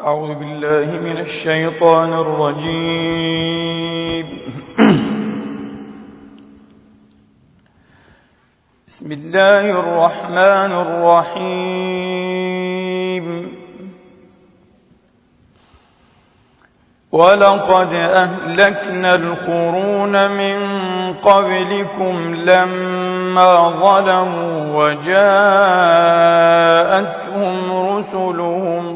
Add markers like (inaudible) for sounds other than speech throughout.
أعوذ بالله من الشيطان الرجيم. (clears throat) بسم الله الرحمن الرحيم. ولقد أهلكنا القرون من قبلكم لما ظلموا وجاءتهم رسلهم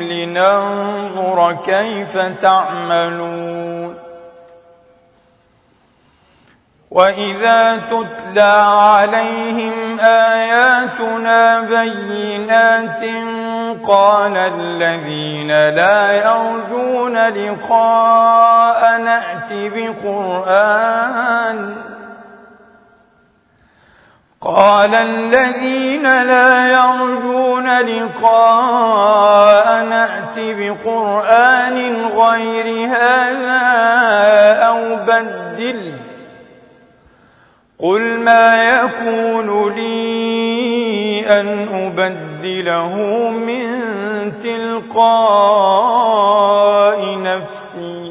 لننظر كيف تعملون. وإذا تتلى عليهم آياتنا بينات قال الذين لا يرجون لقاء نأت بقرآن. قال الذين لا يرجون لقاء نأت بقرآن غير هذا أو بدل قل ما يكون لي أن أبدله من تلقاء نفسي.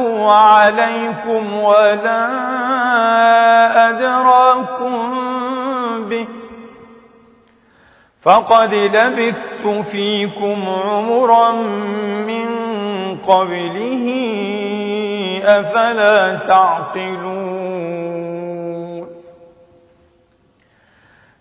عليكم ولا أدراكم به فقد لبثت فيكم عمرا من قبله أفلا تعقلون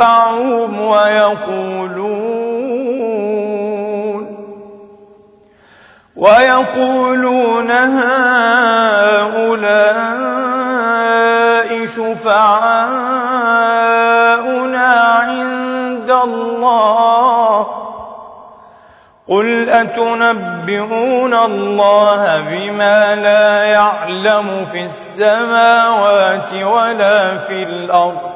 ينفعهم ويقولون ويقولون هؤلاء شفعاؤنا عند الله قل أتنبئون الله بما لا يعلم في السماوات ولا في الأرض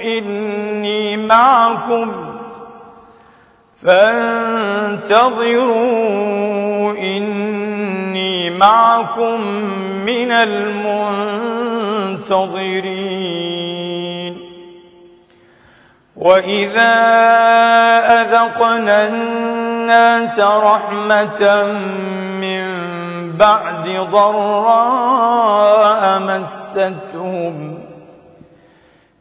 إني معكم فانتظروا إني معكم من المنتظرين. وإذا أذقنا الناس رحمة من بعد ضراء مستهم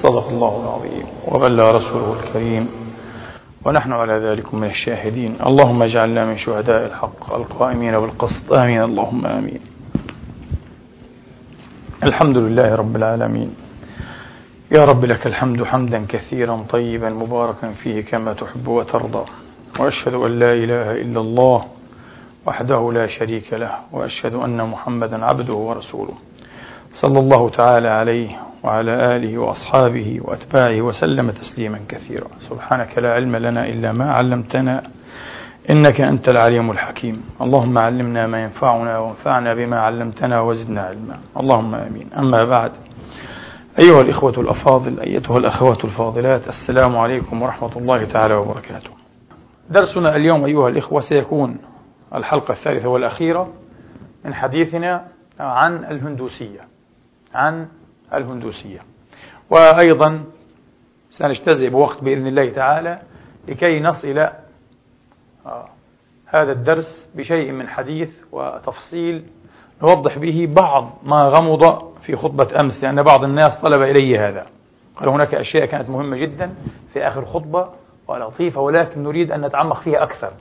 صدق الله العظيم وبلغ رسوله الكريم. ونحن على ذلك من الشاهدين. اللهم اجعلنا من شهداء الحق القائمين بالقسط. آمين. اللهم آمين. الحمد لله رب العالمين. يا رب لك الحمد حمدا كثيرا طيبا مباركا فيه كما تحب وترضى. وأشهد أن لا إله إلا الله وحده لا شريك له. وأشهد أن محمدا عبده ورسوله. صلى الله تعالى عليه وعلى آله وأصحابه وأتباعه وسلم تسليما كثيرا. سبحانك لا علم لنا إلا ما علمتنا إنك أنت العليم الحكيم. اللهم علمنا ما ينفعنا وانفعنا بما علمتنا وزدنا علما. اللهم آمين. أما بعد أيها الإخوة الأفاضل أيتها الأخوات الفاضلات السلام عليكم ورحمة الله تعالى وبركاته. درسنا اليوم أيها الإخوة سيكون الحلقة الثالثة والأخيرة من حديثنا عن الهندوسية عن الهندوسية. وأيضا سنجتزئ بوقت بإذن الله تعالى لكي نصل آه، هذا الدرس بشيء من حديث وتفصيل نوضح به بعض ما غمض في خطبة أمس لأن بعض الناس طلب إلي هذا. قال هناك أشياء كانت مهمة جدا في آخر خطبة ولطيفة ولكن نريد أن نتعمق فيها أكثر.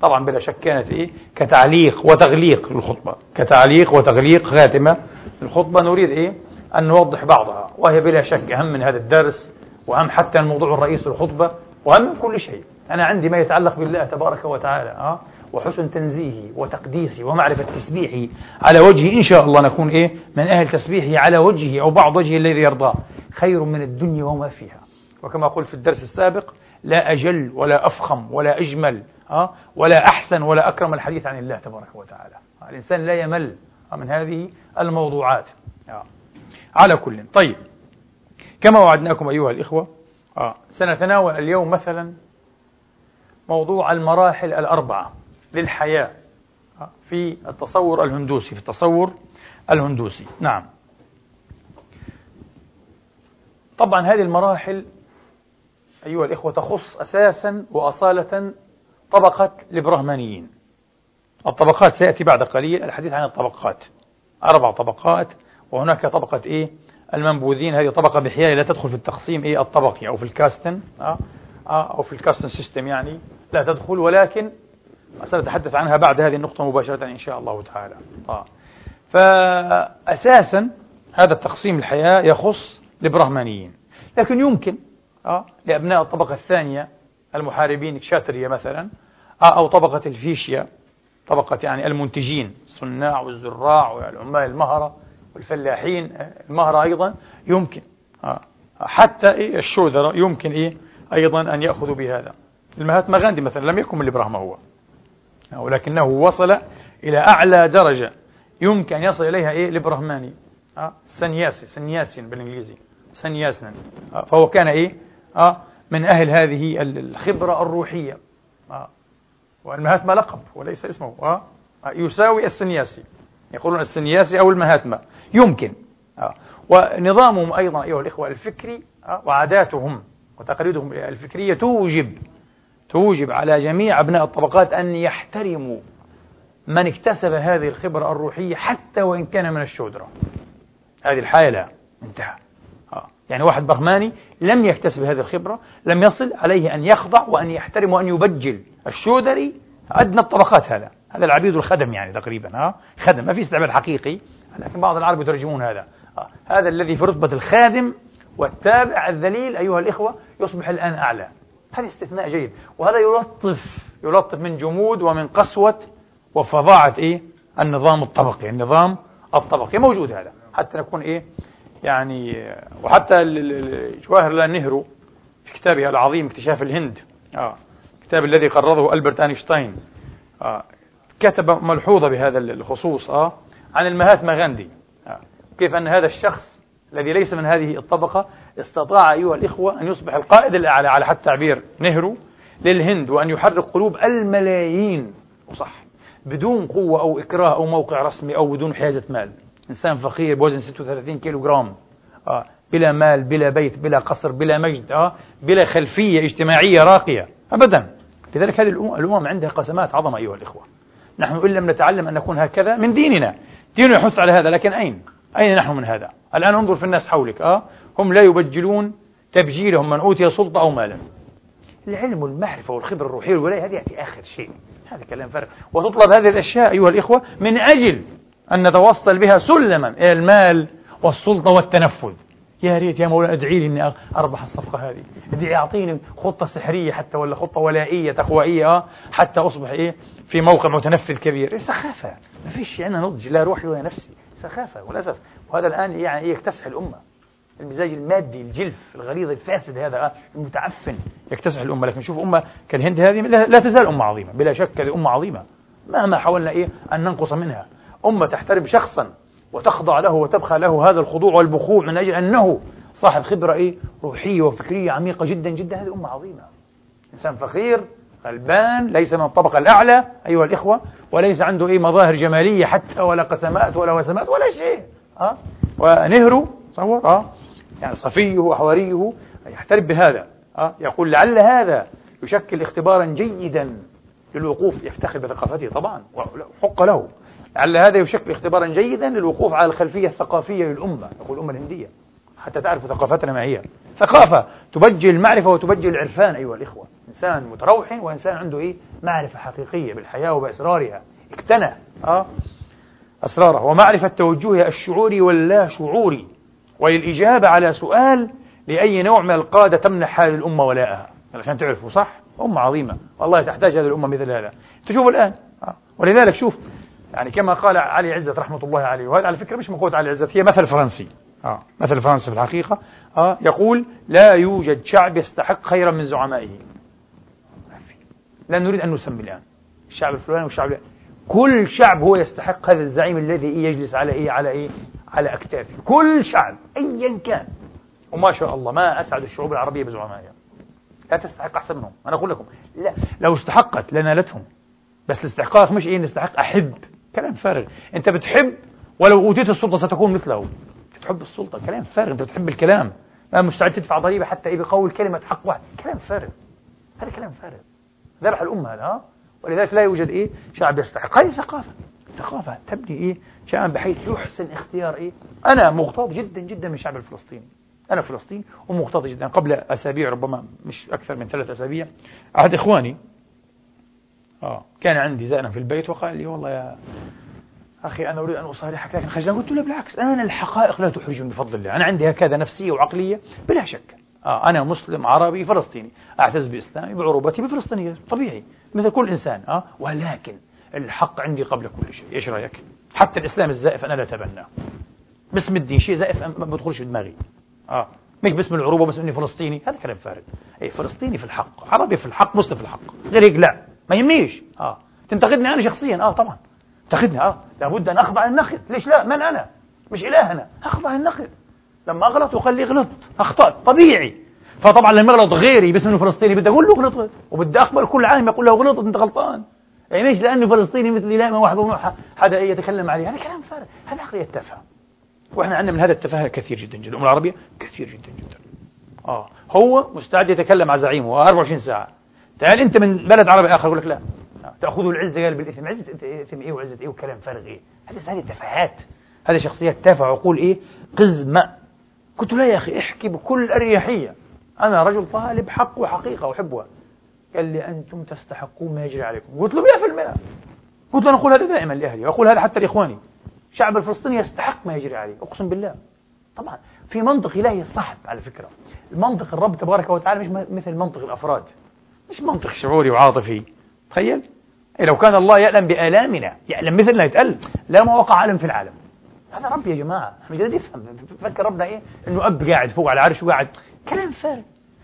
طبعا بلا شك كانت إيه؟ كتعليق وتغليق للخطبة. كتعليق وتغليق خاتمة للخطبة. نريد إيه؟ أن نوضح بعضها وهي بلا شك أهم من هذا الدرس وأهم حتى الموضوع الرئيسي للخطبة وأهم من كل شيء أنا عندي ما يتعلق بالله تبارك وتعالى أه؟ وحسن تنزيهه وتقديسه ومعرفة تسبيحه على وجهه إن شاء الله نكون إيه من أهل تسبيحه على وجهه أو بعض وجهه الذي يرضاه خير من الدنيا وما فيها وكما قلت في الدرس السابق لا أجل ولا أفخم ولا أجمل أه؟ ولا أحسن ولا أكرم الحديث عن الله تبارك وتعالى الإنسان لا يمل من هذه الموضوعات أه. على كل طيب كما وعدناكم أيها الإخوة آه. سنتناول اليوم مثلا موضوع المراحل الأربعة للحياة آه. في التصور الهندوسي في التصور الهندوسي نعم طبعا هذه المراحل أيها الإخوة تخص أساسا وأصالة طبقة الإبراهمانيين الطبقات سيأتي بعد قليل الحديث عن الطبقات أربع طبقات وهناك طبقة إيه؟ المنبوذين. هذه طبقة بحيالة لا تدخل في التقسيم إيه؟ الطبقي أو في الكاستن آه آه أو في الكاستن سيستم يعني لا تدخل. ولكن سنتحدث عنها بعد هذه النقطة مباشرة إن شاء الله تعالى. آه فأساسا هذا التقسيم الحياة يخص الإبراهمانيين لكن يمكن آه لأبناء الطبقة الثانية المحاربين كشاتريا مثلا آه أو طبقة الفيشيا طبقة يعني المنتجين الصناع والزراع والعمال المهرة والفلاحين المهرة أيضا يمكن آه. حتى إيه الشودرة يمكن إيه أيضا أن يأخذوا بهذا المهاتما غاندي مثلا لم يكن من الإبراهيم هو آه، ولكنه وصل إلى أعلى درجة يمكن أن يصل إليها إيه الإبراهيماني آه. سنياسي سنياسين بالإنجليزي سنياسنا. فهو كان إيه من أهل هذه الخبرة الروحية. والمهاتما لقب وليس اسمه. يساوي السنياسي يقولون السنياسي أو المهاتما يمكن آه. ونظامهم أيضا أيها الإخوة الفكري آه. وعاداتهم وتقاليدهم الفكرية توجب توجب على جميع أبناء الطبقات أن يحترموا من اكتسب هذه الخبرة الروحية حتى وإن كان من الشودرة هذه الحالة انتهى آه. يعني واحد برهماني لم يكتسب هذه الخبرة لم يصل عليه أن يخضع وأن يحترم وأن يبجل الشودري أدنى الطبقات هذا هذا العبيد الخدم يعني تقريبا خدم ما في استعمال حقيقي لكن بعض العرب يترجمون هذا. هذا الذي في رتبة الخادم والتابع الذليل أيها الإخوة يصبح الآن أعلى. هذا استثناء جيد. وهذا يلطف يلطف من جمود ومن قسوة وفظاعة إيه؟ النظام الطبقي. النظام الطبقي. موجود هذا. حتى نكون إيه؟ يعني وحتى جواهر لا نهرو في كتابه العظيم اكتشاف الهند. آه الكتاب الذي قرره ألبرت أينشتاين آه كتب ملحوظة بهذا الخصوص. آه عن المهاتما غاندي كيف أن هذا الشخص الذي ليس من هذه الطبقة استطاع أيها الإخوة أن يصبح القائد الأعلى على حد تعبير نهرو للهند وأن يحرك قلوب الملايين وصح بدون قوة أو إكراه أو موقع رسمي أو بدون حيازة مال إنسان فقير بوزن 36 كيلو جرام آه. بلا مال بلا بيت بلا قصر بلا مجد آه. بلا خلفية اجتماعية راقية أبدا لذلك هذه الأمم عندها قسمات عظمة أيها الإخوة نحن إن لم نتعلم أن نكون هكذا من ديننا ديننا يحث على هذا لكن أين؟ أين نحن من هذا؟ الآن انظر في الناس حولك آه؟ هم لا يبجلون تبجيلهم من أوتي سلطة أو مالا. العلم والمعرفة والخبرة الروحية والولاية هذه في آخر شيء. هذا كلام فارغ. وتطلب هذه الأشياء أيها الإخوة من أجل أن نتوصل بها سلما إلى المال والسلطة والتنفذ. يا ريت يا مولانا ادعي لي إني أربح الصفقة هذه. ادعي أعطيني خطة سحرية حتى ولا خطة ولائية تقوائية آه، حتى أصبح إيه في موقع متنفذ كبير. إيه سخافة. ما فيش عندنا نضج لا روحي ولا نفسي. سخافة وللأسف. وهذا الآن يعني إيه يكتسح الأمة. المزاج المادي الجلف الغليظ الفاسد هذا آه، المتعفن يكتسح الأمة. لكن شوف أمة كالهند هذه لا تزال أمة عظيمة. بلا شك هذه أمة عظيمة. مهما حاولنا إيه أن ننقص منها. أمة تحترم شخصا. وتخضع له وتبخى له هذا الخضوع والبخوع من أجل أنه صاحب خبرة إيه؟ روحية وفكرية عميقة جدا جدا هذه أمة عظيمة إنسان فقير غلبان ليس من الطبقة الأعلى أيها الإخوة وليس عنده أي مظاهر جمالية حتى ولا قسمات ولا وسمات ولا شيء أه؟ ونهره تصور أه؟ يعني صفيه وحواريه يحترم بهذا أه؟ يقول لعل هذا يشكل اختبارا جيدا للوقوف يفتخر بثقافته طبعا وحق له لعل هذا يشكل اختبارا جيدا للوقوف على الخلفية الثقافية للأمة يقول الأمة الهندية حتى تعرف ثقافتنا ما هي. ثقافة تبجل المعرفة وتبجل العرفان أيها الإخوة. إنسان متروح وإنسان عنده إيه؟ معرفة حقيقية بالحياة وبأسرارها. اقتنى أه؟ أسرارها ومعرفة توجهها الشعوري واللا شعوري وللإجابة على سؤال لأي نوع من القادة تمنح هذه الأمة ولاءها. عشان تعرفوا صح؟ أمة عظيمة. والله تحتاج هذه الأمة مثل هذا. تشوفوا الآن أه؟ ولذلك شوف يعني كما قال علي عزت رحمة الله عليه. وهذا على فكرة مش مقولة علي عزت هي مثل فرنسي. آه. مثل فرنسي في الحقيقة. آه. يقول لا يوجد شعب يستحق خيرا من زعمائه. لا نريد أن نسمي الآن الشعب الفلاني والشعب الفلاني. كل شعب هو يستحق هذا الزعيم الذي يجلس على إيه؟ على إيه؟ على أكتافه. كل شعب أيا كان. وما شاء الله ما أسعد الشعوب العربية بزعمائها. لا تستحق أحسن منهم. أنا أقول لكم لا لو استحقت لنالتهم. بس الاستحقاق مش إيه؟ نستحق أحب. كلام فارغ. أنت بتحب ولو أوتيت السلطة ستكون مثله. تحب السلطة كلام فارغ. أنت بتحب الكلام. ما مستعد تدفع ضريبة حتى إيه بقول كلمة حق واحد. كلام فارغ. هذا كلام فارغ. ذبح الأمة هذا ولذلك لا يوجد إيه؟ شعب يستحق. هذه ثقافة. ثقافة تبني إيه؟ شعب بحيث يحسن اختيار إيه؟ أنا مغتاظ جدا جدا من الشعب الفلسطيني. أنا فلسطيني ومغتاظ جدا. قبل أسابيع ربما مش أكثر من ثلاث أسابيع أحد إخواني آه. كان عندي زائنا في البيت وقال لي والله يا أخي أنا أريد أن أصارحك لكن خجلان. قلت له بالعكس أنا الحقائق لا تحرجني بفضل الله. أنا عندي هكذا نفسية وعقلية بلا شك. آه أنا مسلم عربي فلسطيني. أعتز بإسلامي بعروبتي بفلسطينية طبيعي مثل كل إنسان. آه ولكن الحق عندي قبل كل شيء. إيش رأيك؟ حتى الإسلام الزائف أنا لا أتبناه. باسم الدين شيء زائف ما بدخلش في دماغي. آه مش باسم العروبة بس إني فلسطيني. هذا كلام فارغ. أي فلسطيني في الحق عربي في الحق مسلم في الحق. غير هيك لا. ما يهمنيش. آه. تنتقدني أنا شخصيا؟ آه طبعا. تنتقدني؟ آه. لابد أن أخضع للنقد ليش لا؟ من أنا؟ مش اله أنا أخضع للنقد لما أغلط وقال لي غلطت أخطأت. طبيعي. فطبعا لما يغلط غيري باسم انه فلسطيني بدي أقول له غلطت وبدي أقبل كل عالم يقول له غلطت انت غلطان. يعني ليش؟ لأنه فلسطيني مثلي لا ما واحد حدا يتكلم عليه. هذا كلام فارغ. هذا عقلية تافهة. وإحنا عندنا من هذا التفاهة كثير جدا جدا. الامه العربية كثير جدا جدا. آه. هو مستعد يتكلم على زعيمه. 24 ساعة. تعال انت من بلد عربي آخر يقول لك لا. تاخذوا العزه قال بالإثم. عزه إثم إيه وعزه إيه وكلام فارغ إيه هذه هذه تفاهات. هذه شخصيات تافهة. عقول إيه؟ قزمه قلت له يا أخي احكي بكل أريحية. أنا رجل طالب حق وحقيقة أحبها. قال لي أنتم تستحقون ما يجري عليكم. قلت له 100% قلت له أنا أقول هذا دائما لأهلي. وأقول هذا حتى لإخواني. الشعب الفلسطيني يستحق ما يجري عليه. أقسم بالله. طبعا في منطق إلهي صعب على فكرة. المنطق الرب تبارك وتعالى مش مثل منطق الأفراد. مش منطق شعوري وعاطفي. تخيل. إيه لو كان الله يعلم بآلامنا يعلم مثلنا يتألم. لا ما وقع ألم في العالم. هذا رب يا جماعة. مش قادر يفهم. فكر ربنا إيه؟ إنه أب قاعد فوق على العرش وقاعد. كلام فارغ.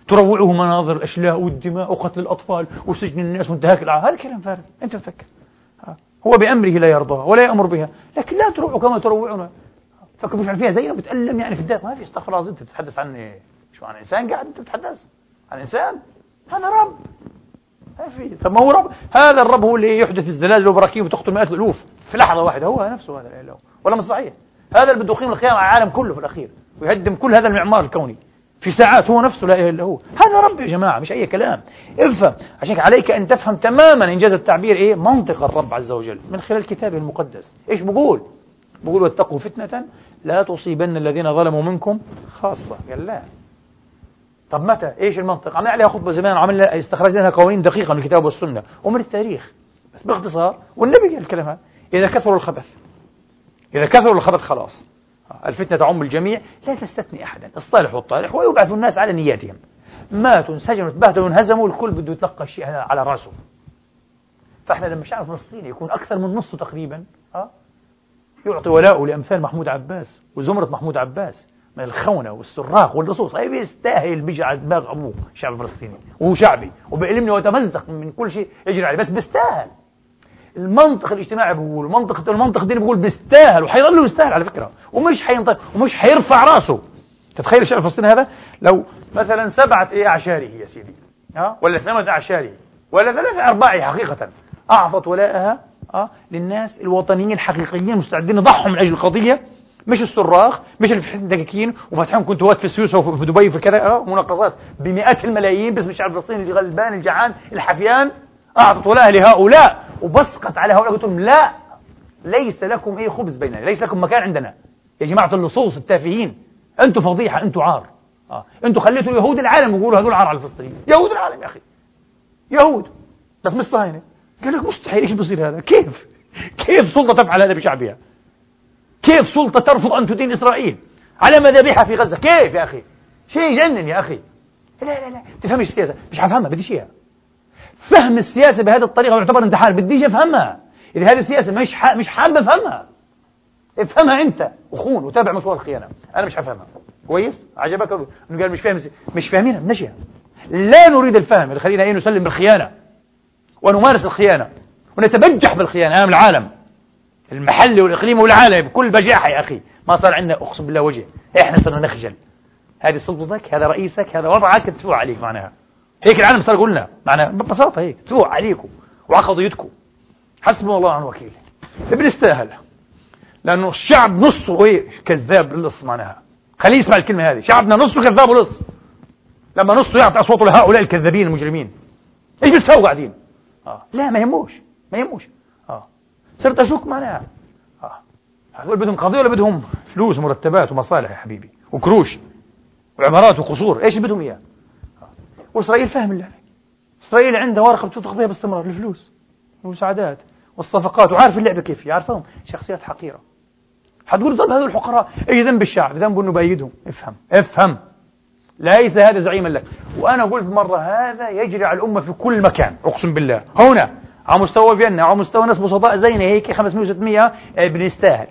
تروعه مناظر الأشلاء والدماء وقتل الأطفال وسجن الناس وانتهاك العالم هذا كلام فارغ. أنت تفكر هو بأمره لا يرضى ولا يأمر بها. لكن لا تروعوا كما تروعنا فكر مش فيها زينا بتألم يعني في الذات ما في استغفر الله. أنت بتتحدث عن إيه؟ شو عن إنسان قاعد أنت بتتحدث؟ عن إنسان؟ هذا رب. ما في. طب ما هو رب. هذا الرب هو اللي يحدث الزلازل والبراكين وتقتل مئات الألوف. في لحظة واحدة هو نفسه هذا الاله ولا مش صحيح. هذا اللي بده يقيم القيامة على العالم كله في الأخير. ويهدم كل هذا المعمار الكوني. في ساعات هو نفسه لا إله إلا هو. هذا رب يا جماعة مش أي كلام. افهم. عشان عليك أن تفهم تماما إنجاز التعبير إيه؟ منطق الرب عز وجل. من خلال كتابه المقدس. إيش بقول؟ بقول واتقوا فتنة لا تصيبن الذين ظلموا منكم خاصة. قال لا طب متى؟ إيش المنطق؟ عمل عليها خطبة زمان وعمل استخرجنا لها قوانين دقيقة من الكتاب والسنة. ومن التاريخ. بس باختصار والنبي قال الكلام هذا إذا كثروا الخبث. إذا كثروا الخبث خلاص. الفتنة تعم الجميع. لا تستثني أحدا. الصالح والطالح ويبعث الناس على نياتهم. ماتوا انسجنوا تبهدلوا انهزموا الكل بده يتلقى الشيء على راسه. فإحنا لما شعب فلسطين يكون أكثر من نصه تقريبا ها يعطي ولاءه لأمثال محمود عباس وزمرة محمود عباس. من الخونة والصراخ واللصوص أي بيستاهل بيجي على دماغ أبوه الشعب الفلسطيني وهو شعبي وبيعلمني ويتمزق من كل شيء يجري عليه. بس بيستاهل. المنطق الاجتماعي بيقول المنطق المنطق الديني بيقول بيستاهل وحيضل يستاهل على فكرة. ومش حينطق ومش حيرفع راسه. تتخيل الشعب الفلسطيني هذا؟ لو مثلا سبعة إيه اعشاره يا سيدي ها؟ ولا ثمانية اعشاره ولا ثلاثة ارباعه حقيقة. أعطت ولاءها آه للناس الوطنيين الحقيقيين مستعدين يضحوا من أجل القضية. مش الصراخ مش دقيقين وفاتحين كنتوات في السويس وفي دبي وفي كذا آه مناقصات. بمئات الملايين باسم الشعب الفلسطيني الغلبان الجعان الحفيان اعطت ولاءها لهؤلاء وبسقط على هؤلاء قلت لهم لا ليس لكم أي خبز بيننا ليس لكم مكان عندنا. يا جماعة اللصوص التافهين أنتم فضيحة أنتم عار. آه. أنتم خليتوا يهود العالم يقولوا هذول عار على الفلسطينيين. يهود العالم يا أخي. يهود. بس مش صهاينة قال لك مستحيل إيش بصير هذا؟ كيف؟ كيف سلطة تفعل هذا بشعبها؟ كيف سلطة ترفض أن تدين إسرائيل؟ على مذابحها في غزة؟ كيف يا أخي؟ شيء يجنن يا أخي. لا لا لا. تفهمش السياسة؟ مش حفهمها بديش إياها. فهم السياسة بهذه الطريقة يعتبر انتحار بديش أفهمها. إذا هذه السياسة مش ح... مش حابب أفهمها. افهمها أنت وخون وتابع مشوار الخيانة. أنا مش حفهمها كويس؟ عجبك؟ إنه قال مش فاهم مش فاهمينها. نشئ لا نريد الفهم. اللي خلينا إيه نسلم بالخيانة. ونمارس الخيانة. ونتبجح بالخيانة. أمام العالم. المحلي والإقليمي والعالمي بكل بجاحة يا أخي. ما صار عندنا أقسم بالله وجه إحنا صرنا نخجل. هذه سلطتك هذا رئيسك هذا وضعك تفوع عليك معناها. هيك العالم صار قلنا معنا ببساطة هيك تروح عليكم وعلى قضيتكم حسبنا الله ونعم الوكيل. بنستاهل لأنه الشعب نصه إيه؟ كذاب لص معناها. خليه يسمع الكلمة هذه. شعبنا نصه كذاب ولص لما نصه يعطي أصواته لهؤلاء الكذابين المجرمين. إيش بتسووا قاعدين؟ آه. لا ما يهموش. ما يهموش. صرت أشك معناها. آه. هذول بدهم قضية ولا بدهم فلوس ومرتبات ومصالح يا حبيبي وكروش وعمارات وقصور؟ إيش بدهم إياه؟ وإسرائيل فاهم اللعبة إسرائيل عندها ورقة بتقضيها باستمرار الفلوس والمساعدات والصفقات وعارف اللعبة كيف يعرفهم شخصيات حقيرة. حتقول طب هذول الحقراء أي ذنب الشعب؟ ذنبه أنه بأيدهم افهم. افهم. ليس هذا زعيما لك. وأنا قلت مرة هذا يجري على الأمة في كل مكان أقسم بالله. هنا. على مستوى فيينا على مستوى ناس بسطاء زينا هيك 500 600 بنستاهل.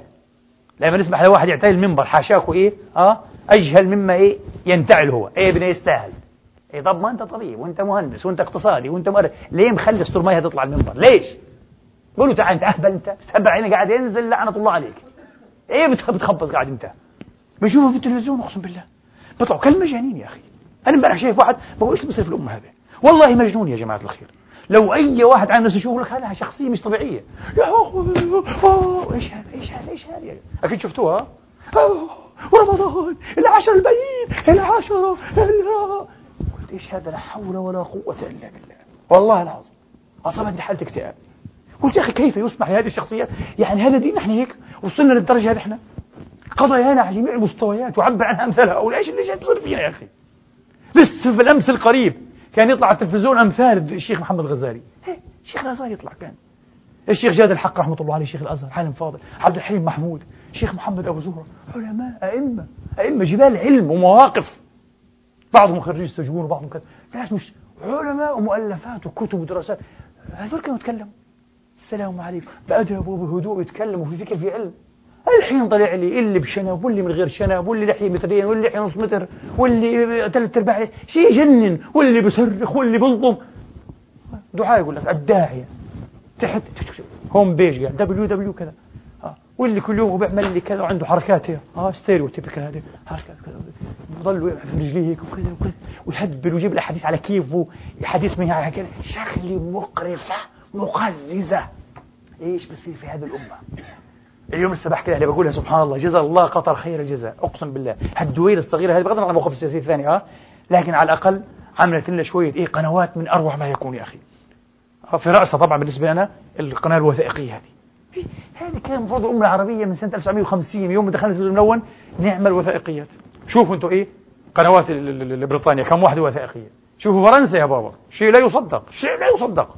لما نسمح لواحد يعتلي المنبر حاشاكوا إيه؟ آه؟ أجهل مما إيه؟ ينتعل هو. إيه بنا يستاهل؟ إيه طب ما أنت طبيب وأنت مهندس وأنت اقتصادي وأنت مؤرخ. ليه مخلي السرماية تطلع المنبر؟ ليش؟ قولوا تعال أنت أهبل أنت. بتهبل عيني قاعد ينزل لعنة الله عليك. إيه بتخبص قاعد أنت؟ بشوفه في التلفزيون أقسم بالله. بيطلعوا كالمجانين يا أخي. أنا امبارح شايف واحد بقول إيش بصير في الأمة هذا والله مجنون يا جماعة الخير. لو أي واحد عامل نفسه يشوف لك هذا شخصية مش طبيعية. يا أخو إيش هذا إيش هذا إيش هذا؟ أكيد شفتوها. ورمضان العشر الباقيين العشرة إيش هذا لا حول ولا قوة إلا بالله. والله العظيم. اصابت دي حالة اكتئاب. قلت يا أخي كيف يسمح لهذه الشخصيات يعني هذا دين إحنا هيك وصلنا للدرجة هذه إحنا. قضايانا على جميع المستويات وعبر عنها أمثالها. أو إيش اللي جاي بصير فينا يا أخي؟ لسه في الأمس القريب. كان يطلع على التلفزيون أمثال الشيخ محمد الغزالي. الشيخ الازهر يطلع كان. الشيخ جاد الحق رحمة الله عليه شيخ الأزهر عالم فاضل عبد الحليم محمود شيخ محمد أبو زهرة علماء أئمة أئمة جبال علم ومواقف. بعضهم خريج سجون وبعضهم كذا. ناس مش علماء ومؤلفات وكتب ودراسات. هذول كانوا يتكلموا. السلام عليكم. بأدب وبهدوء يتكلموا في فكر في علم. الحين طلع لي اللي بشنب واللي من غير شنب واللي لحية مترين واللي لحية نص متر واللي ثلاث أرباع شيء يجنن واللي بيصرخ واللي بيلطم دعاء يقول لك الداعية. تحت هوم بيج دبليو دبليو كذا. واللي كل يوم بيعمل لي كذا وعنده حركات. هي stereotypical هذه. حركات كذا. بضل يعمل في رجليه هيك وكذا وكذا. ويهبل ويجيب الأحاديث على كيف حديث من على كذا. شغله مقرفة مقززة. إيش بصير في هذه الأمة؟ اليوم لسه بحكي اللي بقولها سبحان الله جزا الله قطر خير الجزاء أقسم بالله. هالدويل الصغيره هذه بغض النظر عن الموقف السياسي الثاني آه لكن على الأقل عملت لنا شوية إيه قنوات من أروع ما يكون يا أخي. في رأسها طبعا بالنسبة لنا القناة الوثائقية هذه. هذه كان المفروض الأمة العربية من سنة 1950 يوم دخلنا السجن الملون نعمل وثائقيات شوفوا أنتم إيه قنوات بريطانيا كم واحدة وثائقية؟ شوفوا فرنسا يا بابا شيء لا يصدق شيء لا يصدق.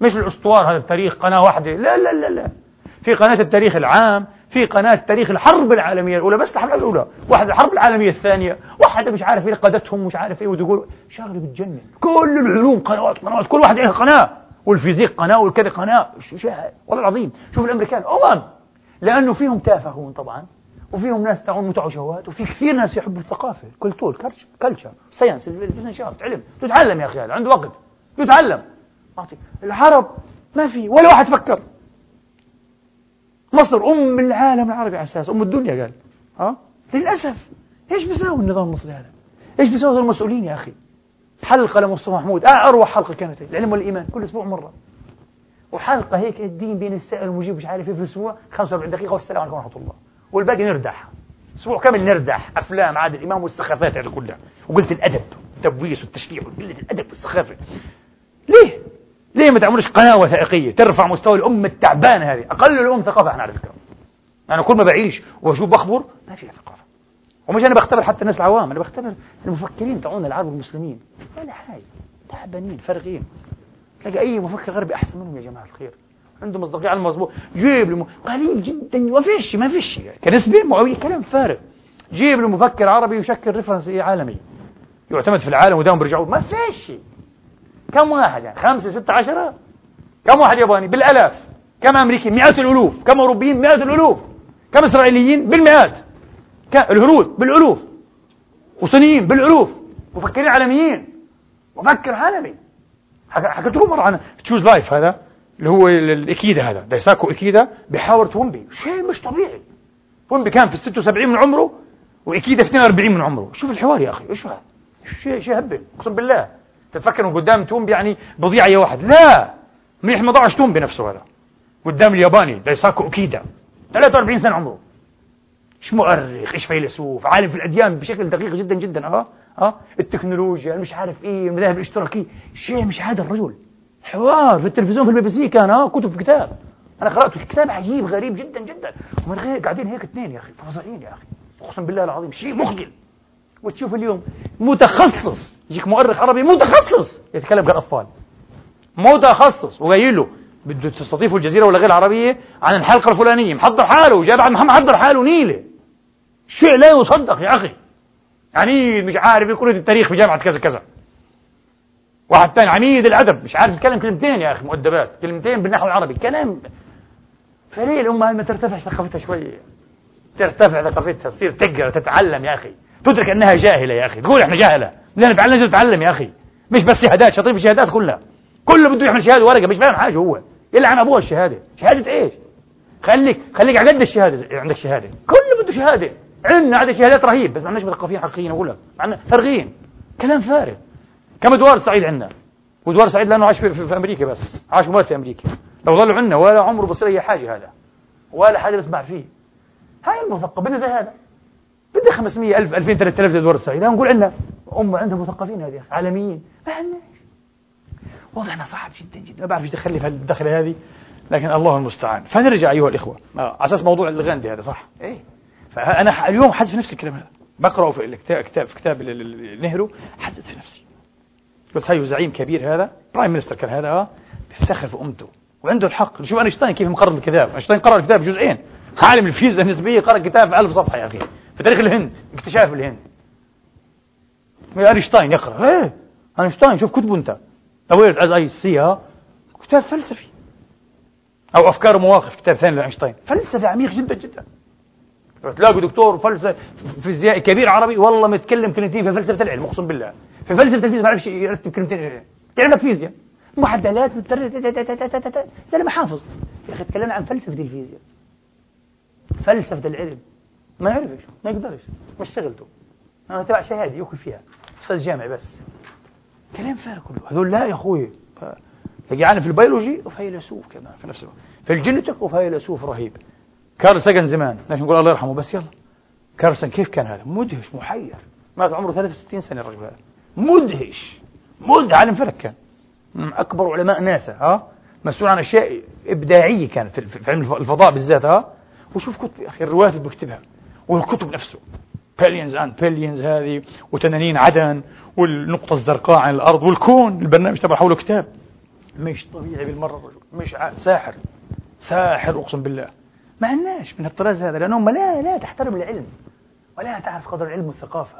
مش الأسطوار هذا التاريخ قناة واحدة لا لا لا لا. في قناة التاريخ العام في قناة تاريخ الحرب العالمية الأولى بس الحرب الأولى واحدة الحرب العالمية الثانية واحدة مش عارف إيه قادتهم مش عارف إيه وتقول شغله بتجنن كل العلوم قنوات قنوات كل واحد له قناة وال Physik قناة والكذا قناة. والله العظيم شوف الأمريكان أمم لأنه فيهم تافهون طبعا وفيهم ناس تعون متع وشهوات وفي كثير ناس يحبوا الثقافة Kultur culture science ال Wissenschaft علم. تتعلم يا أخي هذا عنده وقت. يتعلم. العرب ما في ولا واحد فكر. مصر أم العالم العربي على أساس أم الدنيا قال. ها؟ للأسف. إيش بيساوي النظام المصري هذا؟ إيش بيساوي المسؤولين يا أخي؟ حلقة لمصطفى محمود. آه أروع حلقة كانت العلم والإيمان كل أسبوع مرة. وحلقة هيك الدين بين السائل والمجيب مش عارف إيه في الأسبوع 45 دقيقة والسلام عليكم ورحمة الله. والباقي نردح. أسبوع كامل نردح. أفلام عادل الإمام والسخافات هذه كلها. وقلت الأدب التبويس والتشريع وقلة الأدب والسخافة. ليه؟ ليه ما تعملوش قناة وثائقية ترفع مستوى الأمة التعبانة هذه؟ أقل الأم ثقافة إحنا على فكرة. أنا كل ما بعيش وأشوف بخبر ما فيها ثقافة. ومش أنا بختبر حتى الناس العوام أنا بختبر المفكرين تاعون العرب والمسلمين ولا حاجة. تعبانين فارغين. تلاقي أي مفكر غربي أحسن منهم يا جماعة الخير. عنده مصداقية على المظبوط جيب له قليل جدا. ما فيش ما فيش. كنسبة معوية كلام فارغ. جيب له مفكر عربي يشكل ريفرنس عالمي. يعتمد في العالم ودائما بيرجعوا. ما فيش. كم واحد يعني؟ خمسة ستة عشرة؟ كم واحد ياباني بالألاف كم أمريكي؟ مئات الألوف. كم أوروبيين؟ مئات الألوف. كم إسرائيليين؟ بالمئات. الهنود؟ بالألوف. وصينيين بالألوف. مفكرين عالميين. مفكر عالمي. حكيت لكم مرة عن Choose Life هذا؟ اللي هو الإكيدا هذا. دايساكو إكيدا بحاور تومبي شيء مش طبيعي. تومبي كان في 76 من عمره وإكيدا في 42 من عمره. شوف الحوار يا أخي إيش هذا؟ شيء شيء هبل أقسم بالله. تتفكر إنه قدام تومبي يعني بضيع يا واحد. لا! منيح ما ضاعش تومبي نفسه هذا. قدام الياباني دايساكو إكيدا 43 سنة عمره. إيش مؤرخ إيش فيلسوف عالم في الأديان بشكل دقيق جدا جدا. آه أه؟ التكنولوجيا مش عارف إيه المذاهب الاشتراكية. شيء مش هذا الرجل. حوار. في التلفزيون في البي بي سي كان أه؟ كتب في كتاب. أنا قرأت كتاب عجيب غريب جدا جدا. ومن غير قاعدين هيك اثنين يا أخي فظيعين يا أخي. أقسم بالله العظيم شيء مخجل. وتشوف اليوم متخصص يجيك مؤرخ عربي متخصص يتكلم كالأطفال متخصص وجاي له بده تستضيفوا الجزيرة ولا غير العربية عن الحلقة الفلانية محضر حاله جاي بعد محمد حضر حاله نيلة. شيء لا يصدق يا أخي. عميد مش عارف كلية التاريخ في جامعة كذا كذا. واحد ثاني عميد الأدب مش عارف يتكلم كلمتين يا أخي مؤدبات. كلمتين بالنحو العربي كلام فليه الأمة ما ترتفع ثقافتها شوية ترتفع ثقافتها تصير تقرأ تتعلم يا أخي. تدرك أنها جاهلة يا أخي. تقول إحنا جاهلة. بدنا نتعلم لازم نتعلم يا أخي. مش بس شهادات شاطرين في الشهادات كلها. كله بده يحمل شهادة ورقة مش فاهم حاجة هو. يلعن أبوه الشهادة. شهادة إيش؟ خليك خليك على قد الشهادة. عندك شهادة. كله بده شهادة. عندنا عدد شهادات رهيب بس ما عندناش مثقفين حقيقيين أقول لك. عندنا فارغين. كلام فارغ. كم ادوار سعيد عندنا؟ وادوار سعيد لأنه عاش في, في, في أمريكا بس. عاش موت في أمريكا. لو ظلوا عندنا ولا عمره بصير أي حاجة هذا. ولا حاجة بسمع فيه. هاي المثقف زي هذا. بدي 500 ألف 2000 3000 زي دور الصعيد. نقول عندنا أمة عندها مثقفين هذه عالميين. ما عندناش وضعنا صعب جدا جدا. ما بعرف إيش دخل في الدخله هذه لكن الله المستعان. فنرجع أيها الإخوة. آه. على أساس موضوع الغاندي هذا صح؟ إيه. فأنا اليوم حدث في نفس الكلام هذا. بقراه في الكتاب كتاب في كتاب نهرو حدث في نفسي. قلت هاي زعيم كبير هذا prime minister كان هذا آه بيفتخر في أمته وعنده الحق. شوف أينشتاين كيف مقرظ الكتاب. أينشتاين قرظ الكتاب جزئين. عالم الفيزياء النسبية قرأ كتاب في 1000 صفحة يا أخي. في تاريخ الهند اكتشاف الهند اينشتاين يقرا إيه اينشتاين شوف كتبه The World As I See It كتاب فلسفي أو افكار ومواقف كتاب ثاني لاينشتاين فلسفي عميق جدا جدا تلاقوا دكتور فلسفه فيزيائي كبير عربي والله متكلم كلمتين في فلسفه العلم اقسم بالله في فلسفه الفيزياء ما يعرفش يرتب كلمتين كلمه فيزياء معادلات زلمه حافظ يا أخي تكلمنا عن فلسفه الفيزياء فلسفة العلم ما يعرفش ما يقدرش مش شغلته أنا تبع شهادة يأكل فيها أستاذ جامعي بس. كلام فارغ كله. هذول لا يا أخوي تجي في البيولوجي وفيلسوف كمان في نفس الوقت. في ال Genetik وفيلسوف رهيب. كارل ساجن زمان ليش نقول الله يرحمه بس يلا. كارل ساجن كيف كان هذا؟ مدهش محير. مات عمره 63 سنة الرجل هذا. مدهش. مدهش عالم فلك كان. من أكبر علماء ناسا ها؟ مسؤول عن أشياء إبداعية كانت في علم الفضاء بالذات ها؟ وشوف كتب يا أخي الروايات اللي بكتبها. والكتب نفسه. Billions and Billions هذه وتنانين عدن والنقطة الزرقاء عن الأرض والكون البرنامج تبع حوله كتاب مش طبيعي بالمرة الرجل مش ساحر. ساحر أقسم بالله. ما عندناش من الطراز هذا لأنهم لا لا تحترم العلم ولا تعرف قدر العلم والثقافة.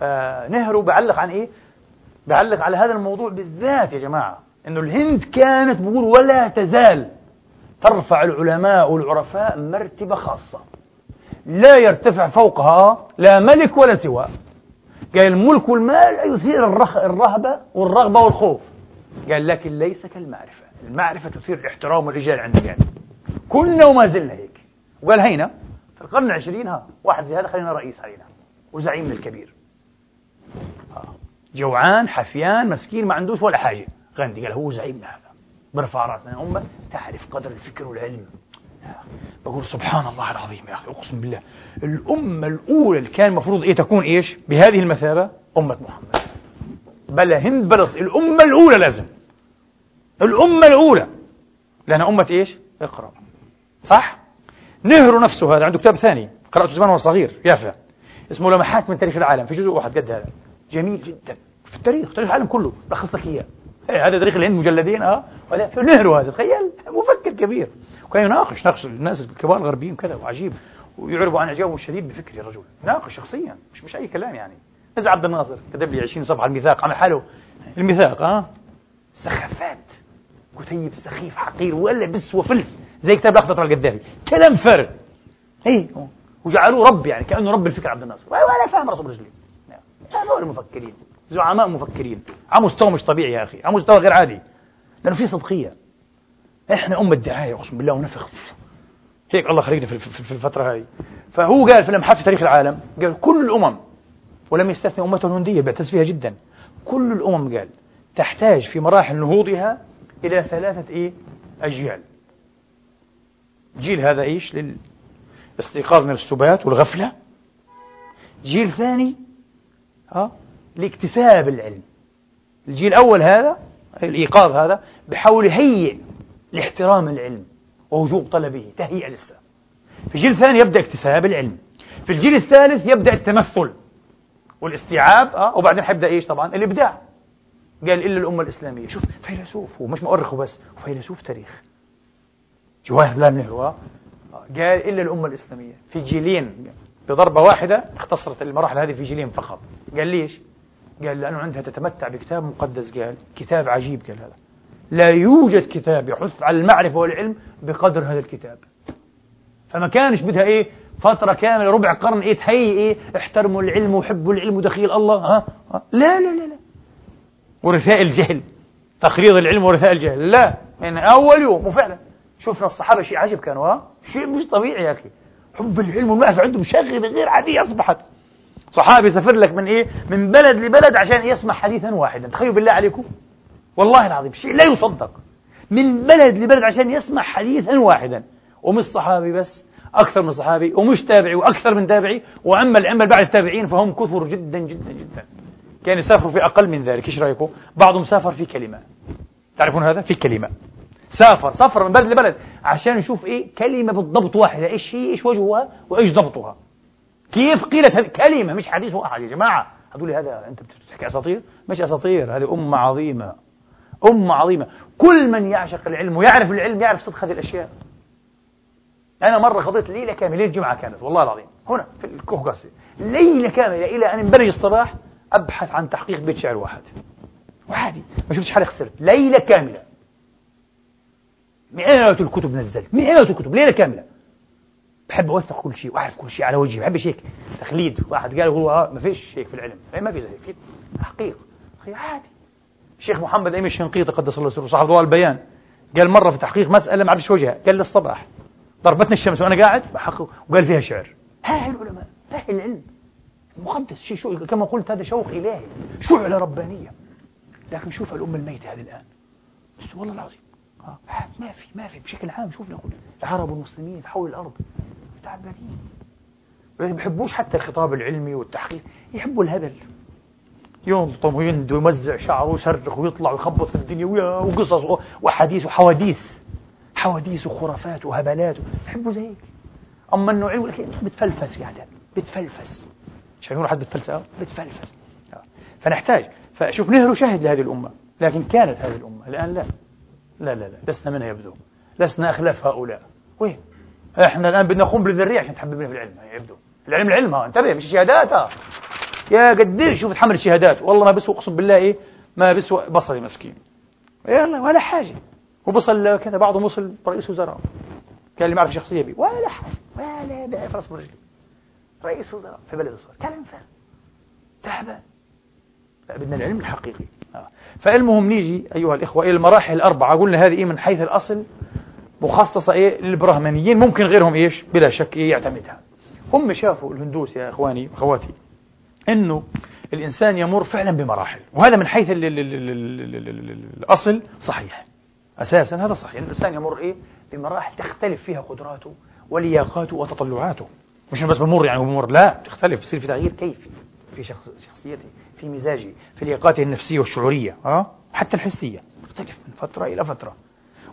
فنهرو بعلق عن إيه؟ بعلق على هذا الموضوع بالذات يا جماعة إنه الهند كانت بقول ولا تزال ترفع العلماء والعرفاء مرتبة خاصة. لا يرتفع فوقها لا ملك ولا سواه قال الملك والمال يثير الرهبة والرغبة والخوف. قال لكن ليس كالمعرفة. المعرفة تثير الاحترام والرجال عندك يعني كنا وما زلنا هيك. وقال هينا في القرن العشرين ها واحد زي هذا خلينا رئيس علينا وزعيمنا الكبير. جوعان حفيان مسكين ما عندوش ولا حاجة. غندي قال هو زعيمنا هذا. برفع رأسنا. أمة تعرف قدر الفكر والعلم. بقول سبحان الله العظيم يا أخي أقسم بالله. الأمة الأولى اللي كان المفروض إيه تكون إيش؟ بهذه المثابة أمة محمد. بلا هند بلا الأمة الأولى لازم. الأمة الأولى. لأنها أمة إيش؟ اقرأ. صح؟ نهر نفسه هذا عنده كتاب ثاني قرأته زمان وهو صغير يافع اسمه لمحات من تاريخ العالم في جزء واحد قد هذا. جميل جدا. في التاريخ تاريخ العالم كله. لخص لك إياه. إيه هذا تاريخ الهند مجلدين آه. في نهر هذا تخيل. مفكر كبير. وكان يناقش ناقش الناس الكبار الغربيين كذا وعجيب. ويعربوا عن اعجابه الشديد بفكر الرجل. يناقش شخصيا مش مش أي كلام يعني. نزل عبد الناصر كتب لي 20 صفحة الميثاق عمل حاله. الميثاق آه سخافات. كتيب سخيف حقير ولا بس وفلس زي كتاب الاخضر القذافي. كلام فارغ اي وجعلوه رب يعني كأنه رب الفكر عبد الناصر. ولا فاهم راسه برجليه هذول المفكرين. زعماء مفكرين. على مستوى مش طبيعي يا أخي على مستوى غير عادي. لأنه في صدقية. إحنا أمة دعاية أقسم بالله ونفخ. هيك الله خلقنا في, الفترة هذه فهو قال في لمحات في تاريخ العالم قال كل الأمم ولم يستثني امته الهنديه بيعتز فيها جدا. كل الأمم قال تحتاج في مراحل نهوضها إلى ثلاثة إيه؟ أجيال. جيل هذا إيش؟ للاستيقاظ من السبات والغفلة. جيل ثاني ها لاكتساب العلم. الجيل الأول هذا الإيقاظ هذا بحاول يهيئ لاحترام العلم ووجوب طلبه تهيئة لسه في الجيل الثاني يبدأ اكتساب العلم. في الجيل الثالث يبدأ التمثل والاستيعاب أه؟ وبعدين حيبدأ إيش؟ طبعا الإبداع. قال إلا الأمة الإسلامية. شوف فيلسوف هو مش مؤرخ بس فيلسوف تاريخ. جواهر لا نهرو آه. قال إلا الأمة الإسلامية. في جيلين بضربة واحدة اختصرت المراحل هذه في جيلين فقط. قال ليش؟ قال لأنه عندها تتمتع بكتاب مقدس قال كتاب عجيب قال هذا. لا يوجد كتاب يحث على المعرفة والعلم بقدر هذا الكتاب. فما كانش بدها إيه فترة كاملة ربع قرن إيه تهيئ إيه احترموا العلم وحبوا العلم ودخيل الله ها, ها. لا لا لا لا. ورثاء الجهل تقريض العلم ورثاء الجهل. لا يعني أول يوم. وفعلا شفنا الصحابة شيء عجيب كانوا ها. شيء مش طبيعي يا أخي. حب العلم والمعرفة عندهم شغلة غير عادية أصبحت. صحابي سافر لك من إيه من بلد لبلد عشان يسمع حديثا واحدا. تخيلوا بالله عليكم. والله العظيم شيء لا يصدق. من بلد لبلد عشان يسمع حديثا واحدا. ومش صحابي بس أكثر من صحابي ومش تابعي وأكثر من تابعي. وعم العمل بعد التابعين فهم كثر جدا جدا جدا. كان يسافروا في أقل من ذلك إيش رأيكم؟ بعضهم سافر في كلمة. تعرفون هذا؟ في كلمة. سافر سافر من بلد لبلد عشان يشوف إيه؟ كلمة بالضبط واحدة. إيش هي؟ إيش وجهها؟ وإيش ضبطها؟ كيف قيلت هذه كلمة مش حديث واحد يا جماعة. هتقول لي هذا أنت بتحكي أساطير؟ مش أساطير هذه أمة عظيمة. أمة عظيمة. كل من يعشق العلم ويعرف العلم يعرف صدق هذه الأشياء. أنا مرة قضيت ليلة كاملة ليلة جمعة كانت والله العظيم. هنا في الكوهقاسي ليلة كاملة إلى أن انبرج الصباح أبحث عن تحقيق بيت شعر واحد. وعادي ما شفتش حالي خسرت ليلة كاملة. مئات الكتب نزلت. مئات الكتب. ليلة كاملة. بحب أوثق كل شيء وأعرف كل شيء على وجهي. ما بحبش هيك تخليد. واحد قال هو آه، ما فيش هيك في العلم. ما في زي هيك. تحقيق. أخي عادي. الشيخ محمد أمين الشنقيطي قدس الله سره صاحب ضوء البيان قال مرة في تحقيق مسألة ما عرفش وجهها قال للصباح ضربتني الشمس وأنا قاعد بحقق وقال فيها شعر. ها العلماء ها العلم. مقدس شيء شو كما قلت هذا شوق إلهي شعلة ربانية. لكن شوف الأمة الميتة هذه الآن. بس والله العظيم آه. ما في ما في بشكل عام شوف نقول العرب والمسلمين حول الأرض تعبانين ما بيحبوش حتى الخطاب العلمي والتحقيق يحبوا الهبل. ينطم ويند ويمزع شعره ويصرخ ويطلع ويخبط في الدنيا وقصص وحديث وحواديث. حواديث وخرافات وهبلات يحبوا زي هيك أما انه علم بتفلفس قاعدة. بتفلفس. شايفين حد بتفلفس. بتفلفس فنحتاج. فشوف نهر شهد لهذه الأمة لكن كانت هذه الأمة. الآن لا. لا لا لا. لسنا منها يبدو؟ لسنا أخلاف هؤلاء. وين؟ إحنا الآن بدنا نقوم بالذريه عشان تحببنا في العلم. يبدو. العلم العلم. ها انتبه مش شهادات ها. يا قديش شوف تحمل الشهادات. والله ما بسوى أقسم بالله إيه ما بسوى بصري مسكين. يلا ولا حاجة. وبصل كذا بعضهم وصل رئيس وزراء. كان اللي ما يعرف شخصية بي. ولا حاجة. ولا بيعرف راس برجلي رئيس وزراء في بلد صغير كلام فارغ تعبان بدنا العلم الحقيقي. آه. فالمهم نيجي أيها الإخوة إلى المراحل الأربعة. قلنا هذه إيه من حيث الأصل مخصصة إيه للبراهمانيين ممكن غيرهم إيش؟ بلا شك إيه يعتمدها. هم شافوا الهندوس يا إخواني وأخواتي أنه الإنسان يمر فعلا بمراحل وهذا من حيث ال ال ال الأصل صحيح. أساسا هذا صحيح الإنسان يمر إيه؟ بمراحل تختلف فيها قدراته ولياقاته وتطلعاته. مش بس بمر يعني بمر لا تختلف يصير في تغيير كيفي في شخص شخصيته في مزاجه في لياقاته النفسية والشعورية أه؟ حتى الحسية. تختلف من فترة إلى فترة.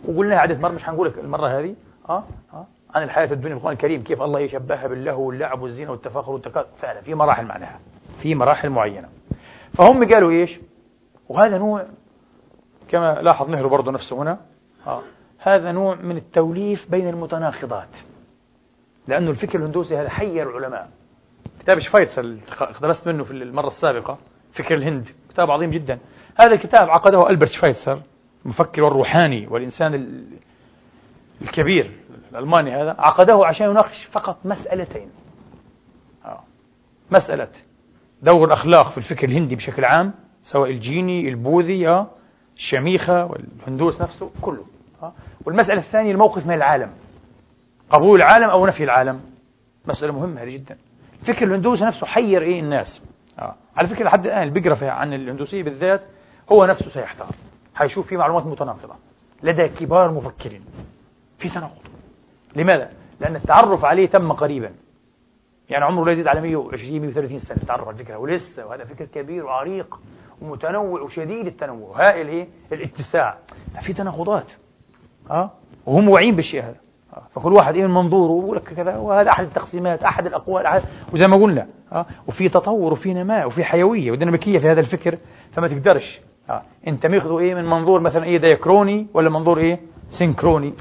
وقلنا عدة مرات مش هنقول لك المرة هذه؟ أه؟ أه؟ عن الحياة الدنيا في القرآن الكريم كيف الله يشبهها باللهو واللعب والزينة والتفاخر والتكاثر. فعلا في مراحل معناها. في مراحل معينة. فهم قالوا إيش؟ وهذا نوع كما لاحظ نهر برضه نفسه هنا. آه. هذا نوع من التوليف بين المتناقضات. لأنه الفكر الهندوسي هذا حير العلماء. كتاب شفايتسر اقتبست منه في المرة السابقة فكر الهند كتاب عظيم جدا. هذا الكتاب عقده ألبرت شفايتسر المفكر والروحاني والإنسان الكبير الألماني هذا عقده عشان يناقش فقط مسألتين. آه. مسألة دور الأخلاق في الفكر الهندي بشكل عام سواء الجيني البوذي. الشميخة والهندوس نفسه كله. والمسألة الثانية الموقف من العالم قبول العالم أو نفي العالم مسألة مهمة هذه جدا فكر الهندوس نفسه حير إيه الناس آه. على فكرة لحد الآن اللي بيقرأ عن الهندوسية بالذات هو نفسه سيحتار حيشوف فيه معلومات متناقضة لدى كبار مفكرين في تناقض لماذا؟ لأن التعرف عليه تم قريبا يعني عمره لا يزيد على 120 130 سنة. تعرف على الفكرة ولسه وهذا فكر كبير وعريق ومتنوع وشديد التنوع. هائل إيه الاتساع. في تناقضات. آه وهم واعيين بالشيء هذا. فكل واحد إيه من منظوره ويقول لك كذا وهذا أحد التقسيمات أحد الأقوال أحد وزي ما قلنا. آه وفي تطور وفي نماء وفي حيوية وديناميكيه في هذا الفكر فما تقدرش. آه أنت ماخذه إيه من منظور مثلا إيه ديكروني ولا منظور إيه سينكروني؟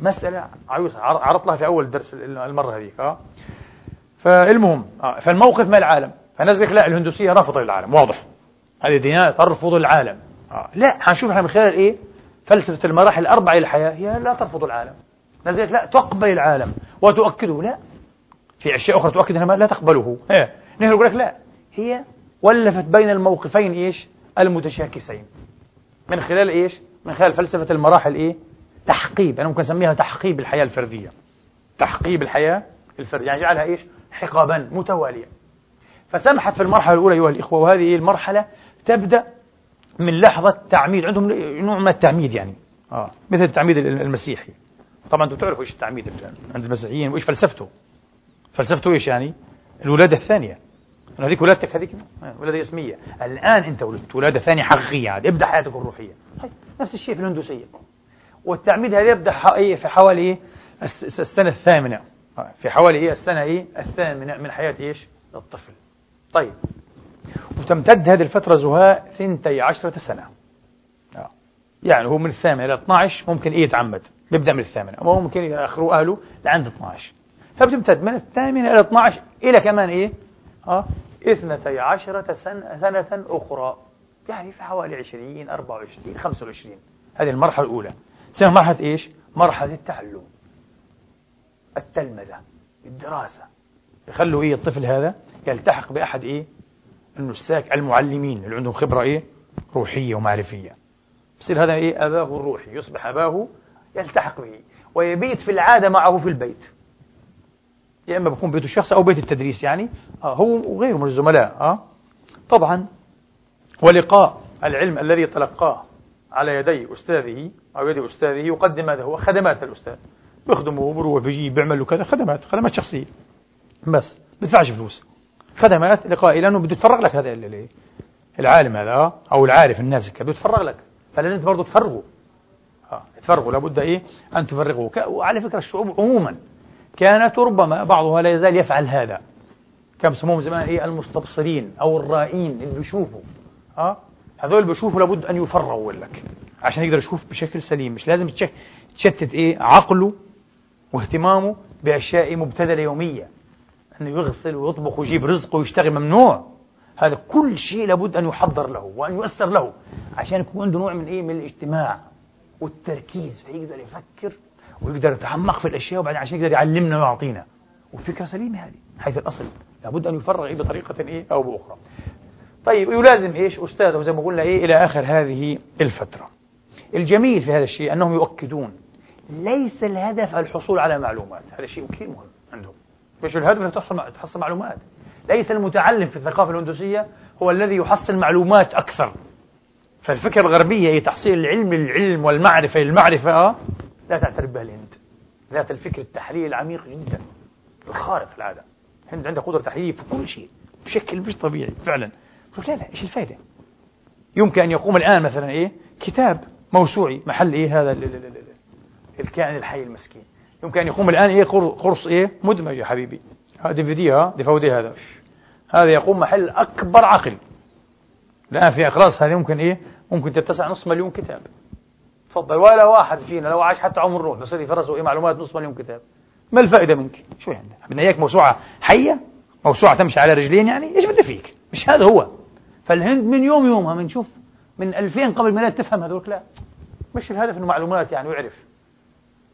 مسألة عيوسه عرضت لها في أول درس المرة هذيك. آه فالمهم آه فالموقف مع العالم؟ فالناس لك لا الهندوسية رافضه للعالم واضح. هذه ديانات ترفض العالم. آه. لا حنشوف إحنا من خلال إيه؟ فلسفة المراحل الأربعة للحياة هي لا ترفض العالم. نزلت لا تقبل العالم وتؤكده. لا. في أشياء أخرى تؤكد أنها لا تقبله. إيه. نحن لك لا هي ولفت بين الموقفين إيش؟ المتشاكسين. من خلال إيش؟ من خلال فلسفة المراحل إيه؟ تحقيب أنا ممكن أسميها تحقيب الحياة الفردية. تحقيب الحياة الفردية. يعني جعلها إيش؟ حقبا متوالية فسمحت في المرحلة الأولى أيها الإخوة وهذه المرحلة تبدأ من لحظة تعميد عندهم نوع من التعميد يعني. آه. مثل التعميد المسيحي. طبعا أنتم تعرفوا إيش التعميد عند المسيحيين وإيش فلسفته. فلسفته إيش يعني؟ الولادة الثانية. هذيك ولادتك هذيك؟ ولادة اسمية الآن أنت ولدت ولادة ثانية حقيقية عاد. ابدأ حياتك الروحية. نفس الشيء في الهندوسية. والتعميد هذا يبدأ في حوالي إيه السنة الثامنة. في حوالي السنة إيه؟ الثامنة من حياة إيش؟ الطفل. طيب. وتمتد هذه الفترة زهاء ثنتي عشرة سنة. آه. يعني هو من الثامنة إلى 12 ممكن إيه يتعمد. بيبدأ من الثامنة. أو ممكن يأخروا أهله لعند 12 فبتمتد من الثامنة إلى 12 إلى كمان إيه؟ آه. اثنتي عشرة سنة, سنة أخرى. يعني في حوالي 20 24 25 هذه المرحلة الأولى. تسمى مرحلة إيش؟ مرحلة التعلم. التلمذة الدراسة يخلوا إيه الطفل هذا؟ يلتحق بأحد إيه؟ النساك المعلمين اللي عندهم خبرة إيه؟ روحية ومعرفية. بصير هذا إيه؟ أباه الروحي يصبح أباه يلتحق به ويبيت في العادة معه في البيت. يا إما بيكون بيت الشخص أو بيت التدريس يعني. آه هو وغيره من الزملاء آه. طبعا ولقاء العلم الذي تلقاه على يدي أستاذه أو يد أستاذه يقدم هذا هو خدمات الأستاذ. بيخدمه بروح بيجي بيعمل له كذا خدمات خدمات شخصية. بس بدفعش فلوس. خدمات لقائي لأنه بده يتفرغ لك هذا العالم هذا آه، أو العارف النازك بده يتفرغ لك. فلازم أنت برضه تفرغه. آه تفرغوا لابد إيه؟ أن تفرغوا وعلى فكرة الشعوب عموما كانت ربما بعضها لا يزال يفعل هذا. كان بسموهم زمان إيه؟ المستبصرين أو الرائين اللي بيشوفوا. آه؟ هذول بيشوفوا لابد أن يفرغوا لك. عشان يقدر يشوف بشكل سليم. مش لازم تشتت إيه؟ عقله واهتمامه بأشياء مبتذلة يومية. أنه يغسل ويطبخ ويجيب رزقه ويشتغل ممنوع. هذا كل شيء لابد أن يحضر له وأن يؤثر له عشان يكون عنده نوع من إيه؟ من الاجتماع والتركيز فيقدر يفكر ويقدر يتعمق في الأشياء وبعدين عشان يقدر يعلمنا ويعطينا. وفكرة سليمة هذه حيث الأصل لابد أن يفرغ إيه بطريقة إيه؟ أو بأخرى. طيب يلازم إيش؟ أستاذه زي ما قلنا إيه؟ إلى آخر هذه الفترة. الجميل في هذا الشيء أنهم يؤكدون ليس الهدف الحصول على معلومات. هذا شيء كثير مهم عندهم. مش الهدف أنك تحصل تحصل معلومات؟ ليس المتعلم في الثقافة الهندوسية هو الذي يحصل معلومات أكثر. فالفكرة الغربية هي تحصيل العلم للعلم والمعرفة للمعرفة لا تعترف بها الهند. ذات الفكر التحليلي العميق جدا. الخارق العادة. الهند عندها قدرة تحليلية في كل شيء بشكل مش طبيعي فعلا. لا لا إيش الفائدة يمكن أن يقوم الآن مثلا إيه؟ كتاب موسوعي محل إيه؟ هذا الكائن الحي المسكين. يمكن أن يقوم الآن إيه قرص إيه مدمج يا حبيبي. هذا في دي هذا. هذا يقوم محل أكبر عقل. الآن في أخلاص هذه ممكن إيه ممكن تتسع نصف مليون كتاب. تفضل. ولا واحد فينا لو عاش حتى عمر روح بصير يفرسوا إيه معلومات نصف مليون كتاب. ما الفائدة منك؟ شو يعني؟ بدنا إياك موسوعة حية؟ موسوعة تمشي على رجلين يعني؟ إيش بدي فيك؟ مش هذا هو. فالهند من يوم يومها بنشوف من 2000 قبل الميلاد تفهم هذول لا. مش الهدف إنه معلومات يعني ويعرف.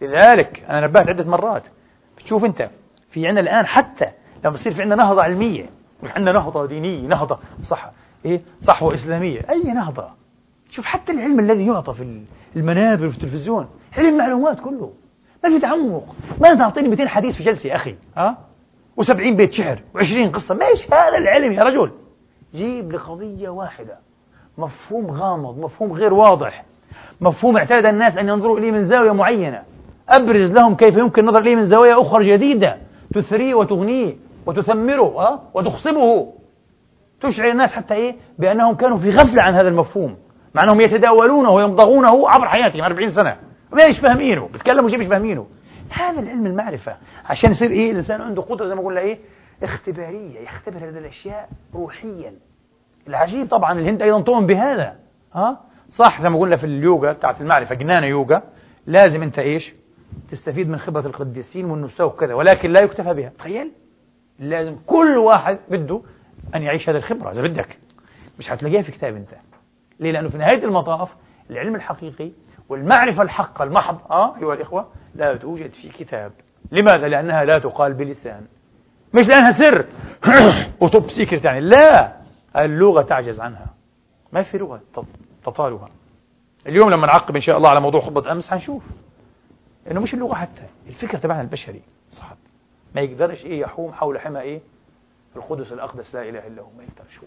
لذلك أنا نبهت عدة مرات. بتشوف أنت في عندنا الآن حتى لما بصير في عندنا نهضة علمية عندنا نهضة دينية نهضة صح إيه صحوة إسلامية أي نهضة؟ شوف حتى العلم الذي يعطى في المنابر وفي التلفزيون علم معلومات كله. ما في تعمق. ما تعطيني 200 حديث في جلسة يا أخي ها؟ و70 بيت شعر و20 قصة. ماش هذا العلم يا رجل؟ جيب لقضيه واحدة. مفهوم غامض مفهوم غير واضح. مفهوم اعتاد الناس أن ينظروا إليه من زاوية معينة. أبرز لهم كيف يمكن النظر إليه من زاوية أخرى جديدة. تثريه وتغنيه وتثمره أه؟ وتخصبه. تشعر الناس حتى إيه؟ بأنهم كانوا في غفلة عن هذا المفهوم. مع أنهم يتداولونه ويمضغونه عبر حياتهم 40 سنة. مش فاهمينه؟ بيتكلموا شيء مش فاهمينه. هذا العلم المعرفة. عشان يصير إيه؟ الإنسان عنده قدرة زي ما قلنا إيه؟ اختبارية يختبر هذه الأشياء روحيا. العجيب طبعا الهند أيضا تؤمن بهذا. ها صح زي ما قلنا في اليوغا بتاعت المعرفة جنان يوغا. لازم أنت إيش؟ تستفيد من خبرة القديسين والنساء وكذا ولكن لا يكتفى بها. تخيل لازم كل واحد بده أن يعيش هذه الخبرة إذا بدك. مش هتلاقيها في كتاب أنت. ليه؟ لأنه في نهاية المطاف العلم الحقيقي والمعرفة الحقة المحض آه أيها الإخوة لا توجد في كتاب. لماذا؟ لأنها لا تقال بلسان. مش لأنها سر. (coughs) وتوب سيكرت يعني. لا اللغة تعجز عنها. ما في لغة تطالها. اليوم لما نعقب إن شاء الله على موضوع خطبة أمس حنشوف. إنه مش اللغة حتى الفكر تبعنا البشري صعب ما يقدرش إيه يحوم حول حمى إيه؟ القدس الأقدس لا إله إلا هو ما يقدرش هو.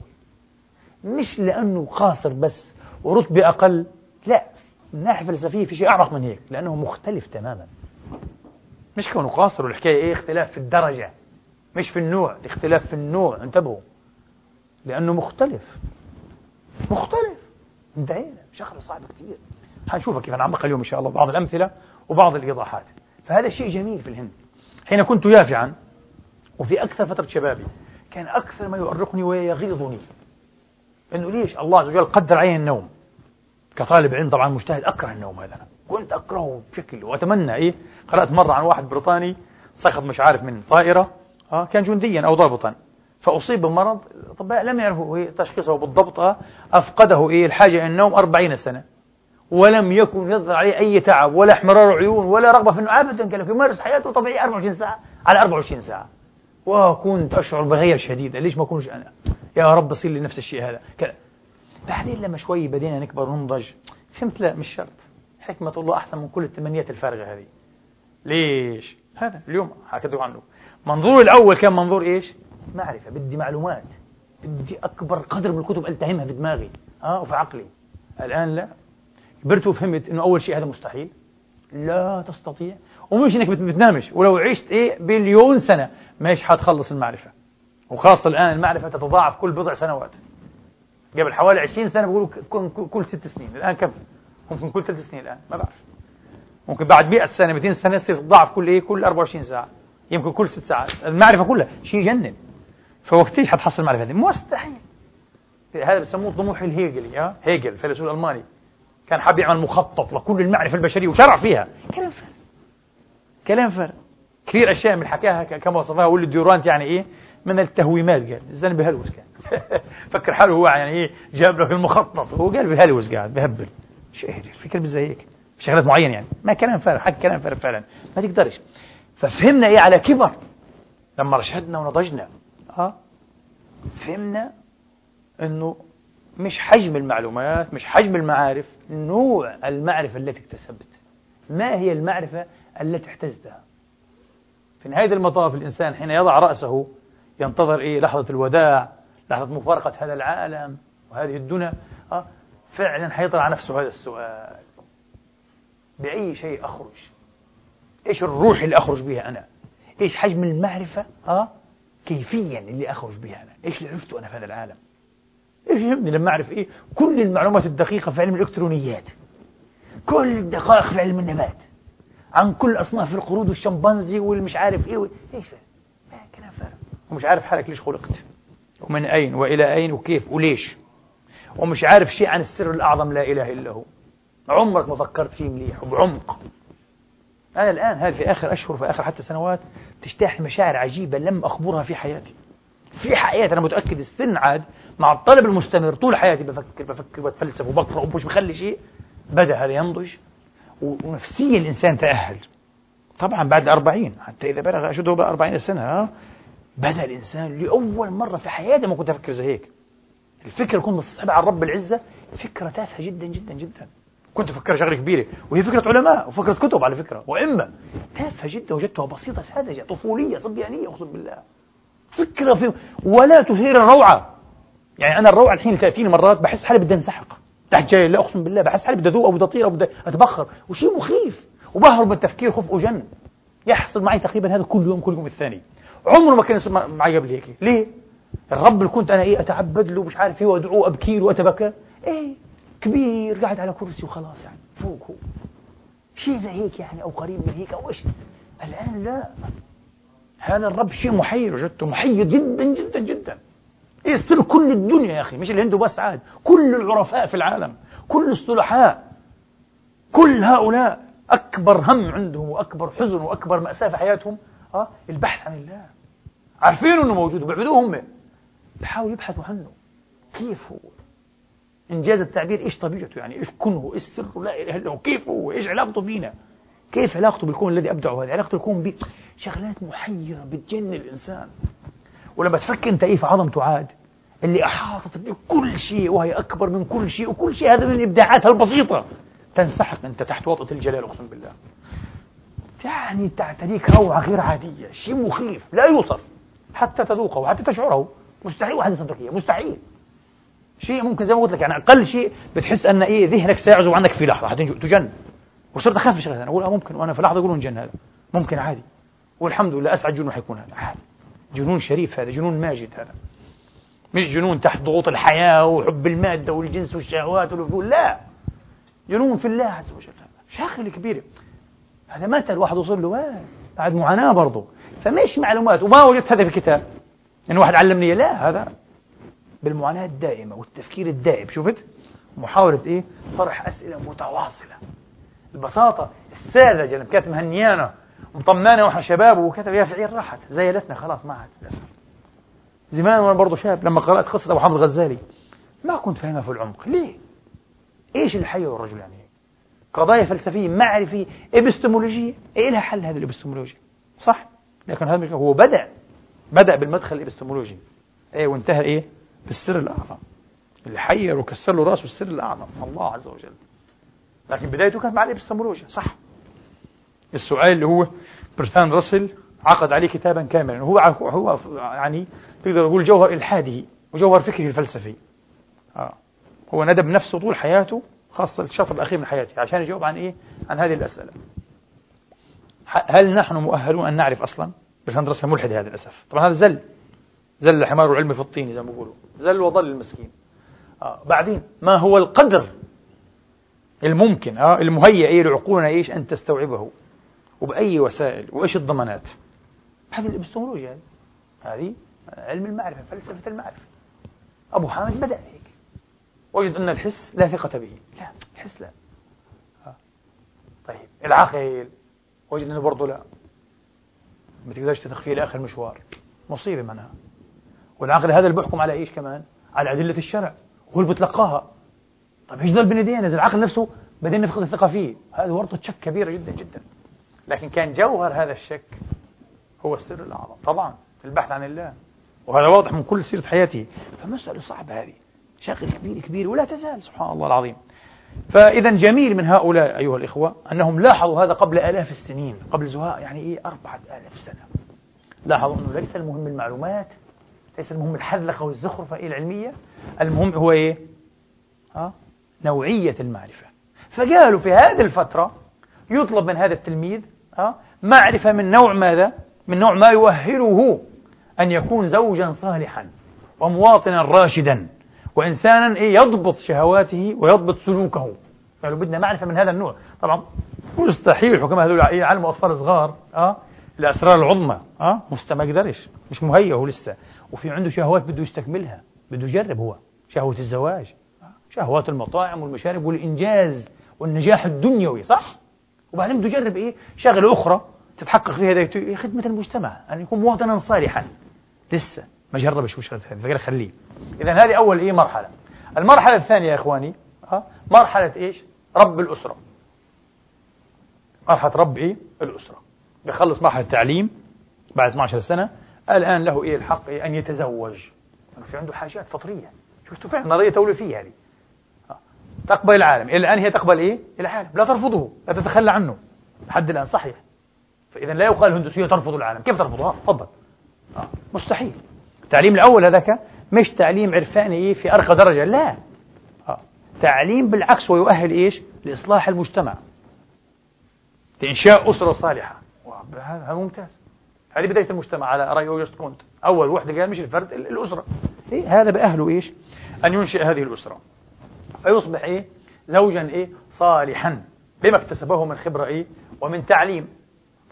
مش لأنه قاصر بس ورتبة أقل لا. من الناحية الفلسفية في شيء أعمق من هيك لأنه مختلف تماما. مش كونه قاصر والحكاية إيه؟ اختلاف في الدرجة. مش في النوع اختلاف في النوع انتبهوا. لأنه مختلف. مختلف. انتهينا. شغلة صعبة كثير حنشوفها كيف نعمقها اليوم إن شاء الله بعض الأمثلة. وبعض الإيضاحات. فهذا شيء جميل في الهند. حين كنت يافعا وفي أكثر فترة شبابي كان أكثر ما يؤرقني ويغيظني. أنه ليش الله عز وجل قدر علي النوم؟ كطالب علم طبعا مجتهد أكره النوم هذا. كنت أكرهه بشكل وأتمنى إيه قرأت مرة عن واحد بريطاني سقط مش عارف من طائرة آه كان جنديا أو ضابطا. فأصيب بمرض الأطباء لم يعرفوا تشخيصه بالضبط أفقده إيه الحاجة إلى النوم أربعين سنة. ولم يكن يظهر عليه أي تعب ولا احمرار عيون ولا رغبة في أنه أبدا كان يمارس حياته طبيعي 24 ساعة على 24 ساعة. وكنت أشعر بغير شديدة ليش ما أكونش أنا؟ يا رب يصير لي نفس الشيء هذا. كذا. بعدين لما شوي بدينا نكبر وننضج فهمت لا مش شرط. حكمة الله أحسن من كل التمنيات الفارغة هذه. ليش؟ هذا اليوم حكيت عنه. منظور الأول كان منظور إيش؟ معرفة. بدي معلومات. بدي أكبر قدر من الكتب ألتهمها في دماغي. آه وفي عقلي. الآن لا. كبرت وفهمت أنه أول شيء هذا مستحيل. لا تستطيع. ومش إنك بتنامش. ولو عشت إيه بليون سنة مش حتخلص المعرفة. وخاصة الآن المعرفة تتضاعف كل بضع سنوات. قبل حوالي 20 سنة بيقولوا كل ست سنين. الآن كم؟ ممكن كل ثلاث سنين الآن. ما بعرف. ممكن بعد 100 سنة 200 سنة تصير تضاعف كل إيه كل 24 ساعة. يمكن كل ست ساعات. المعرفة كلها شيء يجنن فوقتيش حتحصل المعرفة هذه. مستحيل. هذا بسموه الطموح الهيجلي ها هيجل الفيلسوف الالماني كان حاب يعمل مخطط لكل المعرفة البشرية وشرع فيها. كلام فارغ كلام فارغ كثير أشياء من حكاها كما وصفها ولد ديورانت يعني إيه؟ من التهويمات قال. الزلمة بهلوس كان (laughs) فكر حاله هو يعني إيه؟ جاب لك المخطط. هو قال بهلوس قاعد بهبل. إيه الفكرة زي هيك شغلات معينة يعني. ما كلام فارغ حق كلام فارغ فعلا. ما تقدرش. ففهمنا إيه على كبر. لما رشدنا ونضجنا. ها فهمنا إنه مش حجم المعلومات مش حجم المعارف نوع المعرفة التي اكتسبت. ما هي المعرفة التي احتزتها في نهاية المطاف الإنسان حين يضع رأسه ينتظر إيه؟ لحظة الوداع لحظة مفارقة هذا العالم وهذه الدنيا. أه فعلا حيطلع نفسه هذا السؤال. بأي شيء أخرج؟ إيش الروح اللي أخرج بها أنا؟ إيش حجم المعرفة؟ أه كيفيا اللي أخرج بها أنا؟ إيش اللي عرفته أنا في هذا العالم؟ إيش يهمني لما أعرف إيه؟ كل المعلومات الدقيقة في علم الإلكترونيات. كل الدقائق في علم النبات. عن كل أصناف القرود والشمبانزي والمش عارف إيه و... إيش كلام فارغ. ومش عارف حالك ليش خلقت. ومن أين وإلى أين وكيف وليش. ومش عارف شيء عن السر الأعظم لا إله إلا هو. عمرك ما فكرت فيه مليح وبعمق. أنا الآن هذه في آخر أشهر في آخر حتى سنوات تجتاح مشاعر عجيبة لم أخبرها في حياتي. في حياتي أنا متأكد السن عاد مع الطلب المستمر طول حياتي بفكر بفكر بتفلسف وبقرأ ومش بخلي شيء بدأ هذا ينضج ونفسيا الإنسان تأهل. طبعا بعد أربعين حتى إذا بلغ أشده بقى أربعين سنة بدأ الإنسان لأول مرة في حياتي ما كنت أفكر زي هيك. الفكرة كنت مستصعبة على رب العزة فكرة تافهة جدا جدا جدا. كنت أفكر شغلة كبيرة وهي فكرة علماء وفكرة كتب على فكرة وإما تافهة جدا وجدتها بسيطة ساذجة طفولية صبيانية أقسم بالله. فكرة في ولا تثير الروعة. يعني أنا الروعة الحين تأتيني مرات بحس حالي بدي أنسحق. تحت جاي لا أقسم بالله بحس حالي بدي أذوق أو بدي أطير أو بدي أتبخر. وشيء مخيف. وبهرب من التفكير خوف أجن. يحصل معي تقريبا هذا كل يوم كل يوم الثاني. عمره ما كان معي قبل هيك. ليه؟ الرب اللي كنت أنا إيه أتعبد له مش عارف إيه وأدعوه أبكي له وأتبكى. إيه كبير قاعد على كرسي وخلاص يعني. فوق هو. شيء زي هيك يعني أو قريب من هيك أو إيش. الآن لا. هذا الرب شيء محير وجدته محير جدا جدا جدا. يستر كل الدنيا يا أخي مش الهند بس عاد. كل العرفاء في العالم كل الصلحاء كل هؤلاء. أكبر هم عندهم وأكبر حزن وأكبر مأساة في حياتهم أه؟ البحث عن الله. عارفين أنه موجود وبيعبدوه هم بحاولوا يبحثوا عنه. كيف هو؟ إنجاز التعبير إيش طبيعته يعني؟ إيش كنه إيش سره؟ لا إله إلا هو. كيف هو؟ إيش علاقته بينا؟ كيف علاقته بالكون الذي أبدعه؟ هذه علاقته بالكون بي شغلات محيرة بتجن الإنسان. ولما تفكر أنت إيه في عظمته عاد. اللي أحاطت بكل شيء وهي أكبر من كل شيء وكل شيء هذا من إبداعاتها البسيطة. تنسحق أنت تحت وطأة الجلال أقسم بالله. يعني تعتريك روعة غير عادية شيء مخيف لا يوصف. حتى تذوقه وحتى تشعره. مستحيل واحد يصدق مستحيل. شيء ممكن زي ما قلت لك يعني أقل شيء بتحس أن إيه ذهنك سيعزو عنك في لحظة تجن. وصرت أخاف من شغله أقول آه ممكن. وأنا في لحظة أقول انجن هذا. ممكن عادي. والحمد لله أسعد جنون حيكون هذا. عادي. جنون شريف هذا جنون ماجد هذا. مش جنون تحت ضغوط الحياة وحب المادة والجنس والشهوات والفضول لا. جنون في الله عز وجل شاغل كبير هذا متى الواحد وصل له آه. بعد معاناة برضه. فمش معلومات. وما وجدت هذا في الكتاب. يعني واحد علمني. لا هذا بالمعاناة الدائمة والتفكير الدائم. شفت؟ محاولة إيه؟ طرح أسئلة متواصلة. البساطة الساذجة اللي كانت مهنيانا مطمنة وإحنا شباب وكتب يا فعيل راحت. زيلتنا خلاص ما عاد. للأسف. زمان وأنا برضه شاب لما قرأت قصة أبو حامد الغزالي ما كنت فاهمها في العمق. ليه؟ إيش اللي حير الرجل يعني؟ قضايا فلسفية معرفية إبستمولوجية. إيه لها حل هذه الإبستمولوجيا؟ صح. لكن هذا هو بدأ بدأ بالمدخل الإبستمولوجي. إيه وانتهى إيه؟ بالسر الأعظم. اللي حير وكسر له رأسه السر الأعظم. الله عز وجل. لكن بدايته كانت مع الابستمولوجيا صح السؤال اللي هو برثان راسل عقد عليه كتابا كاملا هو هو يعني تقدر تقول جوهر إلحاده وجوهر فكره الفلسفي آه. هو ندب نفسه طول حياته خاصة الشطر الأخير من حياته عشان يجاوب عن إيه؟ عن هذه الأسئلة هل نحن مؤهلون أن نعرف أصلا؟ برثان راسل ملحد هذا للأسف طبعا هذا زل زل حمار العلم في الطين زي ما بيقولوا زل وضل المسكين آه. بعدين ما هو القدر الممكن آه المهيئ إيه لعقولنا إيش؟ أن تستوعبه. وبأي وسائل؟ وإيش الضمانات؟ هذه الإبستمولوجيا. هذه علم المعرفة فلسفة المعرفة. أبو حامد بدأ هيك وجد أن الحس لا ثقة به. لا الحس لا. آه. طيب العقل. وجد أنه برضه لا. ما تقدرش تثق فيه لآخر المشوار مصيبة منها. والعقل هذا اللي بيحكم على إيش كمان؟ على أدلة الشرع. هو اللي بتلقاها طيب إيش بين إذا العقل نفسه بدأنا نفقد الثقة فيه. هذه ورطة شك كبيرة جدا جدا. لكن كان جوهر هذا الشك هو السر الأعظم. طبعا البحث عن الله. وهذا واضح من كل سيرة حياته. فمسألة صعبة هذه. شغل كبير كبير ولا تزال سبحان الله العظيم. فإذا جميل من هؤلاء أيها الإخوة أنهم لاحظوا هذا قبل آلاف السنين قبل زهاء يعني إيه أربعة آلاف سنة. لاحظوا أنه ليس المهم المعلومات ليس المهم الحذلقة والزخرفة العلمية. المهم هو إيه؟ ها؟ نوعية المعرفة فقالوا في هذه الفترة يطلب من هذا التلميذ ها؟ معرفة من نوع ماذا؟ من نوع ما يؤهله أن يكون زوجا صالحا ومواطنا راشدا وإنسانا إيه يضبط شهواته ويضبط سلوكه قالوا بدنا معرفة من هذا النوع طبعا مستحيل الحكماء هذول يعلموا أطفال صغار أه الأسرار العظمى أه ما يقدرش مش مهيئ هو لسه وفي عنده شهوات بده يستكملها بده يجرب هو شهوة الزواج شهوات المطاعم والمشارب والإنجاز والنجاح الدنيوي صح؟ وبعدين بده يجرب إيه؟ شغلة أخرى تتحقق فيها إيه؟ خدمة المجتمع أن يكون مواطنا صالحا لسه ما جربش وش هذا خليه إذا هذه أول إيه مرحلة المرحلة الثانية يا إخواني ها مرحلة إيش؟ رب الأسرة مرحلة رب إيه؟ الأسرة بخلص مرحلة التعليم بعد 12 سنة الآن له إيه الحق إيه؟ أن يتزوج يعني في عنده حاجات فطرية شفتوا فعلا نظرية توليفية هذه تقبل العالم. الآن هي تقبل إيه؟ العالم. لا ترفضه. لا تتخلى عنه. لحد الآن صحيح. فإذا لا يقال الهندوسية ترفض العالم. كيف ترفضها؟ تفضل. آه. مستحيل. التعليم الأول هذاك مش تعليم عرفاني في أرقى درجة. لا. آه. تعليم بالعكس ويؤهل إيش؟ لإصلاح المجتمع. لإنشاء أسرة صالحة. هذا ممتاز. هذه بداية المجتمع على رأي أوجست كونت. أول وحدة قال مش الفرد الأسرة. إيه هذا بأهله إيش؟ أن ينشئ هذه الأسرة. فيصبح إيه زوجا إيه؟ صالحا بما اكتسبه من خبرة إيه؟ ومن تعليم.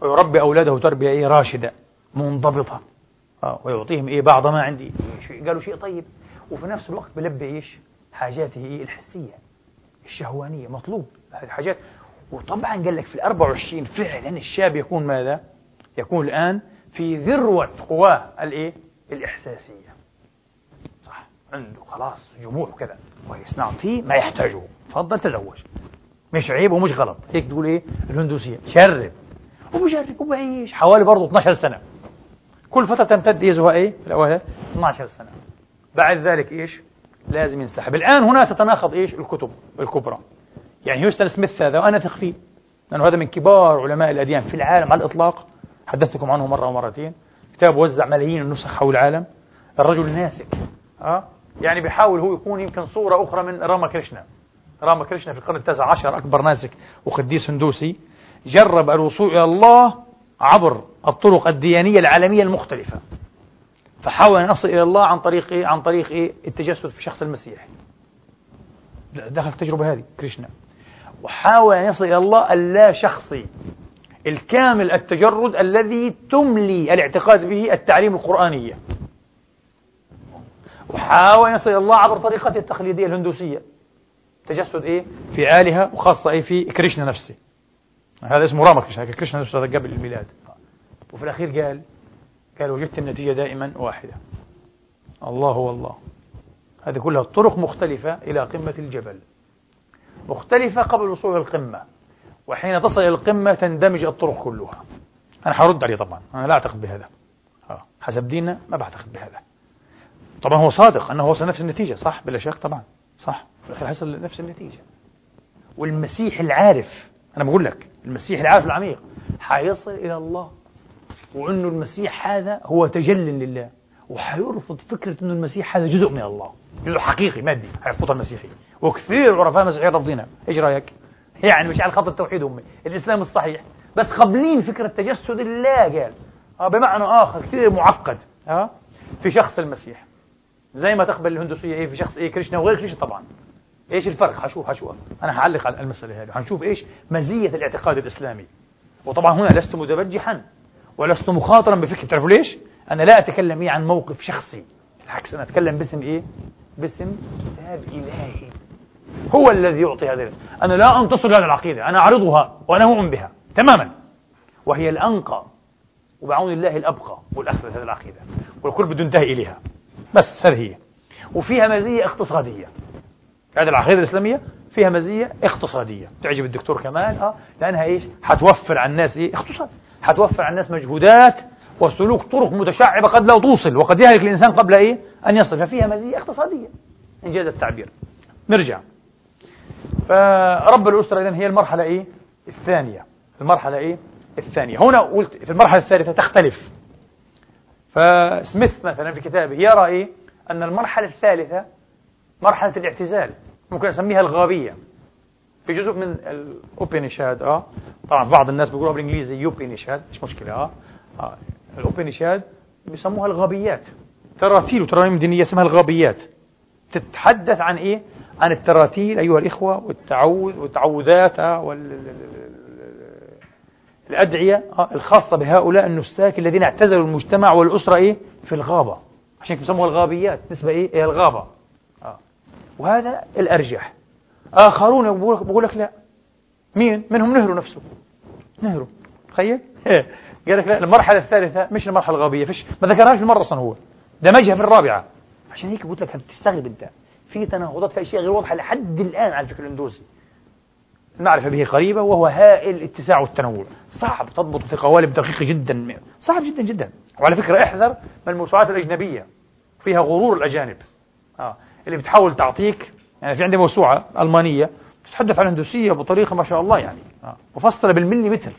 ويربي أولاده تربية إيه؟ راشدة منضبطة. آه ويعطيهم إيه؟ بعض ما عندي. قالوا شيء طيب. وفي نفس الوقت بلبي إيش؟ حاجاته إيه؟ الحسية الشهوانية مطلوب. الحاجات وطبعا قال لك في ال 24 فعلا الشاب يكون ماذا؟ يكون الآن في ذروة قواه الإيه؟ الإحساسية. عنده خلاص جموع وكذا. كويس. نعطيه ما يحتاجه. تفضل تزوج. مش عيب ومش غلط. هيك تقول إيه؟ الهندوسية. شرب. وبجرب وبعيش. حوالي برضه 12 سنة. كل فترة تمتد إيزها إيه؟ في الأول 12 سنة. بعد ذلك إيش؟ لازم ينسحب. الآن هنا تتناقض إيش؟ الكتب الكبرى. يعني هيوستن سميث هذا وأنا أثق فيه لأنه هذا من كبار علماء الأديان في العالم على الإطلاق. حدثتكم عنه مرة ومرتين. كتاب وزع ملايين النسخ حول العالم. الرجل ناسك. أه؟ يعني بيحاول هو يكون يمكن صورة أخرى من راما كريشنا. راما كريشنا في القرن التاسع عشر أكبر ناسك وقديس هندوسي جرب الوصول إلى الله عبر الطرق الديانية العالمية المختلفة. فحاول أن يصل إلى الله عن طريق إيه؟ عن طريق إيه؟ التجسد في شخص المسيح. دخل التجربة هذه كريشنا. وحاول أن يصل إلى الله اللا شخصي الكامل التجرد الذي تملي الاعتقاد به التعليم القرآنية. وحاول يصل إلى الله عبر طريقته التقليدية الهندوسية. تجسد إيه؟ في آلهة وخاصة إيه؟ في كريشنا نفسه. هذا اسمه راما كريشنا كريشنا نفسه هذا قبل الميلاد. وفي الأخير قال قال وجدت النتيجة دائما واحدة. الله هو الله. هذه كلها طرق مختلفة إلى قمة الجبل. مختلفة قبل إلى القمة. وحين تصل إلى القمة تندمج الطرق كلها. أنا حرد عليه طبعا. أنا لا أعتقد بهذا. آه. حسب ديننا ما بعتقد بهذا. طبعا هو صادق أنه وصل نفس النتيجة. صح؟ بلا شك طبعا. صح. في الأخير حصل نفس النتيجة. والمسيح العارف أنا بقول لك المسيح العارف العميق حيصل إلى الله وأنه المسيح هذا هو تجل لله وحيرفض فكرة أنه المسيح هذا جزء من الله. جزء حقيقي مادي حيرفضها المسيحي وكثير عرفاء المسيحيين رافضينها. إيش رأيك؟ يعني مش على خط التوحيد هم. الإسلام الصحيح. بس قابلين فكرة تجسد الله قال. آه بمعنى آخر كثير معقد. آه في شخص المسيح. زي ما تقبل الهندوسية إيه في شخص إيه كريشنا وغير كريشنا طبعا. إيش الفرق؟ حشوف حشوف أنا هعلق على المسألة هذه. حنشوف إيش مزية الاعتقاد الإسلامي. وطبعا هنا لست متبجحا ولست مخاطرا بفكرة تعرفوا ليش؟ أنا لا أتكلم إيه عن موقف شخصي. بالعكس أنا أتكلم باسم إيه؟ باسم كتاب إلهي. هو الذي يعطي هذه أنا لا أنتصر لهذه العقيدة. أنا أعرضها وأنا مؤمن بها. تماما. وهي الأنقى وبعون الله الأبقى والأخذ هذه العقيدة. والكل بده ينتهي إليها. بس هذه هي. وفيها مزية اقتصادية. هذه العقيدة الإسلامية فيها مزية اقتصادية. تعجب الدكتور كمال آه لأنها إيش؟ حتوفر على الناس إيه؟ اقتصاد. حتوفر على الناس مجهودات وسلوك طرق متشعبة قد لا توصل وقد يهلك الإنسان قبل إيه؟ أن يصل. ففيها مزية اقتصادية. إنجاز التعبير. نرجع. فرب الأسرة إذن هي المرحلة إيه؟ الثانية. المرحلة إيه؟ الثانية. هنا قلت في المرحلة الثالثة تختلف. فسميث مثلا في كتابه يرى إيه أن المرحلة الثالثة مرحلة الاعتزال ممكن أسميها الغابية في جزء من الأوبنشاد آه طبعا بعض الناس بيقولوها بالإنجليزي يوبنشاد مش مشكلة آه, آه. الأوبنشاد بيسموها الغابيات تراتيل وترانيم دينية اسمها الغابيات تتحدث عن إيه؟ عن التراتيل أيها الإخوة والتعوذ والتعوذات آه وال الأدعية الخاصة بهؤلاء النساك الذين اعتزلوا المجتمع والأسرة إيه؟ في الغابة عشان كده بيسموها الغابيات نسبة إيه؟ إلى الغابة آه. وهذا الأرجح آخرون بقول لك لا مين؟ منهم نهرو نفسه نهرو تخيل؟ إيه. (laughs) قال لك لا المرحلة الثالثة مش المرحلة الغابية فيش ما ذكرهاش المرة أصلا هو دمجها في الرابعة عشان هيك قلت لك هتستغرب أنت في تناقضات في أشياء غير واضحة لحد الآن على الفكر الهندوسي المعرفة به قريبة وهو هائل الاتساع والتنوع صعب تضبط في قوالب دقيقة جدا. صعب جدا جدا. وعلى فكرة احذر من الموسوعات الأجنبية. فيها غرور الأجانب. آه. اللي بتحاول تعطيك يعني في عندي موسوعة ألمانية تتحدث عن الهندوسية بطريقة ما شاء الله يعني. آه. مفصلة بالمليمتر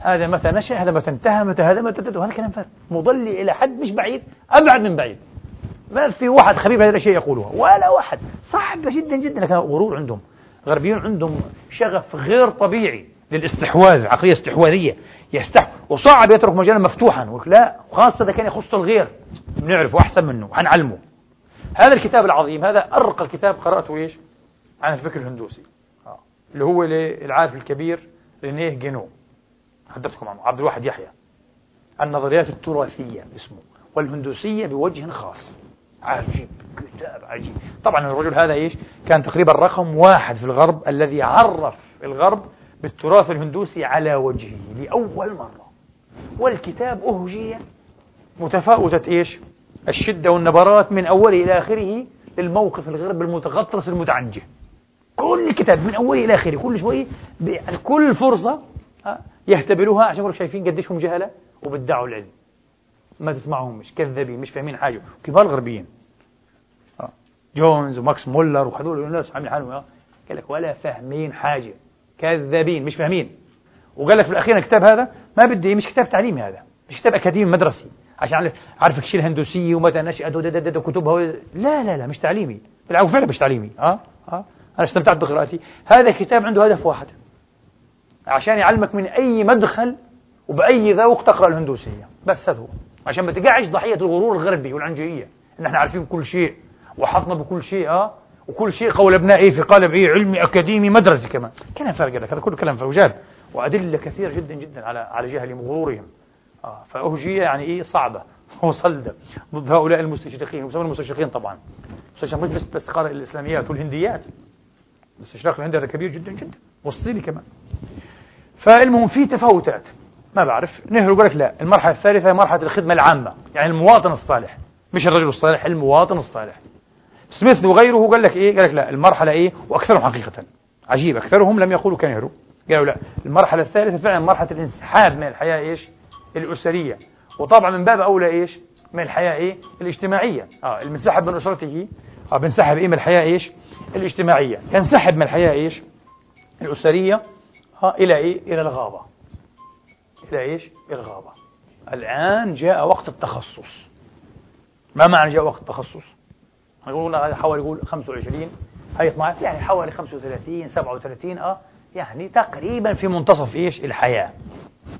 هذا متى نشأ؟ هذا متى انتهى؟ متى هذا متى هذا كلام فارغ. مضلي إلى حد مش بعيد أبعد من بعيد. ما في واحد خبير هذه الأشياء يقولها. ولا واحد. صعبة جدا جدا. لكن غرور عندهم. الغربيون عندهم شغف غير طبيعي. للاستحواذ عقلية استحواذية. يستحوذ وصعب يترك مجالا مفتوحا. لا خاصة إذا كان يخص الغير. بنعرفه أحسن منه. وحنعلمه هذا الكتاب العظيم هذا أرقى كتاب قرأته إيش؟ عن الفكر الهندوسي. آه. اللي هو العارف الكبير رينيه جينو. حدثتكم عنه. عبد الواحد يحيى. النظريات التراثية اسمه. والهندوسية بوجه خاص. عجيب كتاب عجيب. طبعا الرجل هذا إيش؟ كان تقريبا رقم واحد في الغرب الذي عرف الغرب بالتراث الهندوسي على وجهه لأول مرة. والكتاب أهجي متفاوتة إيش؟ الشدة والنبرات من أوله إلى آخره للموقف الغرب المتغطرس المتعنجه. كل كتاب من أوله إلى آخره كل شوي كل فرصة يهتبلوها. عشان يقولوا شايفين قديش هم جهلة وبدعوا العلم. ما تسمعهم مش كذابين مش فاهمين حاجة. كبار الغربيين آه. جونز وماكس مولر وهذول الناس عاملين حالهم. قال لك ولا فاهمين حاجة. كذابين مش فاهمين. وقال لك في الأخير الكتاب هذا ما بدي مش كتاب تعليمي هذا مش كتاب أكاديمي مدرسي عشان أعرف الشيء الهندوسية ومتى نشأت وكتبها لا لا لا مش تعليمي. بالعكس فعلا مش تعليمي. آه آه أنا استمتعت بقراءتي. هذا كتاب عنده هدف واحد عشان يعلمك من أي مدخل وبأي ذوق تقرأ الهندوسية. بس هذا هو. عشان ما تقعش ضحية الغرور الغربي والعنجهية إن إحنا عارفين كل شيء وحطنا بكل شيء آه. وكل شيء قول ابناء إيه في قالب إيه علمي أكاديمي مدرسي كمان. كلام فارغ لك هذا كله كلام فارغ وأدلة كثيرة جدا جدا على على جهلهم وغرورهم آه فاهجيه يعني إيه صعبة. (laughs) وصلده ضد هؤلاء المستشرقين وسمون المستشرقين طبعا. مستشرقين بس بس قارئ الإسلاميات والهنديات. الاستشراق الهندي هذا كبير جدا جدا. والصيني كمان. فالمهم في تفاوتات. ما بعرف. نهر يقول لك لا. المرحلة الثالثة هي مرحلة الخدمة العامة. يعني المواطن الصالح. مش الرجل الصالح المواطن الصالح. سميث وغيره قال لك إيه؟ قال لك لا المرحلة إيه؟ وأكثرهم حقيقة. عجيب أكثرهم لم يقولوا كنهروا قالوا لا المرحلة الثالثة فعلا مرحلة الانسحاب من الحياة إيش؟ الأسرية. وطبعا من باب أولى إيش؟ من الحياة إيه؟ الاجتماعية. آه المنسحب من أسرته. آه بنسحب إيه من الحياة إيش؟ الاجتماعية. ينسحب من الحياة إيش؟ الأسرية. آه إلى إيه؟ إلى الغابة. إلى إيش؟ الغابة. الآن جاء وقت التخصص. ما معنى جاء وقت التخصص؟ هذا حوالي يقول 25 هي 12 يعني حوالي 35 37 آه يعني تقريبا في منتصف إيش؟ الحياة.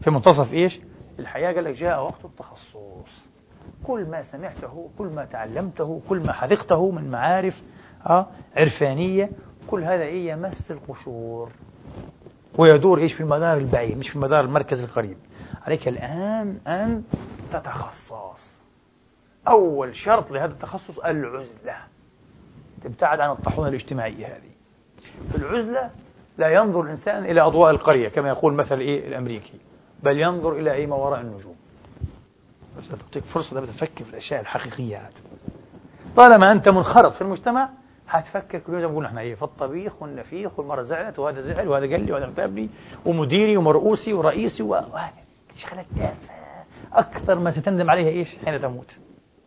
في منتصف إيش؟ الحياة. قال لك جاء وقت التخصص. كل ما سمعته كل ما تعلمته كل ما حذقته من معارف آه عرفانية كل هذا إيه؟ يمس القشور. ويدور إيش؟ في المدار البعيد مش في المدار المركز القريب. عليك الآن أن تتخصص. أول شرط لهذا التخصص العزلة. تبتعد عن الطاحونة الاجتماعية هذه. في العزلة لا ينظر الإنسان إلى أضواء القرية كما يقول مثل إيه الأمريكي بل ينظر إلى أي ما وراء النجوم. بس تعطيك فرصة تفكر في الأشياء الحقيقية. طالما أنت منخرط في المجتمع حتفكر كل يوم زي ما قلنا إحنا إيه في الطبيخ والنفيخ والمرة زعلت وهذا زعل وهذا قال لي وهذا اغتابني ومديري ومرؤوسي ورئيسي وهذا شغلات تافهة أكثر ما ستندم عليها إيش؟ حين تموت.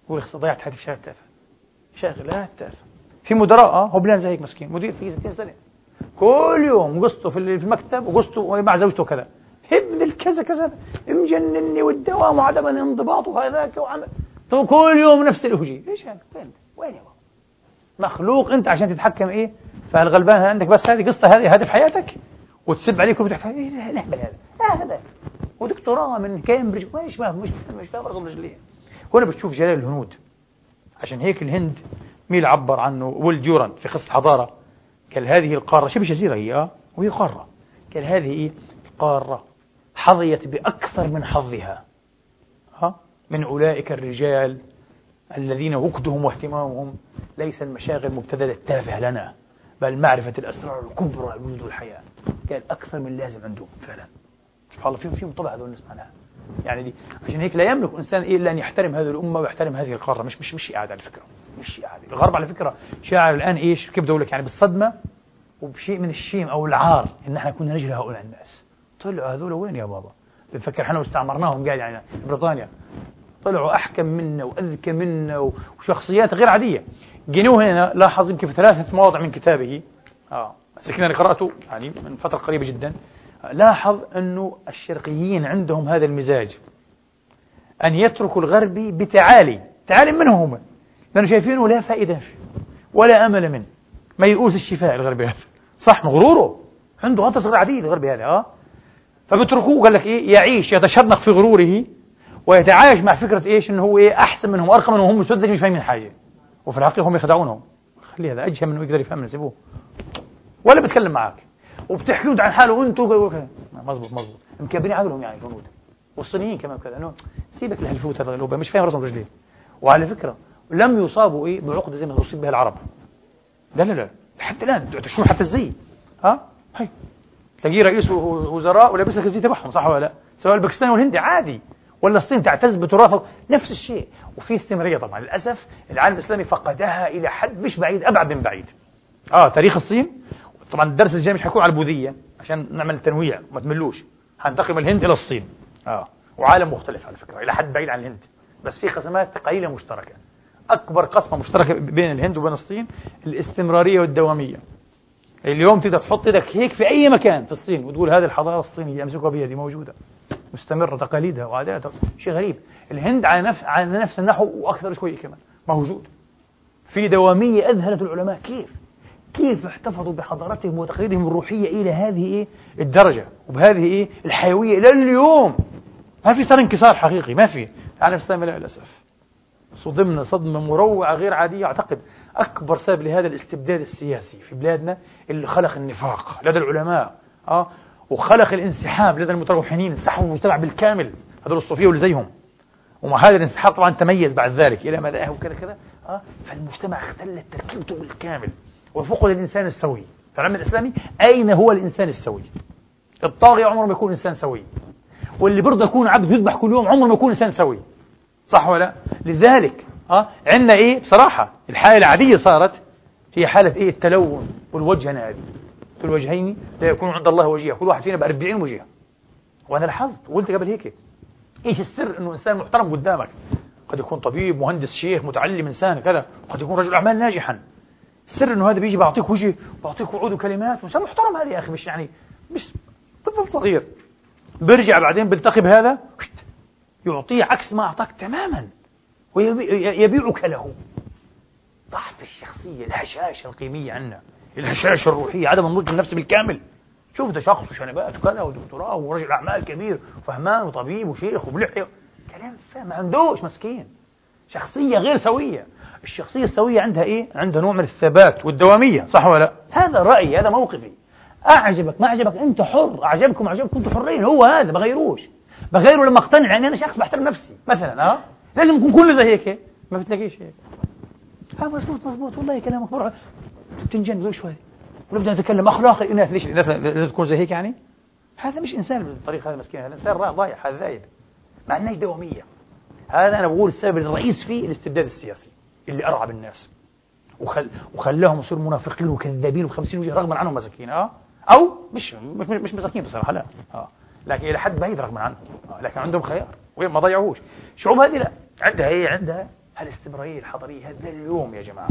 يقول ضيعت حياتي في شغلات تافهة شغلات تافهة في مدراء آه هو زي هيك مسكين مدير في 60 سنة كل يوم قصته في المكتب وقصته مع زوجته كذا ابن كذا كذا مجنني والدوام وعدم الانضباط وهذاك وعمل طيب كل يوم نفس الهجي إيش هذا وين وين يا مخلوق انت عشان تتحكم إيه فالغلبان عندك بس هذه قصه هذه هدف حياتك وتسب عليه كل بتحكي إيه هذا لا هذا ودكتوراه من كامبريدج مش ما مش مش فاهم رجليه هنا بتشوف جلال الهنود. عشان هيك الهند مين عبر عنه ويل ديوران في قصه الحضارة. قال هذه القارة شبه جزيرة هي آه وهي قارة. قال هذه إيه؟ القاره حظيت بأكثر من حظها. ها من أولئك الرجال الذين وقتهم واهتمامهم ليس المشاغل المبتذلة التافهة لنا بل معرفة الأسرار الكبرى لوجود الحياة. كان أكثر من لازم عندهم فعلا. سبحان الله فيهم فيهم طبع هذول الناس معناها. يعني دي عشان هيك لا يملك إنسان إلا أن يحترم هذه الأمة ويحترم هذه القارة. مش مش مش قاعد على فكرة مش قاعد الغرب على فكرة شاعر الآن إيش؟ كيف بدي أقول لك؟ يعني بالصدمة وبشيء من الشيم أو العار إن إحنا كنا نجري هؤلاء الناس. طلعوا هذول وين يا بابا؟ بنفكر إحنا واستعمرناهم قاعد يعني بريطانيا. طلعوا أحكم منا وأذكى منا وشخصيات غير عادية. جنوه هنا لاحظ يمكن في ثلاثة مواضع من كتابه. آه أنا قرأته يعني من فترة قريبة جدا. لاحظ أنه الشرقيين عندهم هذا المزاج أن يتركوا الغربي بتعالي تعالي منهم هم لأنه شايفينه لا فائدة فيه ولا أمل منه. ما يؤوس الشفاء الغربي هذا. صح مغروره. عنده غطس غير عادي الغربي هذا آه. فبتركوه قال لك إيه يعيش يتشنق في غروره ويتعايش مع فكرة إيش إنه هو إيه أحسن منهم وأرقى منهم وهم سذج مش فاهمين حاجة. وفي الحقيقة هم يخدعونهم. خلي هذا أجهم منه يقدر يفهم سيبوه ولا بتكلم معك. وبتحكي عن حاله وأنتم مظبوط مظبوط. مكبرين عقلهم يعني الهنود والصينيين كمان كذا إنه سيبك لهالفوت هذا اللي مش فاهم راسهم رجليه. وعلى فكرة لم يصابوا إيه؟ بعقده زي ما اصيب بها العرب. لا لا لا حتى الآن. شو حتى الزي. ها؟ هي تلاقيه رئيس وزراء ولابس لك الزي تبعهم صح ولا لا؟ سواء الباكستاني والهندي عادي. ولا الصين تعتز بتراثه. نفس الشيء. وفي استمرارية طبعا. للأسف العالم الإسلامي فقدها إلى حد مش بعيد أبعد من بعيد. آه تاريخ الصين؟ طبعا الدرس الجاي مش حيكون على البوذية عشان نعمل تنويع ما تملوش. حنتقل من الهند إلى الصين. آه. وعالم مختلف على فكرة إلى حد بعيد عن الهند. بس في قسمات قليلة مشتركة. أكبر قسمة مشتركة بين الهند وبين الصين الاستمرارية والدوامية. اليوم تقدر تحط إيدك هيك في أي مكان في الصين وتقول هذه الحضارة الصينية امسكها بيدي موجودة. مستمرة تقاليدها وعاداتها. شيء غريب. الهند على نفس على نفس النحو وأكثر شوي كمان. موجود. في دوامية أذهلت العلماء. كيف؟ كيف احتفظوا بحضارتهم وتقاليدهم الروحية إلى هذه إيه؟ الدرجة وبهذه إيه؟ الحيوية إلى اليوم. ما في صار انكسار حقيقي ما في. العالم الإسلامي للأسف. صدمنا صدمة مروعة غير عادية. أعتقد أكبر سبب لهذا الاستبداد السياسي في بلادنا اللي خلق النفاق لدى العلماء آه؟ وخلق الانسحاب لدى المتروحنين انسحبوا المجتمع بالكامل. هذول الصوفية واللي زيهم ومع هذا الانسحاب طبعا تميز بعد ذلك. إلى مداه وكذا كذا آه؟ فالمجتمع اختلت تركيبته بالكامل. وفقد الإنسان السوي. في العلم الإسلامي؟ أين هو الإنسان السوي؟ الطاغية عمره ما يكون إنسان سوي. واللي برضه يكون عبد يذبح كل يوم عمره ما يكون إنسان سوي. صح ولا لذلك آه عندنا إيه؟ بصراحة الحالة العادية صارت هي حالة إيه؟ التلون والوجه هذه الوجهين لا يكون عند الله وجيه كل واحد فينا ب 40 وجيه وأنا لاحظت وقلت قبل هيك إيش السر إنه إنسان محترم قدامك؟ قد يكون طبيب مهندس شيخ متعلم إنسان كذا. قد يكون رجل أعمال ناجحا. السر إنه هذا بيجي بعطيك وجه بعطيك وعود وكلمات وانسان محترم هذا يا أخي مش يعني مش طفل صغير. بيرجع بعدين بيلتقي بهذا يعطيه عكس ما أعطاك تماما ويبيعك له. ضعف الشخصية الهشاشة القيمية عندنا الهشاشة الروحية عدم النضج النفسي بالكامل. شوف ده شخص وشنبات وكذا ودكتوراه ورجل أعمال كبير وفهمان وطبيب وشيخ وبلحية كلام فاهم ما عندوش مسكين. شخصية غير سوية. الشخصية السوية عندها إيه؟ عندها نوع من الثبات والدوامية صح ولا لا؟ هذا رأيي هذا موقفي. أعجبك ما أعجبك؟ أنت حر. أعجبكم أعجبكم أنتم حرين. هو هذا بغيروش بغيره لما أقتنع يعني أنا شخص بحترم نفسي مثلا أه؟ لازم يكون كله زي هيك. ما بتلاقيش هيك. ها مزبوط مزبوط والله كلامك مرعب. بتنجن شوي. ونبدا نتكلم اخلاق الاناث ليش الاناث لازم تكون زي هيك يعني؟ هذا مش إنسان بالطريقة هذا مسكين هذا إنسان ضايع هذا عندناش دوامية. هذا أنا بقول السبب الرئيس فيه الاستبداد السياسي اللي أرعب الناس. وخل وخلاهم يصيروا منافقين وكذابين وخمسين وجه رغما عنهم مساكين آه. أو مش مش مش مساكين بصراحة لا آه. لكن إلى حد بعيد رغما عنهم آه. لكن عندهم خيار وما ضيعوش. شعوب هذه لا عندها هي عندها الاستمرارية الحضاريه هذا اليوم يا جماعة.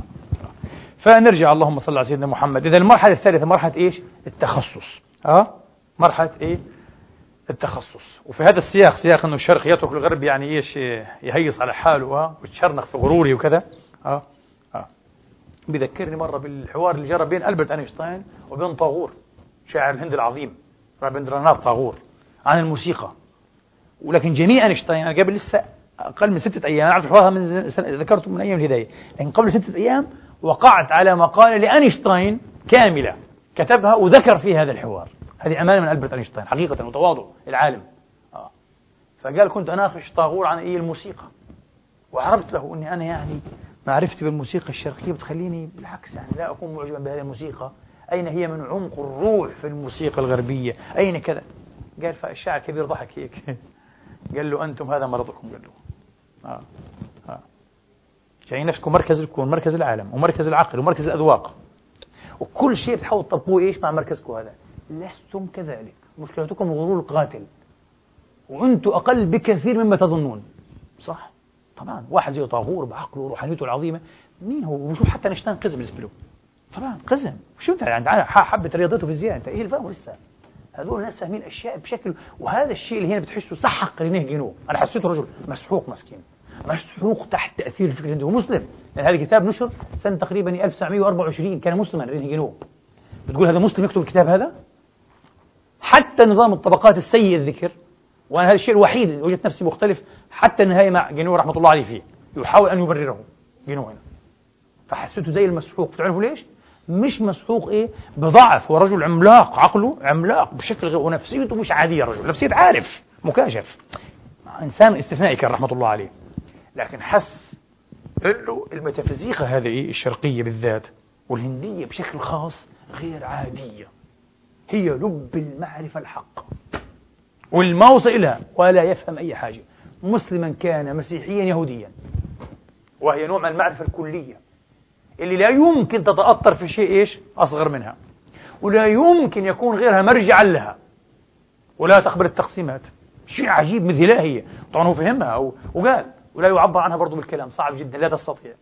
فنرجع اللهم صل على سيدنا محمد. إذا المرحلة الثالثة مرحلة إيش؟ التخصص أه. مرحلة إيه؟ التخصص. وفي هذا السياق سياق أنه الشرق يترك الغرب يعني إيش يهيص على حاله أه ويتشرنخ في غروره وكذا. أه أه. بذكرني مرة بالحوار اللي جرى بين ألبرت أينشتاين وبين طاغور شاعر الهند العظيم رابندراناث طاغور عن الموسيقى. ولكن جميع أينشتاين أنا قبل لسه أقل من ستة أيام أعرف حوارها من ذكرته من أيام الهداية. لكن قبل ستة أيام وقعت على مقالة لأينشتاين كاملة كتبها وذكر في هذا الحوار. هذه أمانة من ألبرت أينشتاين حقيقة وتواضع العالم آه. فقال كنت أناقش طاغور عن أي الموسيقى وعرفت له أني أنا يعني معرفتي بالموسيقى الشرقية بتخليني بالعكس يعني لا أكون معجبا بهذه الموسيقى. أين هي من عمق الروح في الموسيقى الغربية؟ أين كذا؟ قال فالشاعر الكبير ضحك هيك. (laughs) قال له أنتم هذا مرضكم؟ قال له. آه. آه. يعني نفسكم مركز الكون مركز العالم ومركز العقل ومركز الأذواق. وكل شيء بتحاول تطبقوه إيش؟ مع مركزكم هذا. لستم كذلك. مشكلتكم غرور القاتل. وأنتم أقل بكثير مما تظنون. صح؟ طبعا. واحد زي طاغور بعقله وروحانيته العظيمة. مين هو؟ وشوف حتى نشتان قزم بالنسبة له طبعا قزم. شو أنت يعني؟ حبة رياضته في الزيادة. أنت إيه الفهم لسه؟ هذول الناس فاهمين أشياء بشكل وهذا الشيء اللي هنا بتحسه صحق قرينيه جنوب أنا حسيته رجل مسحوق مسكين. مسحوق تحت تأثير الفكر الهندي ومسلم يعني هذا الكتاب نشر سنة تقريبا 1924 كان مسلما رينه جنوب بتقول هذا مسلم يكتب الكتاب هذا؟ حتى نظام الطبقات السيء الذكر وأنا هذا الشيء الوحيد اللي وجدت نفسي مختلف حتى النهاية مع جنو رحمة الله عليه فيه. يحاول أن يبرره جنو هنا. فحسيته زي المسحوق. تعرفوا ليش؟ مش مسحوق إيه؟ بضعف. هو رجل عملاق. عقله عملاق بشكل غير ونفسيته مش عادية الرجل. نفسية عارف. مكاشف. إنسان استثنائي كان رحمة الله عليه. لكن حس انه الميتافيزيقا هذه الشرقية بالذات والهندية بشكل خاص غير عادية. هي لب المعرفة الحق. والما وصل إلها ولا يفهم أي حاجة. مسلما كان مسيحيا يهوديا. وهي نوع من المعرفة الكلية. اللي لا يمكن تتأطر في شيء إيش؟ أصغر منها. ولا يمكن يكون غيرها مرجعا لها. ولا تقبل التقسيمات. شيء عجيب مثل هي. طبعا هو فهمها وقال. ولا يعبر عنها برضو بالكلام. صعب جدا. لا تستطيع.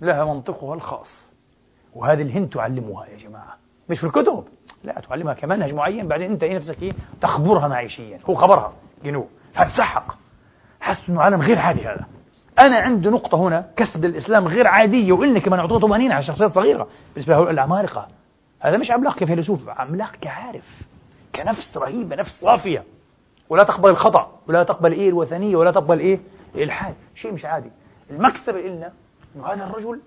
لها منطقها الخاص. وهذه الهند تعلمها يا جماعة. مش في الكتب. لا تعلمها كمنهج معين بعدين انت إيه نفسك إيه؟ تخبرها معيشيا. هو خبرها. جنوب فتسحق حس إنه عالم غير عادي هذا. أنا عندي نقطة هنا كسب الإسلام غير عاديه وإني كمان أعطوه طمأنينة على الشخصيات الصغيرة. بالنسبة له العمالقه هذا مش عملاق كفيلسوف عملاق كعارف. كنفس رهيبة نفس صافية. ولا تقبل الخطأ ولا تقبل إيه الوثنية ولا تقبل إيه الإلحاد. شيء مش عادي. المكسب لنا إنه هذا الرجل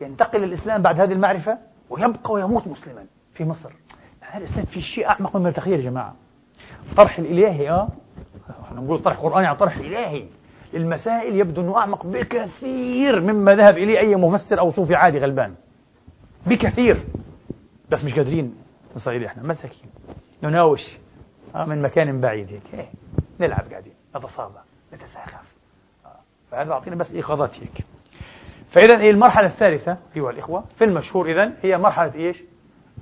ينتقل للإسلام بعد هذه المعرفة ويبقى ويموت مسلما في مصر. هذا الاسلام في شيء أعمق مما تخيل يا جماعة؟ طرح الإلهي آه؟ إحنا نقول طرح قراني على طرح الهي المسائل يبدو أنه أعمق بكثير مما ذهب إليه أي مفسر أو صوفي عادي غلبان. بكثير. بس مش قادرين اليه إحنا مساكين. نناوش آه من مكان بعيد هيك. إيه. نلعب قاعدين نتصابى نتساخف آه. فهذا أعطينا بس إيقاظات هيك. فاذا إيه المرحلة الثالثة أيها الإخوة في المشهور اذا هي مرحلة إيش؟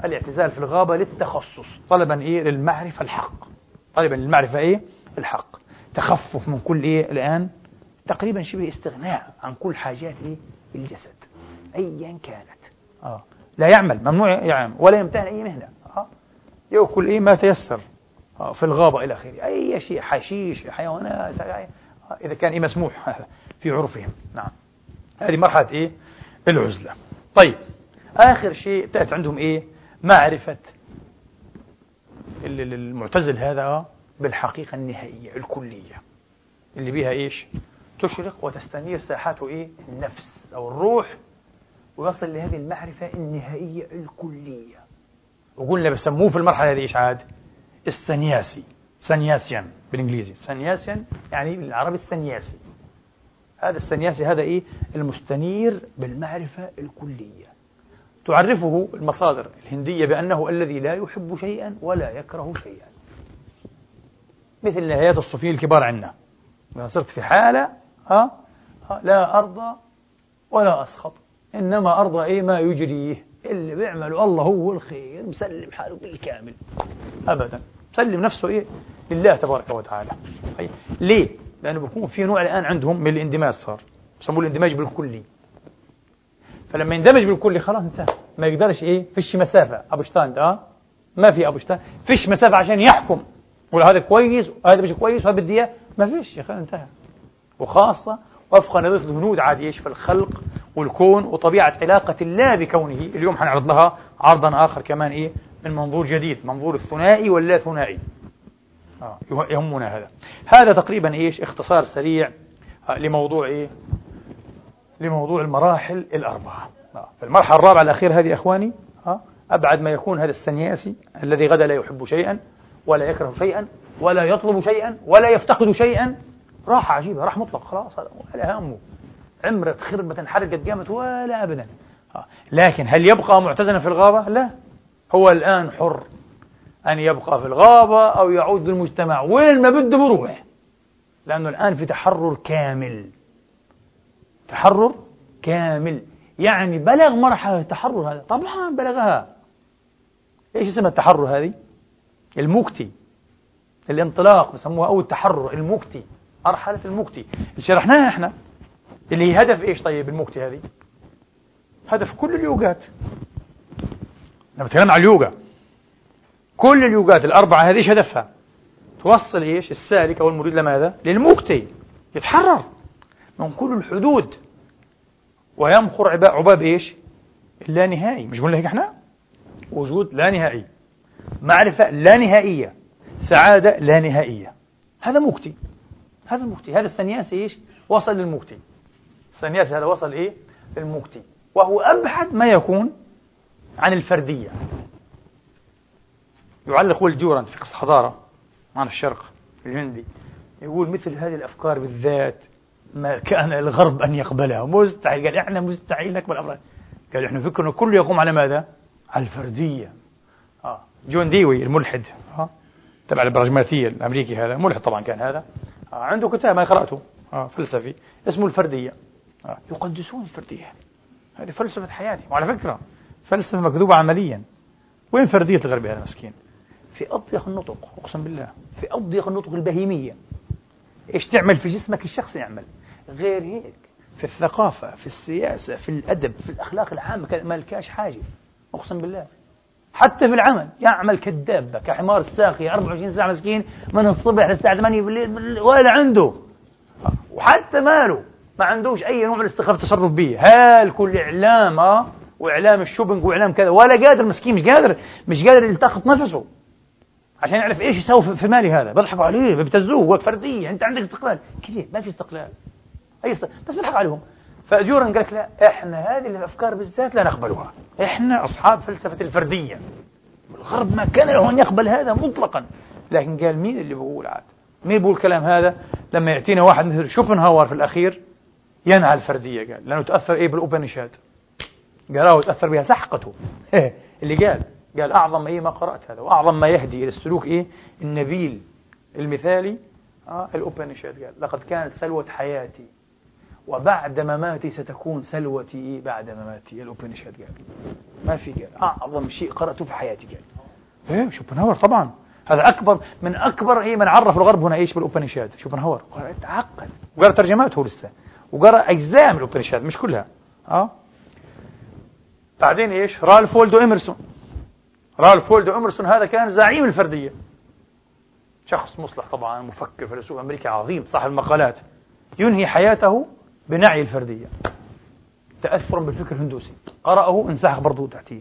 الاعتزال في الغابة للتخصص. طلبا إيه؟ للمعرفة الحق. طلبا للمعرفة إيه؟ الحق. تخفف من كل إيه الآن؟ تقريبا شبه استغناء عن كل حاجات إيه؟ الجسد. أيا كانت. آه. لا يعمل. ممنوع يعمل. ولا يمتهن أي مهنة. آه. يأكل إيه؟ ما تيسر. آه، في الغابة إلى آخره. أي شيء حشيش حيوانات إذا كان إيه؟ مسموح (laughs) في عرفهم. نعم. هذه مرحلة إيه؟ العزلة. طيب. آخر شيء تأتي عندهم إيه؟ معرفة المعتزل هذا بالحقيقة النهائية الكلية. اللي بيها إيش؟ تشرق وتستنير ساحات إيه؟ النفس أو الروح. ويصل لهذه المعرفة النهائية الكلية. وقلنا بسموه في المرحلة هذه إيش عاد؟ السنياسي. سنياسيان بالإنجليزي. سنياسيان يعني بالعربي السنياسي. هذا السنياسي هذا إيه؟ المستنير بالمعرفة الكلية. تعرفه المصادر الهندية بأنه الذي لا يحب شيئا ولا يكره شيئا. مثل نهايات الصوفيين الكبار عندنا صرت في حالة ها لا أرضى ولا أسخط. إنما أرضى إيه ما يجريه. اللي بيعمله الله هو الخير. مسلم حاله بالكامل. أبدا. مسلم نفسه إيه؟ لله تبارك وتعالى. أي. ليه؟ لأنه بيكون في نوع الآن عندهم من الاندماج صار. بسموه الاندماج بالكلي. فلما يندمج بالكلي خلاص انتهى. ما يقدرش إيه فيش مسافة. Abstand آه؟ ما في Abstand فيش مسافة عشان يحكم. ولا هذا كويس وهذا مش كويس وهذا بدي ما فيش يا أخي انتهى. وخاصة وفق نظرية الهنود عاد إيش في الخلق والكون وطبيعة علاقة الله بكونه. اليوم حنعرض لها عرضا آخر كمان إيه من منظور جديد منظور الثنائي واللا ثنائي. آه يهمنا هذا. هذا تقريبا إيش اختصار سريع آه لموضوع إيه لموضوع المراحل الأربعة. آه في المرحلة الرابعة الأخيرة هذه أخواني آه أبعد ما يكون هذا السنياسي الذي غدا لا يحب شيئا ولا يكره شيئا ولا يطلب شيئا ولا يفتقد شيئا. راحة عجيبة راح مطلق خلاص ولا همه. عمرت خربت انحرقت قامت ولا أبدا. آه. لكن هل يبقى معتزلا في الغابة؟ لا. هو الآن حر. أن يبقى في الغابة أو يعود للمجتمع وين ما بده بروح. لأنه الآن في تحرر كامل. تحرر كامل. يعني بلغ مرحلة التحرر هذا. طبعا بلغها. إيش اسم التحرر هذه؟ المكتي. الانطلاق بسموها أو التحرر المكتي. مرحلة المكتي. اللي شرحناها إحنا. اللي هي هدف إيش طيب المكتي هذه؟ هدف كل اليوغات. أنا بتكلم على اليوغا. كل اليوغات الأربعة هذه إيش هدفها؟ توصل إيش؟ السالك أو المريد لماذا؟ للمكتي. يتحرر. من كل الحدود. ويمخر عباب إيش؟ اللا نهائي. مش قلنا هيك إحنا؟ وجود لا نهائي. معرفة لا نهائية. سعادة لا نهائية. هذا مكتي. هذا المكتي. هذا السنياسي إيش؟ وصل للمكتي. السنياسي هذا وصل إيه؟ للمكتي. وهو أبعد ما يكون عن الفردية. يعلق ديورانت في قصة حضارة عن الشرق الهندي. يقول مثل هذه الأفكار بالذات ما كان الغرب أن يقبلها. مستحيل. قال إحنا مستحيل نقبل أفكار قال إحنا فكرنا كله يقوم على ماذا؟ على الفردية. آه. جون ديوي الملحد آه. تبع البراجماتية الأمريكي هذا. ملحد طبعا كان هذا. آه. عنده كتاب أنا قرأته آه. فلسفي اسمه الفردية. آه. يقدسون الفردية. هذه فلسفة حياتي. وعلى فكرة فلسفة مكذوبة عمليا. وين فردية الغربي هذا المسكين في أضيق النطق أقسم بالله. في أضيق النطق البهيمية. إيش تعمل في جسمك الشخصي؟ يعمل غير هيك. في الثقافة في السياسة في الأدب في الأخلاق العامة ما لكاش حاجة أقسم بالله. حتى في العمل يعمل كدابة كحمار الساقي 24 ساعة مسكين من الصبح للساعة 8 بالليل ولا عنده. وحتى ماله ما عندوش أي نوع من الاستخفاف تصرف به. هال كل إعلام آه وإعلام الشوبنج وإعلام كذا ولا قادر مسكين مش قادر مش قادر يلتقط نفسه. عشان يعرف إيش يسوي في مالي هذا. بيضحكوا عليه بيبتزوه هو فرديه أنت عندك استقلال. كيف؟ ما في استقلال. أي استقلال بس بيضحكوا عليهم. فجورن قال لك لا إحنا هذه الأفكار بالذات لا نقبلها. إحنا أصحاب فلسفة الفردية. الغرب ما كان له أن يقبل هذا مطلقا. لكن قال مين اللي بيقول عاد؟ مين بيقول الكلام هذا؟ لما يعطينا واحد مثل شوبنهاور في الأخير ينهى الفردية قال لأنه تأثر إيه بالأوبنشاد؟ قراه وتأثر بها سحقته. (laughs) إيه اللي قال قال أعظم إيه ما قرأت هذا وأعظم ما يهدي إلى السلوك إيه؟ النبيل المثالي. آه الأوبنشاد قال لقد كانت سلوة حياتي وبعد مماتي ستكون سلوتي بعد مماتي. الأوبنشاد قال. ما في قال. أعظم شيء قرأته في حياتي قال. إيه شوبنهاور طبعا. هذا أكبر من أكبر إيه من عرف الغرب هنا إيش بالأوبنشاد شوبنهاور. تعقد وقرأ ترجماته لسه. وقرأ أجزاء من الأوبنشاد مش كلها. أه؟ بعدين إيش؟ رالف وولدو إمرسون رالف وولدو إمرسون هذا كان زعيم الفردية. شخص مصلح طبعا مفكر فيلسوف أمريكي عظيم صاحب المقالات. ينهي حياته بنعي الفردية. تأثرا بالفكر الهندوسي. قرأه انسحق برضه تحتيه.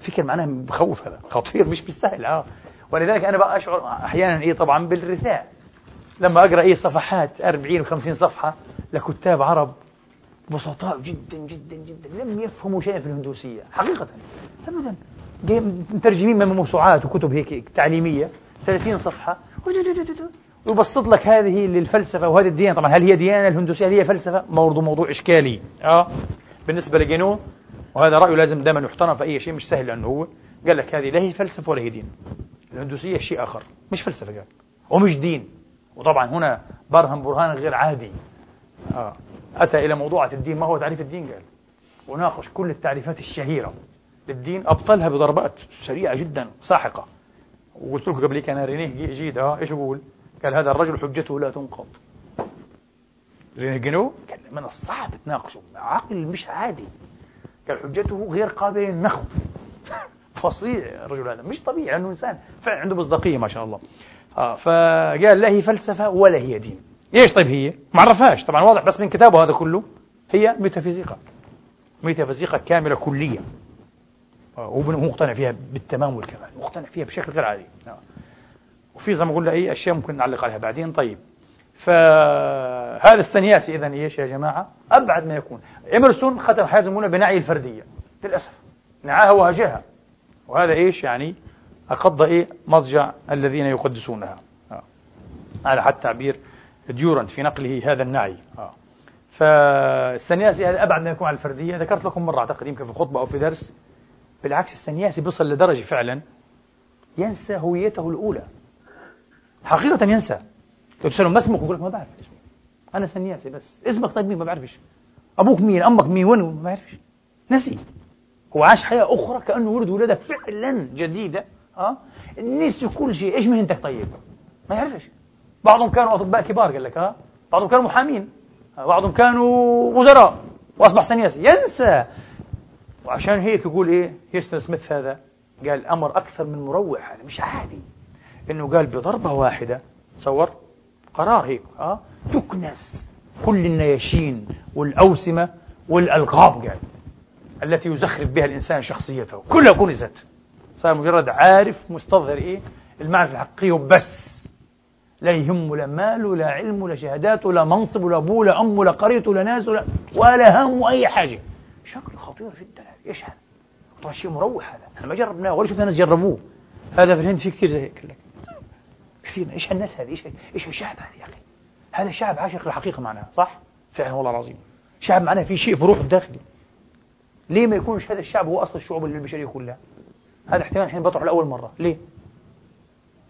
فكر معناه بخوف هذا. خطير مش بالسهل آه. ولذلك أنا بقى أشعر أحيانا إيه طبعا بالرثاء. لما أقرأ إيه صفحات 40 و50 صفحة لكتاب عرب بسطاء جدا جدا جدا. لم يفهموا شيئا في الهندوسية حقيقة. أبدا. مترجمين من موسوعات وكتب هيك تعليمية 30 صفحة. ويبسط لك هذه للفلسفة وهذه الديانة. طبعا هل هي ديانة؟ الهندوسية هل هي فلسفة؟ موضوع موضوع إشكالي. آه. بالنسبة لجينو وهذا رأيه لازم دائما يحترم في أي شيء مش سهل لأنه هو. قال لك هذه لا هي فلسفة ولا هي دين. الهندوسية شيء آخر مش فلسفة قال. ومش دين. وطبعا هنا برهن برهان غير عادي. آه. أتى إلى موضوعة الدين. ما هو تعريف الدين؟ قال. وناقش كل التعريفات الشهيرة للدين. أبطلها بضربات سريعة جدا ساحقة. وقلت لكم قبل كان رينيه جيد آه. إيش بقول؟ قال هذا الرجل حجته لا تنقض. جنو؟ كان من الصعب تناقشه. عقل مش عادي. قال حجته غير قابل للنخض (laughs) فصيع الرجل هذا. مش طبيعي لأنه إنسان. فعلا عنده مصداقية ما شاء الله. آه فقال لا هي فلسفة ولا هي دين. إيش طيب هي؟ ما عرفهاش. طبعا واضح بس من كتابه هذا كله. هي ميتافيزيقا ميتافيزيقا كاملة كلية. هو مقتنع فيها بالتمام والكمال. مقتنع فيها بشكل غير عادي. آه. وفي زي ما قلنا أي أشياء ممكن نعلق عليها بعدين. طيب فهذا السنياسي اذا إيش يا جماعة؟ أبعد ما يكون. إيمرسون ختم حياته المولى بنعي الفردية للأسف. نعاها وهجاها وهذا إيش يعني؟ اقض إيه؟ مضجع الذين يقدسونها. آه. على حد تعبير ديورنت في نقله هذا النعي. آه. فالسنياسي هذا أبعد ما يكون عن الفردية. ذكرت لكم مرة اعتقد يمكن في خطبة أو في درس بالعكس السنياسي بيصل لدرجة فعلا ينسى هويته الأولى. حقيقة ينسى. لو تسأله ما اسمك؟ يقول لك ما بعرف اسمي. أنا سنياسي بس. اسمك طيب مين؟ ما بعرفش أبوك مين؟ أمك مين؟ وين؟ ما بعرفش نسي. هو عاش حياة أخرى كأنه ولد ولادة فعلا جديدة أه؟ نسي كل شيء. إيش مهنتك طيب؟ ما يعرفش بعضهم كانوا أطباء كبار قال لك ها أه؟ بعضهم كانوا محامين. بعضهم كانوا وزراء. وأصبح سنياسي ينسى. وعشان هيك يقول إيه هيرستون سميث هذا قال أمر أكثر من مروع هذا مش عادي. إنه قال بضربة واحدة. تصور؟ قرار هيك. آه. تكنس كل النياشين والأوسمة والألقاب قال التي يزخرف بها الإنسان شخصيته. كلها كنزت صار مجرد عارف مستظهر إيه؟ المعرفة الحقيقية وبس. لا يهمه لا مال ولا علم ولا شهادات ولا منصب ولا أبوه ولا ام ولا قريته ولا ناس ولا ولا هم أي حاجة. شكل خطير جدا. إيش هذا؟ طبعا شيء مروح هذا. إحنا ما جربناه ولا شفنا ناس جربوه. هذا في الهند في كثير زي هيك. كثير إيش هالناس هذه؟ إيش إيش الشعب هذا يا أخي؟ هذا شعب عاشق للحقيقة معناها صح؟ فعلا والله العظيم. شعب معناه في شيء في روحه الداخلي. ليه ما يكونش هذا الشعب هو أصل الشعوب البشرية كلها هذا احتمال الحين بطرح لأول مرة. ليه؟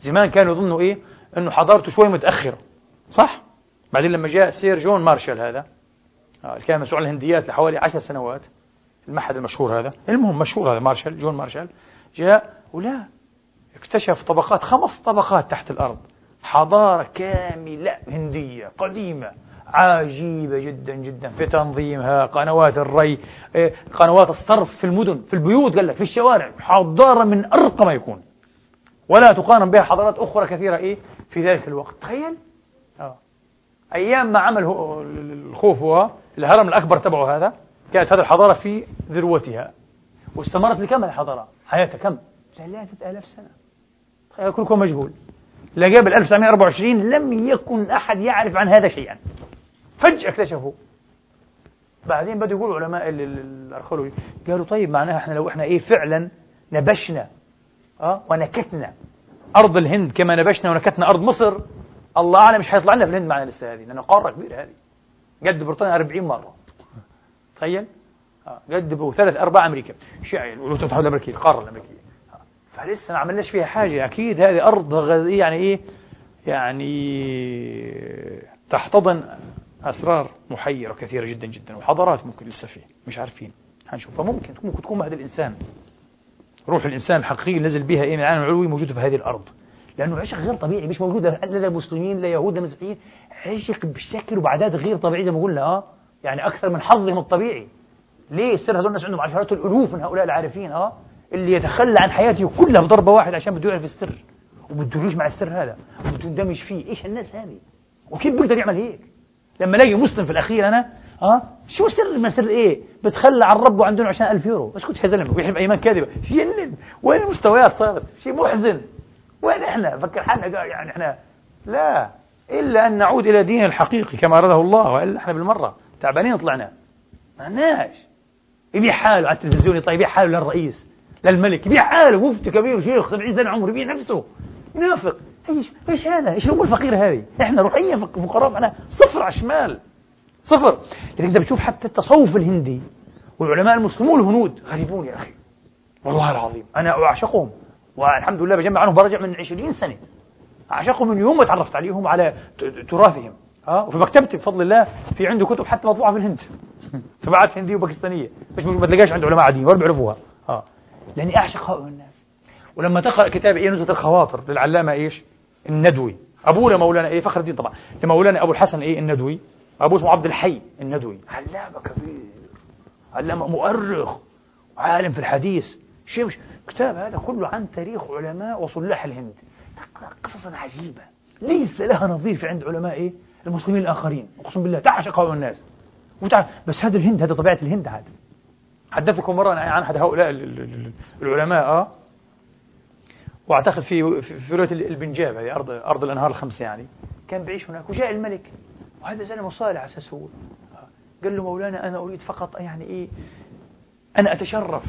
زمان كانوا يظنوا إيه؟ إنه حضارته شوي متأخرة صح؟ بعدين لما جاء سير جون مارشال هذا آه، كان مسؤول الهنديات لحوالي عشر سنوات المعهد المشهور هذا المهم مشهور هذا مارشال جون مارشال جاء ولا اكتشف طبقات خمس طبقات تحت الأرض. حضارة كاملة هندية قديمة عجيبة جدا جدا. في تنظيمها قنوات الري إيه، قنوات الصرف في المدن في البيوت قال لك في الشوارع. حضارة من أرقى ما يكون. ولا تقارن بها حضارات أخرى كثيرة إيه في ذلك الوقت. تخيل. آه. أيام ما عمل الخوف الهرم الأكبر تبعه هذا كانت هذه الحضارة في ذروتها. واستمرت لكم الحضارة؟ حياتها كم؟ ثلاثة آلاف سنة. كلكم مجهول. لقى بال 1924 لم يكن أحد يعرف عن هذا شيئا. فجأة اكتشفوا بعدين بدوا يقولوا علماء الأرخيولوجي قالوا طيب معناها إحنا لو إحنا إيه فعلا نبشنا آه ونكتنا أرض الهند كما نبشنا ونكتنا أرض مصر الله أعلم مش حيطلع لنا في الهند معنا لسه هذه لأنه قارة كبيرة هذه. قد بريطانيا 40 مرة. تخيل؟ آه. قد ثلاث ارباع أمريكا. شيء الولايات المتحده الامريكيه القاره الامريكيه آه. فلسه ما عملناش فيها حاجة. أكيد هذه أرض غزية يعني إيه؟ يعني تحتضن أسرار محيرة كثيرة جدا جدا وحضارات ممكن لسه فيه مش عارفين حنشوف. فممكن ممكن تكون هذا الإنسان روح الإنسان الحقيقي نزل بها إيه؟ من العالم العلوي موجودة في هذه الأرض. لأنه عشق غير طبيعي مش موجود لا مسلمين لا يهود لا مسيحيين. عشق بشكل وبعدات غير طبيعيه زي ما قلنا آه؟ يعني أكثر من حظهم الطبيعي. ليه؟ سر هذول الناس عندهم عشرات الألوف من هؤلاء العارفين آه؟ اللي يتخلى عن حياته كلها في ضربة واحدة عشان بده يعرف السر. وبده يجمع السر هذا. وبده يندمج فيه. إيش الناس هذه؟ وكيف بيقدر يعمل هيك؟ لما الاقي مسلم في الأخير أنا آه شو سر؟ ما سر إيه؟ بتخلى عن ربه عندهم عشان ألف يورو. اسكت يا زلمه ويحلف أيمان كاذبة. يلن وين المستويات صارت؟ شيء محزن. وين إحنا؟ فكر حالنا يعني إحنا. لا. إلا أن نعود إلى دين الحقيقي كما اراده الله وإلا إحنا بالمرة. تعبانين طلعنا. ما عندناش. يبيع حاله على التلفزيون طيب يبيع حاله للرئيس. للملك يبيع حاله مفتي كبير شيخ 70 سنه عمره يبيع نفسه. ينافق إيش إيش هذا؟ إيش هو الفقير هذه؟ إحنا روحيا فقراء معنا. صفر على الشمال. صفر. لذلك انت بتشوف حتى التصوف الهندي والعلماء المسلمون الهنود غريبون يا أخي. والله العظيم. أنا أعشقهم. والحمد لله بجمع عنهم برجع من 20 سنة. أعشقهم من يوم ما تعرفت عليهم على تراثهم. ها وفي مكتبتي بفضل الله في عنده كتب حتى مطبوعة في الهند. (laughs) طبعات هندية وباكستانية. مش ما تلاقيش عند علماء عاديين ولا بيعرفوها. لأني أعشق هؤلاء الناس. ولما تقرأ كتاب إيه نزهه الخواطر للعلامة إيش؟ الندوي. أبونا مولانا إيه؟ فخر الدين طبعا. لمولانا أبو الحسن إيه؟ الندوي. ابوه اسمه عبد الحي الندوي. علامة كبير. علامة مؤرخ. وعالم في الحديث. شيء مش كتاب هذا كله عن تاريخ علماء وصلاح الهند. قصصا عجيبة. ليس لها نظير في عند علماء إيه؟ المسلمين الآخرين. أقسم بالله تعشق هؤلاء الناس. وتعرف بس هذا الهند هذا طبيعة الهند هذا. حدثتكم مرة عن أحد هؤلاء العلماء آه. وأعتقد في في روايه البنجاب هذه ارض أرض الأنهار الخمسه يعني. كان بعيش هناك وجاء الملك. وهذا زلمه صالح أساس هو قال له مولانا أنا أريد فقط يعني إيه أنا أتشرف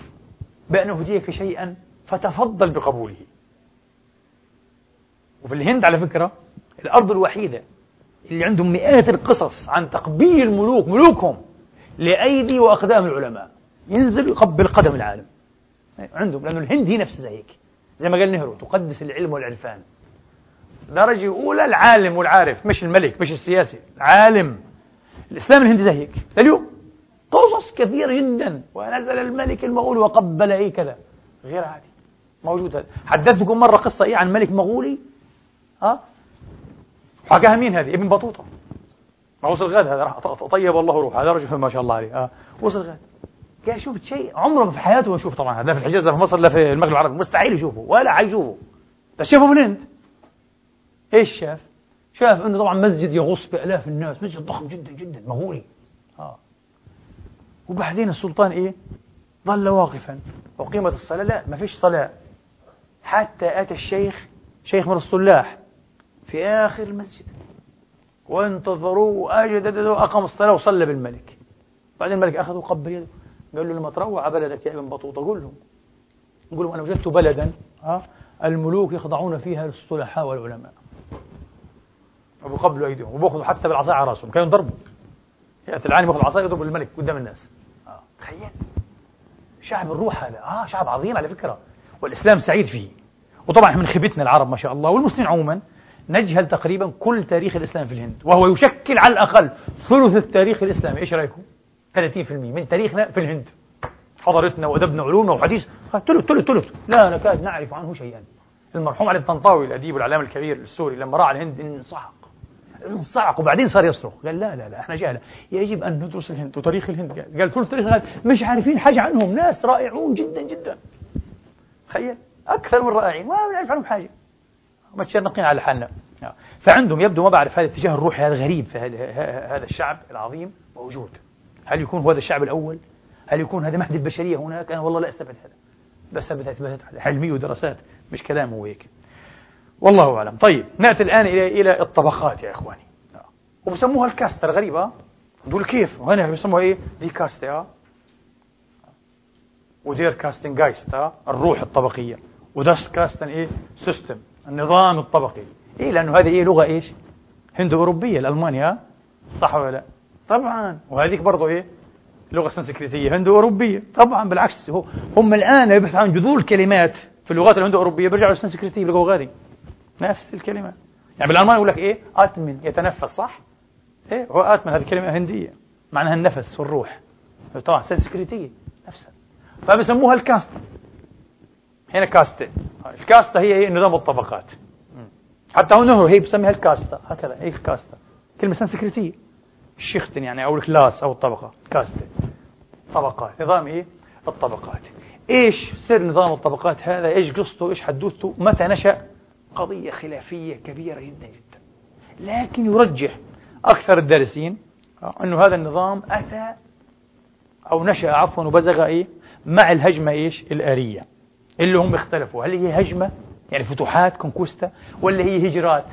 بأن أهديك شيئا فتفضل بقبوله. وفي الهند على فكرة الأرض الوحيدة اللي عندهم مئات القصص عن تقبيل الملوك ملوكهم لأيدي وأقدام العلماء. ينزل يقبل قدم العالم. عندهم لأنه الهند هي نفسها هيك زي ما قال نهرو تقدس العلم والعرفان. درجة أولى العالم والعارف مش الملك مش السياسي العالم. الإسلام الهندي زي هيك اليوم قصص كثيرة جدا. ونزل الملك المغولي وقبل أي كذا. غير عادي. موجود. هذا حدثتكم مرة قصة إيه عن ملك مغولي؟ ها؟ حكاها مين هذه؟ ابن بطوطة. ما وصل غاد هذا طيب الله روحه. هذا رجل ما شاء الله عليه. ها؟ وصل غاد. قال شفت شيء عمره في حياته ما يشوف طبعا لا في الحجاز لا في مصر لا في المغرب العربي مستحيل يشوفه ولا حيشوفه بس شافه من الهند إيش شاف؟ شاف إنه طبعا مسجد يغص بآلاف الناس مسجد ضخم جدا جدا مغولي آه. وبعدين السلطان إيه؟ ظل واقفا. وقيمة الصلاة؟ لا ما فيش صلاة. حتى أتى الشيخ شيخ من الصلاح في آخر المسجد. وانتظروه وأجد أقام الصلاة وصلى بالملك. بعدين الملك أخذه وقبل يده. قال له لما تروع بلدك يا ابن بطوطة قول لهم. قول لهم أنا وجدت بلدا الملوك يخضعون فيها للصلحاء والعلماء. وبيقبلوا أيديهم وبيأخذوا حتى بالعصاية على رأسهم. كانوا يضربوا يأتي العالم يأخذ العصاية يضرب الملك قدام الناس. آه. تخيل. شعب الروح هذا آه شعب عظيم على فكرة. والإسلام سعيد فيه. وطبعا من خيبتنا العرب ما شاء الله والمسلمين عموما نجهل تقريبا كل تاريخ الإسلام في الهند وهو يشكل على الأقل ثلث التاريخ الإسلامي. إيش رأيكم؟ 30% من تاريخنا في الهند. حضارتنا وأدبنا وعلومنا وحديث. ثلث ثلث ثلث لا نكاد نعرف عنه شيئا. المرحوم علي الطنطاوي الأديب والعلامة الكبير السوري لما راح الهند انصعق. انصعق وبعدين صار يصرخ. قال لا لا لا إحنا جهلة. يجب أن ندرس الهند وتاريخ الهند. قال, ثلث تاريخ الهند مش عارفين حاجة عنهم. ناس رائعون جدا جدا. تخيل. أكثر من رائعين. ما بنعرف عنهم حاجة. متشنقين على حالنا. فعندهم يبدو ما بعرف هذا الاتجاه الروحي هذا غريب في هذا الشعب العظيم موجود. هل يكون هذا الشعب الأول؟ هل يكون هذا مهد البشرية هناك؟ أنا والله لا أستبعد هذا بس أثبت علمي ودراسات مش كلام هو هيك والله أعلم طيب نأتي الآن إلى إلى الطبقات يا إخواني وبسموها الكاستا غريبة نقول كيف؟ وهنا بيسموها إيه؟ die Kaste آه و der Kastengeist آه الروح الطبقية و das Kasten إيه؟ System النظام الطبقي إيه لأنه هذه إيه لغة إيش؟ هندو أوروبية الألمانيا صح ولا لا؟ طبعا. وهذيك برضه إيه؟ لغة سنسكريتية هندو أوروبية. طبعا بالعكس هو هم الآن يبحثوا عن جذور الكلمات في اللغات الهندو أوروبية بيرجعوا للسنسكريتية بيلقوا غادي نفس الكلمات. يعني بالألماني يقول لك إيه؟ آتمن يتنفس صح؟ إيه هو آتمن هذه كلمة هندية. معناها النفس والروح. طبعا سنسكريتية نفسها. فبسموها الكاست. هنا كاستا الكاستا هي هي نظام الطبقات. حتى هو نهرو بسميها الكاستا هكذا هي الكاستا كلمة سنسكريتية. Schichten يعني أو ال class أو الطبقة Kaste. طبقات نظام إيه؟ الطبقات. إيش سر نظام الطبقات هذا؟ إيش قصته؟ إيش حدوثته؟ متى نشأ؟ قضية خلافية كبيرة جدا جدا. لكن يرجح أكثر الدارسين أنه هذا النظام أتى أو نشأ عفوا وبزغ إيه؟ مع الهجمة إيش؟ الآرية اللي هم اختلفوا. هل هي هجمة؟ يعني فتوحات كونكوستا ولا هي هجرات؟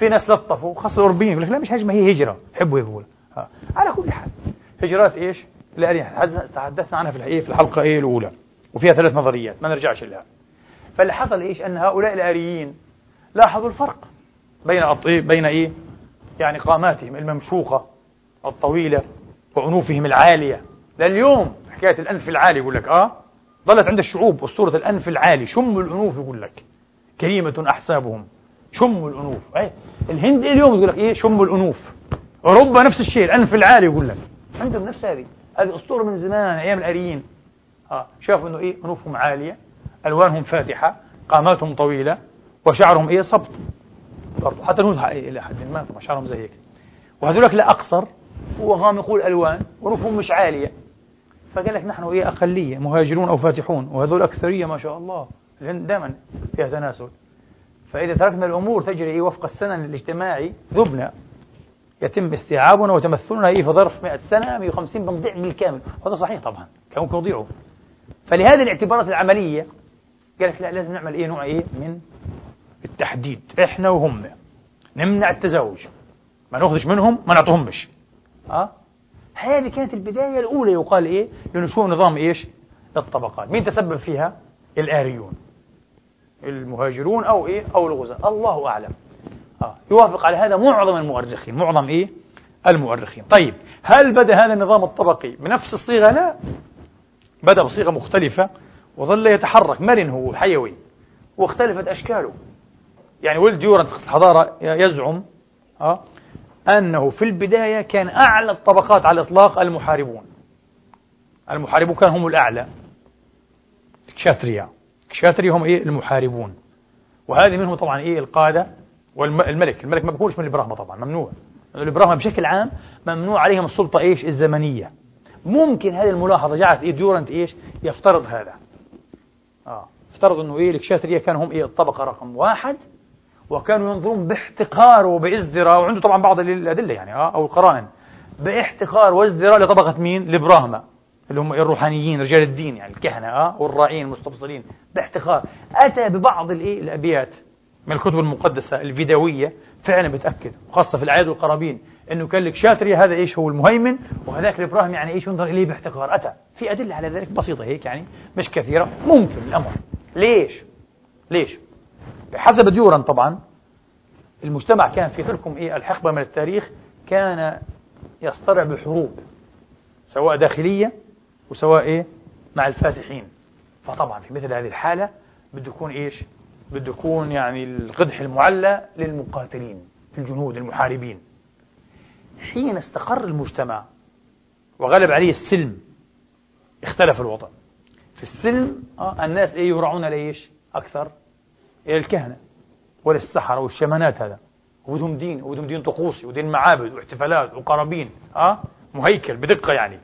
في ناس لطفوا خاصة الأوروبيين يقول لك لا مش هجمة هي هجرة حبوا يقول على كل حال هجرات إيش؟ الآرية تحدثنا عنها في في الحلقة إيه الأولى وفيها ثلاث نظريات ما نرجعش لها. فاللي حصل إيش؟ أن هؤلاء الآريين لاحظوا الفرق بين بين إيه؟ يعني قاماتهم الممشوقة الطويلة وعنوفهم العالية. لليوم حكاية الأنف العالي يقول لك آه ظلت عند الشعوب أسطورة الأنف العالي شم الأنوف يقول لك كريمة أحسابهم. شم الأنوف. أي الهند اليوم يقول لك إيه؟ شم الأنوف. أوروبا نفس الشيء الأنف العالي يقول لك. عندهم نفس هذه. هذه أسطورة من زمان أيام الآريين. آه شافوا إنه إيه؟ أنوفهم عالية ألوانهم فاتحة قاماتهم طويلة وشعرهم إيه؟ صبط برضه حتى نوز إلى حد ما شعرهم زي هيك. وهذولك لا أقصر وغامقو الألوان ونوفهم مش عالية. فقال لك نحن إيه؟ أقلية مهاجرون أو فاتحون. وهذول أكثرية ما شاء الله. الهند دائما فيها تناسل. فإذا تركنا الأمور تجري وفق السنن الاجتماعي ذبنا يتم استيعابنا وتمثلنا إيه في ظرف 100 سنة 150 بنضيع بالكامل. وهذا صحيح طبعا كان ممكن يضيعوا فلهذه الاعتبارات العملية قال لك لا لازم نعمل إيه؟ نوع إيه؟ من التحديد. إحنا وهم. نمنع التزاوج ما نأخذش منهم ما نعطيهمش. أه؟ هذه كانت البداية الأولى يقال إيه؟ لنشوء نظام إيش؟ الطبقات. مين تسبب فيها؟ الآريون. المهاجرون أو إيه؟ أو الغزاة. الله أعلم. آه. يوافق على هذا معظم المؤرخين. معظم إيه؟ المؤرخين. طيب. هل بدأ هذا النظام الطبقي بنفس الصيغة؟ لا. بدأ بصيغة مختلفة وظل يتحرك. مرن هو؟ حيوي. واختلفت أشكاله. يعني ولد ديورانت في الحضارة يزعم آه أنه في البداية كان أعلى الطبقات على الإطلاق المحاربون. المحاربون كانوا هم الأعلى. كشاتريا كشاتريا هم إيه؟ المحاربون. وهذه منهم طبعا إيه؟ القادة والملك الملك. ما بيكونش من البراهمة طبعا ممنوع. البراهمة بشكل عام ممنوع عليهم السلطة إيش؟ الزمنية. ممكن هذه الملاحظة جعلت إيه؟ ديورنت إيش؟ يفترض هذا. آه. افترض أنه إيه؟ الكشاترية كانوا هم إيه؟ الطبقة رقم واحد وكانوا ينظرون باحتقار وبإزدراء وعنده طبعا بعض الأدلة يعني آه أو القرائن. باحتقار وإزدراء لطبقة مين؟ لبراهمة اللي هم الروحانيين رجال الدين يعني الكهنة آه؟ والرائين المستبصرين باحتقار أتى ببعض الإيه الأبيات من الكتب المقدسة الفيداوية فعلا بتأكد خاصة في الأعياد والقرابين إنه قال لك شاتري هذا إيش هو المهيمن؟ وهذاك الابراهيم يعني إيش ينظر إليه؟ باحتقار أتى. في أدلة على ذلك بسيطة هيك يعني مش كثيرة. ممكن الأمر. ليش؟ ليش؟ بحسب ديوران طبعا المجتمع كان في تلكم إيه؟ الحقبة من التاريخ كان يصطرع بحروب سواء داخلية وسواء إيه؟ مع الفاتحين. فطبعا في مثل هذه الحالة بده يكون إيش؟ بده يكون يعني القدح المعلى للمقاتلين الجنود المحاربين. حين استقر المجتمع وغلب عليه السلم اختلف الوضع في السلم آه الناس إيه؟ يرعون ليش أكثر إلى الكهنة وللسحرة والشمانات هذا. وبدهم دين وبدهم دين طقوسي ودين معابد واحتفالات وقرابين أه مهيكل بدقة يعني.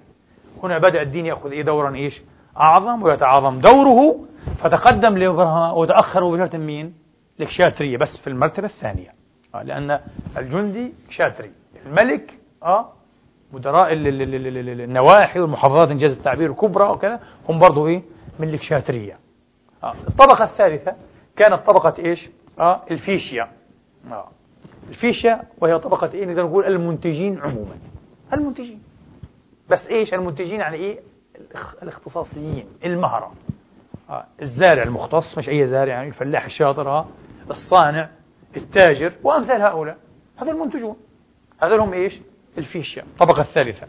هنا بدأ الدين يأخذ إيه دورا إيش؟ أعظم ويتعاظم دوره. فتقدم لإبراهيم وتأخر مباشرة مين؟ لكشاترية بس في المرتبة الثانية. آه لأن الجندي كشاتري. الملك آه مدراء النواحي والمحافظات إنجاز التعبير الكبرى وكذا هم برضو إيه؟ من الكشاترية آه. الطبقة الثالثة كانت طبقة إيش؟ آه الفيشيا. آه. الفيشيا وهي طبقة إيه؟ نقدر نقول المنتجين عموما. المنتجين. بس إيش المنتجين يعني إيه؟ الاختصاصيين المهرة. آه. الزارع المختص مش أي زارع يعني الفلاح الشاطر آه. الصانع التاجر وأمثال هؤلاء. هذول المنتجون. هذول هم إيش؟ الفيشيا الطبقة الثالثة.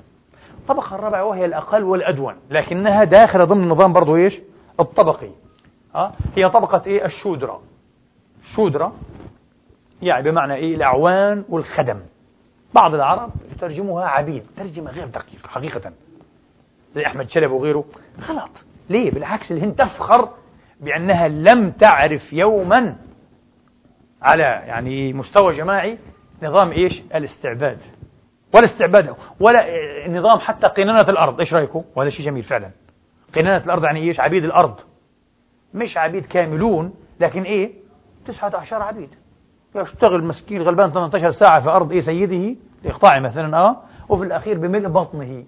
الطبقة الرابعة وهي الأقل والأدون لكنها داخلة ضمن النظام برضو إيش؟ الطبقي. آه. هي طبقة إيه؟ الشودرة. شودرة يعني بمعنى إيه؟ الأعوان والخدم. بعض العرب يترجموها عبيد ترجمة غير دقيقة حقيقة. زي أحمد شلب وغيره. غلط ليه؟ بالعكس الهند تفخر بأنها لم تعرف يوما على يعني مستوى جماعي نظام إيش؟ الاستعباد. ولا استعباد ولا نظام حتى قنانة الأرض. إيش رأيكم؟ وهذا شيء جميل فعلا. قنانة الأرض يعني إيش؟ عبيد الأرض. مش عبيد كاملون لكن إيه؟ تسعة عشر عبيد. يشتغل مسكين غلبان 18 ساعة في أرض إيه سيده لإقطاع مثلا آه وفي الأخير بملء بطنه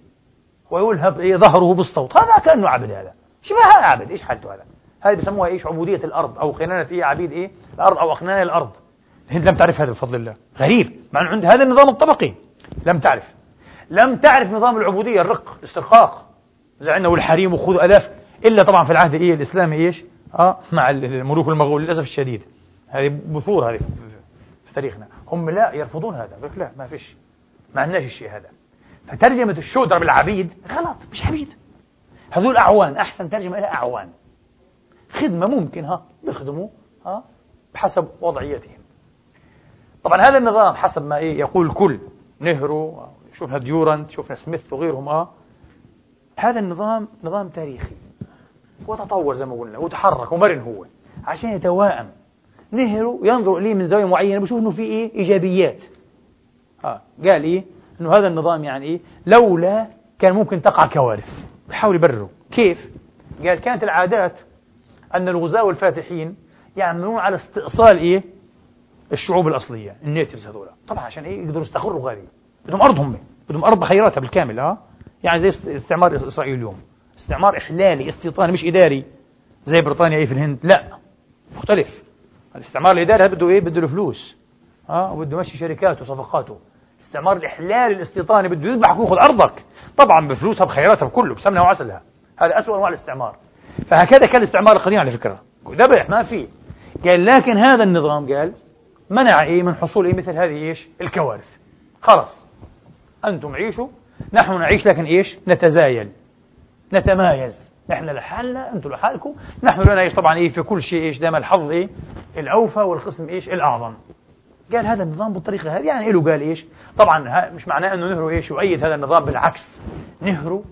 ويلهب إيه ظهره بالصوت. هذا كأنه عبد هذا. شو هذا عبد؟ إيش حالته هذا؟ هذه بسموها إيش؟ عبودية الأرض أو خنانة إيه عبيد إيه؟ الأرض أو أخنان الأرض. الهند لم تعرف هذا بفضل الله. غريب. مع عند هذا النظام الطبقي. لم تعرف. لم تعرف نظام العبودية الرق الاسترقاق. زي عندنا والحريم وخذوا ألاف إلا طبعا في العهد إيه الإسلامي إيش؟ آه مع الملوك المغول للأسف الشديد. هذه بثور هذه. في تاريخنا. هم لا يرفضون هذا. يقول لا ما فيش. ما عندناش الشيء هذا. فترجمة الشودر بالعبيد غلط مش عبيد. هذول أعوان أحسن ترجمة لها أعوان. خدمة ممكن ها بيخدموا ها بحسب وضعيتهم. طبعا هذا النظام حسب ما إيه يقول الكل نهرو شوفنا ديورانت شوفنا سميث وغيرهم آه هذا النظام نظام تاريخي. وتطور زي ما قلنا وتحرك ومرن هو. عشان يتوائم. نهرو ينظر إليه من زاوية معينة بشوف إنه في إيه؟ إيجابيات. آه قال إيه؟ إنه هذا النظام يعني إيه؟ لولا كان ممكن تقع كوارث. بحاول يبرره كيف؟ قال كانت العادات أن الغزاة والفاتحين يعملون على استئصال إيه؟ الشعوب الأصلية النيتفز هذول. طبعا عشان إيه؟ يقدروا يستقروا غادي بدهم أرض هم بدهم أرض بحيراتها بالكامل ها يعني زي استعمار إسرائيل اليوم. استعمار إحلالي استيطاني مش إداري. زي بريطانيا إيه في الهند؟ لا. مختلف. الاستعمار الإداري بده إيه؟ بده الفلوس. ها؟ وبده يمشي شركاته وصفقاته استعمار الإحلال الاستيطاني بده يذبحك ويأخذ أرضك. طبعا بفلوسها بخيراتها بكله بسمنها وعسلها هذا أسوأ أنواع الاستعمار. فهكذا كان الاستعمار القديم على فكرة. ذبح ما في. قال لكن هذا النظام قال منع إيه؟ من حصول إيه؟ مثل هذه إيش؟ الكوارث. خلاص. أنتم عيشوا نحن نعيش لكن إيش؟ نتزايل. نتمايز. نحن لحالنا أنتم لحالكم. نحن لا نعيش طبعا إيه في كل شيء إيش؟ دائما الحظ إيه؟ الأوفى والقسم إيش؟ الأعظم. قال هذا النظام بالطريقة هذه يعني له قال إيش؟ طبعا مش معناه أنه نهرو إيش؟ يؤيد هذا النظام بالعكس. نهرو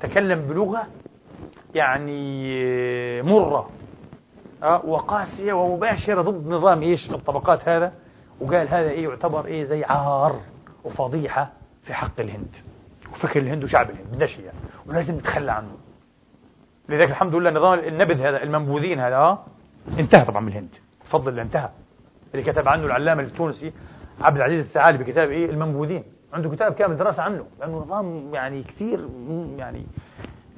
تكلم بلغة يعني مرة آه، وقاسية ومباشرة ضد نظام إيش؟ الطبقات هذا. وقال هذا إيه؟ يعتبر إيه؟ زي عار وفضيحة في حق الهند. وفكر الهند وشعب الهند نشية ولازم نتخلى عنه. لذلك الحمد لله نظام النبذ هذا المنبوذين هذا آه انتهى طبعا من الهند بفضل الله انتهى اللي كتب عنه العلامة التونسي عبد العزيز السعالي بكتاب إيه المنبوذين عنده كتاب كامل دراسة عنه لأنه نظام يعني كثير يعني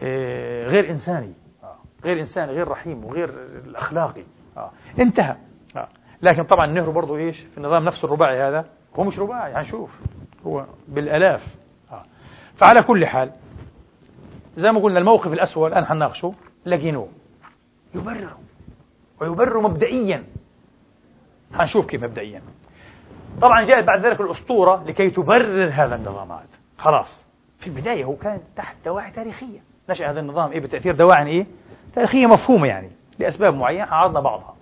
إيه غير إنساني آه. غير إنساني غير رحيم وغير الأخلاقي آه. انتهى آه. لكن طبعا النهر برضه إيش في النظام نفسه الرباعي هذا هو مش رباعي هنشوف هو بالآلاف آه. فعلى كل حال زي ما قلنا الموقف الأسوأ الآن حنناقشه لقينوه. يبرر. ويبرر مبدئيا. حنشوف كيف مبدئيا. طبعا جاءت بعد ذلك الأسطورة لكي تبرر هذا النظام. هذا خلاص. في البداية هو كان تحت دواعي تاريخية. نشأ هذا النظام إيه بتأثير دواعي إيه؟ تاريخية مفهومة يعني لأسباب معينة عرضنا بعضها.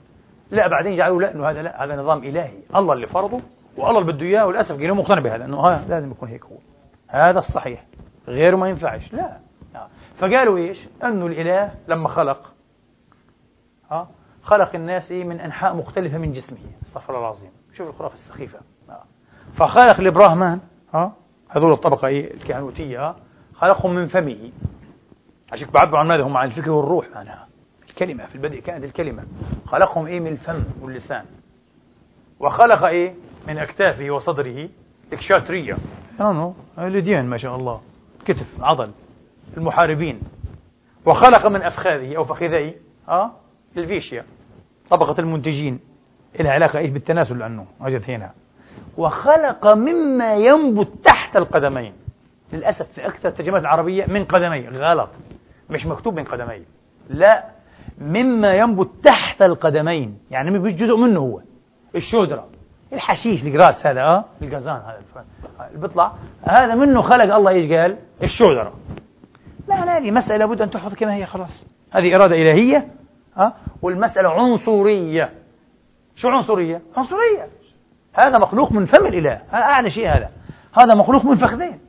لا بعدين جعلوا لا إنه هذا لا هذا نظام إلهي. الله اللي فرضه والله اللي بده إياه وللأسف قالوا مقتنع بهذا إنه ها لازم يكون هيك هو. هذا الصحيح. غيره ما ينفعش. لا. فقالوا إيش؟ انه الإله لما خلق ها؟ خلق الناس إيه؟ من أنحاء مختلفة من جسمه. استغفر الله العظيم. شوف الخرافة السخيفة. فخلق الابراهمان ها؟ هذول الطبقة إيه؟ الكهنوتية ها؟ خلقهم من فمه. عشان بعبروا عن ماذا هم عن الفكر والروح. معناها الكلمة في البدء كانت الكلمة. خلقهم إيه؟ من الفم واللسان. وخلق إيه؟ من أكتافه وصدره الكشاترية نو اليدين ما شاء الله. كتف عضل. المحاربين. وخلق من أفخاذه أو فخذيه أه الفيشيا طبقة المنتجين. لها علاقة إيش؟ بالتناسل لأنه وجدت هنا وخلق مما ينبت تحت القدمين. للأسف في أكثر الترجمات العربية من قدمي. غلط. مش مكتوب من قدمي. لا مما ينبت تحت القدمين. يعني مش جزء منه هو. الشودرة. الحشيش الجراس هذا آه الجازان هذا اللي بيطلع هذا منه خلق الله إيش قال؟ الشودرة. لا لا هذه مسألة لابد أن تحفظ كما هي خلاص. هذه إرادة إلهية ها؟ والمسألة عنصرية. شو عنصرية؟ عنصرية. هذا مخلوق من فم الإله. هذا أعلى شيء هذا. هذا مخلوق من فخذين.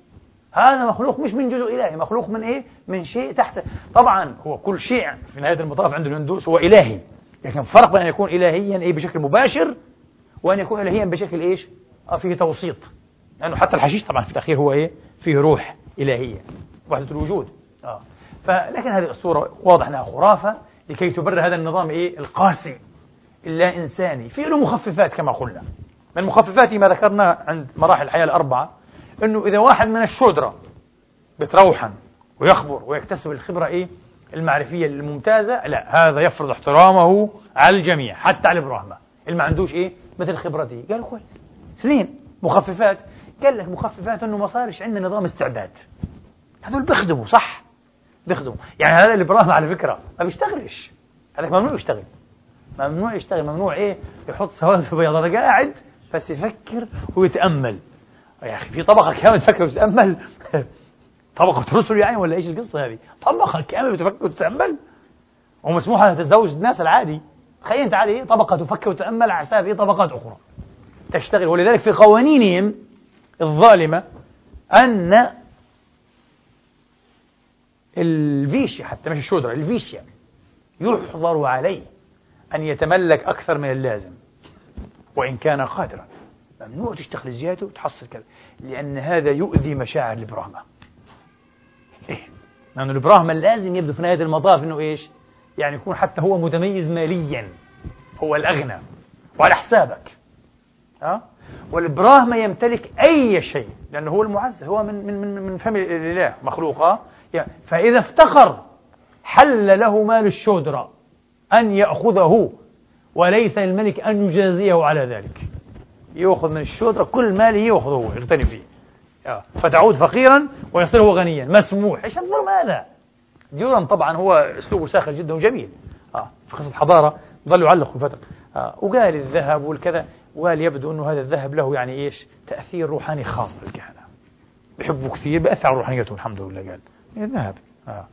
هذا مخلوق مش من جزء إلهي مخلوق من إيه؟ من شيء تحت. طبعا هو كل شيء في نهاية المطاف عند الهندوس هو إلهي. لكن فرق بين أن يكون إلهيا إيه؟ بشكل مباشر وأن يكون إلهيا بشكل إيش؟ آه فيه توسيط. لأنه حتى الحشيش طبعا في الأخير هو إيه؟ فيه روح إلهية. وحدة الوجود. آه. فلكن هذه الصورة واضح أنها خرافة لكي تبرر هذا النظام إيه؟ القاسي إلا إنساني. في له مخففات كما قلنا. من مخففاته ما ذكرنا عند مراحل الحياة الأربعة أنه إذا واحد من الشودرة بتروحا ويخبر ويكتسب الخبرة إيه؟ المعرفية الممتازة لا هذا يفرض احترامه على الجميع حتى على البراهمة اللي ما عندوش إيه؟ مثل خبرته. قال كويس. اثنين مخففات. قال لك مخففات أنه ما صارش عندنا نظام استعداد. هذول بيخدموا صح؟ بيخدموا يعني هذا الإبراهيم على فكرة. ما بيشتغلش. هذاك ممنوع يشتغل. ممنوع يشتغل. ممنوع إيه؟ يحط سواد في بيض قاعد بس يفكر ويتأمل. يا أخي في طبقة كاملة تفكر وتتأمل. (laughs) طبقة رسل يعني ولا إيش القصة هذه؟ طبقة كاملة تفكر وتتأمل. ومسموح لها تتزوج الناس العادي. تخيل أنت عادي طبقة تفكر وتتأمل على حساب إيه؟ طبقات أخرى. تشتغل. ولذلك في قوانينهم الظالمة أن الفيشيا حتى مش الشودرة الفيشيا. يحظر عليه أن يتملك أكثر من اللازم وإن كان قادرا. ممنوع تشتغل زيادة وتحصل كذا لأن هذا يؤذي مشاعر البراهمة إيه؟ لأن البراهمة لازم يبدو في نهاية المطاف أنه إيش؟ يعني يكون حتى هو متميز ماليا هو الأغنى وعلى حسابك. أه؟ والبراهمة يمتلك أي شيء لأنه هو المعزز هو من من من من فم الإله مخلوقة يعني فإذا افتقر حل له مال الشودرة أن يأخذه وليس للملك أن يجازيه على ذلك. يأخذ من الشودرة كل ماله يأخذه يغتني فيه. آه. فتعود فقيرا ويصير هو غنيا. مسموح. إيش الظلم هذا؟ جوران طبعا هو أسلوبه ساخر جدا وجميل. آه. في قصة حضاره ظل يعلق فتره آه. وقال الذهب والكذا وقال يبدو إنه هذا الذهب له يعني إيش؟ تأثير روحاني خاص بالكهنة. بحبه كثير بأثر على الحمد لله قال. الذهب آه.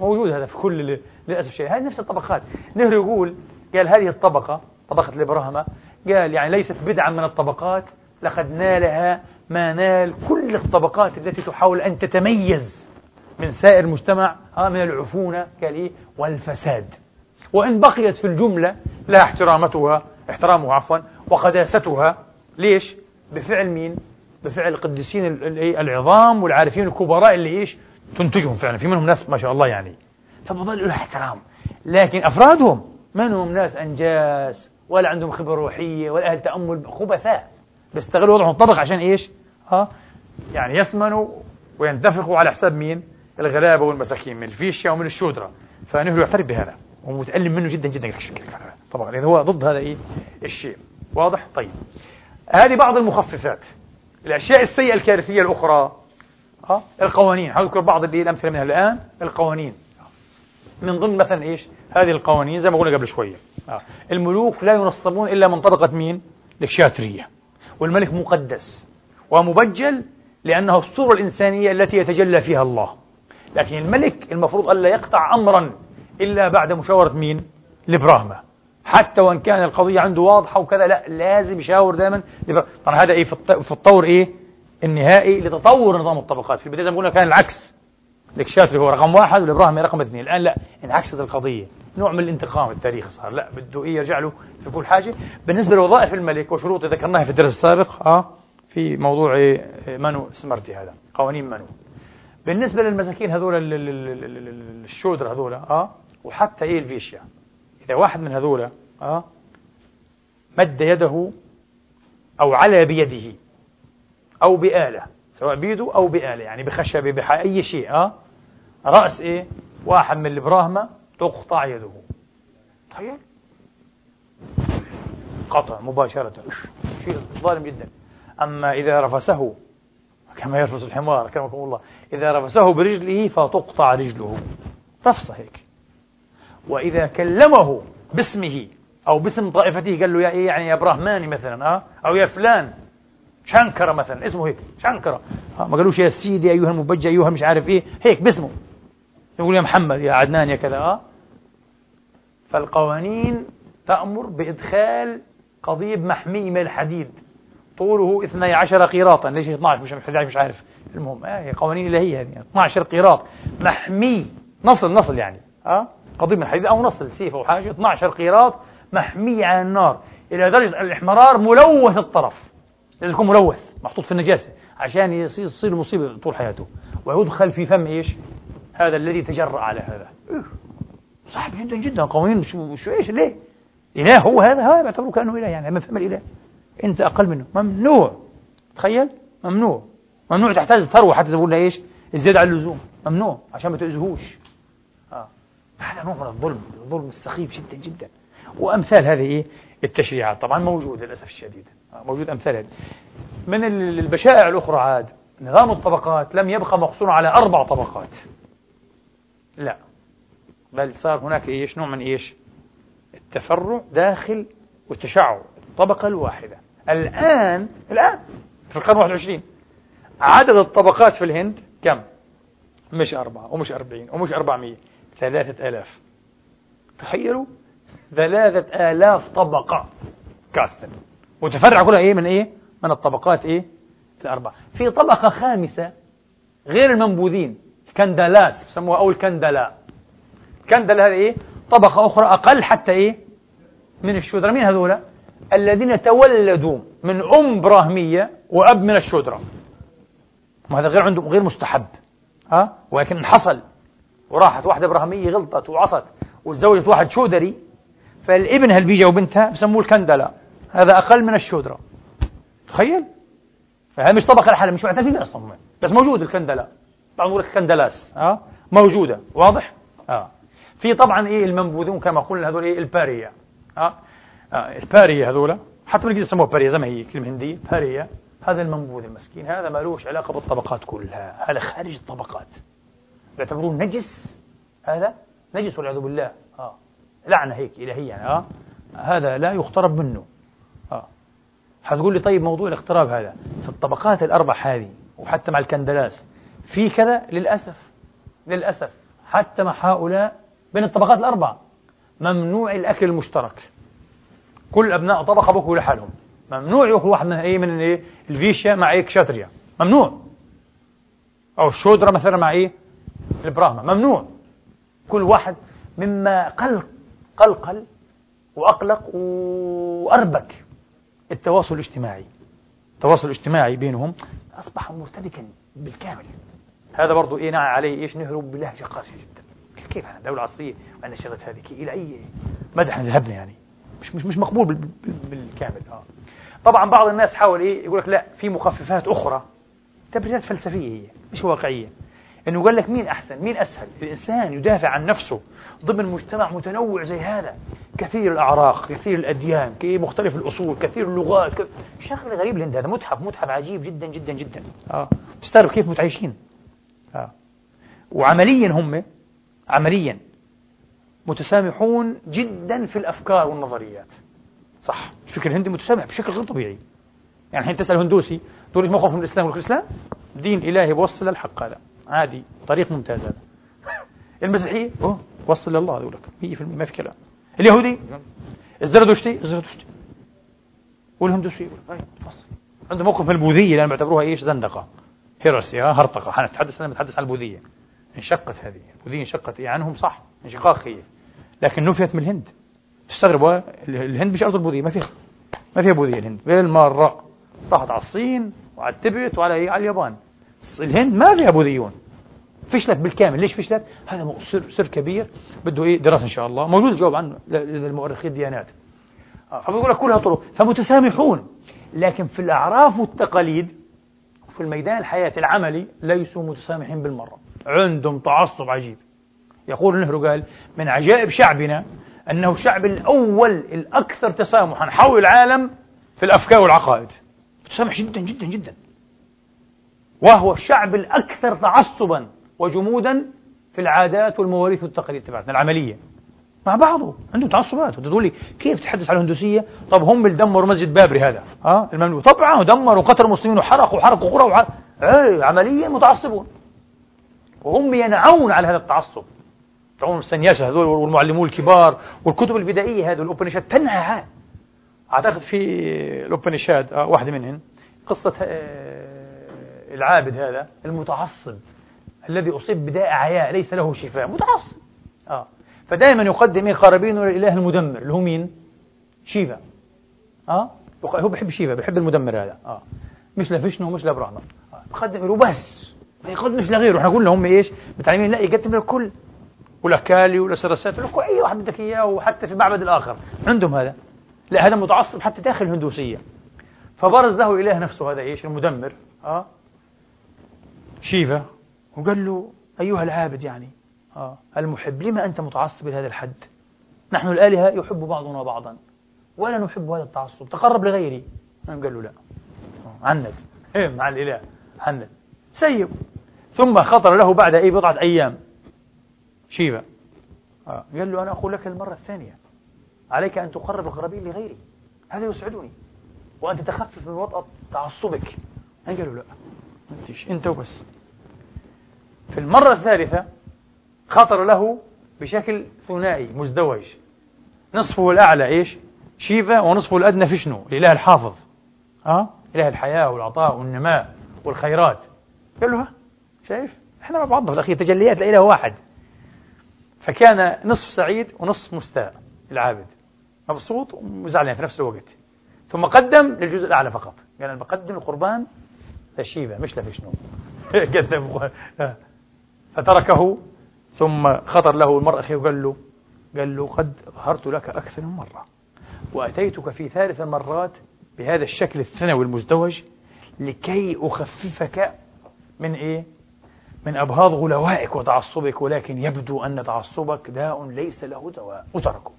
موجود هذا في كل للأسف شيء هذه نفس الطبقات نهر يقول قال هذه الطبقة طبقة الابراهمه قال يعني ليست بدعا من الطبقات لقد نالها ما نال كل الطبقات التي تحاول أن تتميز من سائر المجتمع من العفونة قال إيه والفساد وإن بقيت في الجملة لها احترامتها احترامها عفوا وقداستها ليش؟ بفعل مين؟ بفعل القديسين العظام والعارفين الكبراء اللي إيش؟ تنتجهم فعلا. في منهم ناس ما شاء الله يعني. فبظل له احترام. لكن أفرادهم منهم ناس أنجاس ولا عندهم خبرة روحية ولا أهل تأمل خبثاء. بيستغلوا وضعهم الطبق عشان إيش؟ ها؟ يعني يثمنوا وينتفخوا على حساب مين؟ الغلابة والمساكين. من الفيشيا ومن الشودرة. فنهر يعترف بهذا. ومتألم منه جدا جدا. طبعا. لأنه هو ضد هذا إيه؟ الشيء. واضح؟ طيب. هذه بعض المخففات. الأشياء السيئة الكارثية الأخرى. ها؟ القوانين. هذكر بعض الأمثلة منها الآن. القوانين. من ضمن مثلا إيش؟ هذه القوانين زي ما قلنا قبل شوية. الملوك لا ينصبون إلا من طبقة مين؟ الكشاترية والملك مقدس. ومبجل لأنه الصورة الإنسانية التي يتجلى فيها الله. لكن الملك المفروض ألا يقطع أمرا إلا بعد مشاورة مين؟ لبراهمة حتى وإن كان القضية عنده واضحة وكذا لا لازم يشاور دائما طبعا هذا إيه؟ في الطور إيه؟ النهائي لتطور نظام الطبقات. في البداية زي كان العكس. الكشاتري هو رقم واحد والإبراهيمي رقم اثنين. الآن لا انعكست القضية. نوع من الانتقام التاريخ صار. لا بده إيه يرجع له في كل حاجة. بالنسبة لوظائف الملك وشروطه ذكرناها في الدرس السابق آه في موضوع إيه منو سمرتي هذا؟ قوانين منو؟ بالنسبة للمساكين هذول الشودر هذول آه وحتى إيه الفيشيا؟ إذا واحد من هذول آه مد يده أو على بيده أو بآلة سواء بيده أو بآلة يعني بخشبة بأي شيء آه رأس إيه؟ واحد من البراهمة تقطع يده. تخيل. قطع مباشرة. شيء ظالم جدا. أما إذا رفسه كما يرفس الحمار كرمكم الله إذا رفسه برجله فتقطع رجله. رفسة هيك. وإذا كلمه باسمه أو باسم طائفته قال له يا إيه يعني يا برهماني مثلا أه؟ أو يا فلان. شنكرة مثلا اسمه هيك شنكرة. أه؟ ما قالوش يا سيدي أيها المبجى أيها مش عارف إيه هيك باسمه. يقول يا محمد يا عدنان يا كذا أه؟ فالقوانين تأمر بإدخال قضيب محمي من الحديد. طوله 12 قيراطا. ليش 12 مش 11 مش عارف. المهم آه هي قوانين إلهية هذه 12 قيراط. محمي نصل نصل يعني آه. قضيب من الحديد أو نصل سيف أو حاجة. 12 قيراط محمي على النار. إلى درجة الإحمرار ملوث الطرف. لازم يكون ملوث محطوط في النجاسة عشان يصير مصيبة طول حياته. ويدخل في فم إيش؟ هذا الذي تجرأ على هذا. صعب جدا جدا قوانين شو شو إيش؟ ليه؟ إله هو هذا؟ هذا يعتبره كأنه إله يعني ما فهم الإله. أنت أقل منه. ممنوع. تخيل؟ ممنوع. ممنوع تحتاج ثروة حتى تقول إيش؟ الزيادة على اللزوم. ممنوع عشان ما تأذيهوش آه. هذا نوع من الظلم الظلم السخيف جدا جدا. وأمثال هذه إيه؟ التشريعات. طبعا موجود للأسف الشديد. موجود أمثال من البشائع الأخرى عاد؟ نظام الطبقات لم يبقى مقصور على أربع طبقات. لا. بل صار هناك إيش؟ نوع من إيش؟ التفرع داخل والتشعب الطبقة الواحدة. الآن الآن في القرن 21 عدد الطبقات في الهند كم؟ مش أربعة ومش أربعين ومش أربعمية. ثلاثة آلاف. تخيلوا؟ ثلاثة آلاف طبقة. Kasten. وتفرع كلها إيه من إيه؟ من الطبقات إيه؟ الأربعة في طبقة خامسة غير المنبوذين كندلاس بسموها أو الكندلاء كندل هذه إيه؟ طبقة أخرى أقل حتى إيه؟ من الشودرة مين هذولا؟ الذين تولدوا من أم براهمية وأب من الشودرة وهذا غير عندهم غير مستحب ها ولكن حصل وراحت واحدة إبراهيمية غلطت وعصت وتزوجت واحد شودري فالابن هالبيجة وبنتها بسموه الكندلة هذا أقل من الشودرة. تخيل؟ فهذا مش طبقة لحالها مش معترفين أصلا. بس موجود الكندلة. بعض يقول لك كندلاس. ها موجودة. واضح؟ آه. في طبعا إيه المنبوذون كما قلنا هذول إيه؟ البارية. ها آه البارية هذولا. حتى بالإنجليزي يسموها بارية زي ما هي كلمة هندية. بارية. هذا المنبوذ المسكين. هذا ما لوش علاقة بالطبقات كلها. هذا خارج الطبقات. يعتبروه نجس. هذا نجس والعياذ بالله. آه. لعنة هيك إلهية. آه. هذا لا يقترب منه. حتقول لي طيب موضوع الاقتراب هذا في الطبقات الأربع هذه وحتى مع الكندلاس في كذا؟ للأسف للأسف حتى مع هؤلاء بين الطبقات الأربع ممنوع الأكل المشترك. كل أبناء طبقة بكوا لحالهم. ممنوع يأكل واحد من إيه؟ من إيه؟ الفيشيا مع إيه؟ كشاتريا ممنوع. أو الشودرة مثلا مع إيه؟ البراهما ممنوع. كل واحد مما قلق قلقل وأقلق وأربك. التواصل الاجتماعي. التواصل الاجتماعي بينهم أصبح مرتبكا بالكامل. هذا برضو إيه نعى عليه إيش نهرب بلهجة قاسية جدا. كيف إحنا دوله عصريه وعندنا الشغلات هذه إلى أي مدى إحنا ذهبنا يعني. مش مش مش مقبول بالكامل. آه. طبعا بعض الناس حاول إيه يقول لك لا في مخففات أخرى. تبريرات فلسفية هي مش واقعية. إنه قال لك مين أحسن؟ مين أسهل؟ الإنسان يدافع عن نفسه ضمن مجتمع متنوع زي هذا. كثير الأعراق كثير الأديان مختلف الأصول كثير اللغات ك... شغله غريب الهند هذا متحف متحف عجيب جدا جدا جدا. آه. تستغرب كيف متعايشين آه. وعمليا هم عمليا متسامحون جدا في الأفكار والنظريات. صح. الفكر الهندي متسامح بشكل غير طبيعي. يعني الحين تسأل هندوسي تقول إيش موقفه من الإسلام؟ يقول الإسلام دين إلهي بوصل للحق هذا. عادي طريق ممتاز هذا. (laughs) المسيحية أوه وصل لله يقول لك 100% ما في كلام. اليهودي الزردشتي الزردشتي والهندوسي يقول طيب وصل. عنده موقف من البوذية لأن بيعتبروها إيش؟ زندقة. هيرسي هرطقة. حنتحدث أنا بتحدث عن البوذية. انشقت هذه. البوذية انشقت إيه عنهم صح انشقاق هي لكن نفيت من الهند. تستغرب الهند مش أرض البوذية ما فيها. ما فيها بوذية الهند. بالمرة راحت على الصين وعلى التبت وعلى؟ على اليابان. الهند ما فيها بوذيون فشلت بالكامل ليش فشلت؟ هذا سر, سر كبير بده إيه؟ دراسة إن شاء الله. موجود الجواب عنه للمؤرخين الديانات فبقول لك كلها طرق فمتسامحون. لكن في الأعراف والتقاليد في الميدان الحياتي العملي ليسوا متسامحين بالمرة. عندهم تعصب عجيب. يقول النهر قال من عجائب شعبنا أنه الشعب الأول الأكثر تسامحا حول العالم في الأفكار والعقائد. متسامح جدا جدا جدا. وهو الشعب الأكثر تعصبا وجمودا في العادات والمواريث والتقاليد تبعتنا العملية. مع بعضه. عنده تعصبات. وتقول لي كيف تحدث عن الهندوسية؟ طب هم اللي دمروا مسجد بابري هذا. ها المملوك. طبعا دمروا وقتلوا المسلمين وحرقوا وحرقوا قرى وحرق. إيه عمليا متعصبون. وهم ينعون على هذا التعصب. تعون السنياسة هذول والمعلمون الكبار والكتب البدائية هذه الأوبنشاد تنهى أعتقد في الأوبنشاد آه واحدة منهن. قصة آه العابد هذا المتعصب الذي أصيب بداء عياء ليس له شفاء متعصب. آه. فدائما يقدم إيه قرابينه للإله المدمر اللي هو مين؟ شيفا. آه. هو بحب شيفا بحب المدمر هذا. آه. مش لفشنه ومش لبراهما آه. بقدم له بس. ما يقدمش لغيره. إحنا قلنا هم إيش؟ متعلمين. لا يقدم للكل والأكالي والأسرسات لك أي واحد بدك إياه وحتى في المعبد الآخر. عندهم هذا. لا هذا متعصب حتى داخل الهندوسية. فبرز له إله نفسه هذا إيش؟ المدمر. آه. شيفا وقال له أيها العابد يعني آه المحب لما أنت متعصب لهذا الحد؟ نحن الآلهة يحب بعضنا بعضا. ولا نحب هذا التعصب. تقرب لغيري. قال له لا. عند إيه مع الإله. عند سيب. ثم خطر له بعد أي بضعة أيام. شيبة آه. قال له أنا أقول لك المرة الثانية. عليك أن تقرب القرابين لغيري. هذا يسعدني. وأن تتخفف من وطأة تعصبك. قال له لا. أنت وبس. في المرة الثالثة خطر له بشكل ثنائي مزدوج. نصفه الأعلى إيش؟ شيفا ونصفه الأدنى فيشنو الإله الحافظ. أه؟ إله الحياة والعطاء والنماء والخيرات. قال له ها؟ شايف؟ إحنا مع بعضنا في الأخير تجليات لإله واحد. فكان نصف سعيد ونصف مستاء العابد. مبسوط وزعلان في نفس الوقت. ثم قدم للجزء الأعلى فقط. قال أنا بقدم القربان للشيبة مش لفشنو (laughs) قدم فتركه ثم خطر له المرأة أخيه وقال له قال له قد ظهرت لك أكثر من مرة وأتيتك في ثالث المرات بهذا الشكل الثانوي المزدوج لكي أخففك من إيه؟ من أبهاض غلوائك وتعصبك ولكن يبدو أن تعصبك داء ليس له دواء وتركه.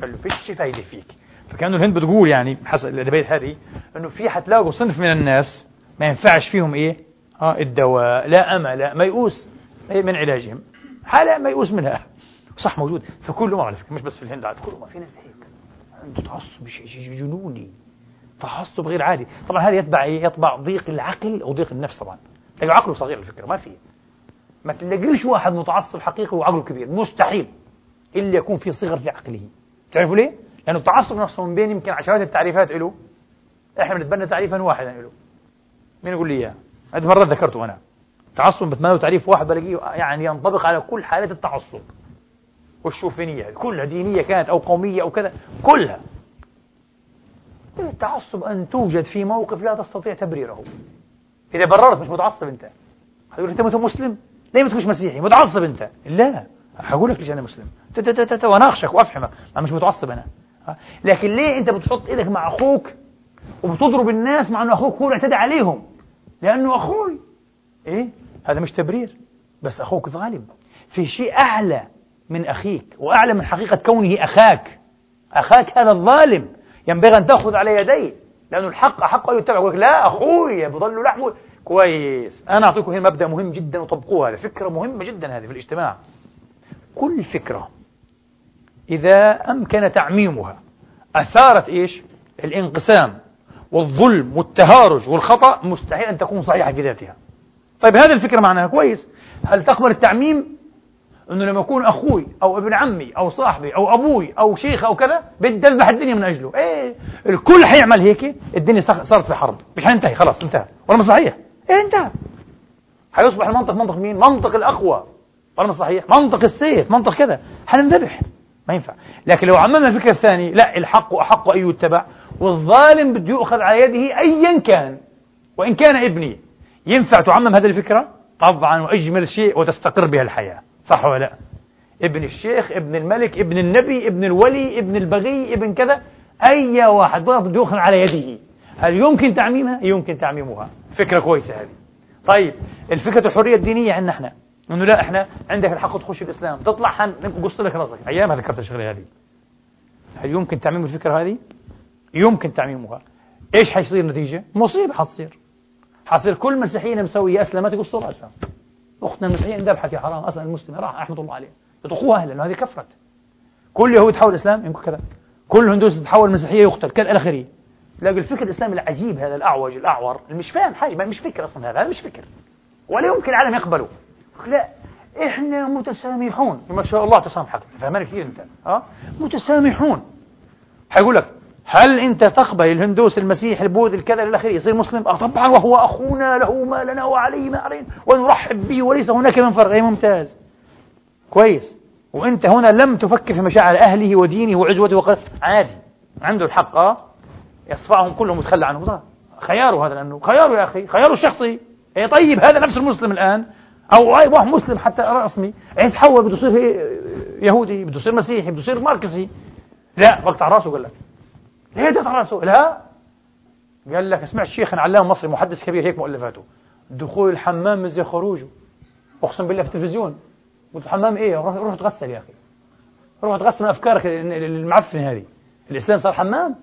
قال له فيش فايدة فيك. فكانوا الهند بتقول يعني حسب الأدبية هذه أنه في حتلاقوا صنف من الناس ما ينفعش فيهم إيه؟ آه الدواء. لا أمل ميؤوس من علاجهم. حالة ميؤوس منها. صح موجود. فكل ما على فكرة مش بس في الهند عاد كل ما في ناس هيك. عنده تعصب جنوني. تعصب غير عادي. طبعا هذا يتبع إيه؟ يتبع ضيق العقل أو ضيق النفس طبعا. تلاقي عقله صغير الفكرة ما في. ما تلاقيش واحد متعصب حقيقي وعقله كبير. مستحيل. إلا يكون في صغر في عقله. تعرفوا ليه؟ لأنه التعصب نفسه من بين يمكن عشرات التعريفات له. إحنا بنتبنى تعريفا واحدا له. مين يقول لي إياه؟ هذه مرات ذكرته أنا. تعصب بتمنى تعريف واحد بلاقيه يعني ينطبق على كل حالات التعصب. والشوفينية كلها دينية كانت أو قومية أو كذا كلها. التعصب أن توجد في موقف لا تستطيع تبريره. إذا بررت مش متعصب أنت. هتقول أنت مسلم؟ ليه ما تكونش مسيحي؟ متعصب أنت. لا. هقول لك ليش أنا مسلم. وأناقشك وأفهمك. أنا مش متعصب أنا. لكن ليه أنت بتحط إيدك مع أخوك وبتضرب الناس مع أنه أخوك هو اعتدى عليهم؟ لأنه أخوي. إيه؟ هذا مش تبرير. بس أخوك ظالم. في شيء أعلى من أخيك وأعلى من حقيقة كونه أخاك. أخاك هذا الظالم. ينبغي أن تأخذ على يديه. لأنه الحق أحق أن يتبع. لا أخوي بضل لحمه كويس. أنا أعطيكم هنا مبدأ مهم جدا وطبقوها. هذه فكرة مهمة جدا هذه في الاجتماع. كل فكرة إذا أمكن تعميمها أثارت إيش؟ الانقسام. والظلم والتهارج والخطأ مستحيل أن تكون صحيحة في ذاتها. طيب هذه الفكرة معناها كويس. هل تقبل التعميم؟ إنه لما يكون أخوي أو ابن عمي أو صاحبي أو أبوي أو شيخ أو كذا بدي اذبح الدنيا من أجله. إيه الكل حيعمل هيك الدنيا صارت في حرب. مش حينتهي خلاص انتهى. ولا مش صحيح؟ إيه انتهى. حيصبح المنطق منطق مين؟ منطق الأقوى. ولا مش صحيح؟ منطق السيف منطق كذا. حننذبح. ما ينفع. لكن لو عممنا الفكر الثاني لا الحق أحق أن يتبع. والظالم بده يؤخذ على يده ايا كان وإن كان ابني. ينفع تعمم هذه الفكرة؟ طبعا وأجمل شيء وتستقر بها الحياة. صح ولا لا؟ ابن الشيخ ابن الملك ابن النبي ابن الولي ابن البغي ابن كذا. أي واحد بده يؤخذ على يده. هل يمكن تعميمها؟ يمكن تعميمها. فكرة كويسة هذه. طيب الفكرة الحرية الدينية عندنا إحنا. إنه لا إحنا عندك الحق تخش الإسلام. تطلع حن نقص لك راسك ايامها ذكرت الشغلة هذه. هل يمكن تعميم الفكرة هذه؟ يمكن تعميمها. إيش حيصير النتيجه؟ مصيبة حتصير. حصير كل مسيحيين مسوية اسلمت يقصوا رأسها. أختنا المسيحية انذبحت يا حرام. أصلا المسلم راح رحمة الله عليه. يطخوها لأنه هذه كفرت. كل يهود تحول الإسلام يمكن كذا. كل هندوس تحول المسيحية يقتل. كذا إلى آخره الفكر الإسلامي العجيب هذا الأعوج الأعور. مش فاهم حاجة. مش فكر أصلا هذا هذا مش فكر. ولا يمكن العالم يقبله. لا إحنا متسامحون. ما شاء الله تسامحك. فهمان كثير أنت. ها؟ متسامحون. حيقول لك هل انت تقبل الهندوس المسيح البوذي الكذا إلى اخره يصير مسلم؟ آه طبعا وهو أخونا له ما لنا وعليه ما علينا. ونرحب به وليس هناك من فرق. أي ممتاز. كويس. وأنت هنا لم تفكر في مشاعر أهله ودينه وعزوته وقال عادي. عنده الحق آه. يصفعهم كلهم ويتخلى عنه خياره هذا لأنه خياره يا أخي. خياره الشخصي. اي طيب هذا نفس المسلم الآن. أو اي واحد مسلم حتى رسمي يتحول بده يصير يهودي بده يصير مسيحي بده يصير ماركسي. لا بقطع رأسه قال لك. ليه تقطع راسه؟ لا. قال لك سمعت شيخ علام مصري محدث كبير هيك مؤلفاته. دخول الحمام زي خروجه. أقسم بالله في التلفزيون. قلت الحمام إيه؟ روح تغسل يا أخي. روح تغسل من أفكارك المعفنة هذه. الإسلام صار حمام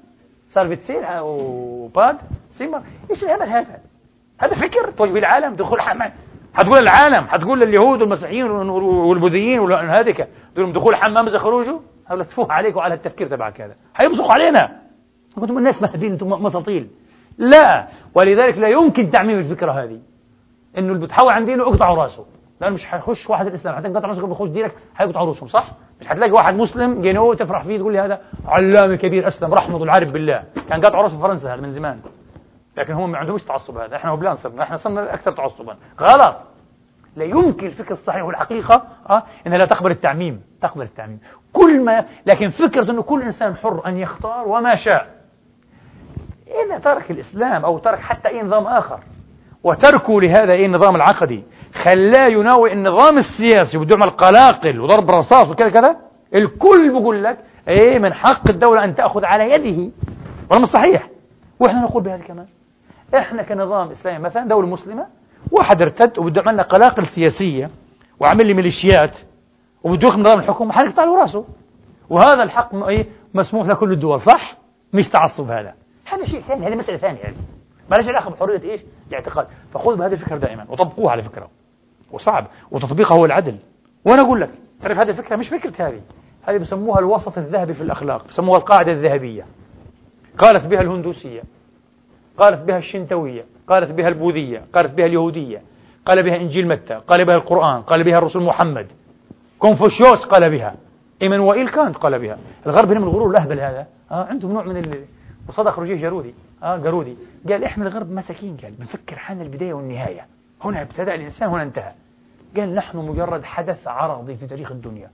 صار WC و Badezimmer إيش الهبل هذا؟ هذا فكر توجه العالم دخول حمام. حتقول العالم حتقول لليهود والمسيحيين والبوذيين والهذيك دول دخول حمام زي خروجه؟ هؤلاء تفو عليك وعلى التفكير تبعك هذا. حيبصقوا علينا. أنتم الناس مهدين أنتم مساطيل. لا ولذلك لا يمكن تعميم الفكرة هذه. إنه اللي بتحول عن دينه اقطعوا رأسه. لأنه مش حيخش واحد الإسلام. حتى انقطع رأسه بيخش دينك حيقطعوا راسهم صح؟ مش حتلاقي واحد مسلم جنو تفرح فيه تقول لي هذا علامة كبير أسلم رحمة العارف بالله. كان قاطع رأسه في فرنسا هذا من زمان. لكن هم ما عندهمش تعصب هذا. إحنا هبلان صرنا إحنا صرنا أكثر تعصبا. غلط. لا يمكن الفكر الصحيح والحقيقة آه إنها لا تقبل التعميم. تقبل التعميم. كل ما لكن فكرة إنه كل إنسان حر أن يختار وما شاء. إذا ترك الإسلام أو ترك حتى أي نظام آخر. وتركه لهذا أي النظام العقدي. خلاه يناوي النظام السياسي وبده يعمل قلاقل وضرب رصاص وكذا كذا. الكل بيقول لك إيه من حق الدولة أن تأخذ على يده. ولا مش صحيح. وإحنا نقول بهذا كمان إحنا كنظام إسلامي مثلا دولة مسلمة واحد ارتد وبده يعمل لنا قلاقل سياسية وعمل لي ميليشيات وبده ياخذ نظام الحكومة حنقطع له رأسه. وهذا الحق إيه مسموح لكل الدول صح؟ مش تعصب هذا. هذا شيء ثاني هذه مسألة ثانية يعني. ما لهاش علاقة بحرية إيش؟ الاعتقاد. فخذ بهذه الفكرة دائما وطبقوها على فكرة. وصعب. وتطبيقها هو العدل. وأنا أقول لك تعرف هذه الفكرة؟ مش فكرة هذه. هذه بسموها الوسط الذهبي في الأخلاق بسموها القاعدة الذهبية. قالت بها الهندوسية قالت بها الشنتوية قالت بها البوذية قالت بها اليهودية قال بها إنجيل متى قال بها القرآن قال بها الرسول محمد. كونفوشيوس قال بها. إيمانويل كانت قال بها. الغرب هنا من الغرور الأهبل هذا. آه عندهم نوع من. وصدق رجيه جرودي آه جرودي قال إحنا الغرب مساكين قال بنفكر عن البداية والنهاية. هنا ابتدأ الإنسان هنا انتهى. قال نحن مجرد حدث عرضي في تاريخ الدنيا.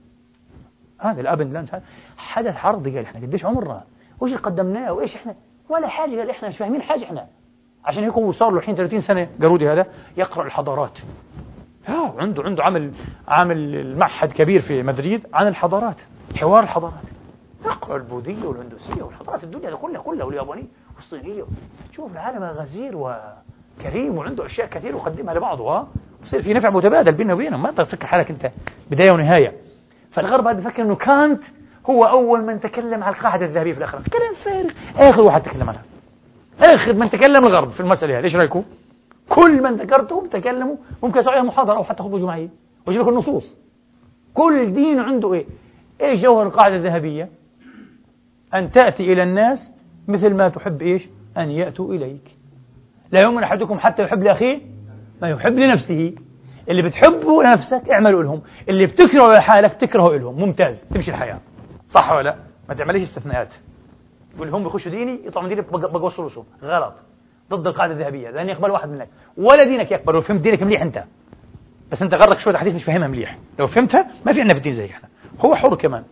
هذا ال Abendland حدث عرضي قال إحنا قديش عمرنا؟ وإيش اللي قدمناه؟ وإيش إحنا؟ ولا حاجة. قال إحنا مش فاهمين حاجة إحنا. عشان هيك هو صار له الحين 30 سنة جرودي هذا يقرأ الحضارات. عنده عنده عمل عامل معهد كبير في مدريد عن الحضارات حوار الحضارات. يقرأ البوذية والهندوسية والحضارات الدنيا كلها كلها واليابانية والصينية شوف العالم غزير وكريم وعنده أشياء كثير يقدمها لبعضه ها؟ يصير في نفع متبادل بيننا وبينهم. ما تفكر حالك أنت بداية ونهاية. فالغرب هذا بفكر أنه كانت هو أول من تكلم على القاعدة الذهبية في الآخرة. كلام فارغ. آخر واحد تكلم عنها. آخر من تكلم الغرب في المسألة هذه. إيش رأيكم؟ كل من ذكرتهم تكلموا. ممكن يسوي محاضرة أو حتى خطبة جماعية. ويجيب لك النصوص؟ كل دين عنده إيه؟ إيش جوهر القاعدة الذهبية؟ أن تأتي إلى الناس مثل ما تحب إيش؟ أن يأتوا إليك. لا يؤمن أحدكم حتى يحب لأخيه ما يحب لنفسه. اللي بتحبه لنفسك اعملوا لهم. اللي بتكرهه لحالك تكرهه لهم. ممتاز. تمشي الحياة. صح ولا لا؟ ما تعمليش استثناءات. يقول هم بيخشوا ديني يطلعوا من دينك بقوصوا غلط. ضد القاعدة الذهبية. لن يقبل واحد منك. ولا دينك يقبل. لو فهمت دينك مليح أنت. بس أنت غرك شوية حديث مش فاهمها مليح. لو فهمتها ما في عندنا في الدين زيك إحنا. هو حر كمان.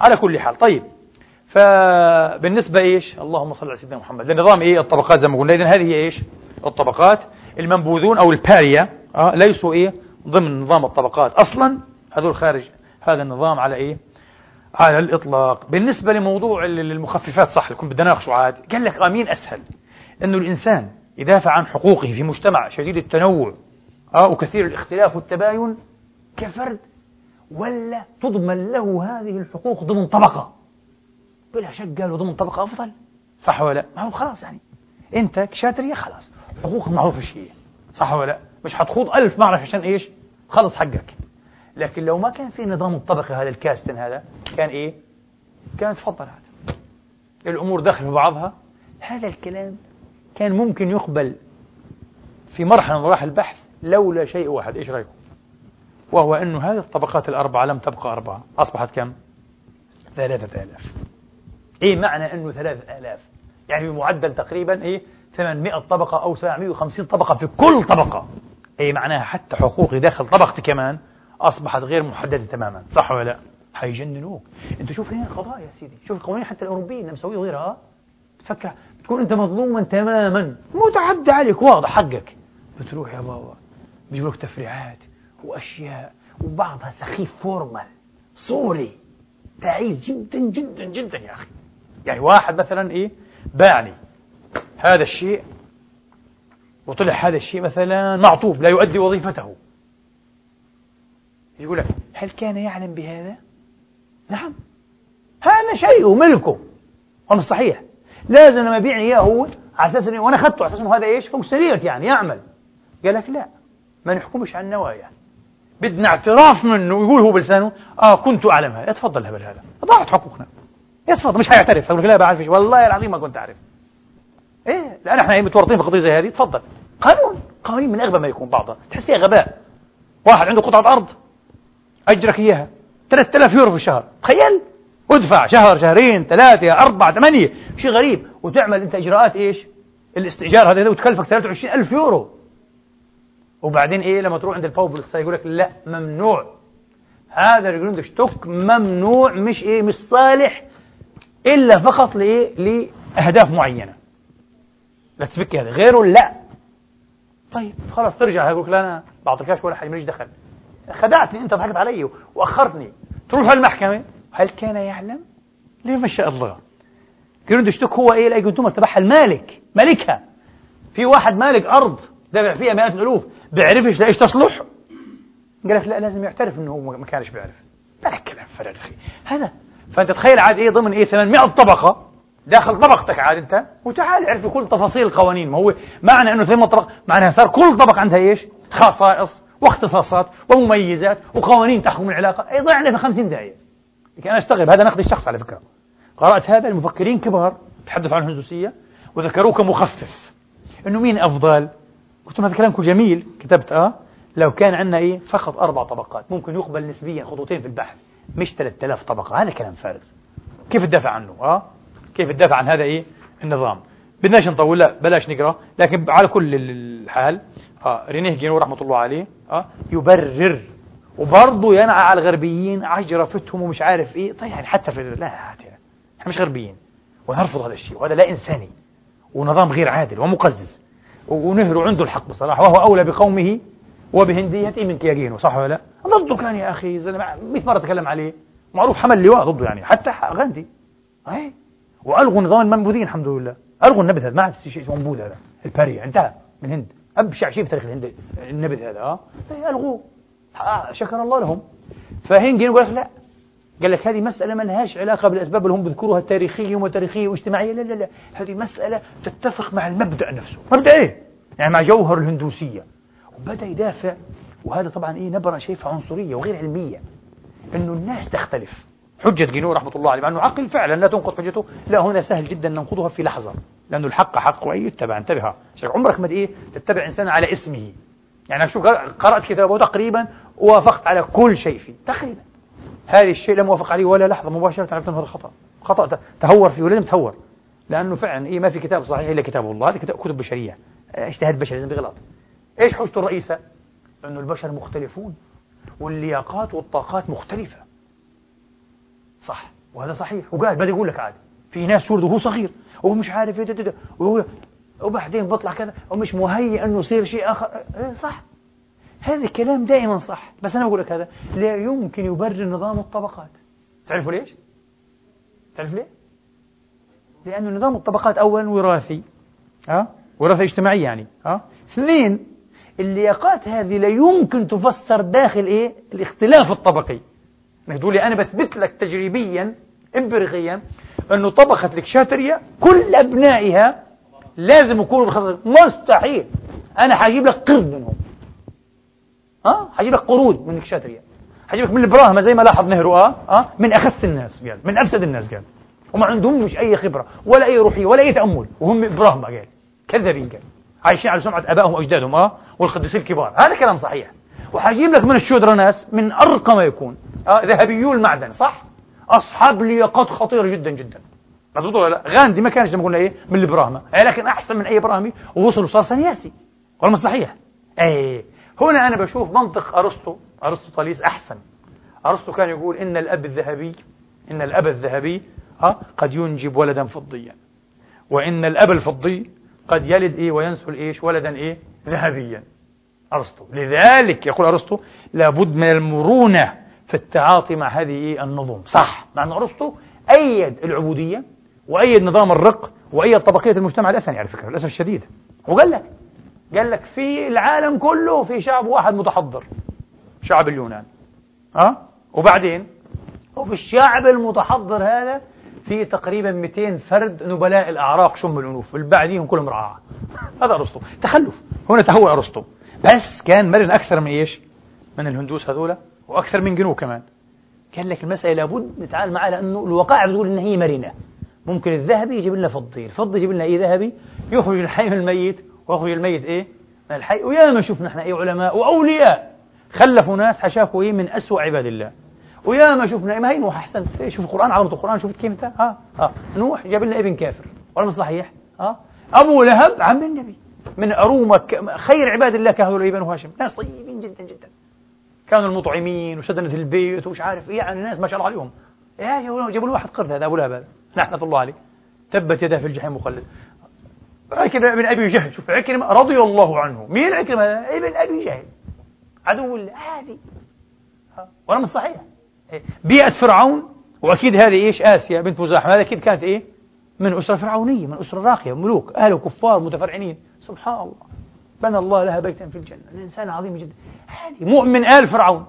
على كل حال. طيب. فبالنسبة إيش؟ اللهم صل على سيدنا محمد. النظام إيه؟ الطبقات زي ما قلنا. إذن هذه إيش؟ الطبقات. المنبوذون أو الباريا آه ليسوا إيه؟ ضمن نظام الطبقات. أصلا هذول خارج هذا النظام على إيه؟ على الإطلاق. بالنسبة لموضوع المخففات صح يكون بدنا ناقشه عاد. قال لك أمين أسهل. أنه الإنسان يدافع عن حقوقه في مجتمع شديد التنوع آه وكثير الاختلاف والتباين كفرد ولا تضمن له هذه الحقوق ضمن طبقة. بلا شك قالوا ضمن طبقة أفضل. صح ولا هو خلاص يعني. أنت كشاترية خلاص. حقوقك معروفة الشيء صح ولا لا؟ مش حتخوض ألف معركة عشان إيش؟ خلص حقك. لكن لو ما كان في نظام الطبقة هذا الكاستن هذا كان إيه؟ كان تفضل هذا. الأمور داخل في بعضها. هذا الكلام كان ممكن يقبل في مرحلة من مراحل البحث لولا شيء واحد. إيش رأيكم؟ وهو أنه هذه الطبقات الأربعة لم تبقى أربعة. أصبحت كم؟ ثلاثة آلاف. إيه معنى أنه ثلاثة آلاف؟ يعني بمعدل تقريبا إيه 800 طبقة أو 750 طبقة في كل طبقة. أي معناها حتى حقوقي داخل طبقتي كمان أصبحت غير محددة تماما. صح ولا لا؟ حيجننوك أنت شوف هنا القضايا يا سيدي. شوف القوانين حتى الأوروبية مسويه غيرها تفكر تكون أنت مظلوما تماما. متعدى عليك. واضح حقك. بتروح يا بابا. بيجيبوا لك تفريعات وأشياء وبعضها سخيف فورمال. صوري. تعيس جدا جدا جدا يا أخي. يعني واحد مثلا إيه؟ باعني هذا الشيء وطلع هذا الشيء مثلا معطوب لا يؤدي وظيفته. يقول لك هل كان يعلم بهذا؟ نعم. هذا شيء ملكه. هذا صحيح. لازم لما يبيعني إياه هو على أساس وأنا أخذته على أساس هذا إيش؟ فوق يعني يعمل. قال لك لا ما نحكمش على النوايا بدنا اعتراف منه يقول هو بلسانه آه كنت اعلم هذا اتفضل الهبل هذا. ضاعت حقوقنا. يتفضل مش حيعترف يقول لا بعرف والله العظيم ما كنت أعرف. إيه؟ لأن إحنا متورطين في قضية زي هذه. تفضل. قانون. قوانين من أغبى ما يكون بعضها. تحس فيها غباء. واحد عنده قطعة أرض. أجرك إياها. 3000 يورو في الشهر. تخيل. ادفع شهر شهرين ثلاثة أربعة ثمانية. شيء غريب. وتعمل أنت إجراءات إيش؟ الاستئجار هذا وتكلفك 23000 يورو. وبعدين إيه؟ لما تروح عند البوب يقول لك لا ممنوع. هذا ال Grundstück ممنوع مش إيه؟ مش صالح. إلا فقط لإيه؟ لأهداف معينة. ل Zwecke هذا غيره لا. طيب خلاص ترجع. يقول لك لا أنا بعطيكاش ولا حاجة ماليش دخل. خدعتني أنت ضحكت علي وأخرتني. تروح المحكمة. هل كان يعلم؟ ليه ما شاء الله. كيرندشتوك هو إيه؟ لا كنتم تبعها المالك. مالكها. في واحد مالك أرض دافع فيها مئات الألوف. بيعرفش لايش تصلح؟ قال لك لا لازم يعترف إنه هو ما كانش بيعرف. لا كلام فارغ أخي. هذا فأنت تخيل عاد إيه ضمن إيه 800 طبقة داخل طبقتك عاد أنت؟ وتعال اعرف كل تفاصيل القوانين. ما هو معنى إنه 800 طبقه معناها صار كل طبقه عندها إيش؟ خصائص واختصاصات ومميزات وقوانين تحكم العلاقة. يضيع علينا 50 دقيقة. لكن أنا أستغرب هذا نقد الشخص على فكرة. قرأت هذا المفكرين كبار تحدثوا عن الهندوسية وذكروه كمخفف. إنه مين أفضل؟ قلت هذا كلامكم جميل. كتبت آه. لو كان عندنا إيه؟ فقط أربع طبقات. ممكن يقبل نسبيا خطوتين في البحث. مش 3000 طبقة هذا كلام فارغ. كيف تدافع عنه؟ آه؟ كيف تدافع عن هذا إيه؟ النظام. بدناش نطول لا بلاش نقرأ لكن على كل الحال آه رينيه جينو رحمة الله عليه آه يبرر. وبرضه ينعى على الغربيين عجرفتهم ومش عارف إيه. طيب يعني حتى في لا إحنا مش غربيين. ونرفض هذا الشيء وهذا لا إنساني. ونظام غير عادل ومقزز. ونهر عنده الحق بصراحة وهو أولى بقومه وبهنديته من كياجينو صح ولا لا؟ ضده كان يا أخي زلمه 100 مرة تكلم عليه. معروف حمل لواء ضده يعني حتى غاندي اي وألغوا نظام المنبوذين الحمد لله. ألغوا النبذ هذا ما عاد شيء منبوذ هذا. الباري انتهى من الهند أبشع شيء في تاريخ الهند النبذ هذا. آه. ألغوه. آه، شكر الله لهم. فهنجي يقول لك لا. قال لك هذه مسألة ما لهاش علاقة بالأسباب اللي هم بيذكروها التاريخية وتاريخية واجتماعية. لا لا لا. هذه مسألة تتفق مع المبدأ نفسه. مبدأ إيه؟ يعني مع جوهر الهندوسية. وبدأ يدافع وهذا طبعا إيه نبرة شايفها عنصرية وغير علمية إنه الناس تختلف. حجة جنور رحمة الله عليه مع أنه عقل فعلا لا تنقض حجته لا هنا سهل جدا ننقضها في لحظة لأنه الحق حق وأي يتبع انتبه. عمرك ما إيه تتبع إنسان على اسمه. يعني شو قرأت كتابه تقريبا ووافقت على كل شيء فيه تقريبا. هذا الشيء لم أوافق عليه ولا لحظة مباشرة عرفت أنه هذا خطأ. خطأ تهور فيه ولازم تهور. لأنه فعلا إيه ما في كتاب صحيح إلا كتاب الله هذا كتاب كتب بشرية اجتهاد بشري لازم بغلط. إيش حجته الرئيسة؟ أنه البشر مختلفون واللياقات والطاقات مختلفة صح وهذا صحيح وقال بدي يقول لك عادي في ناس شورده وهو صغير ومش عارف إيه وهو وبعدين بطلع كذا ومش مهيئ إنه يصير شيء آخر إيه صح هذا الكلام دائما صح بس أنا بقول لك هذا لا يمكن يبرر نظام الطبقات تعرفوا ليش؟ تعرف ليه؟ لأنه نظام الطبقات أولا وراثي ها؟ وراثة اجتماعية يعني ها؟ اثنين اللياقات هذه لا يمكن تفسر داخل إيه؟ الاختلاف الطبقي. تقول أنا بثبت لك تجريبيا امبريقيا أنه طبقة الكشاتريا كل أبنائها لازم يكونوا بخصص مستحيل. أنا حجيب لك قرد منهم. ها؟ حجيب لك قرود من الكشاتريا حجيب لك من البراهمة زي ما لاحظ نهرو آه آه من اخس الناس قال. من افسد الناس قال. وما عندهم مش أي خبرة ولا أي روحية ولا أي تأمل. وهم براهمة قال. كذابين قال. عايشين على سمعة ابائهم وأجدادهم آه؟ والقديسين الكبار. هذا كلام صحيح. وحجيب لك من الشودرة ناس من أرقى ما يكون. آه ذهبيو المعدن صح؟ أصحاب لياقات خطيرة جدا جدا. مظبوط ولا لا؟ غاندي ما كانش زي ما قلنا إيه من البراهمه إيه لكن أحسن من أي براهمي ووصل وصار سنياسي ولا صحيح؟ إيه. هنا أنا بشوف منطق أرسطو ارسطو طاليس أحسن. أرسطو كان يقول إن الأب الذهبي إن الأب الذهبي ها قد ينجب ولدا فضيا. وإن الأب الفضي قد يلد إيه وينسل إيش ولدا إيه ذهبيا. أرسطو. لذلك يقول أرسطو لابد من المرونة في التعاطي مع هذه النظم. صح. مع أن أرسطو أيد العبودية وأيد نظام الرق وأيد طبقية المجتمع الأثني على فكرة للأسف الشديد. وقال لك قال لك في العالم كله في شعب واحد متحضر شعب اليونان. أه؟ وبعدين؟ وفي الشعب المتحضر هذا في تقريبا 200 فرد نبلاء الأعراق شم الأنوف البعدين كلهم رعاة. (laughs) هذا أرسطو. تخلف. هنا تهور أرسطو. بس كان مرن أكثر من إيش؟ من الهندوس هذولا وأكثر من جنوب كمان. قال لك المسألة لابد نتعامل معها لأنه الوقائع بتقول إن هي مرنة. ممكن الذهبي يجيب لنا فضي. الفضي يجيب لنا إيه ذهبي؟ يخرج الحي من الميت. ويخرج الميت إيه؟ من الحي. وياما شفنا إحنا إيه علماء وأولياء. خلفوا ناس حشاكوا إيه من أسوأ عباد الله. وياما شفنا ما هي نوح احسنت شوف القرآن عظمه القرآن شفت كيف أنت. ها ها. نوح جاب لنا ابن كافر ولا مش صحيح؟ ها. أبو لهب عم النبي. من ارومه خير عباد الله كانوا بنو هاشم. ناس طيبين جدا جدا. كانوا المطعمين وسدنة البيت ومش عارف يعني ناس ما شاء الله عليهم. يا جابوا له واحد قرد هذا أبو لهب هذا. الله عليه. تبت يده في الجحيم مخلد عكرمة بن أبي جهل شوف عكرمة رضي الله عنه. مين عكرمة؟ ابن أبي جهل. عدو الله عادي ولا مش صحيح؟ بيئة فرعون وأكيد هذه إيش؟ آسيا. بنت مزاحم. هذا أكيد كانت إيه؟ من أسرة فرعونية من أسرة راقية. ملوك أهل كفار متفرعنين. سبحان الله. بنى الله لها بيتا في الجنة. الإنسان عظيم جدا. هذه مؤمن آل فرعون.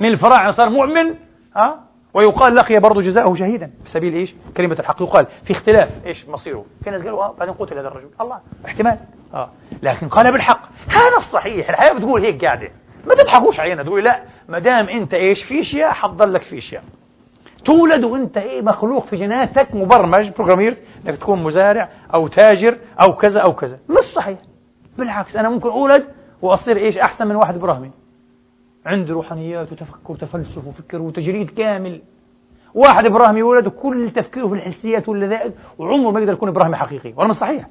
من الفراعنة صار مؤمن ها؟ ويقال لقي برضه جزاؤه شهيدا. في سبيل إيش؟ كلمة الحق. يقال في اختلاف. إيش؟ مصيره؟ في ناس قالوا آه بعدين قتل هذا الرجل. الله احتمال. آه. لكن قال بالحق. هذا الصحيح. الحياة بتقول هيك قاعدة. ما تضحكوش علينا تقولي لا ما دام انت إيش في أشياء حتضلك في أشياء. تولد وانت إيه مخلوق في جيناتك مبرمج programmiert انك تكون مزارع أو تاجر أو كذا أو كذا. مش صحيح. بالعكس أنا ممكن أولد وأصير إيش أحسن من واحد براهمي عنده روحانيات وتفكر وتفلسف وفكر وتجريد كامل. واحد براهمي يولد وكل تفكيره في الحسيات واللذائذ وعمره ما يقدر يكون ابراهيمي حقيقي. ولا مش صحيح.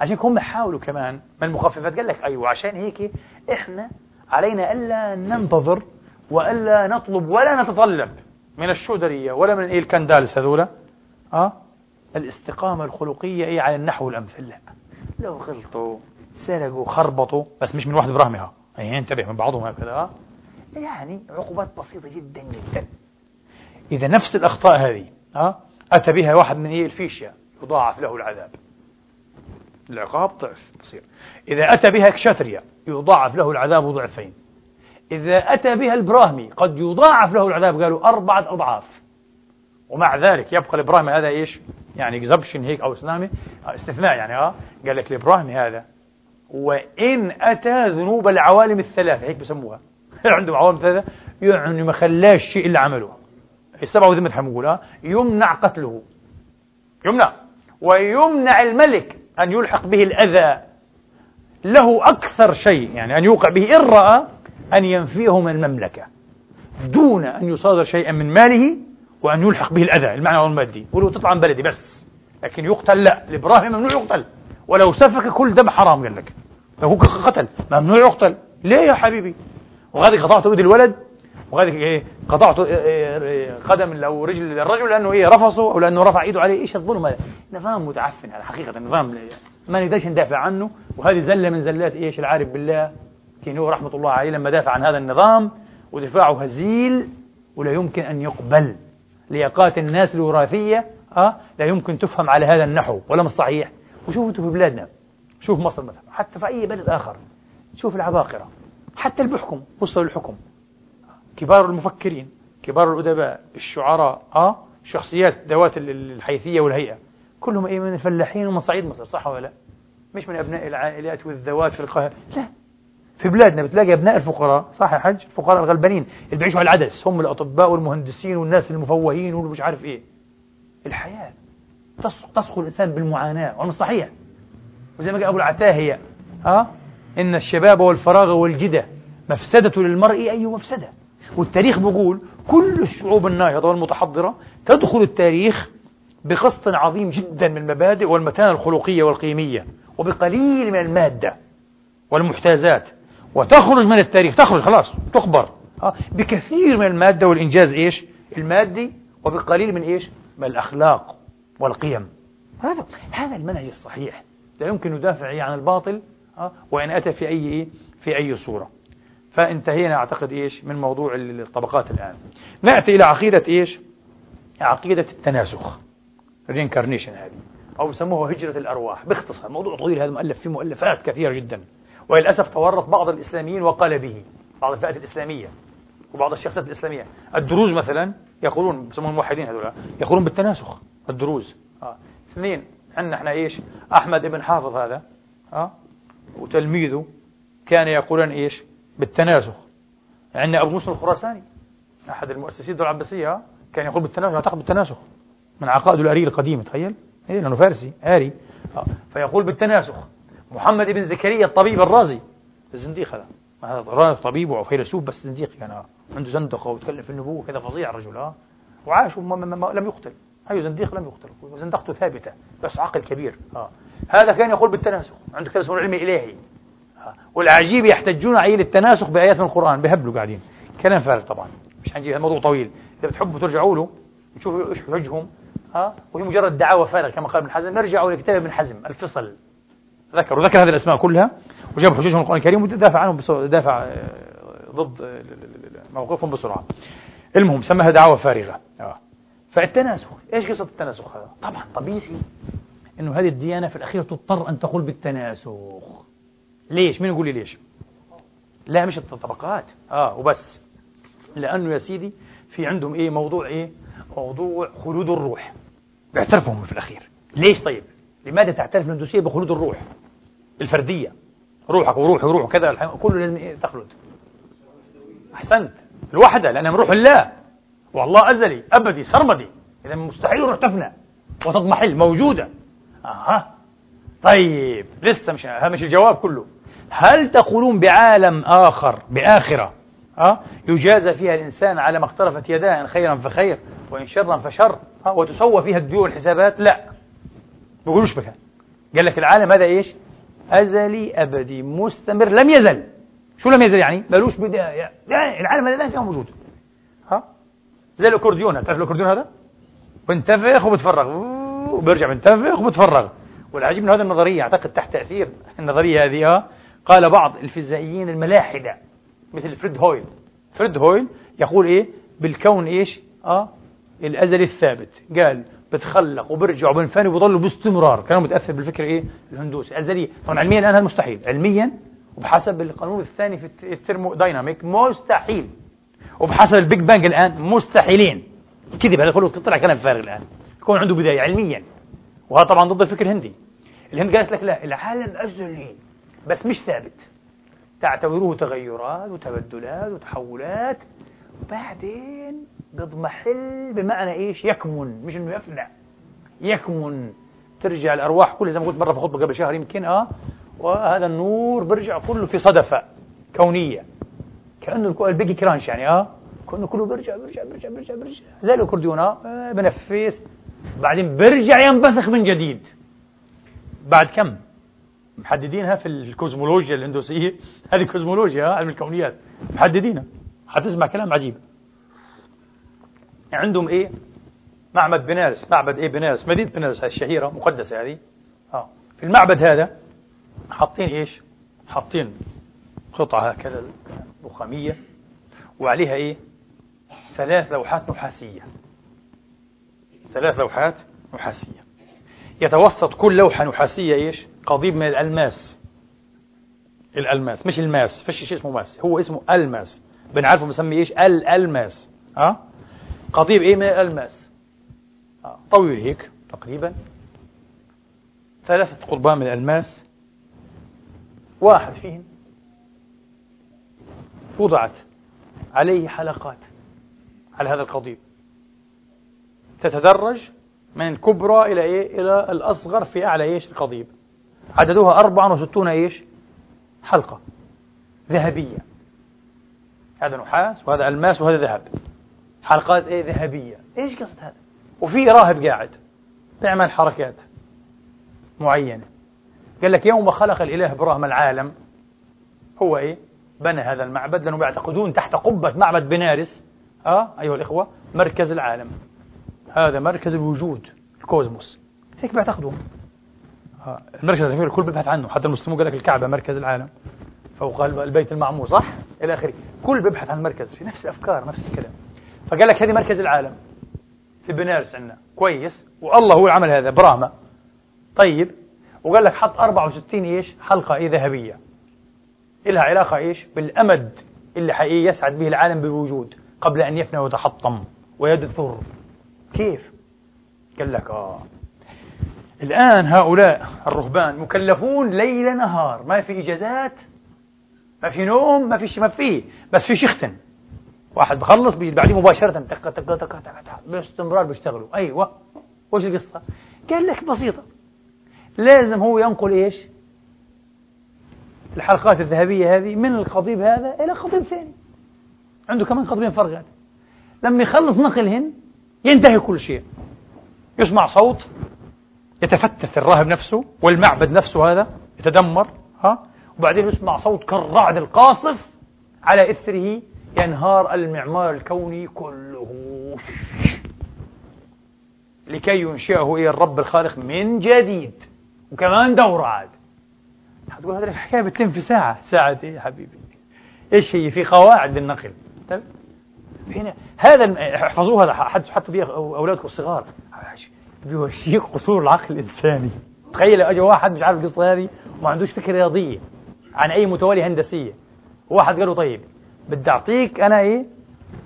عشان هم حاولوا كمان. من المخففات قال لك أيوه عشان هيك إحنا علينا ألا ننتظر وألا نطلب ولا نتطلب من الشودرية ولا من إيه الكندالس هذولا أه؟ الاستقامة الخلقية إيه على النحو والأمثل لا لو غلطوا سرقوا خربطوا بس مش من واحد برحمها يعني انتبه من بعضهم هكذا أه؟ يعني عقوبات بسيطة جدا جدا إذا نفس الأخطاء هذه أه؟ أتى بها واحد من إيه الفيشيا يضاعف له العذاب العقاب ضعف بصير. إذا أتى بها كشاتريا يضاعف له العذاب ضعفين. إذا أتى بها البراهمي قد يضاعف له العذاب قالوا أربعة أضعاف. ومع ذلك يبقى الإبراهيمي هذا إيش؟ يعني اكزبشن هيك أو إسلامي استثناء يعني آه قال لك الإبراهيمي هذا وإن أتى ذنوب العوالم الثلاثة هيك بسموها. (laughs) عندهم عوالم ثلاثة يعني ما خلاش شيء إلا عمله. السبعة وذمة حمول آه يمنع قتله. يمنع. ويمنع الملك أن يلحق به الأذى. له أكثر شيء يعني أن يوقع به إن رأى أن ينفيه من المملكة دون أن يصادر شيئا من ماله وأن يلحق به الأذى المعنى المادي. ولو تطعن بلدي بس لكن يقتل لا. الإبراهيم ممنوع يقتل. ولو سفك كل دم حرام قال لك. لو قتل ممنوع يقتل. ليه يا حبيبي؟ وغادي قطعت ايد الولد وغادي إيه قطعت إيه، إيه، إيه، قدم أو رجل للرجل لأنه إيه رفصه أو لأنه رفع إيده عليه إيش الظلم هذا؟ نظام متعفن هذا حقيقة نظام ما نقدرش ندافع عنه. وهذه زلة من زلات إيش العارف بالله؟ كينو رحمة الله عليه لما دافع عن هذا النظام ودفاعه هزيل ولا يمكن أن يقبل لياقات الناس الوراثية آه لا يمكن تفهم على هذا النحو ولا مش صحيح وشوفوا أنتم في بلادنا شوف مصر مثلا حتى في أي بلد آخر شوف العباقرة حتى اللي بيحكم وصلوا للحكم كبار المفكرين كبار الأدباء الشعراء آه شخصيات ذوات الحيثية والهيئة. كلهم إيه من الفلاحين ومن صعيد مصر صح ولا لا؟ مش من أبناء العائلات والذوات في القاهرة. لا. في بلادنا بتلاقي أبناء الفقراء صح يا حج الفقراء الغلبانين. اللي بيعيشوا على العدس هم الأطباء والمهندسين والناس المفوهين والمش عارف إيه. الحياة تسخر الإنسان بالمعاناة ومن صحيح. وزي ما قال أبو العتاهية ها إن الشباب والفراغ والجدة مفسدة للمرء أي مفسدة. والتاريخ بيقول كل الشعوب الناهضة والمتحضرة تدخل التاريخ بقسط عظيم جدا من المبادئ والمتانة الخلقية والقيمية وبقليل من المادة والمحتازات. وتخرج من التاريخ تخرج خلاص تخبر. بكثير من المادة والإنجاز إيش؟ المادي وبقليل من إيش؟ من الأخلاق والقيم. هذا هذا المنهج الصحيح. لا يمكن ندافع عن الباطل وإن أتى في أي إيه؟ في أي صورة. فانتهينا أعتقد إيش من موضوع الطبقات الآن. نأتي إلى عقيدة إيش؟ عقيدة التناسخ. الرينكارنيشن هذه. أو يسموه هجرة الأرواح. باختصار موضوع طويل هذا مؤلف فيه مؤلفات كثيرة جدا. وللأسف تورط بعض الإسلاميين وقال به بعض الفئات الإسلامية وبعض الشخصيات الإسلامية. الدروز مثلا يقولون يسمون الموحدين هذول يقولون بالتناسخ الدروز آه. اثنين عندنا إحنا إيش؟ أحمد ابن حافظ هذا. آه. وتلميذه كان يقولون إيش؟ بالتناسخ عندنا أبو مسلم الخراساني أحد المؤسسين الدولة العباسية آه. كان يقول بالتناسخ يعتقد بالتناسخ من عقائد الأري القديم تخيل؟ إيه لأنه فارسي آري. آه. فيقول بالتناسخ محمد بن زكريا الطبيب الرازي. الزنديق هذا. هذا طبيب وفيلسوف بس زنديق كان يعني عنده زندقه ويتكلم في النبوة كذا فظيع الرجل آه. وعاش وما لم يقتل. هاي زنديق لم يقتل. وزندقته ثابتة بس عقل كبير آه. هذا كان يقول بالتناسخ عنده كتاب اسمه العلم الإلهي. آه. والعجيب يحتجون عليه للتناسخ بآيات من القرآن. بهبلوا قاعدين. كلام فارغ طبعا. مش حنجي الموضوع طويل. إذا بتحبوا ترجعوا له تشوفوا إيش وجههم ها؟ آه. وهي مجرد دعاوى فارغة كما قال ابن حزم. نرجعوا لكتاب ابن حزم الفصل. ذكر وذكر هذه الأسماء كلها. وجاب حججهم القرآن الكريم ودافع عنهم دافع آه، ضد موقفهم بسرعة. المهم سماها دعوة فارغة. آه. فالتناسخ إيش قصة التناسخ هذا؟ طبعا طبيعي إنه هذه الديانة في الأخير تضطر أن تقول بالتناسخ. ليش؟ مين يقول لي ليش؟ لا مش الطبقات. آه وبس. لأنه يا سيدي في عندهم إيه؟ موضوع إيه؟ موضوع خلود الروح. بيعترفوا هم في الأخير. ليش طيب؟ لماذا تعترف الهندوسية بخلود الروح؟ الفردية. روحك وروحي وروح كذا كله لازم إيه؟ تخلد. أحسنت. الوحدة لأنها من روح الله. والله أزلي أبدي سرمدي. إذا مستحيل روح تفنى. وتضمحل موجودة. أها طيب لسه مش هذا مش الجواب كله. هل تقولون بعالم آخر بآخرة أه؟ يجازى فيها الإنسان على ما اقترفت يداه إن خيرا فخير وإن شرا فشر أه؟ وتسوى فيها الديون والحسابات؟ لا. بيقولوش بك. قال لك العالم هذا إيش؟ أزلي أبدي مستمر لم يزل. شو لم يزل يعني؟ ملوش بداية يعني العالم هذا كان موجود ها زي الأكورديون. تعرف الأكورديون هذا؟ بنتفخ وبتفرغ. وبرجع بنتفخ وبتفرغ. والعجيب من هذه النظرية أعتقد تحت تأثير النظرية هذه قال بعض الفيزيائيين الملاحدة مثل فريد هويل. فريد هويل يقول إيه؟ بالكون إيش؟ آه؟ الأزلي الثابت. قال بتخلق وبرجع وبنفني وبضل باستمرار. كان متأثر بالفكر إيه؟ الهندوسي أزلي طبعا علميا الآن هذا مستحيل. علميا وبحسب القانون الثاني في ال thermodynamic مستحيل. وبحسب ال Big Bang الآن مستحيلين. كذب هذا كله طلع كلام فارغ الآن. يكون عنده بداية علميا. وهذا طبعا ضد الفكر الهندي. الهند قالت لك لا العالم أزلي. بس مش ثابت. تعتبروه تغيرات وتبدلات وتحولات. وبعدين بيضمحل بمعنى إيش؟ يكمن. مش إنه يفنى يكمن. ترجع الأرواح كلها زي ما قلت مرة في خطبة قبل شهر يمكن آه. وهذا النور بيرجع كله في صدفة كونية. كأنه البيجي كرانش يعني آه. كأنه كله بيرجع بيرجع بيرجع بيرجع بيرجع زي الأكورديون آه. بنفس. بعدين بيرجع ينبثخ من جديد. بعد كم؟ محددينها في الكوزمولوجيا الهندوسية. (laughs) هذه كوزمولوجيا علم الكونيات. محددينها. حتسمع كلام عجيب. عندهم إيه؟ معبد بنارس. معبد إيه بنارس؟ مدينة بنارس الشهيرة مقدسة هذه. آه. في المعبد هذا حاطين إيش؟ حاطين قطعة هكذا رخامية وعليها إيه؟ ثلاث لوحات نحاسية. ثلاث لوحات نحاسية. يتوسط كل لوحة نحاسية إيش؟ قضيب من الألماس. الألماس مش الماس فيش شيء اسمه ماس هو اسمه ألماس. بنعرفه بنسميه إيش؟ الألماس. أه؟ قضيب إيه من الألماس؟ أه؟ طويل هيك تقريبا. ثلاثة قضبان من الألماس. واحد فيهم. وضعت عليه حلقات على هذا القضيب. تتدرج من الكبرى إلى إيه؟ إلى الأصغر في أعلى إيش؟ القضيب. عددها 64 إيش؟ حلقة. ذهبية. هذا نحاس وهذا ألماس وهذا ذهب. حلقات إيه؟ ذهبية. إيش قصة هذا؟ وفي راهب قاعد. بيعمل حركات معينة. قال لك يوم خلق الإله إبراهيم العالم هو إيه؟ بنى هذا المعبد لأنهم يعتقدون تحت قبة معبد بنارس. آه أيها الإخوة مركز العالم. هذا مركز الوجود الكوزموس. هيك بيعتقدوا. آه. المركز الكل بيبحث عنه. حتى المسلمون قال لك الكعبة مركز العالم. فوق البيت المعمور صح؟ إلى آخره. كل بيبحث عن مركز في نفس الأفكار نفس الكلام. فقال لك هذه مركز العالم. في بنارس عندنا. كويس. والله هو عمل هذا براما طيب. وقال لك حط 64 إيش؟ حلقة إيه ذهبية. إلها علاقة إيش؟ بالأمد اللي حقيقي يسعد به العالم بالوجود قبل أن يفنى ويتحطم ويدثر. كيف؟ قال لك آه. الآن هؤلاء الرهبان مكلفون ليل نهار ما في إجازات ما في نوم ما في ما في بس في شختن واحد بخلص بيجي بعديه مباشرة تك تك تك تك باستمرار بيشتغلوا. أيوة. وش القصة؟ قال لك بسيطة. لازم هو ينقل إيش؟ الحلقات الذهبية هذه من القضيب هذا إلى قضيب ثاني. عنده كمان قضيبين فرغات لما يخلص نقلهن ينتهي كل شيء. يسمع صوت يتفتت الراهب نفسه والمعبد نفسه هذا يتدمر ها؟ وبعدين يسمع صوت كالرعد القاصف على إثره ينهار المعمار الكوني كله. لكي ينشئه إيه الرب الخالق من جديد وكمان دورة عاد. هتقول هذه الحكاية بتتم في ساعة. ساعة إيه يا حبيبي؟ إيش هي؟ في قواعد للنقل. طيب. هذا احفظوه هذا حتى به أولادكم الصغار. بيورجيك قصور العقل الإنساني. تخيل اجى واحد مش عارف القصة هذه وما عندوش فكرة رياضية عن أي متوالي هندسية. واحد قال له طيب بدي أعطيك أنا إيه؟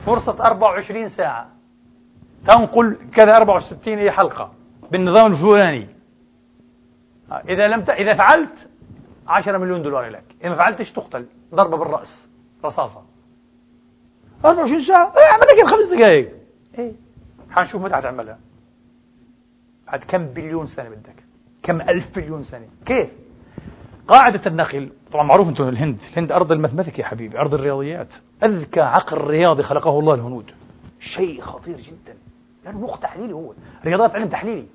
فرصة 24 ساعة. تنقل كذا 64 إيه حلقة بالنظام الفلاني. إذا لم ت... إذا فعلت 10 مليون دولار لك. إذا ما فعلتش تقتل ضربة بالرأس رصاصة. 24 ساعة. إيه اعملها كيف خمس دقائق إيه. حنشوف متى حتعملها بعد كم بليون سنة بدك؟ كم ألف بليون سنة؟ كيف؟ قاعدة النقل طبعا معروف أنتم الهند. الهند أرض الماثماتيك يا حبيبي أرض الرياضيات. أذكى عقل رياضي خلقه الله الهنود. شيء خطير جدا. لأنه مخ تحليلي هو. رياضات علم تحليلي.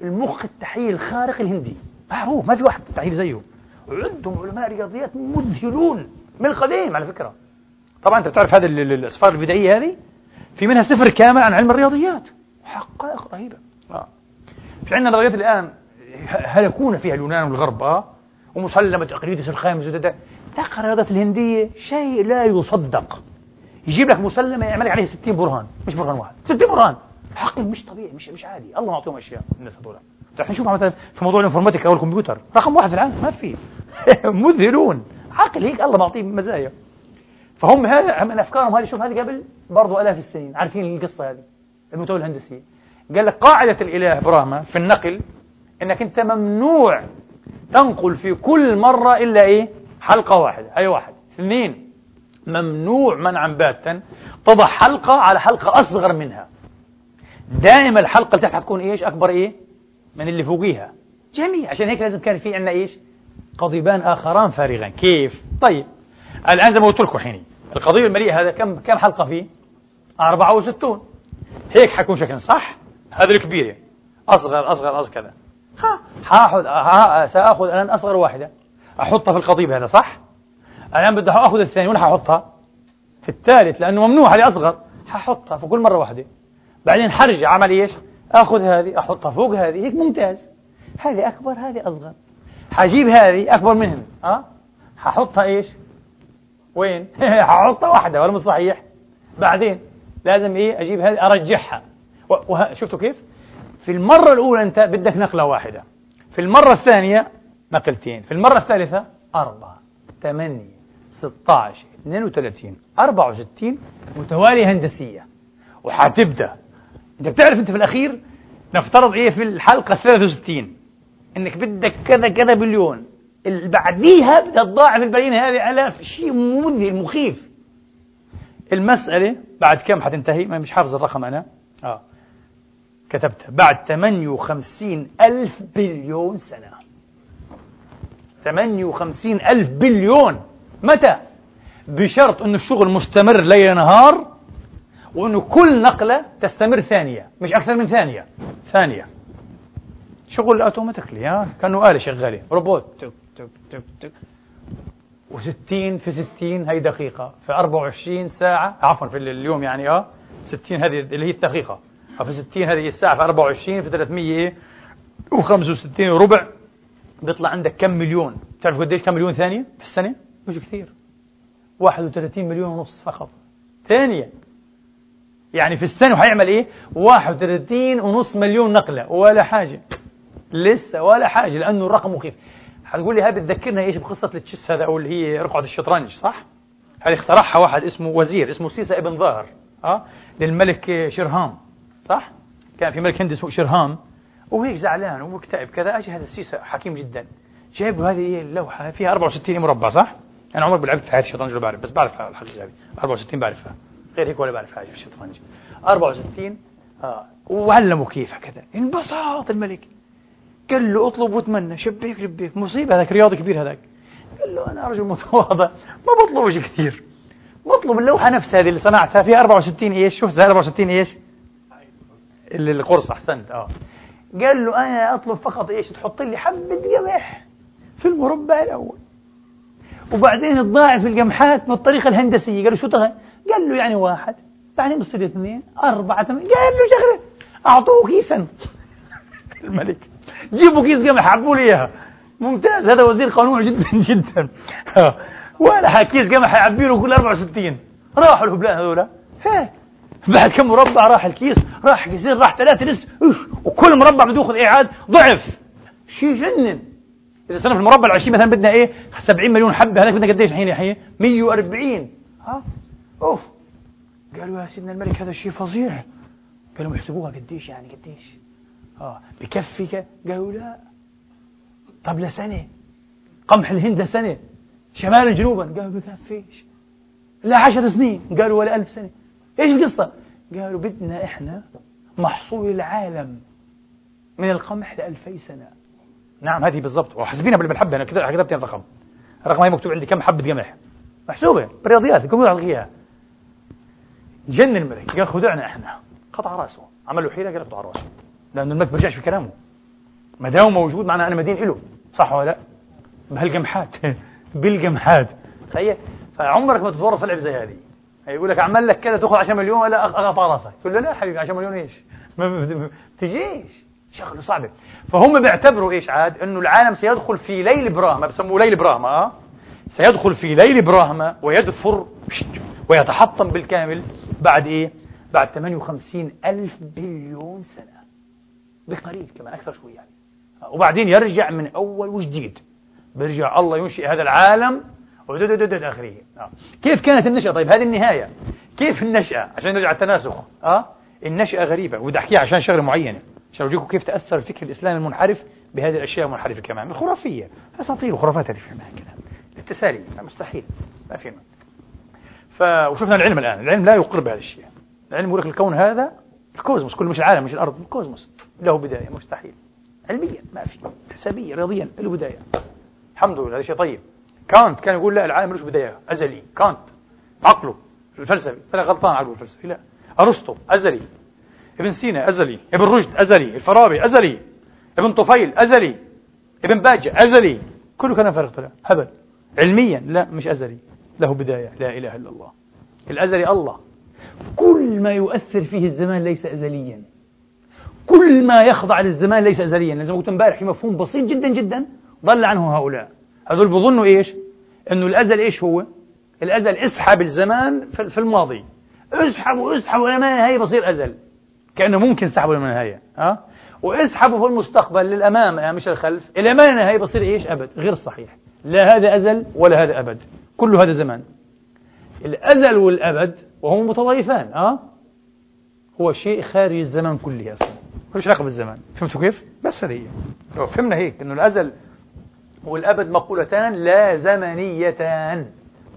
المخ التحليلي الخارق الهندي. معروف ما في واحد تحليل زيه. وعندهم علماء رياضيات مذهلون. من القديم على فكرة. طبعا أنت بتعرف هذه الأسفار البدائية هذه؟ في منها سفر كامل عن علم الرياضيات. حقائق رهيبة. آه. في عندنا نظريات الآن هلكونا فيها اليونان والغرب؟ آه. ومسلمة أقليدس الخامس تقرأ الرياضات الهندية شيء لا يصدق. يجيب لك مسلمة يعمل لك عليها 60 برهان. مش برهان واحد 60 برهان. حقل مش طبيعي مش مش عادي. الله معطيهم أشياء الناس هذول. رح نشوفها مثلا في موضوع الإنفورماتيكا أو الكمبيوتر رقم واحد في العالم ما في. (laughs) مذهلون. عقل هيك الله معطيه مزايا. فهم هذا من أفكارهم هذه شوف هذه قبل برضه آلاف السنين عارفين القصة هذه المتولى الهندسيه قال لك قاعدة الإله براما في النقل إنك أنت ممنوع تنقل في كل مرة إلا إيه؟ حلقة واحدة أي واحد. اثنين ممنوع منعا باتا تضع حلقة على حلقة أصغر منها. دائما الحلقة اللي تحت حتكون إيش؟ أكبر إيه؟ من اللي فوقيها. جميل عشان هيك لازم كان في عندنا إيش؟ قضيبان آخران فارغان. كيف؟ طيب. الآن زي ما قلت لكم حيني القضيب المليء هذا كم كم حلقة فيه؟ 64 هيك حيكون شكل صح؟ هذا الكبيره أصغر أصغر أصغر كذا. حاخذ سآخذ الآن أصغر واحدة. أحطها في القضيب هذا صح؟ الآن بدي أخذ الثاني وين حأحطها؟ في الثالث لأنه ممنوع هذه أصغر. حأحطها في كل مرة واحدة. بعدين حرجع عمل إيش؟ أخذ هذه أحطها فوق هذه هيك ممتاز. هذه أكبر هذه أصغر. حجيب هذه أكبر منهم آه؟ ححطها إيش؟ وين؟ (laughs) ححطها واحدة ولا مش صحيح. بعدين لازم إيه؟ أجيب هذه أرجعها. وه... شفتوا كيف؟ في المرة الأولى أنت بدك نقلة واحدة. في المرة الثانية نقلتين. في المرة الثالثة أربعة ثمانية 16 32 64 متوالية هندسية. وحتبدأ. أنت بتعرف أنت في الأخير نفترض إيه؟ في الحلقة 63 إنك بدك كذا كذا بليون. بعديها بدها تضاعف البليين هذه آلاف شيء مذهل مخيف. المسألة بعد كم حتنتهي؟ ما مش حافظ الرقم أنا. آه. كتبتها. بعد 58 ألف بليون سنة. 58 ألف بليون. متى؟ بشرط أن الشغل مستمر ليل نهار وأنه كل نقلة تستمر ثانية مش أكثر من ثانية. ثانية. شغل اوتوماتيكلي ها كأنه آلة شغالة. روبوت تك تك تك تك و60 في 60 هي دقيقة. في 24 ساعة عفوا في اليوم يعني آه 60 هذه اللي هي الدقيقة. في 60 هذه الساعة في 24 في 300 و65 وربع بيطلع عندك كم مليون. تعرف قديش كم مليون ثانية في السنة؟ مش كثير. 31 مليون ونص فقط. ثانية. يعني في السنة وحيعمل إيه؟ 31 ونص مليون نقلة ولا حاجة. لسه ولا حاجة لأنه الرقم مخيف. حتقول لي هاي بتذكرنا إيش بقصة التشيس هذا أو اللي هي رقعة الشطرنج صح؟ هذه اخترعها واحد اسمه وزير اسمه سيسا ابن ظاهر آه للملك شرهام صح؟ كان في ملك هندي اسمه شرهام وهيك زعلان ومكتئب كذا اجى هذا السيسا حكيم جدا جايب هذه اللوحة فيها 64 مربع صح؟ أنا عمري بلعبت في حياتي الشطرنج بعرف بس بعرف الحقيقة هذه 64 بعرفها غير هيك ولا بعرف حاجة في الشطرنج 64 آه وعلموا كيف كذا انبسط الملك قال له اطلب واتمنى. شبيك لبيك مصيبة هذاك رياضي كبير هذاك. قال له أنا رجل متواضع. ما بطلبش كثير. بطلب اللوحة نفسها هذه اللي صنعتها فيها 64 إيش؟ شوف زي 64 إيش؟ اللي القرص أحسنت آه. قال له أنا أطلب فقط إيش؟ تحط لي حبة قمح في المربع الأول. وبعدين تضاعف القمحات من الطريقة الهندسية. قال له شو تغير؟ قال له يعني واحد. بعدين بصير اثنين أربعة ثمانية. قال له شغلة أعطوه كيسا. (laughs) الملك. جيبوا كيس قمح حبوا لي إياها ممتاز. هذا وزير قانون (laughs) جدا جدا. ولا كيس قمح يعبي له كل 64 راحوا الهبلان هذول هيك بعد كم مربع راح الكيس راح كيسين راح ثلاثة لس. وكل مربع بده يأخذ إعاد ضعف. شيء جنن. إذا صرنا في المربع العشرين مثلا بدنا إيه؟ 70 مليون حبة. هذاك بدنا قديش الحين يا 140 ها؟ أوف. قالوا يا سيدنا الملك هذا شيء فظيع. قالوا يحسبوها قديش يعني قديش. آه بكفي قالوا لا. طب لسنة. قمح الهند لسنة شمالا جنوبا. قالوا بكفيش. لا عشر سنين. قالوا ولا ألف سنة. إيش القصة؟ قالوا بدنا إحنا محصول العالم من القمح لألفي سنة. نعم هذه بالضبط. وحسبينها بالحبة أنا كتبت الرقم. الرقم هي مكتوب عندي كم حبة قمح. محسوبة. بالرياضيات الكمبيوتر يعطيك إياها جن الملك. قال خدعنا إحنا. قطع رأسه. عمل له حيله قال قطع رأسه. لأنه الملك بيرجعش في كلامه. ما دام موجود معناه أنا مدين له صح ولا لا؟ بهالقمحات (laughs) بالقمحات تخيل. فعمرك ما تتورط في لعبه زي هذه. يقول لك عمل لك كذا تأخذ 10 مليون ولا اقطع رأسك. تقول له لا حبيبي 10 مليون إيش؟ ما تجيش. شغله صعبه فهم بيعتبروا إيش عاد؟ إنه العالم سيدخل في ليل براهما بسموه ليل براهما آه؟ سيدخل في ليل براهما ويدفر ويتحطم بالكامل بعد إيه؟ بعد 58 ألف بليون سنة. بقريب كمان أكثر شوي يعني. وبعدين يرجع من أول وجديد. بيرجع الله ينشئ هذا العالم. ودد آخره آه. كيف كانت النشأة؟ طيب هذه النهاية. كيف النشأة؟ عشان نرجع التناسخ. أه؟ النشأة غريبة. وبدي أحكيها عشان شغلة معينة. عشان أورجيكم كيف تأثر الفكر الإسلامي المنحرف بهذه الأشياء المنحرفة كمان. الخرافية. أساطير وخرافات هذه فهمها كلام التسالي. مستحيل. ما فينا ف... وشفنا العلم الآن. العلم لا يقر بهذا الشيء العلم يقول لك الكون هذا. الكوزموس. كل مش العالم مش الأرض الكوزموس. له بداية مستحيل. علميا ما في حسابيا رياضيا له بداية الحمد لله هذا شيء طيب. كانت كان يقول لا العالم ملوش بداية. أزلي كانت. عقله الفلسفي. طلع غلطان عقله الفلسفي لا. أرسطو أزلي. ابن سينا أزلي. ابن رشد أزلي. الفارابي أزلي. ابن طفيل أزلي. ابن باجة أزلي. كله كلام فارغ طلع. هبل. علميا لا مش أزلي. له بداية. لا إله إلا الله. الأزلي الله. كل ما يؤثر فيه الزمان ليس أزليا. كل ما يخضع للزمان ليس أزليا. زي ما قلت امبارح في مفهوم بسيط جدا جدا ضل عنه هؤلاء. هذول بظنوا إيش؟ أنه الأزل إيش هو؟ الأزل اسحب الزمان في الماضي. اسحب واسحب ولا ما نهاية بصير أزل. كأنه ممكن سحبه لما نهاية ها؟ واسحبه في المستقبل للأمام مش الخلف. إلى ما نهاية بصير إيش؟ أبد. غير صحيح. لا هذا أزل ولا هذا أبد. كل هذا زمان. الأزل والأبد وهم متضايفان. أه؟ هو شيء خارج الزمان كله أصلا مش علاقة بالزمان. فهمتوا كيف؟ بس هذه هي. فهمنا هيك إنه الأزل والأبد مقولتان لا زمنيتان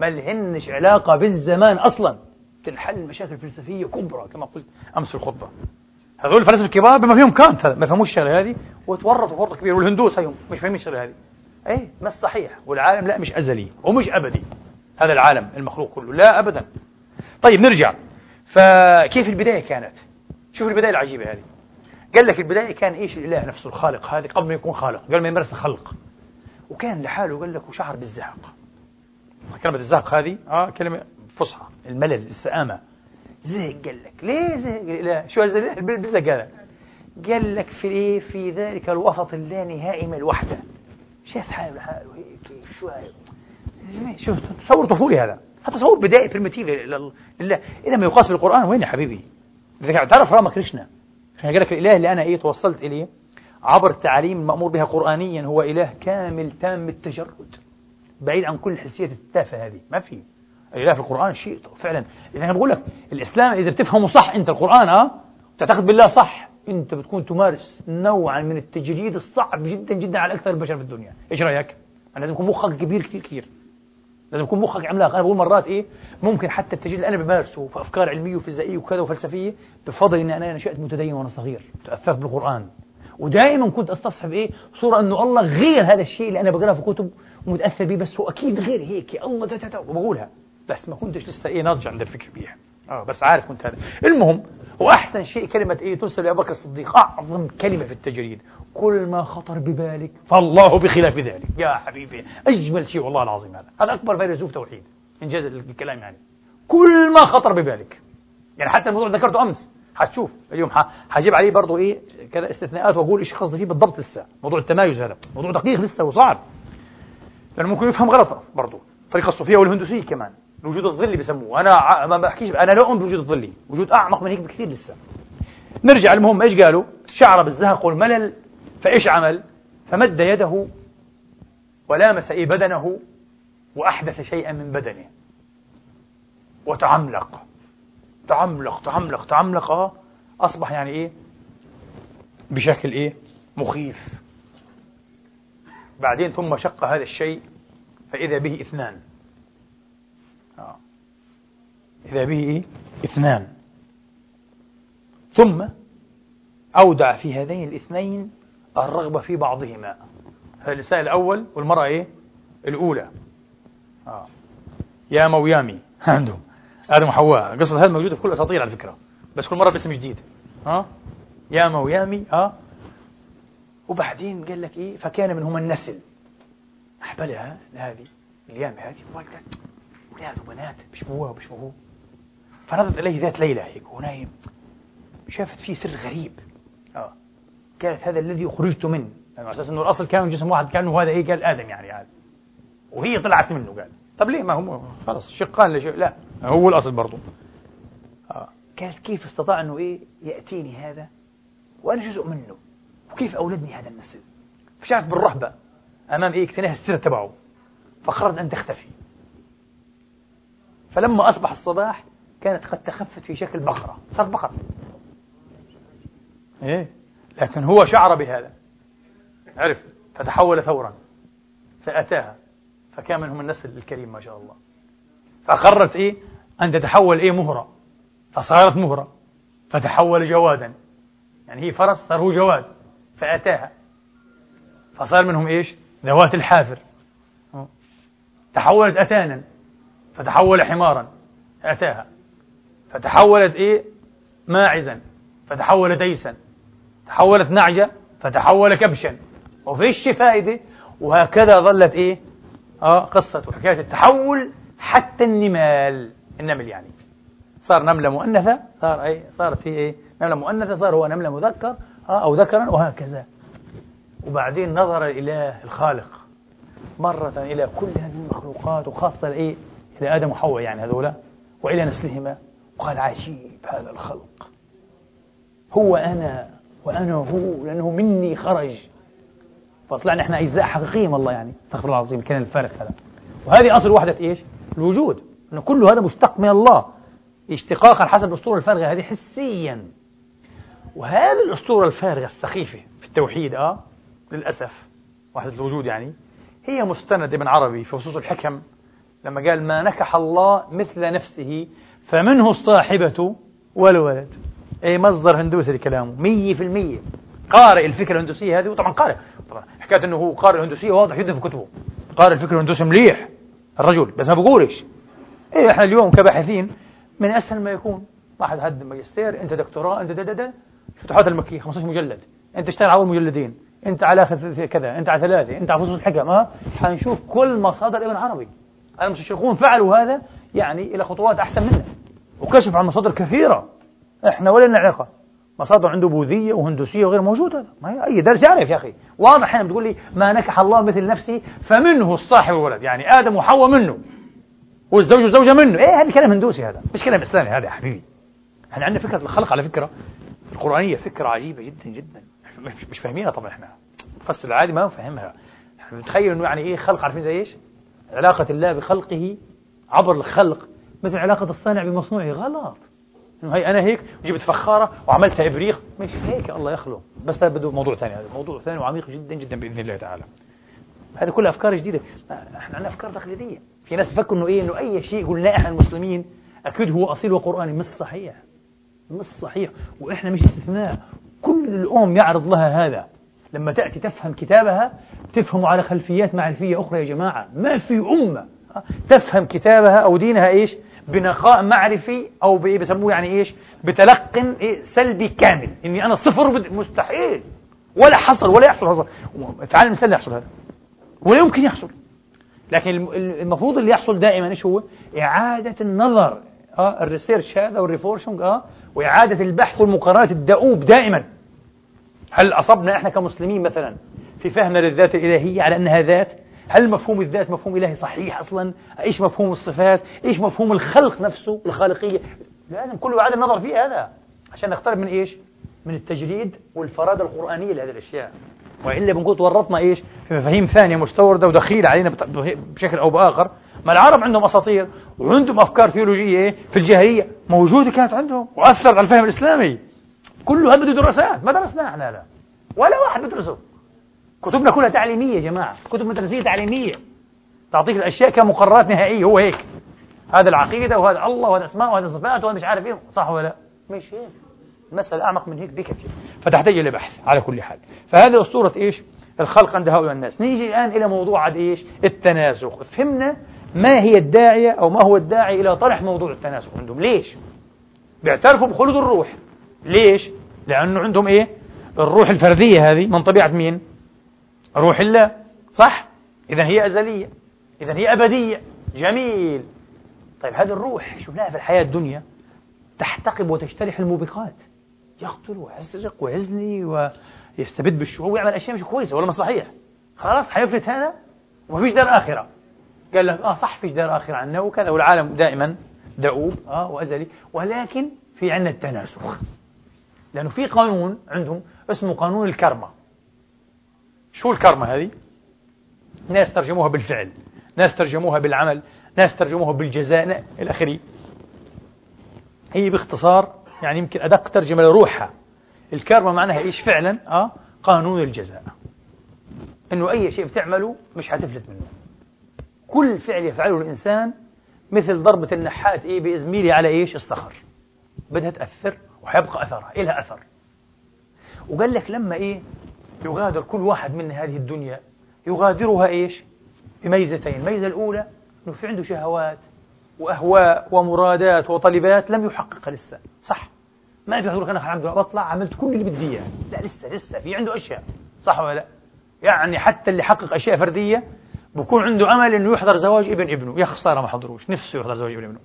بل هنش علاقة بالزمان أصلا. تنحل مشاكل فلسفية كبرى كما قلت أمس الخطبة. هذول الفلاسفة الكبار بما فيهم كانت هذا ما فهموش الشغلة هذه وتورطوا فرط كبير. والهندوس هيهم مش فاهمين الشغلة هذه. إيه مش صحيح والعالم لا مش أزلي ومش أبدي. هذا العالم المخلوق كله لا أبدا. طيب نرجع. فكيف البداية كانت؟ شوف البداية العجيبة هذه. قال لك البداية كان إيش الإله نفسه؟ الخالق. هذا قبل ما يكون خالق. قبل ما يمارس الخلق. وكان لحاله قال لك وشعر بالزهق. كلمة الزهق هذه؟ آه كلمة فصحى. الملل السآمة زهق قال لك. ليه زهق؟ لا شو الزهق هذا. قال لك في إيه؟ في ذلك الوسط اللانهائي من الوحدة. شاف حاله لحاله هيك شوي شوف تصور طفولي هذا؟ هذا تصور بدائي primitive لله. إذا ما يقاس بالقرآن وين يا حبيبي؟ إذا تعرف راما كريشنا؟ قال لك الاله اللي أنا إيه توصلت إليه. عبر التعاليم المامور بها قرانيا هو إله كامل تام التجرد. بعيد عن كل الحسيات التافهه هذه. ما في. الإله في القرآن شيء فعلا. يعني أنا بقول لك الإسلام إذا بتفهمه صح أنت القرآن آه تعتقد بالله صح أنت بتكون تمارس نوعا من التجريد الصعب جدا جدا على أكثر البشر في الدنيا. إيش رأيك؟ أنا لازم يكون مخك كبير كثير كثير لازم يكون مخك عملاق. أنا بقول مرات إيه ممكن حتى التجريد اللي أنا بمارسه في أفكار علمية وفيزيائيه وكذا وفلسفية بفضل اني أنا نشأت متدين وأنا صغير تأثرت بالقرآن. ودائما كنت أستصحب إيه صورة إنه الله غير هذا الشيء اللي أنا بقرأه في كتب ومتأثر به بس هو أكيد غير هيك. الله وبقولها. بس ما كنتش لسه إيه ناضج عند الفكر بيها. آه بس عارف كنت هذا المهم وأحسن شيء كلمة إيه ترسل لأبو بكر الصديق. أعظم كلمة في التجريد. كل ما خطر ببالك فالله بخلاف ذلك. يا حبيبي أجمل شيء والله العظيم هذا. هذا أكبر فيلسوف توحيد. إنجاز الكلام يعني. كل ما خطر ببالك. يعني حتى الموضوع ذكرته أمس. حتشوف اليوم حجيب عليه برضه إيش كذا استثناءات وأقول إيش قصدي فيه بالضبط لسه. موضوع التمايز هذا. موضوع دقيق لسه وصعب. لأنه ممكن يفهم غلط برضه الطريقة الصوفية والهندوسية كمان. الوجود الظلي بسموه. أنا ما بحكيش أنا لا أؤمن بالوجود الظلي وجود أعمق من هيك بكثير لسه. نرجع المهم إيش قالوا؟ شعر بالزهق والملل فإيش عمل؟ فمد يده ولامس إيه بدنه وأحدث شيئا من بدنه. وتعملق. تعملق تعملق تعملق آه. أصبح يعني إيه؟ بشكل إيه؟ مخيف. بعدين ثم شق هذا الشيء فإذا به إثنان. آه. إذا به إيه؟ اثنان. ثم أودع في هذين الاثنين الرغبة في بعضهما. هذا الإنسان الأول والمرأة إيه؟ الأولى. آه. يا مويامي. (laughs) عندهم آدم وحواء. القصة هذه موجودة في كل الأساطير على فكرة. بس كل مرة باسم جديد. آه؟ يا مويامي. ها وبعدين قال لك إيه؟ فكان منهما النسل. أحبلها هذه. اليامي هذه. أولاد وبنات بيشبهوها وبيشبهوه فنظرت إليه ذات ليلة هيك ونايم شافت فيه سر غريب. آه. قالت هذا الذي أخرجت منه يعني على أساس أنه الأصل كان جسم واحد كأنه هذا إيه قال آدم يعني هذا وهي طلعت منه قال. طب ليه؟ ما هو خلص شقان لشيء لا هو الأصل برضه. آه. قالت كيف استطاع أنه إيه يأتيني هذا؟ وأنا جزء منه. وكيف أولدني هذا النسل؟ فشعرت بالرهبة أمام إيه اكتناه السر تبعه. فقررت أن تختفي. فلما أصبح الصباح كانت قد تخفت في شكل بقرة صارت بقرة إيه لكن هو شعر بهذا. عرف فتحول ثورا فأتاها. فكان منهم النسل الكريم ما شاء الله. فقررت إيه؟ أن تتحول إيه؟ مهرة. فصارت مهرة. فتحول جوادا. يعني هي فرس صار هو جواد. فأتاها. فصار منهم إيش؟ ذوات الحافر. تحولت أتانا. فتحول حمارا أتاها. فتحولت إيه؟ ماعزا. فتحول ديسا. تحولت نعجة فتحول كبشا. وفيش فائدة وهكذا ظلت إيه؟ آه قصة. وحكاية التحول حتى النمال. النمل يعني. صار نملة مؤنثة صار أي صارت في إيه؟ نملة مؤنثة صار هو نملة مذكر آه أو ذكرا وهكذا. وبعدين نظر الإله الخالق مرة إلى كل هذه المخلوقات وخاصة إيه؟ إلى آدم وحواء يعني هذولا وإلى نسلهما وقال عجيب هذا الخلق. هو أنا وأنا هو لأنه مني خرج. فطلعنا إحنا أجزاء حقيقية من الله يعني. استغفر الله العظيم كان الفارق هذا. وهذه أصل وحدة إيش؟ الوجود. أن كل هذا مشتق من الله. اشتقاقا حسب الأسطورة الفارغة هذه حسيا. وهذه الأسطورة الفارغة السخيفة في التوحيد آه للأسف وحدة الوجود يعني هي مستند ابن عربي في فصوص الحكم. لما قال ما نكح الله مثل نفسه فمنه الصاحبة والولد. أي مصدر هندوسي لكلامه مية في المية. قارئ الفكرة الهندوسية هذه وطبعا قارئ. طبعا حكاية أنه هو قارئ الهندوسية واضح جدا في كتبه. قارئ الفكرة الهندوسية مليح الرجل بس ما بقولش. إيه إحنا اليوم كباحثين من أسهل ما يكون. واحد هد ماجستير أنت دكتوراه أنت دا دا المكية 15 مجلد. أنت اشتغل على أول مجلدين. أنت على كذا. أنت على ثلاثة. أنت على فصول الحكم ها؟ حنشوف كل مصادر ابن عربي. المستشرقون فعلوا هذا يعني إلى خطوات أحسن منا وكشفوا عن مصادر كثيرة. إحنا ولا نعرفها. مصادر عنده بوذية وهندوسية وغير موجود هذا ما هي أي درس يعرف يا أخي. واضح حين بتقول لي ما نكح الله مثل نفسه فمنه الصاحب والولد يعني آدم وحواء منه. والزوج والزوجة منه. إيه هذا كلام هندوسي هذا. مش كلام إسلامي هذا يا حبيبي. إحنا عندنا فكرة الخلق على فكرة. القرآنية فكرة عجيبة جدا جدا. مش فاهمينها طبعا إحنا. فصل العادي ما إحنا بنتخيل إنه يعني إيه خلق عارفين زي إيش؟ علاقة الله بخلقه عبر الخلق. مثل علاقة الصانع بمصنوعه. غلط. إنه هي أنا هيك جبت فخارة وعملتها إبريق. مش هيك الله يخلق بس هذا بده موضوع ثاني. هذا موضوع ثاني وعميق جدا جدا بإذن الله تعالى. هذه كلها أفكار جديدة. إحنا عندنا أفكار تقليديه في ناس بفكروا إنه إيه إنه أي شيء قلناه إحنا المسلمين أكيد هو أصيل وقراني مش صحيح. مش صحيح. وإحنا مش استثناء. كل الامم يعرض لها هذا. لما تأتي تفهم كتابها تفهم على خلفيات معرفية أخرى يا جماعة. ما في أمة تفهم كتابها أو دينها إيش؟ بنقاء معرفي بايه بسموه يعني إيش؟ بتلقن إيه سلبي كامل. إني أنا صفر مستحيل. ولا حصل ولا يحصل حصل. تعال لا يحصل هذا. ولا يمكن يحصل. لكن المفروض اللي يحصل دائما إيش هو؟ إعادة النظر. آه ال research هذا وال Forschung آه وإعادة البحث والمقارنات الدؤوب دائما. هل أصبنا إحنا كمسلمين مثلا في فهمنا للذات الإلهية على أنها ذات؟ هل مفهوم الذات مفهوم إلهي صحيح أصلا؟ إيش مفهوم الصفات؟ إيش مفهوم الخلق نفسه الخالقية؟ لازم كله يعاد النظر فيه هذا عشان نقترب من إيش؟ من التجريد والفرادة القرآنية لهذه الأشياء. وإلا بنكون تورطنا إيش؟ في مفاهيم ثانية مستوردة ودخيلة علينا بشكل أو بآخر. ما العرب عندهم أساطير وعندهم أفكار ثيولوجية إيه؟ في الجاهلية موجودة كانت عندهم وأثرت على الفهم الإسلامي. كله هذا بده دراسات ما درسناه إحنا هذا. ولا واحد بدرسه كتبنا كلها تعليمية يا جماعة. كتب مدرسية تعليمية. تعطيك الأشياء كمقررات نهائية. هو هيك. هذا العقيدة وهذا الله وهذا أسماء وهذا صفات وهذا مش عارف إيه. صح ولا لا؟ مش هيك. المسألة أعمق من هيك بكثير. فتحتاج إلى بحث على كل حال. فهذه أسطورة إيش؟ الخلق عند هؤلاء الناس. نيجي الآن إلى موضوع عاد إيش؟ التناسخ فهمنا ما هي الداعية أو ما هو الداعي إلى طرح موضوع التناسخ عندهم. ليش؟ بيعترفوا بخلود الروح. ليش؟ لأنه عندهم إيه؟ الروح الفردية هذه من طبيعة مين؟ روح الله صح؟ إذا هي أزلية إذا هي أبدية. جميل. طيب هذه الروح شفناها في الحياة الدنيا تحتقب وتجترح الموبقات. يقتل ويسرق ويزني ويستبد بالشعوب ويعمل أشياء مش كويسة ولا ما صحيح. خلاص حيفلت هذا؟ ومفيش دار آخرة. قال لك آه صح فيش دار آخرة عنا وكذا والعالم دائما دؤوب آه وأزلي. ولكن في عندنا التناسخ. لأنه في قانون عندهم اسمه قانون الكرمة شو الكرمة هذه؟ ناس ترجموها بالفعل ناس ترجموها بالعمل ناس ترجموها بالجزاء إلى آخره. هي باختصار يعني يمكن أدق ترجمة لروحها. الكرمة معناها إيش فعلا؟ آه قانون الجزاء. إنه أي شيء بتعمله مش حتفلت منه. كل فعل يفعله الإنسان مثل ضربة النحات إيه بإزميلي على إيش؟ الصخر. بدها تأثر وحيبقى أثرها إلها أثر؟ وقال لك لما إيه؟ يغادر كل واحد من هذه الدنيا يغادرها إيش؟ بميزتين الميزة الأولى أنه في عنده شهوات وأهواء ومرادات وطلبات لم يحققها لسه صح؟ ما في حضور أنا الحمد لله بطلع عملت كل اللي بدي إياه. لا لسه لسه في عنده أشياء صح ولا لا؟ يعني حتى اللي حقق أشياء فردية بكون عنده أمل أنه يحضر زواج ابن ابنه. يا خسارة ما حضروش نفسه يحضر زواج ابن ابنه.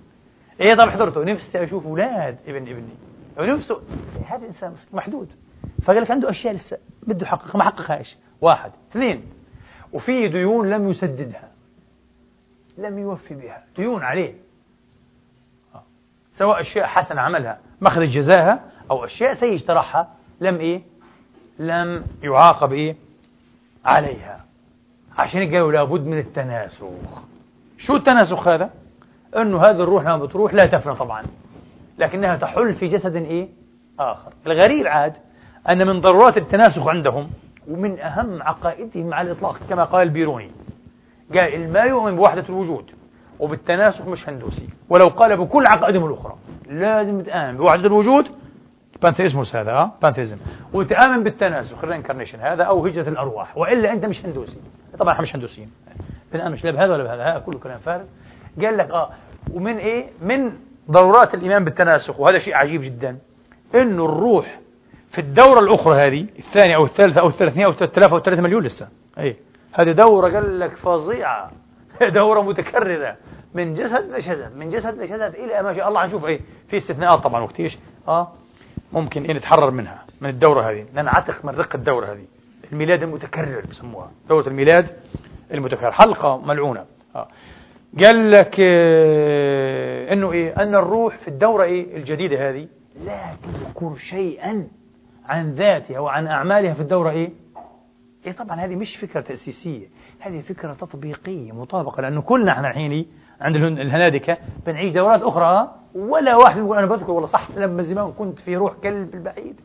إيه طب حضرته؟ نفسي أشوف أولاد ابن ابني. نفسه هذا إنسان محدود. فقال لك عنده أشياء لسه بده يحققها ما حققهاش واحد. اثنين. وفي ديون لم يسددها. لم يوفي بها. ديون عليه. آه. سواء أشياء حسنة عملها مخرج جزاها أو أشياء سيئة اجترحها لم إيه؟ لم يعاقب إيه؟ عليها. عشان قالوا لابد من التناسخ. شو التناسخ هذا؟ أنه هذه الروح لما بتروح لا تفنى طبعا. لكنها تحل في جسد إيه؟ آخر. الغريب عاد أن من ضرورات التناسخ عندهم ومن أهم عقائدهم على الإطلاق كما قال البيروني قال ما يؤمن بوحدة الوجود وبالتناسخ مش هندوسي. ولو قال بكل عقائدهم الأخرى لازم تآمن بوحدة الوجود Pantheismus هذا؟ آه pantheism. وتآمن بالتناسخ ال reincarnation هذا أو هجرة الأرواح. وإلا أنت مش هندوسي. طبعا إحنا مش هندوسيين. بنآمنش لا بهذا ولا بهذا هذا كله كلام فارغ. قال لك آه ومن إيه؟ من ضرورات الإيمان بالتناسخ وهذا شيء عجيب جدا. إنه الروح في الدورة الأخرى هذه الثانية أو الثالثة أو الثلاثمائة أو الثلاثة أو الثلاثة مليون لسه. أي هذه دورة قال لك فظيعة. (laughs) دورة متكررة. من جسد لجسد من جسد لجسد إلى ما شاء الله. حنشوف إيه في استثناءات طبعا وقت إيش؟ آه. ممكن إيه نتحرر منها من الدورة هذه. ننعتق من رق الدورة هذه. الميلاد المتكرر بسموها. دورة الميلاد المتكرر. حلقة ملعونة. آه. قال لك آه إنه إيه؟ أن الروح في الدورة إيه؟ الجديدة هذه. لا تذكر شيئا عن ذاتها وعن أعمالها في الدورة إيه؟ إيه طبعا هذه مش فكرة تأسيسية. هذه فكرة تطبيقية مطابقة لأنه كلنا إحنا الحين عند الهنادكة بنعيش دورات أخرى ولا واحد يقول أنا بذكر والله صح لما زمان كنت في روح كلب البعيد.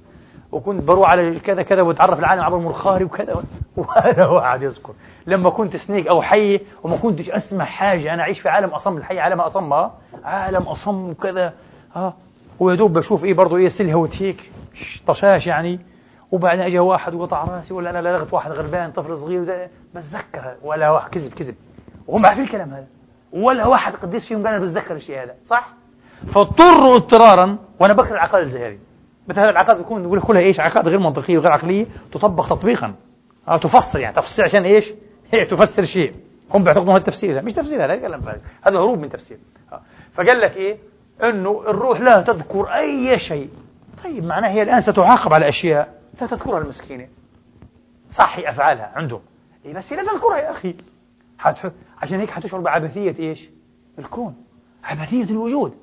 وكنت بروح على كذا كذا واتعرف العالم عبر المرخاري وكذا. ولا واحد يذكر. لما كنت سنيك أو حي وما كنتش أسمع حاجة أنا أعيش في عالم أصم. الحي عالم أصم عالم أصم وكذا ها؟ ويا دوب بشوف إيه برضه إيه سلهة هيك طشاش يعني. وبعدين اجى واحد وقطع رأسي ولا أنا لغت واحد غربان طفل صغير بتذكر ولا واحد كذب كذب. وهم عارفين الكلام هذا. ولا واحد قديس فيهم قال أنا بتذكر الشيء هذا صح؟ فاضطروا اضطرارا وأنا بكره العقائد الزهري مثل هذا العقائد يكون يقول كلها إيش؟ عقائد غير منطقية وغير عقلية تطبق تطبيقا. أو تفسر يعني تفسير عشان إيش؟ (laughs) هي تفسر شيء. هم بيعتقدون هذا التفسير. مش تفسير هذا كلام فارغ هذا. هروب من تفسير. فقال لك إيه؟ إنه الروح لا تذكر أي شيء. طيب معناه هي الآن ستعاقب على أشياء لا تذكرها المسكينه صحي أفعالها عندهم. إيه بس لا تذكرها يا أخي. حت... عشان هيك حتشعر بعبثية إيش؟ الكون. عبثية الوجود.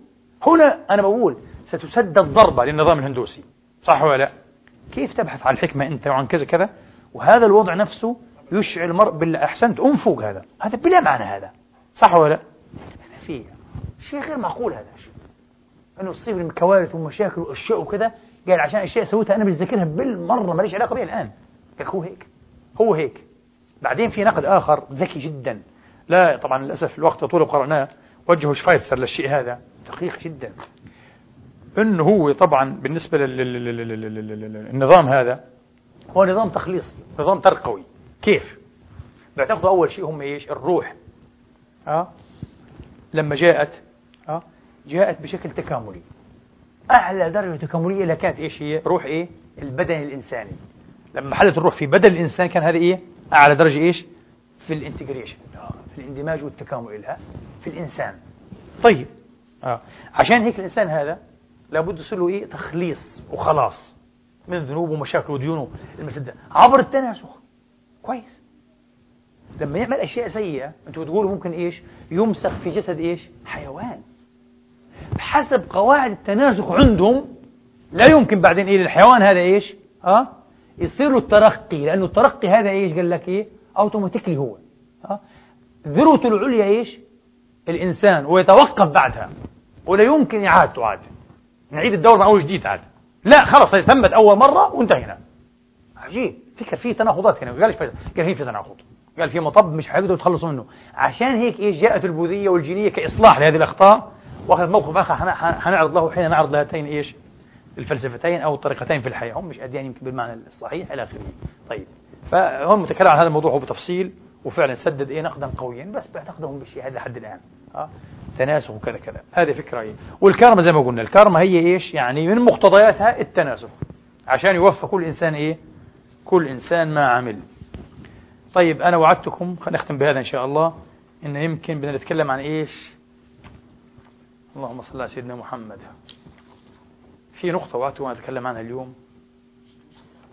هنا أنا بقول ستسدد ضربة للنظام الهندوسي. صح ولا لا؟ كيف تبحث عن الحكمة أنت وعن كذا كذا؟ وهذا الوضع نفسه يشعر المرء بالله أحسنت. أنفق هذا. هذا بلا معنى هذا. صح ولا لا؟ في. شيء غير معقول هذا. أنه تصيب من كوارث ومشاكل وأشياء وكذا قال عشان أشياء سويتها أنا مش ذاكرها بالمرة ماليش علاقة بها الآن. قال هو هيك. هو هيك. بعدين في نقد آخر ذكي جدا. لا طبعا للأسف الوقت طول قرأناه وجهه شفايتسر للشيء هذا. دقيق جدا. انه هو طبعا بالنسبة للنظام هذا هو نظام تخليصي نظام ترقوي. كيف؟ بيعتقدوا أول شيء هم إيش؟ الروح. آه؟ لما جاءت آه؟ جاءت بشكل تكاملي. أعلى درجة تكاملية اللي كانت إيش هي؟ روح إيه؟ البدن الإنساني. لما حلت الروح في بدن الإنسان كان هذا إيه؟ أعلى درجة إيش؟ في الانتجريشن في الاندماج والتكامل لها في الإنسان. طيب آه. عشان هيك الإنسان هذا لابد يصير له إيه؟ تخليص وخلاص من ذنوبه ومشاكله وديونه. المسدة عبر التناسخ كويس. لما يعمل أشياء سيئة أنتوا بتقولوا ممكن إيش؟ يمسخ في جسد إيش؟ حيوان. بحسب قواعد التناسخ عندهم لا يمكن بعدين إيه للحيوان هذا إيش؟ ها؟ أه؟ يصير له الترقي لأنه الترقي هذا إيش؟ قال لك إيه؟ اوتوماتيكلي هو. ها؟ ذروته العليا إيش؟ الإنسان ويتوقف بعدها. ولا يمكن إعادته عاد نعيد الدور من أول جديد عاد. لا خلاص تمت أول مرة وانتهينا عجيب. فكر في تناقضات هنا. قال قال هي في تناقض. قال في مطب مش حيقدروا يتخلصوا منه. عشان هيك إيش جاءت البوذية والجينية كإصلاح لهذه الأخطاء وأخذت موقف آخر. حنعرض له حين نعرض لهاتين إيش؟ الفلسفتين أو الطريقتين في الحياة. هم مش اديان يمكن بالمعنى الصحيح إلى آخره. طيب. فهم متكلم عن هذا الموضوع بتفصيل وفعلا سدد إيه نقدا قويا بس بيعتقدهم بالشيء هذا لحد الآن. أه؟ تناسخ وكذا كذا. هذه فكرة إيه والكارما زي ما قلنا الكارما هي إيش؟ يعني من مقتضياتها التناسخ. عشان يوفى كل إنسان إيه؟ كل إنسان ما عمل. طيب أنا وعدتكم خلينا نختم بهذا إن شاء الله إن يمكن بدنا نتكلم عن إيش؟ اللهم صل على سيدنا محمد. في نقطة وعدتكم أن أتكلم عنها اليوم.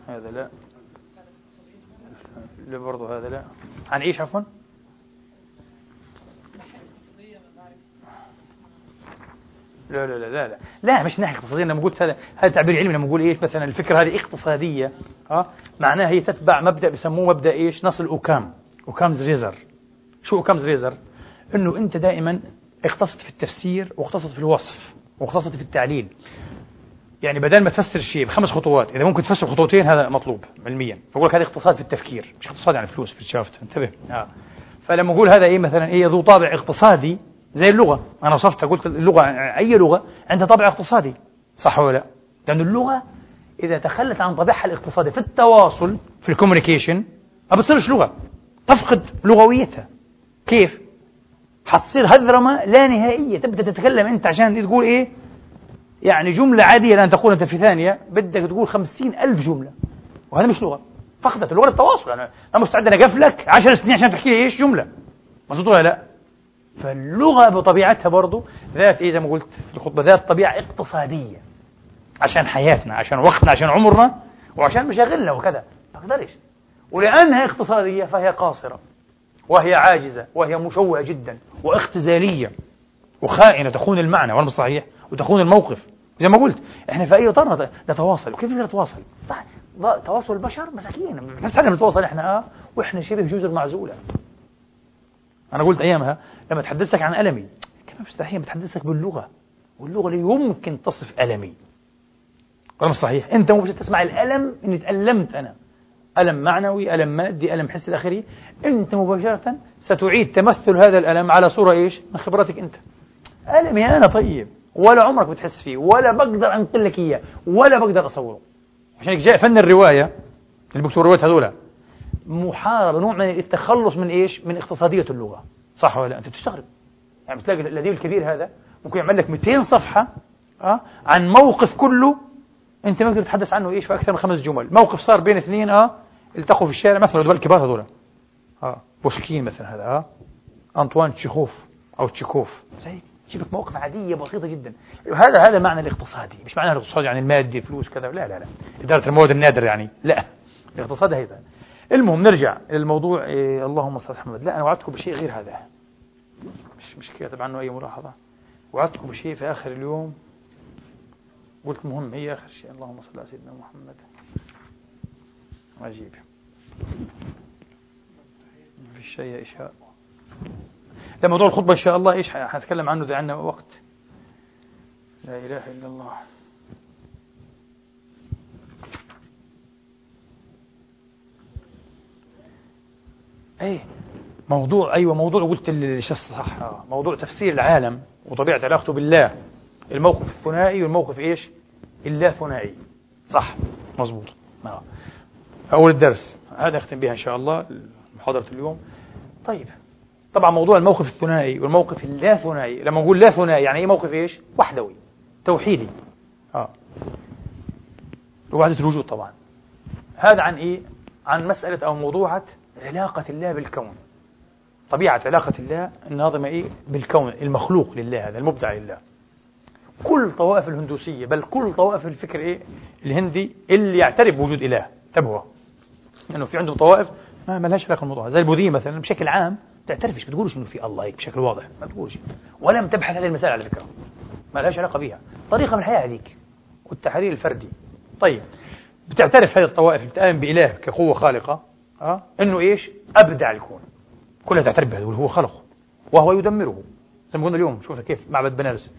هذا لا. اللي برضه هذا لا. عن إيش عفوا؟ لا لا لا لا لا, لا مش ناحية اقتصادية لما قلت هذا هذا تعبير علمي لما نقول إيش مثلا الفكرة هذه اقتصادية آه؟ معناها هي تتبع مبدأ بسموه مبدأ إيش؟ نص الأوكام. أوكامز ريزر شو أوكامز ريزر إنه أنت دائما اقتصد في التفسير واقتصد في الوصف واقتصد في التعليل. يعني بدل ما تفسر الشيء بخمس خطوات إذا ممكن تفسر خطوتين هذا مطلوب علميا. فاقول لك هذا اقتصاد في التفكير مش اقتصاد يعني فلوس في شافت انتبه. آه. فلما أقول هذا إيه مثلا إيه ذو طابع اقتصادي زي اللغة. أنا وصفتها قلت اللغة أي لغة عندها طابع اقتصادي. صح ولا لا؟ لأن اللغة إذا تخلت عن طابعها الاقتصادي في التواصل في الكوميونيكيشن ما بتصيرش لغة. تفقد لغويتها. كيف؟ حتصير هذرمة لا نهائية. تبدأ تتكلم أنت عشان تقول إيه؟ يعني جملة عادية لأن تقول أنت في ثانية بدك تقول خمسين ألف جملة. وهذا مش لغة. فقدت اللغة التواصل. أنا مستعد أنا أقفلك عشر سنين عشان تحكي لي إيش جملة. مظبوط ولا لا؟ فاللغة بطبيعتها برضو ذات إيه زي ما قلت في الخطبة ذات طبيعة اقتصادية. عشان حياتنا عشان وقتنا عشان عمرنا وعشان مشاغلنا وكذا. ما أقدرش ولأنها اقتصادية فهي قاصرة وهي عاجزة وهي مشوهة جدا واختزالية وخائنة تخون المعنى ولا صحيح وتخون الموقف. زي ما قلت إحنا في أي اطار نتواصل. وكيف نتواصل؟ صح تواصل البشر مساكين. بس إحنا بنتواصل إحنا آه وإحنا شبه جزر معزولة. أنا قلت أيامها لما تحدثتك عن ألمي كيف مستحيل بتحدثك باللغة واللغة اللي يمكن تصف ألمي. ولا مش صحيح مو بس تسمع الألم إني تألمت أنا. ألم معنوي ألم مادي ألم حسي الآخري أنت مباشرة ستعيد تمثل هذا الألم على صورة إيش؟ من خبرتك أنت. ألمي أنا طيب. ولا عمرك بتحس فيه. ولا بقدر أنقل لك إياه. ولا بقدر أصوره. عشان هيك جاء فن الرواية اللي بيكتبوا الروايات هذولا. محاربة نوع من التخلص من إيش؟ من اقتصادية اللغة. صح ولا لا؟ أنت بتستغرب يعني بتلاقي الأديب الكبير هذا ممكن يعمل لك 200 صفحة أه؟ عن موقف كله أنت ما تقدر تتحدث عنه إيش في أكثر من خمس جمل. موقف صار بين اثنين أه التقوا في الشارع مثلا الدول الكبار هذول. آه بوشكين مثلا هذا آه أنطوان تشيخوف أو تشيكوف. زي تجيب لك مواقف عادية بسيطة جدا. هذا هذا معنى الاقتصادي. مش معنى الاقتصادي يعني المادي فلوس كذا لا لا لا. إدارة المواد النادرة يعني لا. الاقتصاد هذا المهم نرجع للموضوع إيه اللهم صل على محمد. لا أنا وعدتكم بشيء غير هذا. مش مش كاتب عنه أي ملاحظة. وعدتكم بشيء في آخر اليوم. قلت مهم هي آخر شيء. اللهم صل على سيدنا محمد. عجيب. في شيء إشاء لما موضوع الخطبة إن شاء الله إيش؟ حنتكلم عنه إذا عندنا وقت. لا إله إلا الله. إيه. موضوع أيوه موضوع قلت الشيء الصح آه. موضوع تفسير العالم وطبيعة علاقته بالله. الموقف الثنائي والموقف إيش؟ اللا ثنائي. صح. مضبوط آه. أول الدرس. هذا نختم بها إن شاء الله محاضرة اليوم. طيب. طبعا موضوع الموقف الثنائي والموقف اللا ثنائي. لما نقول لا ثنائي يعني إيه موقف إيش؟ وحدوي. توحيدي. آه. وحدة الوجود طبعا. هذا عن إيه؟ عن مسألة أو موضوعة علاقة الله بالكون. طبيعة علاقة الله الناظمة إيه؟ بالكون المخلوق لله هذا المبدع لله. كل طوائف الهندوسية بل كل طوائف الفكر إيه؟ الهندي اللي يعترف بوجود إله. انتبهوا. لأنه في عندهم طوائف ما لهاش علاقة بالموضوع. زي البوذية مثلا بشكل عام تعترفش بتقولش إنه في الله هيك بشكل واضح. ما بتقولش ولم تبحث هذه المسائل على فكرة. ما لهاش علاقة بها. طريقة من الحياة هذيك والتحرير الفردي. طيب. بتعترف هذه الطوائف بتآمن بإله كقوة خالقة؟ أه؟ إنه إيش؟ أبدع الكون. كلها تعترف بهذا هو خلقه وهو يدمره. زي ما قلنا اليوم شوف كيف معبد بنارس.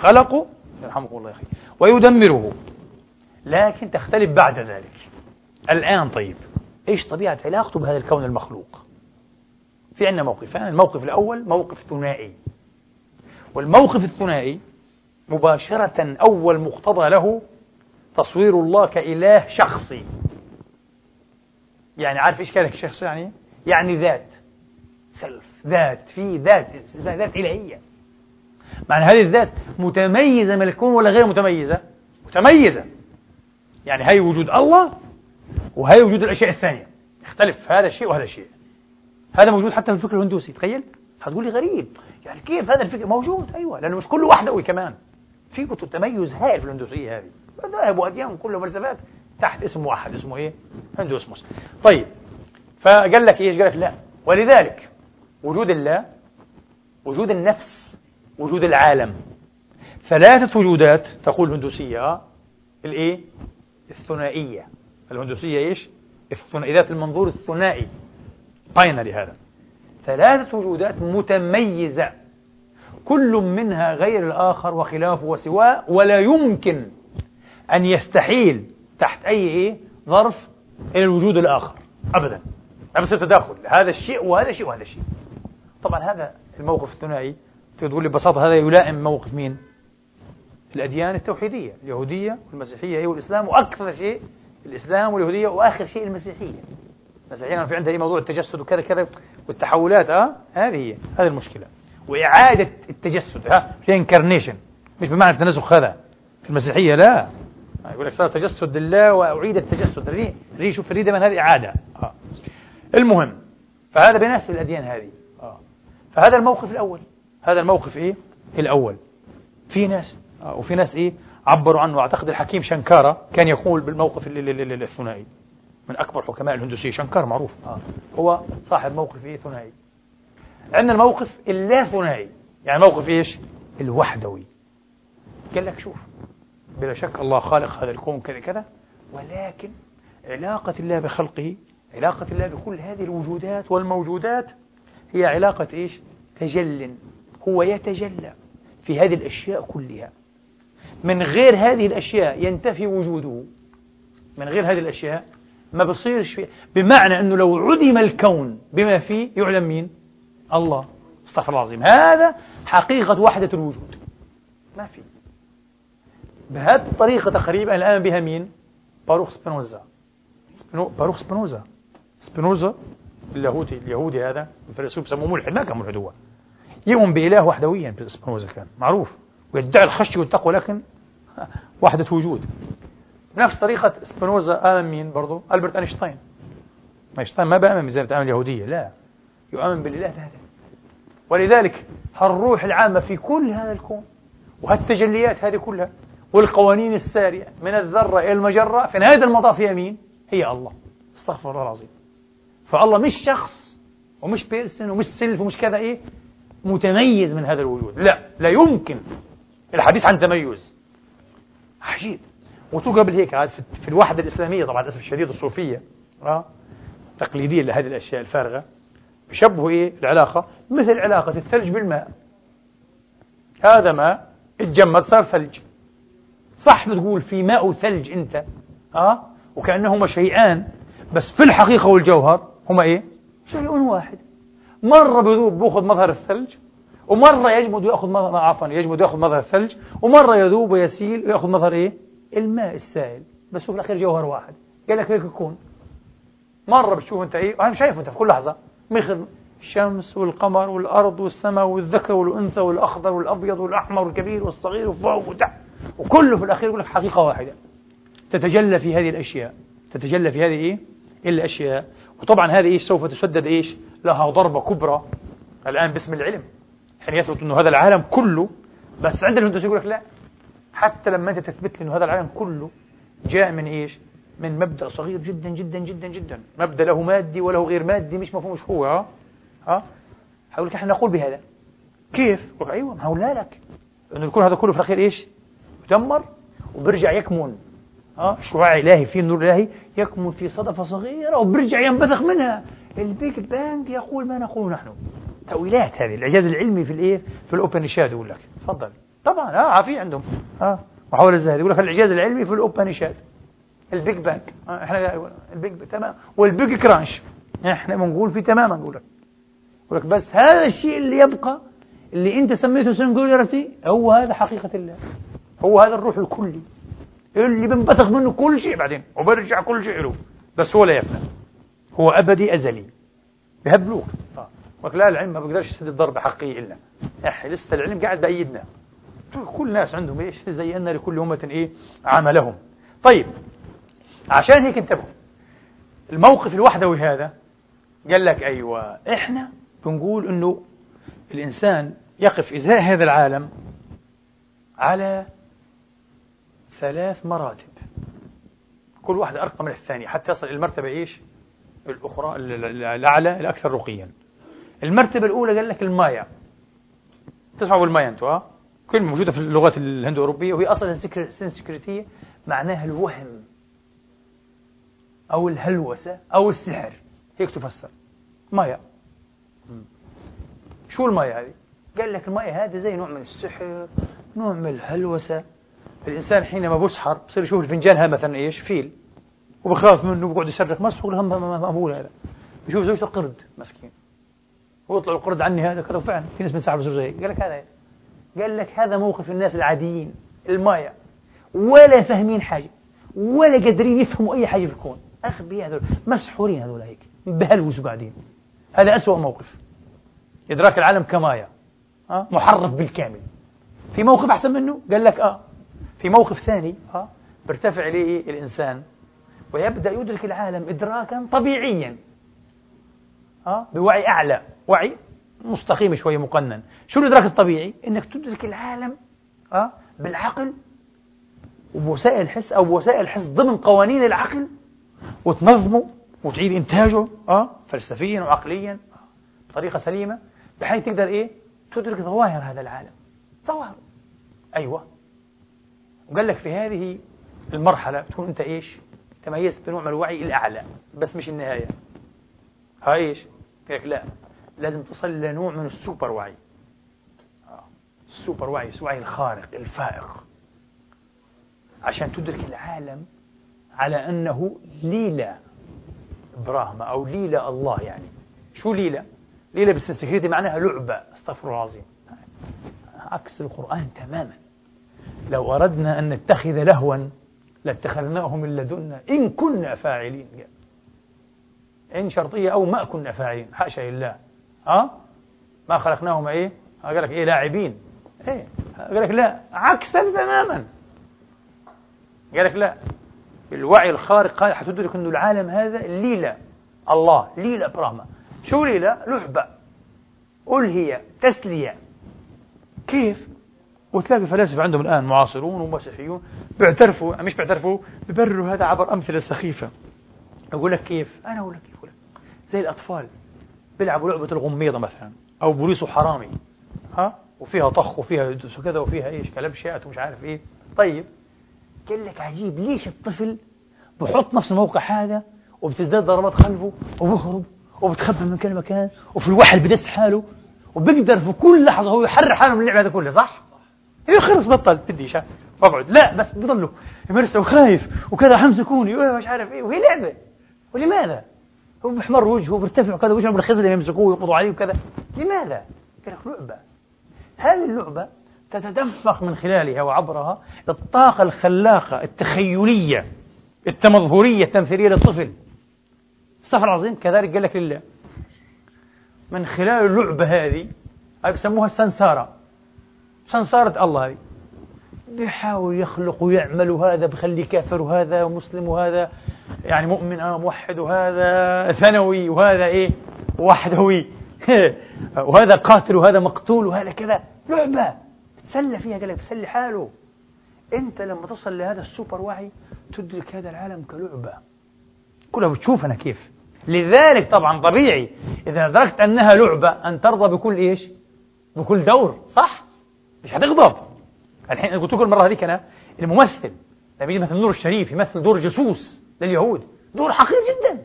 خلقه يرحمكم الله يا أخي ويدمره. لكن تختلف بعد ذلك. الآن طيب إيش طبيعة علاقته بهذا الكون المخلوق؟ في عندنا موقفان الموقف الأول موقف ثنائي. والموقف الثنائي مباشرة أول مقتضى له تصوير الله كإله شخصي. يعني عارف إيش كان شخص يعني؟ يعني ذات. سلف. ذات. في ذات. ذات إلهية. معنى هذه الذات متميزة من الكون ولا غير متميزة؟ متميزة. يعني هي وجود الله وهي وجود الأشياء الثانية. يختلف هذا الشيء وهذا الشيء. هذا موجود حتى في الفكر الهندوسي تخيل؟ هتقول لي غريب. يعني كيف هذا الفكر؟ موجود أيوة لأنه مش كله وحدوي كمان. في كتب تميز هائل في الهندوسية هذه. مذاهب وأديان كله فلسفات تحت اسم واحد اسمه إيه؟ هندوسموس طيب فقال لك إيش؟ قال لك لا ولذلك وجود الله وجود النفس وجود العالم ثلاثة وجودات تقول الهندوسية الإيه؟ الثنائية الهندوسية إيش؟ ذات المنظور الثنائي باينري هذا ثلاثة وجودات متميزة كل منها غير الآخر وخلافه وسواه ولا يمكن أن يستحيل تحت أي إيه؟ ظرف إلى الوجود الآخر. أبدا. لا بصير تداخل. هذا الشيء وهذا الشيء وهذا الشيء. طبعا هذا الموقف الثنائي. تقول لي ببساطة هذا يلائم موقف مين؟ الأديان التوحيدية اليهودية والمسيحية والإسلام وأكثر شيء الإسلام واليهودية وآخر شيء المسيحية. المسيحية في عندها موضوع؟ التجسد وكذا كذا والتحولات آه؟ هذه هي. هذه المشكلة. وإعادة التجسد ها؟ في انكارنيشن مش بمعنى التنزخ هذا. في المسيحية لا. يقول لك صار تجسد لله وأعيد التجسد. ري ري شوف ري دائما هذه إعادة. آه. المهم فهذا بيناسب الأديان هذه. آه. فهذا الموقف الأول. هذا الموقف إيه؟ الأول. في ناس آه. وفي ناس إيه؟ عبروا عنه. أعتقد الحكيم شنكارا كان يقول بالموقف الثنائي. من أكبر حكماء الهندوسية. شنكار معروف. آه. هو صاحب موقف إيه؟ ثنائي. عندنا الموقف اللا ثنائي. يعني موقف إيش؟ الوحدوي. قال لك شوف بلا شك الله خالق هذا الكون كذا كذا ولكن علاقة الله بخلقه علاقة الله بكل هذه الوجودات والموجودات هي علاقة إيش؟ تجل هو يتجلى في هذه الأشياء كلها. من غير هذه الأشياء ينتفي وجوده. من غير هذه الأشياء ما بصيرش فيه بمعنى أنه لو عدم الكون بما فيه يعلم مين؟ الله. استغفر الله العظيم. هذا حقيقة وحدة الوجود. ما في. بهذه الطريقة تقريبا الآن بها مين؟ باروخ سبينوزا. سبينو... باروخ سبينوزا. سبينوزا اليهودي اليهودي هذا الفيلسوف بسموه ملحد ما كان ملحد هو. يؤمن بإله وحدويا سبينوزا كان. معروف. ويدعي الخشية والتقوى لكن (laughs) وحدة وجود. بنفس طريقة سبينوزا آمن مين برضو؟ ألبرت أينشتاين. أينشتاين ما بآمن بزي بتعمل اليهودية لا. يؤمن بالإله هذا ولذلك الروح العامة في كل هذا الكون وهالتجليات هذه كلها والقوانين السارية من الذرة إلى المجرة في نهاية المطاف هي مين؟ هي الله. استغفر الله العظيم. فالله مش شخص ومش بيرسون ومش سلف ومش كذا إيه؟ متميز من هذا الوجود. لا لا يمكن. الحديث عن تميز. عجيب. وتو قبل هيك في الوحدة الإسلامية طبعا للأسف الشديد الصوفية آه تقليدية لهذه الأشياء الفارغة. بشبهوا إيه؟ العلاقة. مثل علاقة الثلج بالماء. هذا ماء. اتجمد صار ثلج. صح بتقول في ماء وثلج أنت. آه وكأنهما شيئان. بس في الحقيقة والجوهر هما إيه؟ شيء واحد. مرة بذوب بأخذ مظهر الثلج ومرة يجمد ويأخذ مظهر عفوا يجمد ويأخذ مظهر الثلج ومرة يذوب ويسيل ويأخذ مظهر إيه؟ الماء السائل. بس هو في الأخير جوهر واحد. قال لك هيك يكون مرة بتشوف أنت إيه؟ وأنا شايفه أنت في كل لحظة. مثل الشمس والقمر والأرض والسماء والذكر والأنثى والأخضر والأبيض والأحمر والكبير والصغير وفوق وتحت وكله في الأخير يقول لك حقيقة واحدة. تتجلى في هذه الأشياء. تتجلى في هذه إيه؟ الأشياء وطبعا هذه إيش؟ سوف تسدد إيش؟ لها ضربة كبرى. الآن باسم العلم. حين يثبت أنه هذا العالم كله بس عند الهندوس يقول لك لا. حتى لما أنت تثبت لي أنه هذا العالم كله جاء من إيش؟ من مبدأ صغير جدا جدا جدا جدا. مبدأ له مادي وله غير مادي مش مفهوم مش هو ها؟ ها؟ حقول لك إحنا نقول بهذا. كيف؟ أيوه ما هقول لك. إنه يكون هذا كله في الأخير إيش؟ يدمر وبرجع يكمن. ها؟ شعاع إلهي في نور إلهي يكمن في صدفة صغيرة وبرجع ينبثق منها. ال Big Bang يقول ما نقول نحن. تأويلات هذه الإعجاز العلمي في الإيه؟ في الأوبنشاد يقول لك. تفضل. طبعا آه في عندهم. آه محاولة الزهد يقول لك الإعجاز العلمي في الأوبنشاد ال Big Bang آه إحنا ال Big تمام. وال Big Crunch. إحنا بنقول في تماما نقول لك. يقول لك بس هذا الشيء اللي يبقى اللي أنت سميته singularity هو هذا حقيقة الله. هو هذا الروح الكلي. اللي بنبثق منه كل شيء بعدين وبرجع كل شيء له. بس هو لا يفنى هو أبدي أزلي. بهبلوك. آه. لا العلم ما بيقدرش يسد الضربة حقيقية إلا إح لسه العلم قاعد بأيدنا. كل الناس عندهم إيش؟ زينا لكل أمة إيه؟ عملهم. طيب. عشان هيك انتبهوا. الموقف الوحدوي هذا قال لك أيوة إحنا بنقول إنه الإنسان يقف إزاء هذا العالم على ثلاث مراتب. كل واحدة أرقى من الثانية حتى يصل إلى المرتبة إيش؟ الأخرى الأعلى الأكثر رقيا. المرتبة الأولى قال لك المايا. تسمعوا بالمايا أنتوا ها كلمة موجودة في اللغات الهندو أوروبية وهي أصلا سنسكريتية معناها الوهم أو الهلوسة أو السحر. هيك تفسر. مايا. شو المايا هذه؟ قال لك المايا هذه زي نوع من السحر نوع من الهلوسة. الإنسان حينما بسحر بصير يشوف الفنجان هذا مثلا إيش؟ فيل. وبخاف منه وبقعد يصرخ ما يقول مقبول هذا. بشوف زوجته قرد مسكين. ويطلع القرد عني هذا كذا فعلا في ناس بنسحب زي قال لك هذا قال لك هذا موقف الناس العاديين المايا ولا فاهمين حاجة ولا قادرين يفهموا أي حاجة في الكون. أغبياء هذول مسحورين هذول هيك بهلوسوا قاعدين. هذا أسوأ موقف. إدراك العالم كمايا؟ محرف بالكامل. في موقف أحسن منه؟ قال لك آه في موقف ثاني أه؟ بيرتفع إليه الإنسان ويبدأ يدرك العالم إدراكا طبيعيا أه؟ بوعي أعلى وعي مستقيم شوية مقنن شو الإدراك الطبيعي؟ إنك تدرك العالم أه؟ بالعقل وبوسائل الحس أو بوسائل الحس ضمن قوانين العقل وتنظمه وتعيد إنتاجه فلسفيا وعقليا بطريقة سليمة بحيث تقدر إيه تدرك ظواهر هذا العالم ظواهر أيوة وقال لك في هذه المرحلة تكون أنت إيش؟ تميزت بنوع من الوعي الأعلى بس مش النهاية. هاي إيش؟ لك لا لازم تصل إلى نوع من السوبر وعي. السوبر وعي الوعي الخارق الفائق. عشان تدرك العالم على أنه ليلا براهما أو ليلا الله يعني. شو ليلا؟ ليلا بالسنسكريتي معناها لعبة أستغفر الله العظيم. عكس القرآن تماما. لو أردنا أن نتخذ لهوا لاتخذناه من لدنا. إن كنا فاعلين. إن شرطية أو ما كنا فاعلين. حاشا لله. أه؟ ما خلقناهم إيه؟ قال لك إيه؟ لاعبين. إيه؟ قال لك لا. عكسا تماما. قال لك لا. بالوعي الخارق قال حتدرك أنه العالم هذا ليلة. الله. ليلة براما شو ليلة؟ لعبة ألهية. تسلية. كيف؟ وتلاقي فلاسفة عندهم الآن معاصرون ومسيحيون بيعترفوا مش بيعترفوا بيبرروا هذا عبر أمثلة سخيفة. أقول لك كيف؟ أنا أقول لك كيف. أقول لك زي الأطفال بيلعبوا لعبة الغميضة مثلا أو بوليس وحرامي. ها؟ وفيها طخ وفيها وكذا وفيها إيش؟ كلبشات ومش عارف إيه. طيب قال لك عجيب ليش الطفل بحط نفس الموقع هذا وبتزداد ضربات خلفه وبهرب وبتخبى من كل مكان وفي الوحل بدس حاله وبيقدر في كل لحظة هو يحرر حاله من اللعبة هذه كلها صح؟ إيه خلص بطل بديش بقعد. لا بس بضله. يمرسه وخايف وكذا حمسكوني ومش عارف إيه. وهي لعبة. ولماذا؟ هو بيحمر وجهه وبيرتفع كذا وجهه بالخزل يمسكوه ويقضوا عليه وكذا. لماذا؟ لك لعبة. هذه اللعبة تتدفق من خلالها وعبرها الطاقة الخلاقة التخيلية التمظهرية التمثيلية للطفل. استغفر العظيم كذلك قال لك لله. من خلال اللعبة هذه بسموها السنسارة سنسارة الله هذه؟ بيحاول يخلق ويعمل وهذا بخلي كافر وهذا مسلم وهذا يعني مؤمن آه موحد وهذا ثانوي وهذا إيه؟ وحدوي. (laughs) وهذا قاتل وهذا مقتول وهذا كذا. لعبة. تسلى فيها لك تسلي حاله. أنت لما تصل لهذا السوبر وعي تدرك هذا العالم كلعبة. كلها بتشوف أنا كيف. لذلك طبعا طبيعي إذا أدركت أنها لعبة أن ترضى بكل إيش؟ بكل دور صح؟ مش هتغضب. الحين قلت لكم المره هذيك أنا الممثل. لما يجي مثل نور الشريف يمثل دور جاسوس لليهود. دور حقير جدا.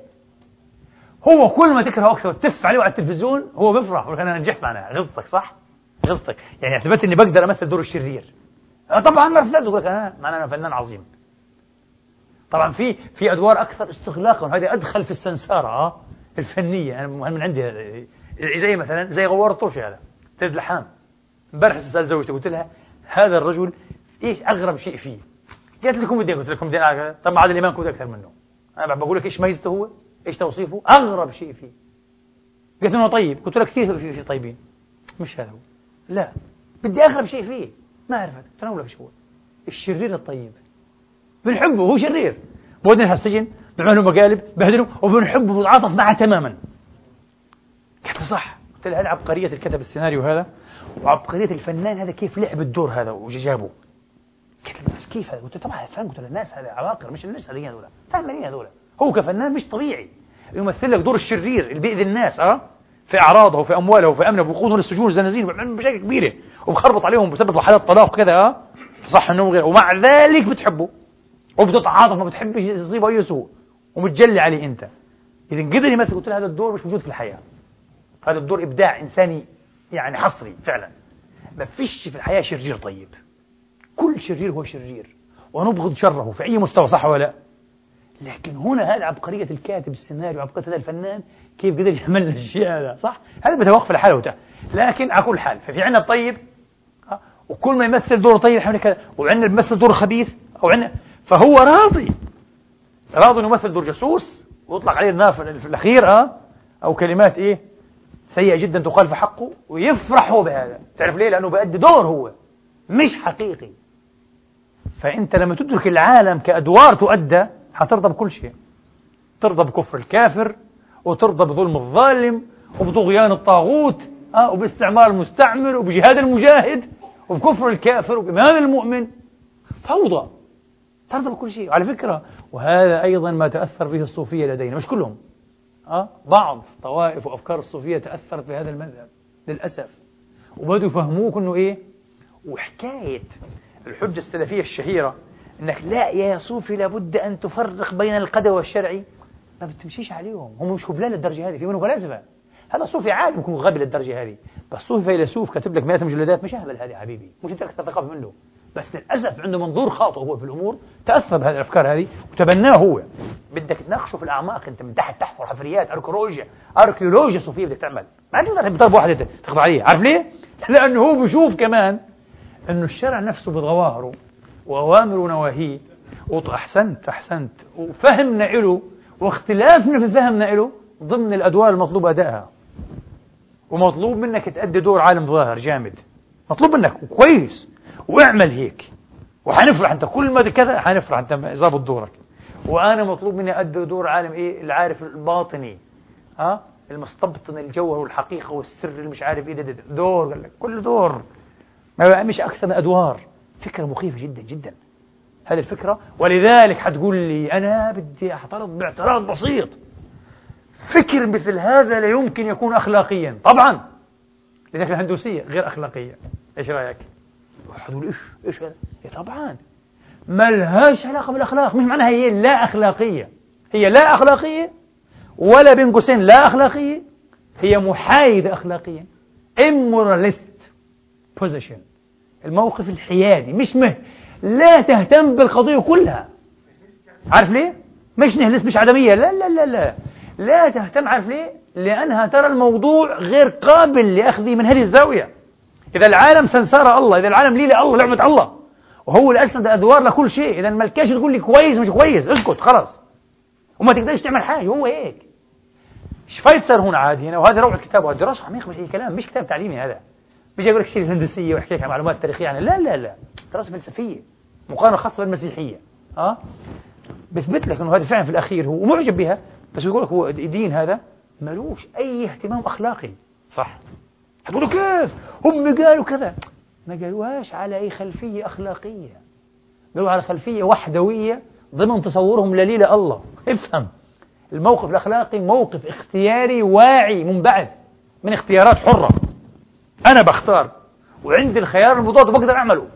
هو كل ما تكره أكثر تف عليه على التلفزيون هو بيفرح يقول أنا نجحت معنا. غلطتك صح؟ غلطتك. يعني أثبت إني بقدر أمثل دور الشرير. آه، طبعا نرفز يقول أنا معناه أنا فنان عظيم. طبعا في في أدوار أكثر استغلاقا. وهذه أدخل في السنسارة آه، الفنية. أنا من عندي زي مثلا زي غوار الطوشي هذا. تلد لحام. امبارح سأل زوجتي قلت لها هذا الرجل إيش أغرب شيء فيه؟ قالت لي كوميديان قلت لها كوميديان طب عادل امام كوميديان أكثر منه. أنا بقول لك إيش ميزته هو؟ إيش توصيفه؟ أغرب شيء فيه. قالت انه طيب قلت لها كثير في شيء طيبين. مش هذا هو. لا بدي أغرب شيء فيه. ما عرفت قلت لها شو هو. الشرير الطيب. بنحبه هو شرير. بودنا السجن بيعمل له مقالب بهدله وبنحبه بنتعاطف معه تماما. قالت صح. قلت لها هذه عبقرية الكتب السيناريو هذا وعبقرية الفنان هذا كيف لعب الدور هذا وجابه. قلت بس كيف هذا؟ قلت طبعا فاهم قلت الناس هذا عباقرة مش الناس هذول. هذول فاهمين هذول. هو كفنان مش طبيعي. يمثل لك دور الشرير اللي بيأذي الناس آه في أعراضه وفي أمواله وفي أمنه وبيقودهم للسجون والزنازين وبيعمل مشاكل كبيرة وبخربط عليهم بسبب حالات طلاق وكذا آه صح إنه غير ومع ذلك بتحبه. وبتتعاطف ما بتحبش يصيبه أي سوء. ومتجلي عليه أنت. اذا قدر يمثل. قلت له هذا الدور مش موجود في الحياة. هذا الدور إبداع إنساني يعني حصري فعلا. ما فيش في الحياة شرير طيب. كل شرير هو شرير ونبغض شره في أي مستوى صح ولا لا. لكن هنا هذا عبقرية الكاتب السيناريو عبقرية هذا الفنان كيف قدر يعمل الشيء هذا صح؟ هذا بتوقف وتع. لكن على كل حال ففي عندنا الطيب وكل ما يمثل دور طيب إحنا كذا وعندنا بيمثل دور خبيث أو عندنا فهو راضي. راضي إنه يمثل دور جاسوس ويطلق عليه النار في الأخير آه أو كلمات إيه؟ سيئة جدا تقال في حقه ويفرح هو بهذا. تعرف ليه؟ لأنه بيأدي دور هو مش حقيقي. فأنت لما تدرك العالم كأدوار تؤدى حترضى بكل شيء. ترضى بكفر الكافر وترضى بظلم الظالم وبطغيان الطاغوت أه وباستعمار المستعمر وبجهاد المجاهد وبكفر الكافر وبإيمان المؤمن. فوضى. ترضى بكل شيء. وعلى فكرة وهذا أيضا ما تأثر به الصوفية لدينا. مش كلهم. أه؟ بعض طوائف وأفكار الصوفية تأثرت بهذا المذهب للأسف. وبدوا يفهموك أنه إيه؟ وحكاية الحجة السلفية الشهيرة أنك لا يا صوفي لابد أن تفرق بين القدر والشرعي. ما بتمشيش عليهم. هم مش هبلان للدرجة هذه في منهم فلاسفة. هذا صوفي عادي يكون غبي للدرجة هذه. بس صوفي فيلسوف كاتب لك 100 مجلدات مش أهبل هذه حبيبي. مش أنت تتثقف منه. بس للأسف عنده منظور خاطئ هو في الأمور. تأثر بهذه الأفكار هذه وتبناه هو. بدك تناقشه في الأعماق أنت من تحت تحفر حفريات أركيولوجيا أركيولوجيا صوفية بدك تعمل. ما تقدر بضرب واحد تخضع عليه. عارف ليه؟ لأنه هو بيشوف كمان أنه الشرع نفسه بظواهره وأوامره ونواهيه أحسنت أحسنت. وفهمنا له واختلافنا في فهمنا له ضمن الأدوار المطلوب أدائها. ومطلوب منك تأدي دور عالم ظاهر جامد. مطلوب منك وكويس. واعمل هيك. وحنفرح انت. كل ما كذا حنفرح انت. ظابط دورك. وأنا مطلوب مني أدي دور عالم. إيه؟ العارف الباطني. ها؟ المستبطن الجوهر والحقيقة والسر اللي مش عارف إيه. دور. قال لك كل دور. ما مش أكثر من أدوار. فكرة مخيفة جدا جدا. هذه الفكرة. ولذلك حتقول لي أنا بدي اعترض باعتراض بسيط. فكر مثل هذا لا يمكن يكون اخلاقيا. طبعا. لذلك الهندوسية غير أخلاقية. إيش رأيك؟ حتقول إيش إيش هذا؟ طبعا. ما لهاش علاقة بالأخلاق. مش معناها هي لا أخلاقية. هي لا أخلاقية ولا بين قوسين لا أخلاقية. هي محايدة اخلاقيا immoralist position. الموقف الحيادي. مش مه لا تهتم بالقضية كلها. عارف ليه؟ مش نهلس مش عدمية. لا لا لا لا. لا تهتم عارف ليه؟ لأنها ترى الموضوع غير قابل لأخذه من هذه الزاوية. إذا العالم سنسار الله إذا العالم ليه الله لعبة الله. وهو اللي أسند أدوار لكل شيء. إذا ما الكاش تقول لي؟ كويس مش كويس اسكت خلاص. وما تقدرش تعمل حاجة هو هيك. شفايتسر هنا عادي هنا؟ وهذا روعة كتاب وهذا دراسة عميقة مش أي كلام مش كتاب تعليمي هذا. بيجي يقول لك شيء هندسية ويحكي لك عن معلومات تاريخية يعني. لا لا لا. دراسة فلسفية. مقارنة خاصة بالمسيحية. ها بثبت لك إنه هذا فعلا في الأخير هو ومعجب بها بس يقول لك هو دين هذا ملوش أي اهتمام أخلاقي. صح. هتقولوا كيف؟ هم قالوا كذا. ما قالوهاش على أي خلفية أخلاقية. قالوا على خلفية وحدوية ضمن تصورهم لليلة الله. افهم. الموقف الأخلاقي موقف اختياري واعي منبعث من اختيارات حرة. أنا بختار وعندي الخيار المضاد وبقدر أعمله.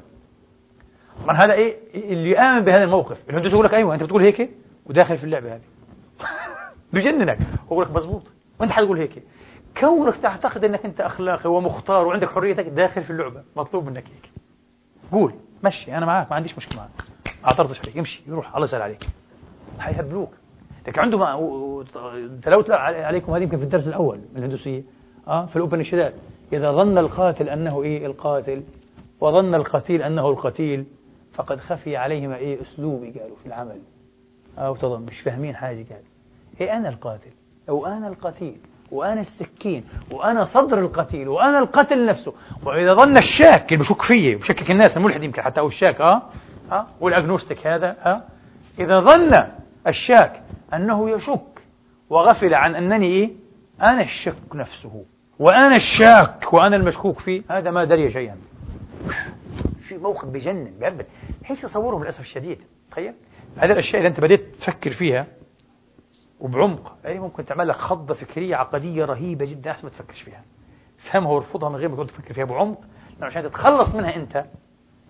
طبعا هذا إيه؟ اللي يآمن بهذا الموقف. الهندوس يقول لك؟ أيوه أنت بتقول هيك؟ وداخل في اللعبة هذه. (laughs) بجننك. هو لك مضبوط وأنت حتقول هيك. كونك تعتقد أنك أنت أخلاقي ومختار وعندك حريتك داخل في اللعبة مطلوب منك هيك. قول مشي أنا معك ما عنديش مشكلة معك اعترضش عليك امشي يروح الله يسهل عليك. حيهبلوك. لكن عنده ما تلوت عليكم هذه يمكن في الدرس الأول من الهندوسية. آه في الاوبنشدات إذا ظن القاتل أنه إيه القاتل وظن القتيل أنه القتيل فقد خفي عليهما إيه أسلوبي قالوا في العمل. أو تظن مش فاهمين حاجة قال. إيه أنا القاتل أو أنا القتيل. وأنا السكين وأنا صدر القتيل وأنا القتل نفسه. وإذا ظن الشاك اللي بشك فيه بشكك الناس الملحد يمكن حتى أو الشاك أه؟ أه؟ والأجنوستيك هذا أه؟ إذا ظن الشاك أنه يشك وغفل عن أنني إيه؟ أنا الشك نفسه وأنا الشاك وأنا المشكوك فيه هذا ما دري شيئا. في موقف بجنن بيهبل هيك تصوره للأسف الشديد. تخيل؟ هذه الأشياء اللي أنت بديت تفكر فيها وبعمق. أي ممكن تعمل لك خضة فكرية عقدية رهيبة جدا أحسن ما تفكرش فيها. فهمها وارفضها من غير ما تفكر فيها بعمق. عشان تتخلص منها أنت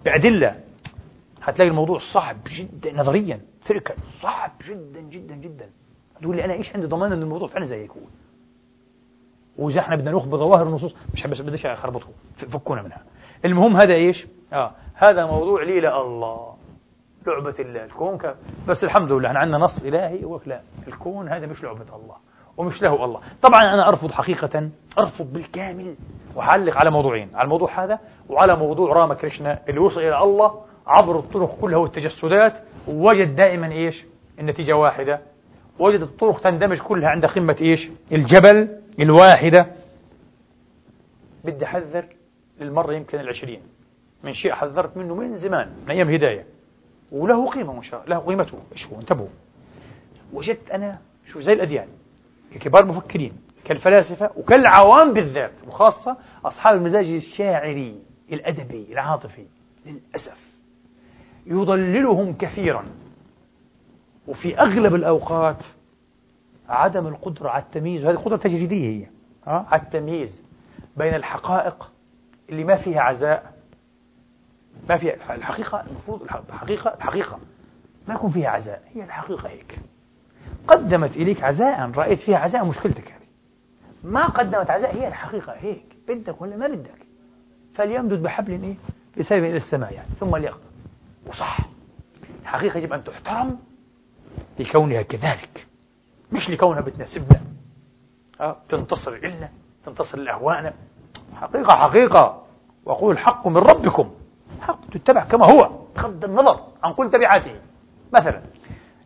بأدلة هتلاقي الموضوع صعب جدا نظريا. تركا صعب جدا جدا جدا. تقول لي أنا إيش عندي ضمان أن الموضوع فعلا زي يكون؟ وإذا إحنا بدنا ناخذ بظواهر النصوص مش بس بديش أخربطكم فكونا منها. المهم هذا إيش؟ آه هذا موضوع لي الله. لعبة الله. الكون ك... بس الحمد لله إحنا عندنا نص إلهي يقول لا. الكون هذا مش لعبة الله ومش له الله. طبعا أنا أرفض حقيقة أرفض بالكامل وحلق على موضوعين. على الموضوع هذا وعلى موضوع راما كريشنا اللي وصل إلى الله عبر الطرق كلها والتجسدات. ووجد دائما إيش؟ النتيجة واحدة. وجد الطرق تندمج كلها عند قمة إيش؟ الجبل الواحدة. بدي أحذر للمرة يمكن العشرين. من شيء حذرت منه من زمان من أيام هداية. وله قيمة له قيمته. إيش هو انتبهوا. وجدت أنا شو زي الأديان ككبار مفكرين كالفلاسفة وكالعوام بالذات وخاصة أصحاب المزاج الشاعري الأدبي العاطفي. للأسف يضللهم كثيرا. وفي أغلب الأوقات عدم القدرة على التمييز وهذه قدرة تجريدية هي؟ على التمييز بين الحقائق اللي ما فيها عزاء ما فيها الحقيقة المفروض الحقيقة الحقيقة ما يكون فيها عزاء هي الحقيقة هيك. قدمت إليك عزاء رأيت فيها عزاء مشكلتك هذه ما قدمت عزاء هي الحقيقة هيك. بدك ولا ما بدك. فليمدد بحبل إيه؟ بسبب إلى السماء يعني. ثم ليقضي وصح. الحقيقة يجب أن تحترم لكونها كذلك. مش لكونها بتناسبنا. أه؟ تنتصر إلنا تنتصر لأهوائنا. حقيقة حقيقة. وأقول الحق من ربكم. تتبع كما هو بغض النظر عن كل تبعاته. مثلا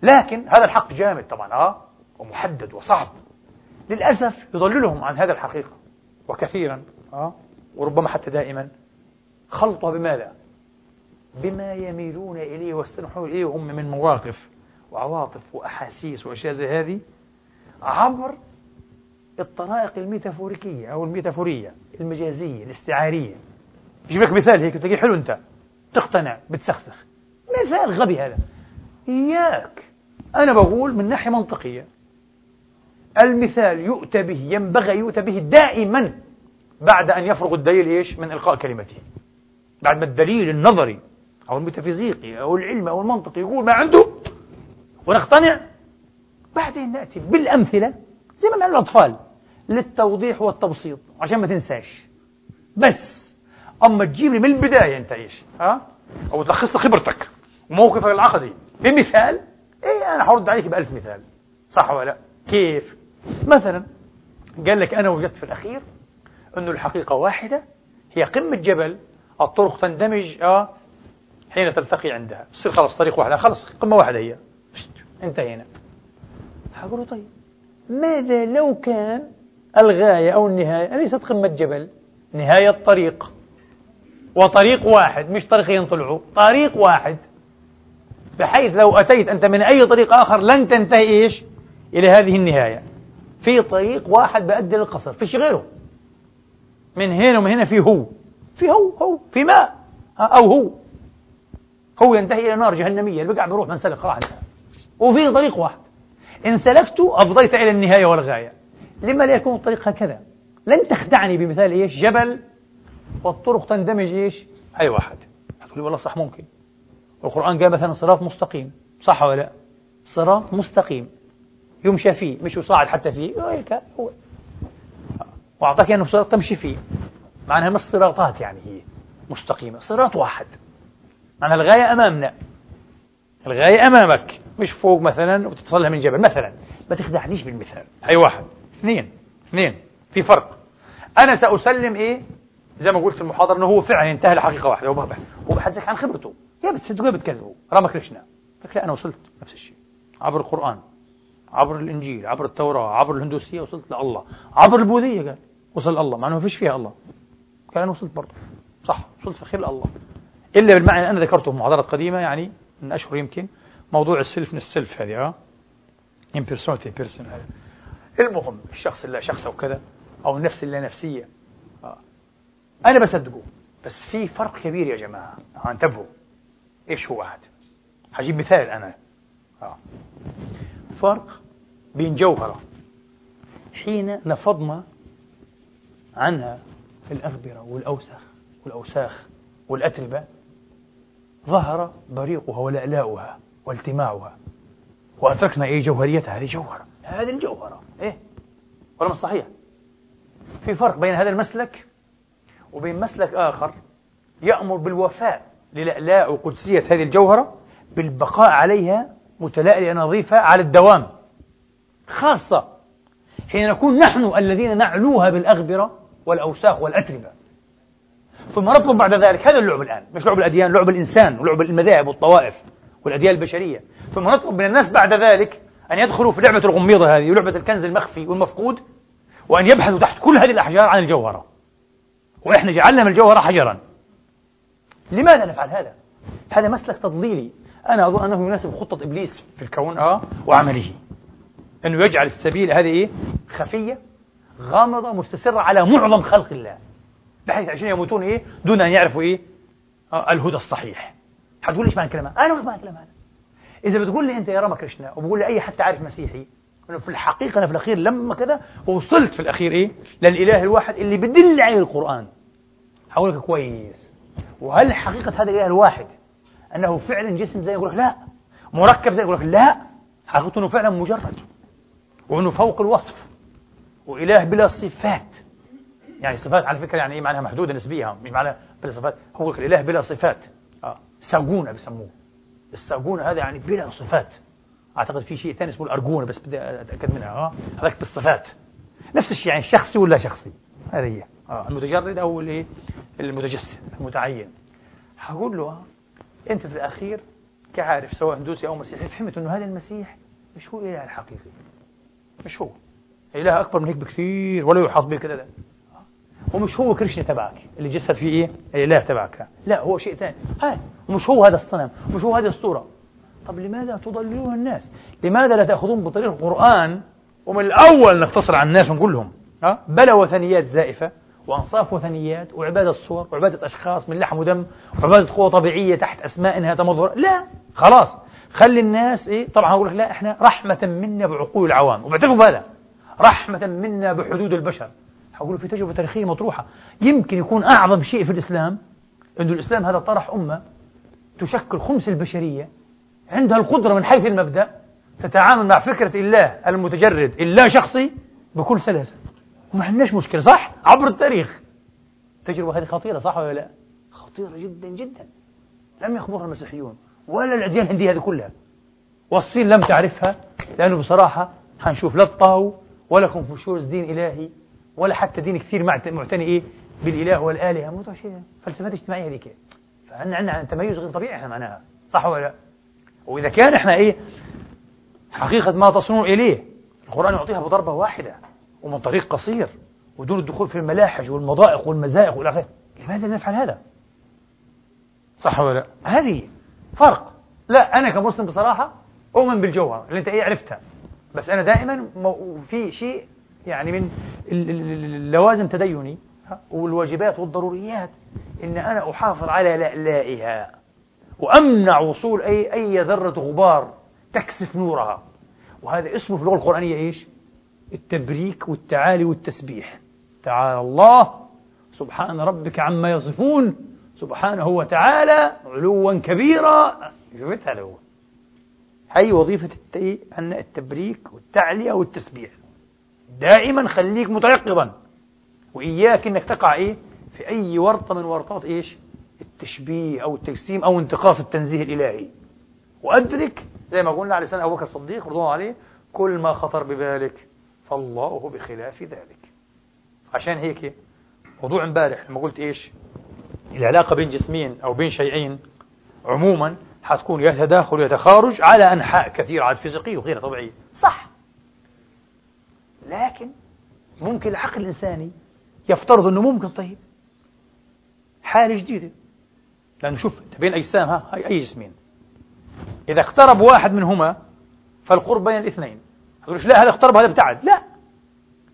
لكن هذا الحق جامد طبعا آه ومحدد وصعب. للأسف يضللهم عن هذا الحقيقة وكثيرا آه وربما حتى دائما. خلطوا بماذا؟ بما يميلون إليه ويستنحون إليه هم من مواقف وعواطف وأحاسيس وأشياء زي هذه عبر الطرائق الميتافوريكية أو الميتافورية المجازية الاستعارية. يجيب لك مثال هيك تلاقيه حلو أنت. تقتنع بتسخسخ. مثال غبي هذا. إياك. أنا بقول من ناحية منطقية. المثال يؤتى به ينبغي يؤتى به دائما بعد أن يفرغ الدليل إيش؟ من إلقاء كلمته. بعد ما الدليل النظري أو الميتافيزيقي أو العلمي أو المنطقي يقول ما عنده ونقتنع. بعدين نأتي بالأمثلة زي ما الأطفال للتوضيح والتبسيط عشان ما تنساش. بس. أما تجيب لي من البداية أنت إيش؟ ها؟ أو تلخص لي خبرتك. وموقفك العقدي. بمثال؟ إيه أنا حرد عليك بألف مثال. صح ولا لا؟ كيف؟ مثلا قال لك أنا وجدت في الأخير أنه الحقيقة واحدة هي قمة جبل. الطرق تندمج آه حين تلتقي عندها. تصير خلاص طريق واحدة خلاص قمة واحدة هي. انتهينا. حقول طيب ماذا لو كان الغاية أو النهاية؟ ليست قمة جبل؟ نهاية طريق وطريق واحد مش طريقين طلعوا طريق واحد. بحيث لو أتيت أنت من أي طريق آخر لن تنتهي إيش؟ إلى هذه النهاية. في طريق واحد بأدي للقصر فيش غيره. من هنا ومن هنا في هو. في هو هو. في ماء. أو هو. هو ينتهي إلى نار جهنمية اللي بقع بروح من سلك راح وفي طريق واحد. إن سلكته أفضيت إلى النهاية والغاية. لما لا يكون الطريق هكذا. لن تخدعني بمثال إيش؟ جبل والطرق تندمج إيش؟ أي واحد. هتقول لي والله صح ممكن. القرآن قال مثلا صراط مستقيم. صح ولا لا؟ صراط مستقيم. يمشى فيه مش يصاعد حتى فيه. هيك هو. وأعطاك أنه صراط تمشي فيه. معناها مش صراطات يعني هي مستقيمة. صراط واحد. معناها الغاية أمامنا. الغاية أمامك. مش فوق مثلا وتتصلها من جبل. مثلا. ما تخدعنيش بالمثال. هي واحد. اثنين. اثنين. في فرق. أنا سأسلم إيه؟ زي ما قلت في المحاضرة أنه هو فعلا انتهى لحقيقة واحدة هو بحدثك عن خبرته. يا بتصدقوا يا بتكذبوا رامكريشنا لك لا أنا وصلت نفس الشيء. عبر القرآن عبر الإنجيل عبر التوراة عبر الهندوسية وصلت لله عبر البوذية قال وصل الله. مع أنه ما فيش فيها الله. قال أنا وصلت برضه. صح وصلت في خير الله. إلا بالمعنى اللي أنا ذكرته في محاضرات قديمة يعني من أشهر يمكن موضوع السلف من السلف هذه آه impersonality بيرسون هذا المهم الشخص اللي شخص أو كذا أو النفس اللي نفسية. أنا بصدقه. بس في فرق كبير يا جماعة. انتبهوا. إيش هو هذا هجيب مثال أنا. آه. فرق بين جوهرة. حين نفضنا عنها في الأغبرة والأوسخ والأوساخ والأتربة ظهر بريقها ولألاؤها والتماعها وأتركنا إيه جوهريتها؟ هذه جوهرة. هذه الجوهرة. إيه؟ ولا مش صحيح؟ في فرق بين هذا المسلك وبين مسلك آخر يأمر بالوفاء للألاء وقدسية هذه الجوهرة بالبقاء عليها متلائلة نظيفة على الدوام. خاصة حين نكون نحن الذين نعلوها بالأغبرة والأوساخ والأتربة. ثم نطلب بعد ذلك هذا اللعب الآن مش لعب الأديان لعب الإنسان ولعب المذاهب والطوائف والأديان البشرية. ثم نطلب من الناس بعد ذلك أن يدخلوا في لعبة الغميضة هذه ولعبة الكنز المخفي والمفقود وأن يبحثوا تحت كل هذه الأحجار عن الجوهرة. وإحنا جعلنا من الجوهرة حجرا لماذا نفعل هذا؟ هذا مسلك تضليلي أنا أظن أنه يناسب خطة إبليس في الكون آه وعمله أنه يجعل السبيل هذه إيه؟ خفية غامضة مستسرة على معظم خلق الله بحيث عشان يموتون إيه؟ دون أن يعرفوا إيه؟ آه الهدى الصحيح حتقول لي إيش معنى الكلام؟ أنا أقول معنى الكلام هذا إذا بتقول لي أنت يا راما كريشنا وبقول لي أي حتى عارف مسيحي انه في الحقيقة أنا في الأخير لما كذا وصلت في الأخير إيه؟ للإله الواحد اللي بدل عليه القرآن. هقول لك كويس. وهل حقيقة هذا الإله الواحد أنه فعلا جسم زي يقول لك لا. مركب زي يقول لك لا. حقيقته إنه فعلا مجرد. وإنه فوق الوصف. وإله بلا صفات. يعني صفات على فكرة يعني إيه معناها محدودة نسبيا مش معناها بلا صفات. هو الإله بلا صفات. آه. ساقونه بسموه الساقونه هذا يعني بلا صفات. أعتقد في شيء ثاني اسمه الارجونه بس بدي أتأكد منها آه. هذاك بالصفات. نفس الشيء يعني شخصي ولا شخصي؟ هذه هي. آه. المتجرد أو الايه المتجسد المتعين. هقول له آه أنت في الأخير كعارف سواء هندوسي أو مسيحي فهمت إنه هذا المسيح مش هو الاله الحقيقي. مش هو. إله أكبر من هيك بكثير ولا يحاط به كذا ومش هو كريشنا تبعك. اللي جسد فيه إيه؟ الإله تبعك. لا هو شيء ثاني. هاي ومش هو هذا الصنم مش هو هذه الصورة. طب لماذا تضللون الناس؟ لماذا لا تأخذون بطريق القرآن؟ ومن الأول نقتصر على الناس ونقول لهم ها؟ بلا وثنيات زائفة وأنصاف وثنيات وعبادة صور وعبادة أشخاص من لحم ودم وعبادة قوة طبيعية تحت أسماء إنها تمظهر لا خلاص. خلي الناس إيه؟ طبعا هقول لك لا إحنا رحمة منا بعقول العوام. وبعترفوا بهذا. رحمة منا بحدود البشر. حقول في تجربة تاريخية مطروحة. يمكن يكون أعظم شيء في الإسلام أن الإسلام هذا طرح أمة تشكل خمس البشرية عندها القدرة من حيث المبدأ تتعامل مع فكرة الله المتجرد الله شخصي بكل سلاسة. وما عندناش مشكلة صح؟ عبر التاريخ. التجربة هذه خطيرة صح ولا لا؟ خطيرة جدا جدا. لم يخبرها المسيحيون ولا الأديان الهندية هذه كلها. والصين لم تعرفها لأنه بصراحة حنشوف لا الطاو ولا كونفوشيوس دين إلهي ولا حتى دين كثير معتني بالإله والآلهة. موضوع شيء فلسفات اجتماعية هذيك. فعندنا عندنا تميز غير طبيعي إحنا معناها. صح ولا لا؟ وإذا كان إحنا إيه حقيقة ما تصلون إليه القرآن يعطيها بضربة واحدة ومن طريق قصير ودون الدخول في الملاحج والمضائق والمزائق والى آخره لماذا نفعل هذا؟ صح ولا لا؟ هذه فرق لا أنا كمسلم بصراحة أؤمن بالجوهر اللي أنت إيه عرفتها بس أنا دائما في شيء يعني من اللوازم تديني والواجبات والضروريات إن أنا أحافظ على لألائها وأمنع وصول أي أي ذرة غبار تكسف نورها. وهذا اسمه في اللغة القرآنية إيش؟ التبريك والتعالي والتسبيح. تعالى الله سبحان ربك عما يصفون. سبحانه وتعالى علوا كبيرا. شفت هذا هو هي وظيفة التبريك والتعلية والتسبيح. دائما خليك متيقظا. وإياك أنك تقع إيه؟ في أي ورطة من ورطات إيش؟ التشبيه أو التجسيم أو انتقاص التنزيه الإلهي. وأدرك زي ما قلنا على لسان أبو بكر الصديق رضوان عليه كل ما خطر ببالك فالله بخلاف ذلك. عشان هيك موضوع امبارح لما قلت إيش؟ العلاقة بين جسمين أو بين شيئين عموما حتكون يا تداخل يا تخارج على أنحاء كثيرة عاد فيزيقية وغيرها طبيعية. صح. لكن ممكن العقل الإنساني يفترض أنه ممكن طيب. حالة جديدة. لأنه شوف بين أجسام ها؟ هاي أي جسمين. إذا اقترب واحد منهما فالقرب بين الاثنين. يقولش لا هذا اقترب هذا ابتعد. لا.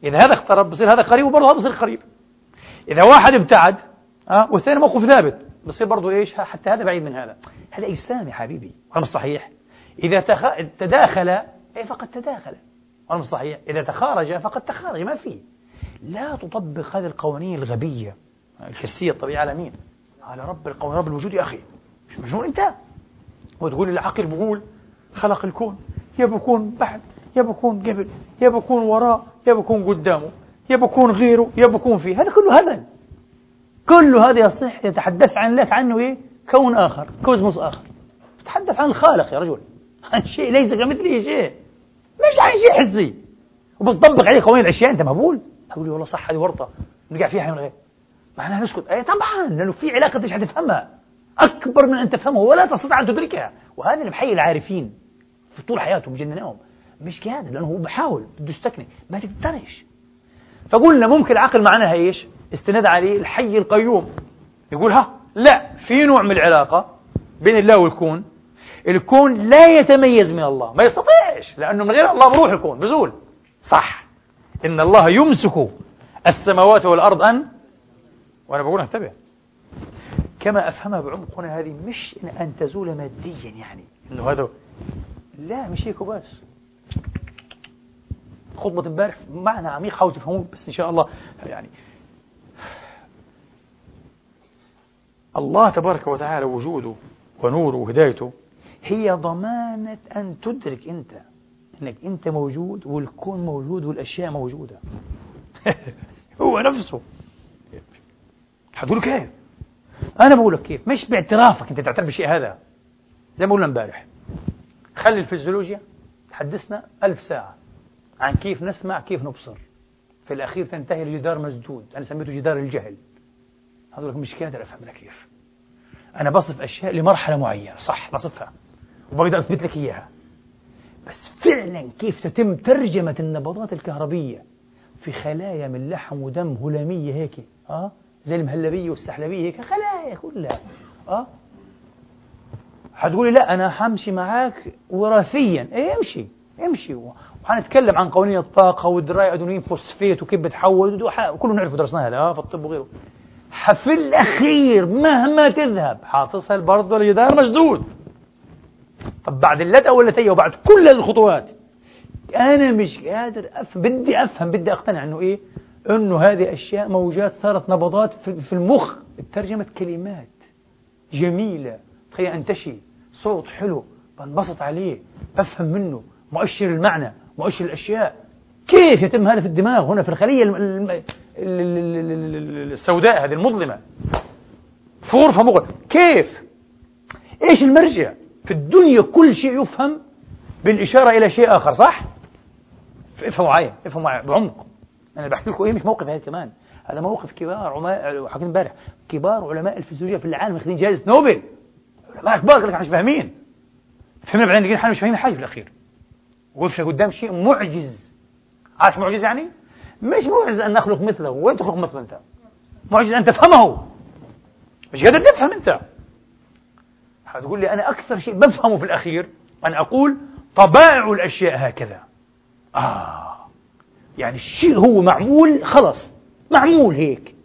إذا هذا اقترب بصير هذا قريب وبرضه هذا بصير قريب. إذا واحد ابتعد أه والثاني موقف ثابت بصير برضه إيش؟ حتى هذا بعيد من هذا. هذا أجسام يا حبيبي. هذا مش صحيح. إذا تخ... تداخل إيه فقد تداخل. ولا مش صحيح. إذا تخارج فقد تخارج ما في. لا تطبق هذه القوانين الغبية الحسية الطبيعية على مين؟ على رب القوانين رب الوجود يا أخي. مش مجنون أنت؟ وتقول العقل بقول خلق الكون. يا بكون بعد يا بكون قبل يا بكون وراء يا بكون قدامه يا بكون غيره يا بكون فيه. هذا كله هبل. كل هذا يصح يتحدث عن لك عنه إيه؟ كون آخر كوزموس آخر. تتحدث عن الخالق يا رجل. (laughs) عن شيء ليس كمثله شيء. مش عن شيء حسي. وبتطبق عليه قوانين الأشياء أنت مقبول أقول والله صح هذه ورطة. نرجع فيها من غير. معناها نسكت. أي طبعا لأنه في علاقة مش حتفهمها أكبر من أن تفهمها ولا تستطيع أن تدركها. وهذا اللي بحيي العارفين في طول حياتهم بجنناهم مش كده لأنه هو بحاول بده يستكني. ما تقدرش. فقلنا ممكن العقل معناها إيش؟ استناد عليه الحي القيوم. يقول ها لا في نوع من العلاقة بين الله والكون. الكون لا يتميز من الله. ما يستطيعش لأنه من غير الله بروح الكون بزول. صح. إن الله يمسك السماوات والأرض أن وأنا بقول انتبه. كما أفهمها بعمق هنا هذه مش أن تزول ماديا يعني. أنه هذا لا مش هيك بس خطبة امبارح معنى عميق حاولوا تفهموه بس إن شاء الله يعني. الله تبارك وتعالى وجوده ونوره وهدايته هي ضمانة أن تدرك أنت أنك أنت موجود والكون موجود والأشياء موجودة. (laughs) هو نفسه. حتقول كيف؟ أنا بقول لك كيف؟ مش باعترافك أنت تعترف بالشيء هذا. زي ما قلنا امبارح. خلي الفيزيولوجيا تحدثنا ألف ساعة عن كيف نسمع كيف نبصر. في الأخير تنتهي لجدار مسدود. أنا سميته جدار الجهل. هذول مش قادر أفهم كيف. أنا بصف أشياء لمرحلة معينة. صح بصفها. وبقدر أثبت لك إياها. بس فعلا كيف تتم ترجمة النبضات الكهربية في خلايا من لحم ودم هلامية هيك؟ أه؟ زي المهلبية والسحلبية هيك. خلايا كلها أه؟ حتقولي لا أنا حمشي معاك وراثيا. إيه امشي امشي. وحنتكلم عن قوانين الطاقة والدراي أدونين فوسفيت وكيف بتحول. كله نعرفه درسناه هذا آه في الطب وغيره. في الأخير مهما تذهب حاتصل برضه لجدار مشدود. طب بعد اللدقة واللتية وبعد كل هذه الخطوات. أنا مش قادر أفهم بدي أفهم بدي أقتنع أنه إيه؟ أنه هذه أشياء موجات صارت نبضات في المخ. ترجمة كلمات جميلة. تخيل أنتشي صوت حلو بنبسط عليه بفهم منه مؤشر المعنى مؤشر الأشياء. كيف يتم هذا في الدماغ هنا في الخلية السوداء هذه المظلمة؟ في غرفة مغلقة كيف؟ إيش المرجع؟ في الدنيا كل شيء يفهم بالإشارة إلى شيء آخر صح؟ افهموا معي افهموا معي بعمق. أنا بحكي لكم إيه مش موقف هذا كمان. هذا موقف كبار علماء حكيت امبارح كبار علماء الفيزيولوجيا في العالم واخذين جائزة نوبل. علماء كبار قال لك مش فاهمين. فهمنا بعدين لقينا حالنا مش فاهمين حاجة في الأخير. وقفنا قدام شيء معجز. عارف معجز يعني؟ مش معجز أن نخلق مثله. وين تخلق مثله أنت؟ معجز أن تفهمه. مش قادر تفهم أنت. هتقول لي أنا أكثر شيء بفهمه في الأخير. أن أقول طبائع الأشياء هكذا. آه. يعني الشيء هو معمول خلص معمول هيك.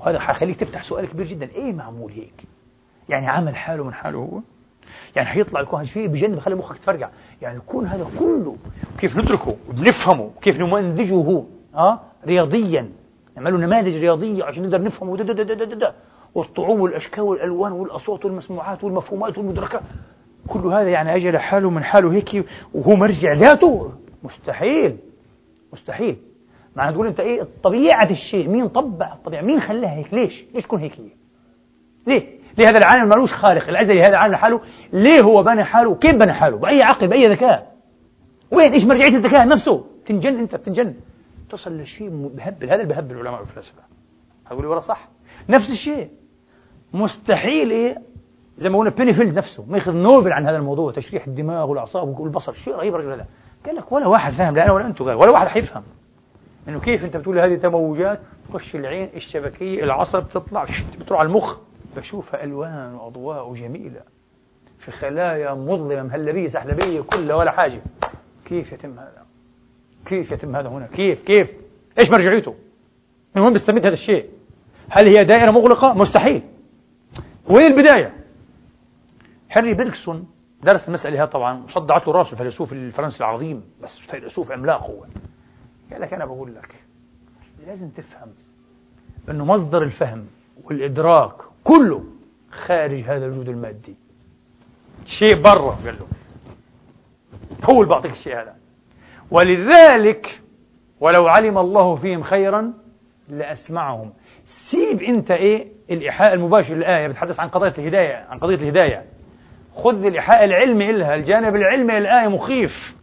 وهذا حيخليك تفتح سؤال كبير جدا إيه معمول هيك؟ يعني عمل حاله من حاله هو؟ يعني حيطلع الكون شيء بجنب بخلي مخك تفرقع يعني الكون هذا كله كيف ندركه وبنفهمه كيف نمنذجه آه رياضيا. نعمل نماذج رياضية عشان نقدر نفهمه. دا دا دا دا دا والطعوم والأشكال والألوان والأصوات والمسموعات والمفهومات والمدركات. كل هذا يعني اجى لحاله من حاله هيك وهو مرجع ذاته. مستحيل. مستحيل. معنى تقول أنت إيه؟ طبيعة الشيء. مين طبع الطبيعة؟ مين خلاها هيك؟ ليش؟ ليش تكون هيك هي ليه؟ ليه هذا العالم ملوش خالق؟ الأزلي هذا العالم لحاله. ليه هو بنى حاله؟ كيف بنى حاله؟ بأي عقل بأي ذكاء؟ وين؟ إيش مرجعية الذكاء نفسه؟ تنجن أنت بتنجن تصل لشيء بهبل هذا اللي بهبل العلماء والفلاسفة. هقول ورا صح. نفس الشيء. مستحيل إيه؟ زي ما قلنا بينيفيلد نفسه. ما ياخذ نوبل عن هذا الموضوع. تشريح الدماغ والأعصاب والبصر. شيء رهيب الرجل هذا. قال لك ولا واحد فاهم لا أنا ولا أنتم ولا واحد حيفهم إنه كيف أنت بتقول هذه تموجات تخش العين الشبكية العصب تطلع بتروح على المخ بشوفها ألوان وأضواء جميلة في خلايا مظلمة مهلبية سحلبية كلها ولا حاجة كيف يتم هذا؟ كيف يتم هذا هنا؟ كيف كيف؟ إيش مرجعيته؟ من وين بيستمد هذا الشيء؟ هل هي دائرة مغلقة؟ مستحيل وين البداية؟ هنري بيركسون درس المسألة هذه طبعا صدعته راسه الفيلسوف الفرنسي العظيم. بس فيلسوف عملاق هو. قال لك أنا بقول لك لازم تفهم أنه مصدر الفهم والإدراك كله خارج هذا الوجود المادي. شيء برا قال له. هو اللي بعطيك الشيء هذا. ولذلك ولو علم الله فيهم خيرا لأسمعهم. سيب أنت إيه الإيحاء المباشر للآية بتحدث عن قضية الهداية عن قضية الهداية. خذ الإيحاء العلمي إلها الجانب العلمي للآية مخيف.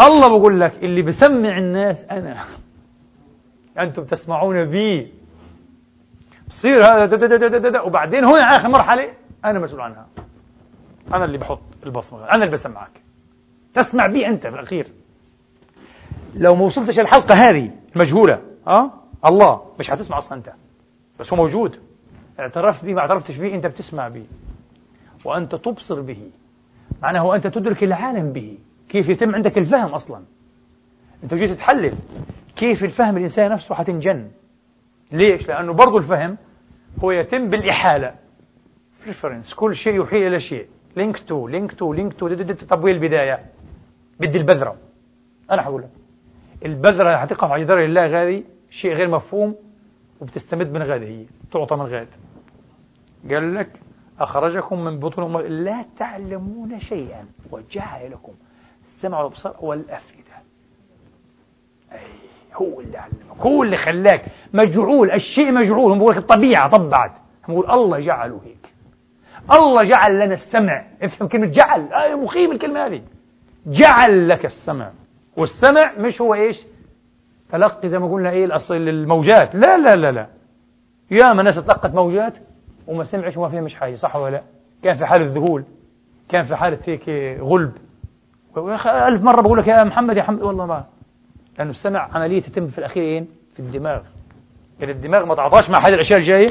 الله بقول لك اللي بسمع الناس أنا. أنتم تسمعون بي. بصير هذا وبعدين هنا آخر مرحلة أنا مسؤول عنها. أنا اللي بحط البصمة أنا اللي بسمعك. تسمع بي أنت في الأخير. لو ما وصلتش الحلقة هذه المجهولة أه؟ الله مش هتسمع أصلا أنت. بس هو موجود. اعترفت به ما اعترفتش به أنت بتسمع به وأنت تبصر به. معناه أنت تدرك العالم به. كيف يتم عندك الفهم أصلا؟ أنت جيت تحلل كيف الفهم الإنسان نفسه حتنجن. ليش؟ لأنه برضو الفهم هو يتم بالإحالة. reference كل شيء يحيل إلى شيء. link to link to link to طب وين البداية. بدي البذرة. أنا حقول لك البذرة حتقف على جدار الله غادي. شيء غير مفهوم وبتستمد من غاد هي. تعطى من غاد قال لك أخرجكم من بطون لا تعلمون شيئا وجعل لكم السمع والأبصار والأفئدة. أي هو اللي علمك هو اللي خلاك مجعول الشيء مجعول. هم بقول لك الطبيعة طبعت. هم بقول الله جعله هيك. الله جعل لنا السمع. افهم كلمة جعل. آه مخيم الكلمة هذه. جعل لك السمع. والسمع مش هو إيش؟ تلقي زي ما قلنا إيه الأصل الموجات. لا لا لا لا. يا ما ناس تلقت موجات وما سمعش وما فهمش حاجة صح ولا لا؟ كان في حالة ذهول كان في حالة هيك غلب. ألف مرة بقول لك يا محمد يا محمد والله ما لأنه السمع عملية تتم في الأخير إيه؟ في الدماغ. يعني الدماغ ما تعطاش مع هذه الأشياء الجاية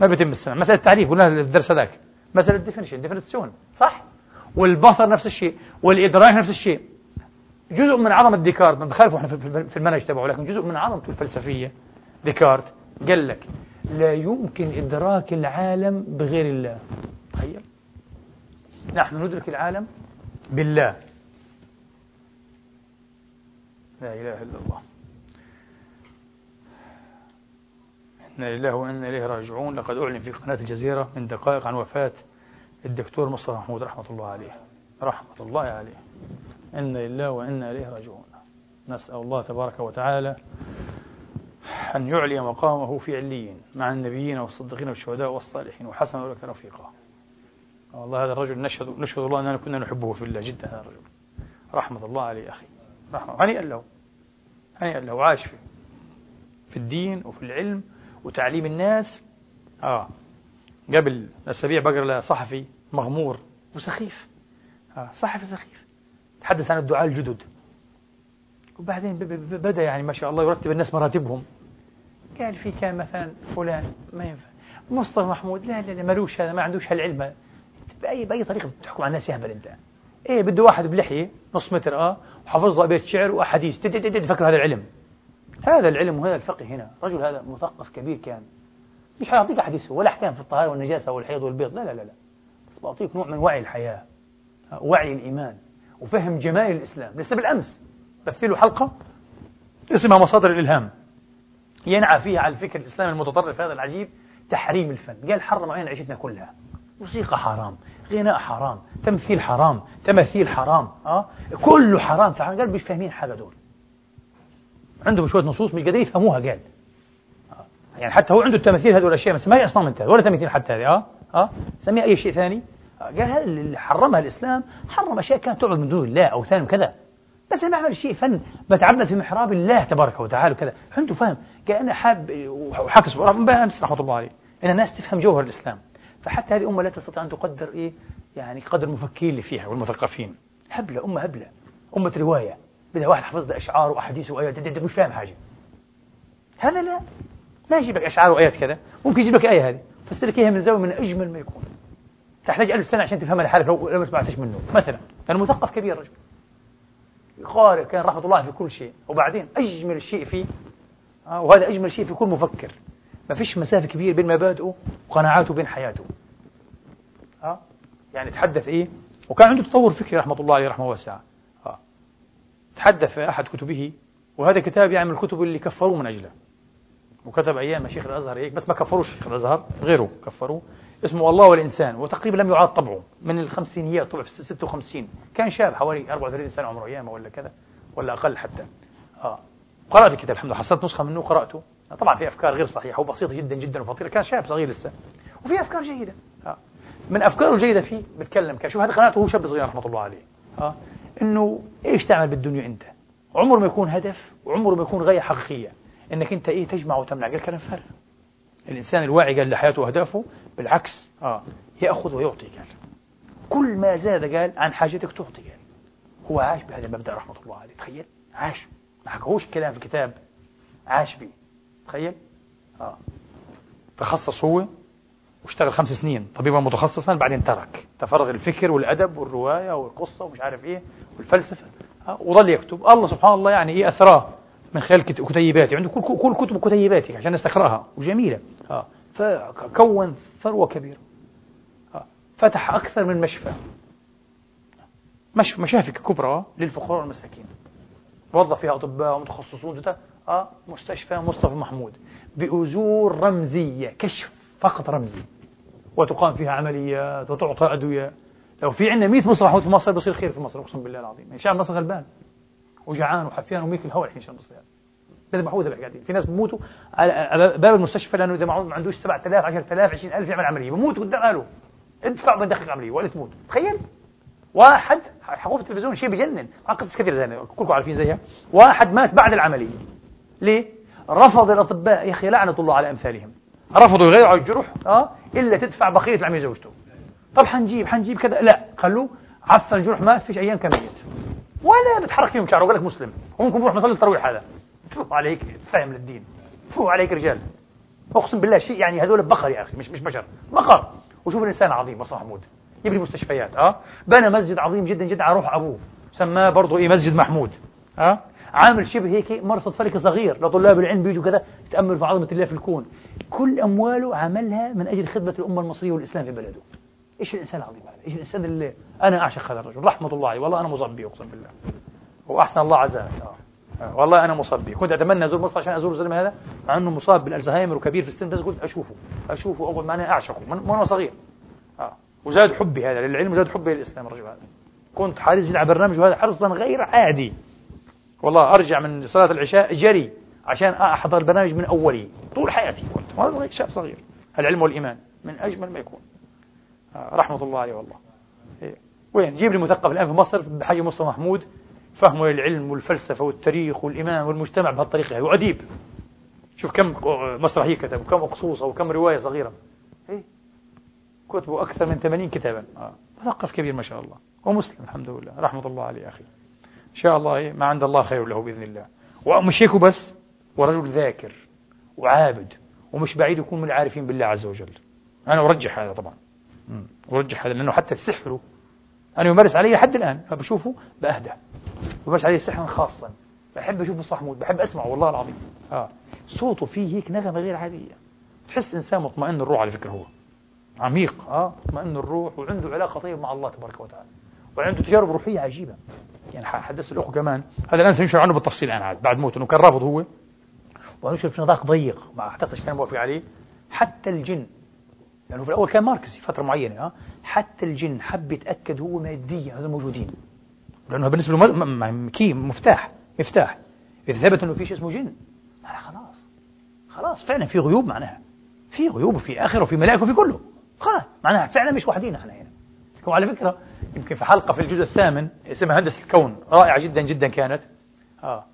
ما بيتم السمع. مسألة التعريف قلنا الدرس هذاك. مسألة ال definition definition صح؟ والبصر نفس الشيء والإدراك نفس الشيء. جزء من عظمة ديكارت نتخالفوا إحنا في المنهج تبعه لكن جزء من عظمته الفلسفية. ديكارت قال لك لا يمكن إدراك العالم بغير الله. تخيل. نحن ندرك العالم بالله. لا إله إلا الله. إنا لله وإنا إليه راجعون. لقد أعلن في قناة الجزيرة من دقائق عن وفاة الدكتور مصطفى محمود رحمة الله عليه. رحمة الله عليه. إنا لله وإنا إليه راجعون. نسأل الله تبارك وتعالى أن يعلي مقامه في عليين مع النبيين والصديقين والشهداء والصالحين. وحسن أولئك رفيقا والله هذا الرجل نشهد نشهد الله أننا كنا نحبه في الله جدا هذا الرجل. رحمة الله عليه أخي. رحمة. هنيئا له. هنيئا له. عاش في في الدين وفي العلم وتعليم الناس. آه. قبل أسابيع بقرا لصحفي مغمور وسخيف. آه. صحفي سخيف. تحدث عن الدعاء الجدد. وبعدين بدأ يعني ما شاء الله يرتب الناس مراتبهم. قال في كان مثلا فلان ما ينفع. مصطفى محمود لا لا لا ملوش هذا ما عندوش هالعلم بأي بأي طريقة بتحكم على الناس يهبل أنت إيه بده واحد بلحية نص متر آه وحافظ له بيت شعر وأحاديث. تفكر هذا العلم. هذا العلم وهذا الفقه هنا. رجل هذا مثقف كبير كان. مش حيعطيك أحاديث ولا أحكام في الطهارة والنجاسة والحيض والبيض. لا لا لا لا. بس بعطيك نوع من وعي الحياة وعي الإيمان وفهم جمال الإسلام. لسه بالأمس بث له حلقة اسمها مصادر الإلهام. ينعى فيها على الفكر الإسلامي المتطرف هذا العجيب تحريم الفن. قال حرم علينا عيشتنا كلها. موسيقى حرام غناء حرام تمثيل حرام تماثيل حرام أه؟ كله حرام. فقال مش فاهمين حاجة دول. عندهم شوية نصوص مش قادرين يفهموها قال. أه؟ يعني حتى هو عنده التماثيل هذول الأشياء بس ما هي أصنام انت ولا تماثيل حتى هذه أه؟ أه؟ سميها أي شيء ثاني؟ أه؟ قال هذا اللي حرمها الإسلام حرم أشياء كانت تعبد من دون الله أو ثاني كذا. بس ما عمل شيء فن. بتعبد في محراب الله تبارك وتعالى وكذا. عنده فهم قال أنا حاب وحكس أمس رحمة الله عليه. إن الناس تفهم جوهر الإسلام. فحتى هذه الأمة لا تستطيع أن تقدر إيه؟ يعني قدر المفكرين اللي فيها والمثقفين. هبلة أمة هبلة. أمة رواية. بدها واحد حفظ أشعار وأحاديث وآيات. مش فاهم حاجة. هذا لا. ما يجيب لك أشعار وآيات كذا. ممكن يجيب لك آية هذه. فسر لك إياها من زاوية من أجمل ما يكون. تحتاج ألف سنة عشان تفهمها لحالك لو لو ما سمعتش منه. مثلا. كان مثقف كبير رجل. قارئ كان رحمة الله في كل شيء. وبعدين أجمل شيء فيه آه وهذا أجمل شيء في كل مفكر. ما فيش مسافة كبيرة بين مبادئه وقناعاته وبين حياته. ها يعني تحدث إيه؟ وكان عنده تطور فكري رحمة الله عليه رحمة واسعة. ها تحدث في أحد كتبه وهذا كتاب يعني من الكتب اللي كفروه من أجله. وكتب أيام شيخ الأزهر هيك بس ما كفروش شيخ الأزهر غيره كفروه اسمه الله والإنسان وتقريبا لم يعاد طبعه. من الخمسينيات طبع في 56 كان شاب حوالي 34 سنة عمره أيامه ولا كذا ولا أقل حتى. آه. قرأت الكتاب الحمد لله. حصلت نسخة منه قرأته طبعا في أفكار غير صحيحة وبسيطة جدا جدا وفطيرة. كان شاب صغير لسه. وفي أفكار جيدة. آه. من أفكاره الجيدة فيه بتكلم كان شوف هذا قناعته هو شاب صغير رحمة الله عليه. آه. إنه إيش تعمل بالدنيا أنت؟ عمره ما يكون هدف وعمره ما يكون غاية حقيقية. إنك أنت إيه تجمع وتمنع. قال كلام فارغ. الإنسان الواعي قال لحياته وأهدافه بالعكس. آه. يأخذ ويعطي قال كل ما زاد قال عن حاجتك تعطي قال هو عاش بهذا المبدأ رحمة الله عليه. تخيل. عاش. ما حكوش كلام في كتاب. عاش به تخيل. آه. تخصص هو واشتغل خمس سنين. طبيبا متخصصا بعدين ترك. تفرغ الفكر والأدب والرواية والقصة ومش عارف إيه والفلسفة. آه. وظل يكتب. الله سبحان الله يعني إيه أثراه من خلال كتيباتي عنده كل كل كتب كتيباتي عشان الناس تقراها وجميلة. آه. فكون ثروة كبيرة. آه. فتح أكثر من مشفى. مشفى مشافي كبرى للفقراء والمساكين. وظف فيها أطباء ومتخصصون آه. مستشفى مصطفى محمود. بأجور رمزية كشف فقط رمزي. وتقام فيها عمليات وتعطى أدوية. لو في عندنا 100 مصطفى في مصر بصير خير في مصر أقسم بالله العظيم. يعني شعب مصر غلبان. وجعان وحفيان وميك الهواء الحين شعب مصر هذا محمود قاعدين في ناس بموتوا على باب المستشفى لأنه إذا ما عندوش 7000 10000 20000 يعمل عملية. بموت قدام أهله. ادفع بدقق عمليه ولا تموت. تخيل؟ واحد حقوق التلفزيون شيء بجنن. قصص كثير زي كلكم عارفين زيها. واحد مات بعد العملية. ليه؟ رفض الأطباء يا أخي لعنة الله على أمثالهم. رفضوا يغيروا على الجروح آه إلا تدفع بقية العملية زوجته طب حنجيب حنجيب كذا. لا خلوه عفن الجروح مات فيش أيام كان ميت ولا بتحرك فيهم شعره قال لك مسلم. وممكن بروح مصلي التراويح هذا. تفو عليك فاهم للدين. تفو عليك رجال. أقسم بالله شيء يعني هذول بقر يا أخي مش مش بشر. بقر. وشوف الإنسان عظيم مصطفى محمود يبني مستشفيات آه؟ بنى مسجد عظيم جدا جدا على روح أبوه. سماه برضه إيه مسجد محمود آه؟ عامل شبه هيك مرصد فلكي صغير لطلاب العلم بيجوا كذا يتاملوا في عظمة الله في الكون. كل أمواله عملها من أجل خدمة الأمة المصرية والإسلام في بلده. إيش الإنسان العظيم هذا؟ إيش الإنسان اللي أنا أعشق هذا الرجل. رحمة الله عليه. والله أنا مصاب أقسم بالله. وأحسن الله عزاه آه. آه. والله أنا مصاب به كنت أتمنى أزور مصر عشان أزور الزلمة هذا مع إنه مصاب بالألزهايمر وكبير في السن بس قلت أشوفه أشوفه ما أنا أعشقه من وأنا صغير آه. وزاد حبي هذا للعلم وزاد حبي للإسلام الرجل هذا كنت حارس على برنامج هذا حرصا غير عادي والله أرجع من صلاة العشاء جري عشان أحضر البرنامج من اوله طول حياتي كنت وأنا شاب صغير العلم والإيمان من أجمل ما يكون آه. رحمة الله عليه والله إيه. وين جيب لي مثقف الآن في مصر بحاجه مصطفى محمود فهمه للعلم والفلسفة والتاريخ والإيمان والمجتمع بهالطريقة. وأديب شوف كم مسرحية كتب وكم أقصوصة وكم رواية صغيرة. إيه؟ كتبه أكثر من 80 كتابا. آه. مثقف كبير ما شاء الله. ومسلم الحمد لله. رحمة الله عليه أخي. إن شاء الله إيه؟ ما عند الله خير له بإذن الله. ومش هيك بس ورجل ذاكر وعابد ومش بعيد يكون من العارفين بالله عز وجل. أنا أرجح هذا طبعا. أرجح هذا لأنه حتى السحر أنا يمارس علي لحد الآن فبشوفه بأهدى. يمارس علي سحرا خاصا. بحب أشوف الصحمود بحب أسمعه والله العظيم. آه. صوته فيه هيك نغمة غير عادية. تحس إنسان مطمئن الروح على فكرة هو. عميق آه مطمئن الروح وعنده علاقة طيبة مع الله تبارك وتعالى. وعنده تجارب روحية عجيبة. يعني حدثت الأخوة كمان. هذا الآن سنشر عنه بالتفصيل الآن عاد بعد موته. إنه كان رافض هو. ونشر في نطاق ضيق ما أعتقدش كان موافق عليه. حتى الجن لأنه في الأول كان ماركسي فترة معينة أه؟ حتى الجن حب يتأكد هو ماديا هذول موجودين. لأنه بالنسبة له كي مفتاح مفتاح. إذا ثبت أنه في شيء اسمه جن خلاص. خلاص فعلا في غيوب معناها. في غيوب وفي آخر وفي ملائكة وفي كله. خلاص معناها فعلا مش وحدين إحنا هنا. وعلى فكرة يمكن في حلقة في الجزء الثامن اسمها هندسة الكون رائعة جدا جدا كانت. آه.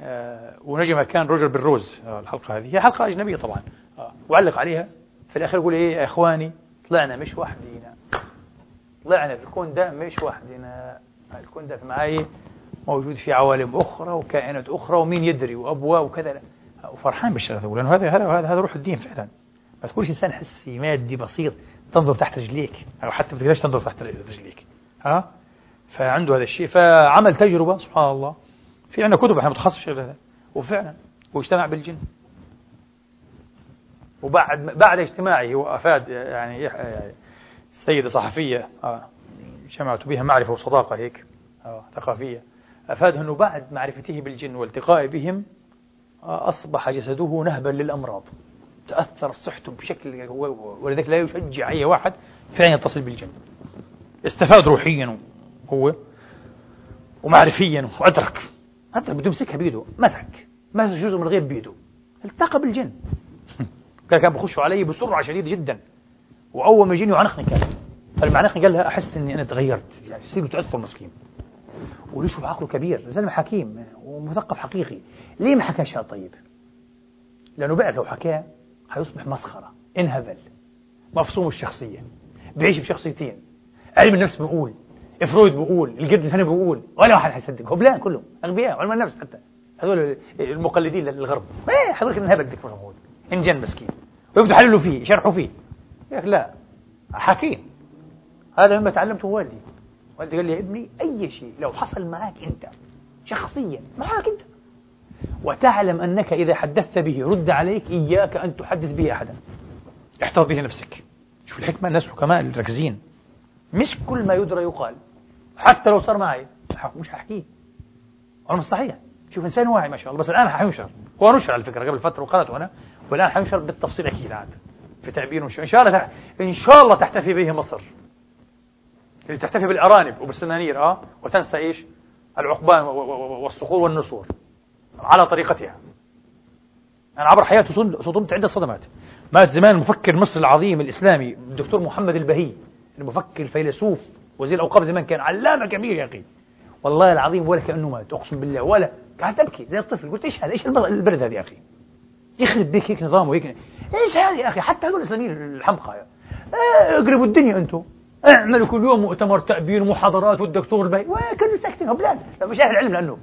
آه ونجمها كان روجر بالروز آه الحلقة هذه. هي حلقة أجنبية طبعا. آه. وعلق عليها في الأخير يقول إيه يا إخواني طلعنا مش وحدينا. طلعنا في الكون ده مش وحدنا. الكون ده معي موجود في عوالم أخرى وكائنات أخرى ومين يدري وأبواء وكذا. وفرحان بالشغله لأنه هذا هذا هذا روح الدين فعلا. ما تكونش إنسان حسي مادي بسيط تنظر تحت رجليك. أو حتى ما تقدرش تنظر تحت رجليك. ها؟ فعنده هذا الشيء. فعمل تجربة سبحان الله. في عندنا كتب إحنا متخصص في هذا. وفعلا واجتمع بالجن. وبعد بعد اجتماعه هو أفاد يعني سيدة صحفية آه جمعت بها معرفة وصداقة هيك آه ثقافية. افاده إنه بعد معرفته بالجن والتقائه بهم آه أصبح جسده نهبا للأمراض. تأثر صحته بشكل ولذلك لا يشجع أي واحد فعلا يتصل بالجن. استفاد روحيا هو ومعرفيا وأدرك أدرك بده يمسكها بيده مسك مسك جزء من الغيب بيده. التقى بالجن. كان بخشوا علي بسرعة شديدة جدا. وأول ما يجيني يعنقني كان فلما عنقني قال لها أحس إني أنا تغيرت. يعني يصير تأثر مسكين. وليش بعقله كبير زلمة حكيم ومثقف حقيقي. ليه ما حكاش طيب؟ لأنه بعد لو حكاه حيصبح مسخرة انهبل مفصوم الشخصية. بيعيش بشخصيتين. علم النفس بيقول فرويد بيقول الجد الفني بيقول ولا واحد حيصدق. هبلان كلهم أغبياء علماء النفس حتى. هذول المقلدين للغرب. إيه حضرتك انهبل ديك موجود انجن مسكين. ويبدو يحللوا فيه يشرحوا فيه. يا لا حكيم. هذا مما تعلمته والدي. والدي قال لي يا ابني أي شيء لو حصل معك أنت شخصيا معك أنت. وتعلم أنك إذا حدثت به رد عليك إياك أن تحدث به أحدا. احتفظ به لنفسك شوف الحكمة الناس حكماء الركزين. مش كل ما يدرى يقال. حتى لو صار معي. مش هحكيه أنا مش صحيح. شوف إنسان واعي ما شاء الله بس الآن حينشر. هو نشر على فكرة قبل فترة وقرأته أنا والآن حينشر بالتفصيل أكيد عاد في تعبير إن شاء الله إن شاء الله تحتفي به مصر. اللي تحتفي بالأرانب وبالسنانير أه وتنسى إيش؟ العقبان والصخور والنسور على طريقتها. أنا عبر حياتي صدمت عدة صدمات. مات زمان المفكر المصري العظيم الإسلامي الدكتور محمد البهي المفكر الفيلسوف وزير الأوقاف زمان كان علامة كبير يا أخي. والله العظيم ولا كأنه مات أقسم بالله ولا قاعد تبكي زي الطفل قلت إيش هذا؟ إيش البرد هذا يا أخي؟ يخرب بك هيك نظامه هيك. إيش هذا يا أخي؟ حتى هذول الإسلاميين الحمقى. آه اقربوا الدنيا أنتم اعملوا كل يوم مؤتمر تأبين ومحاضرات والدكتور البهي وكانوا ساكتين؟ بلاد. مش أهل العلم لأنه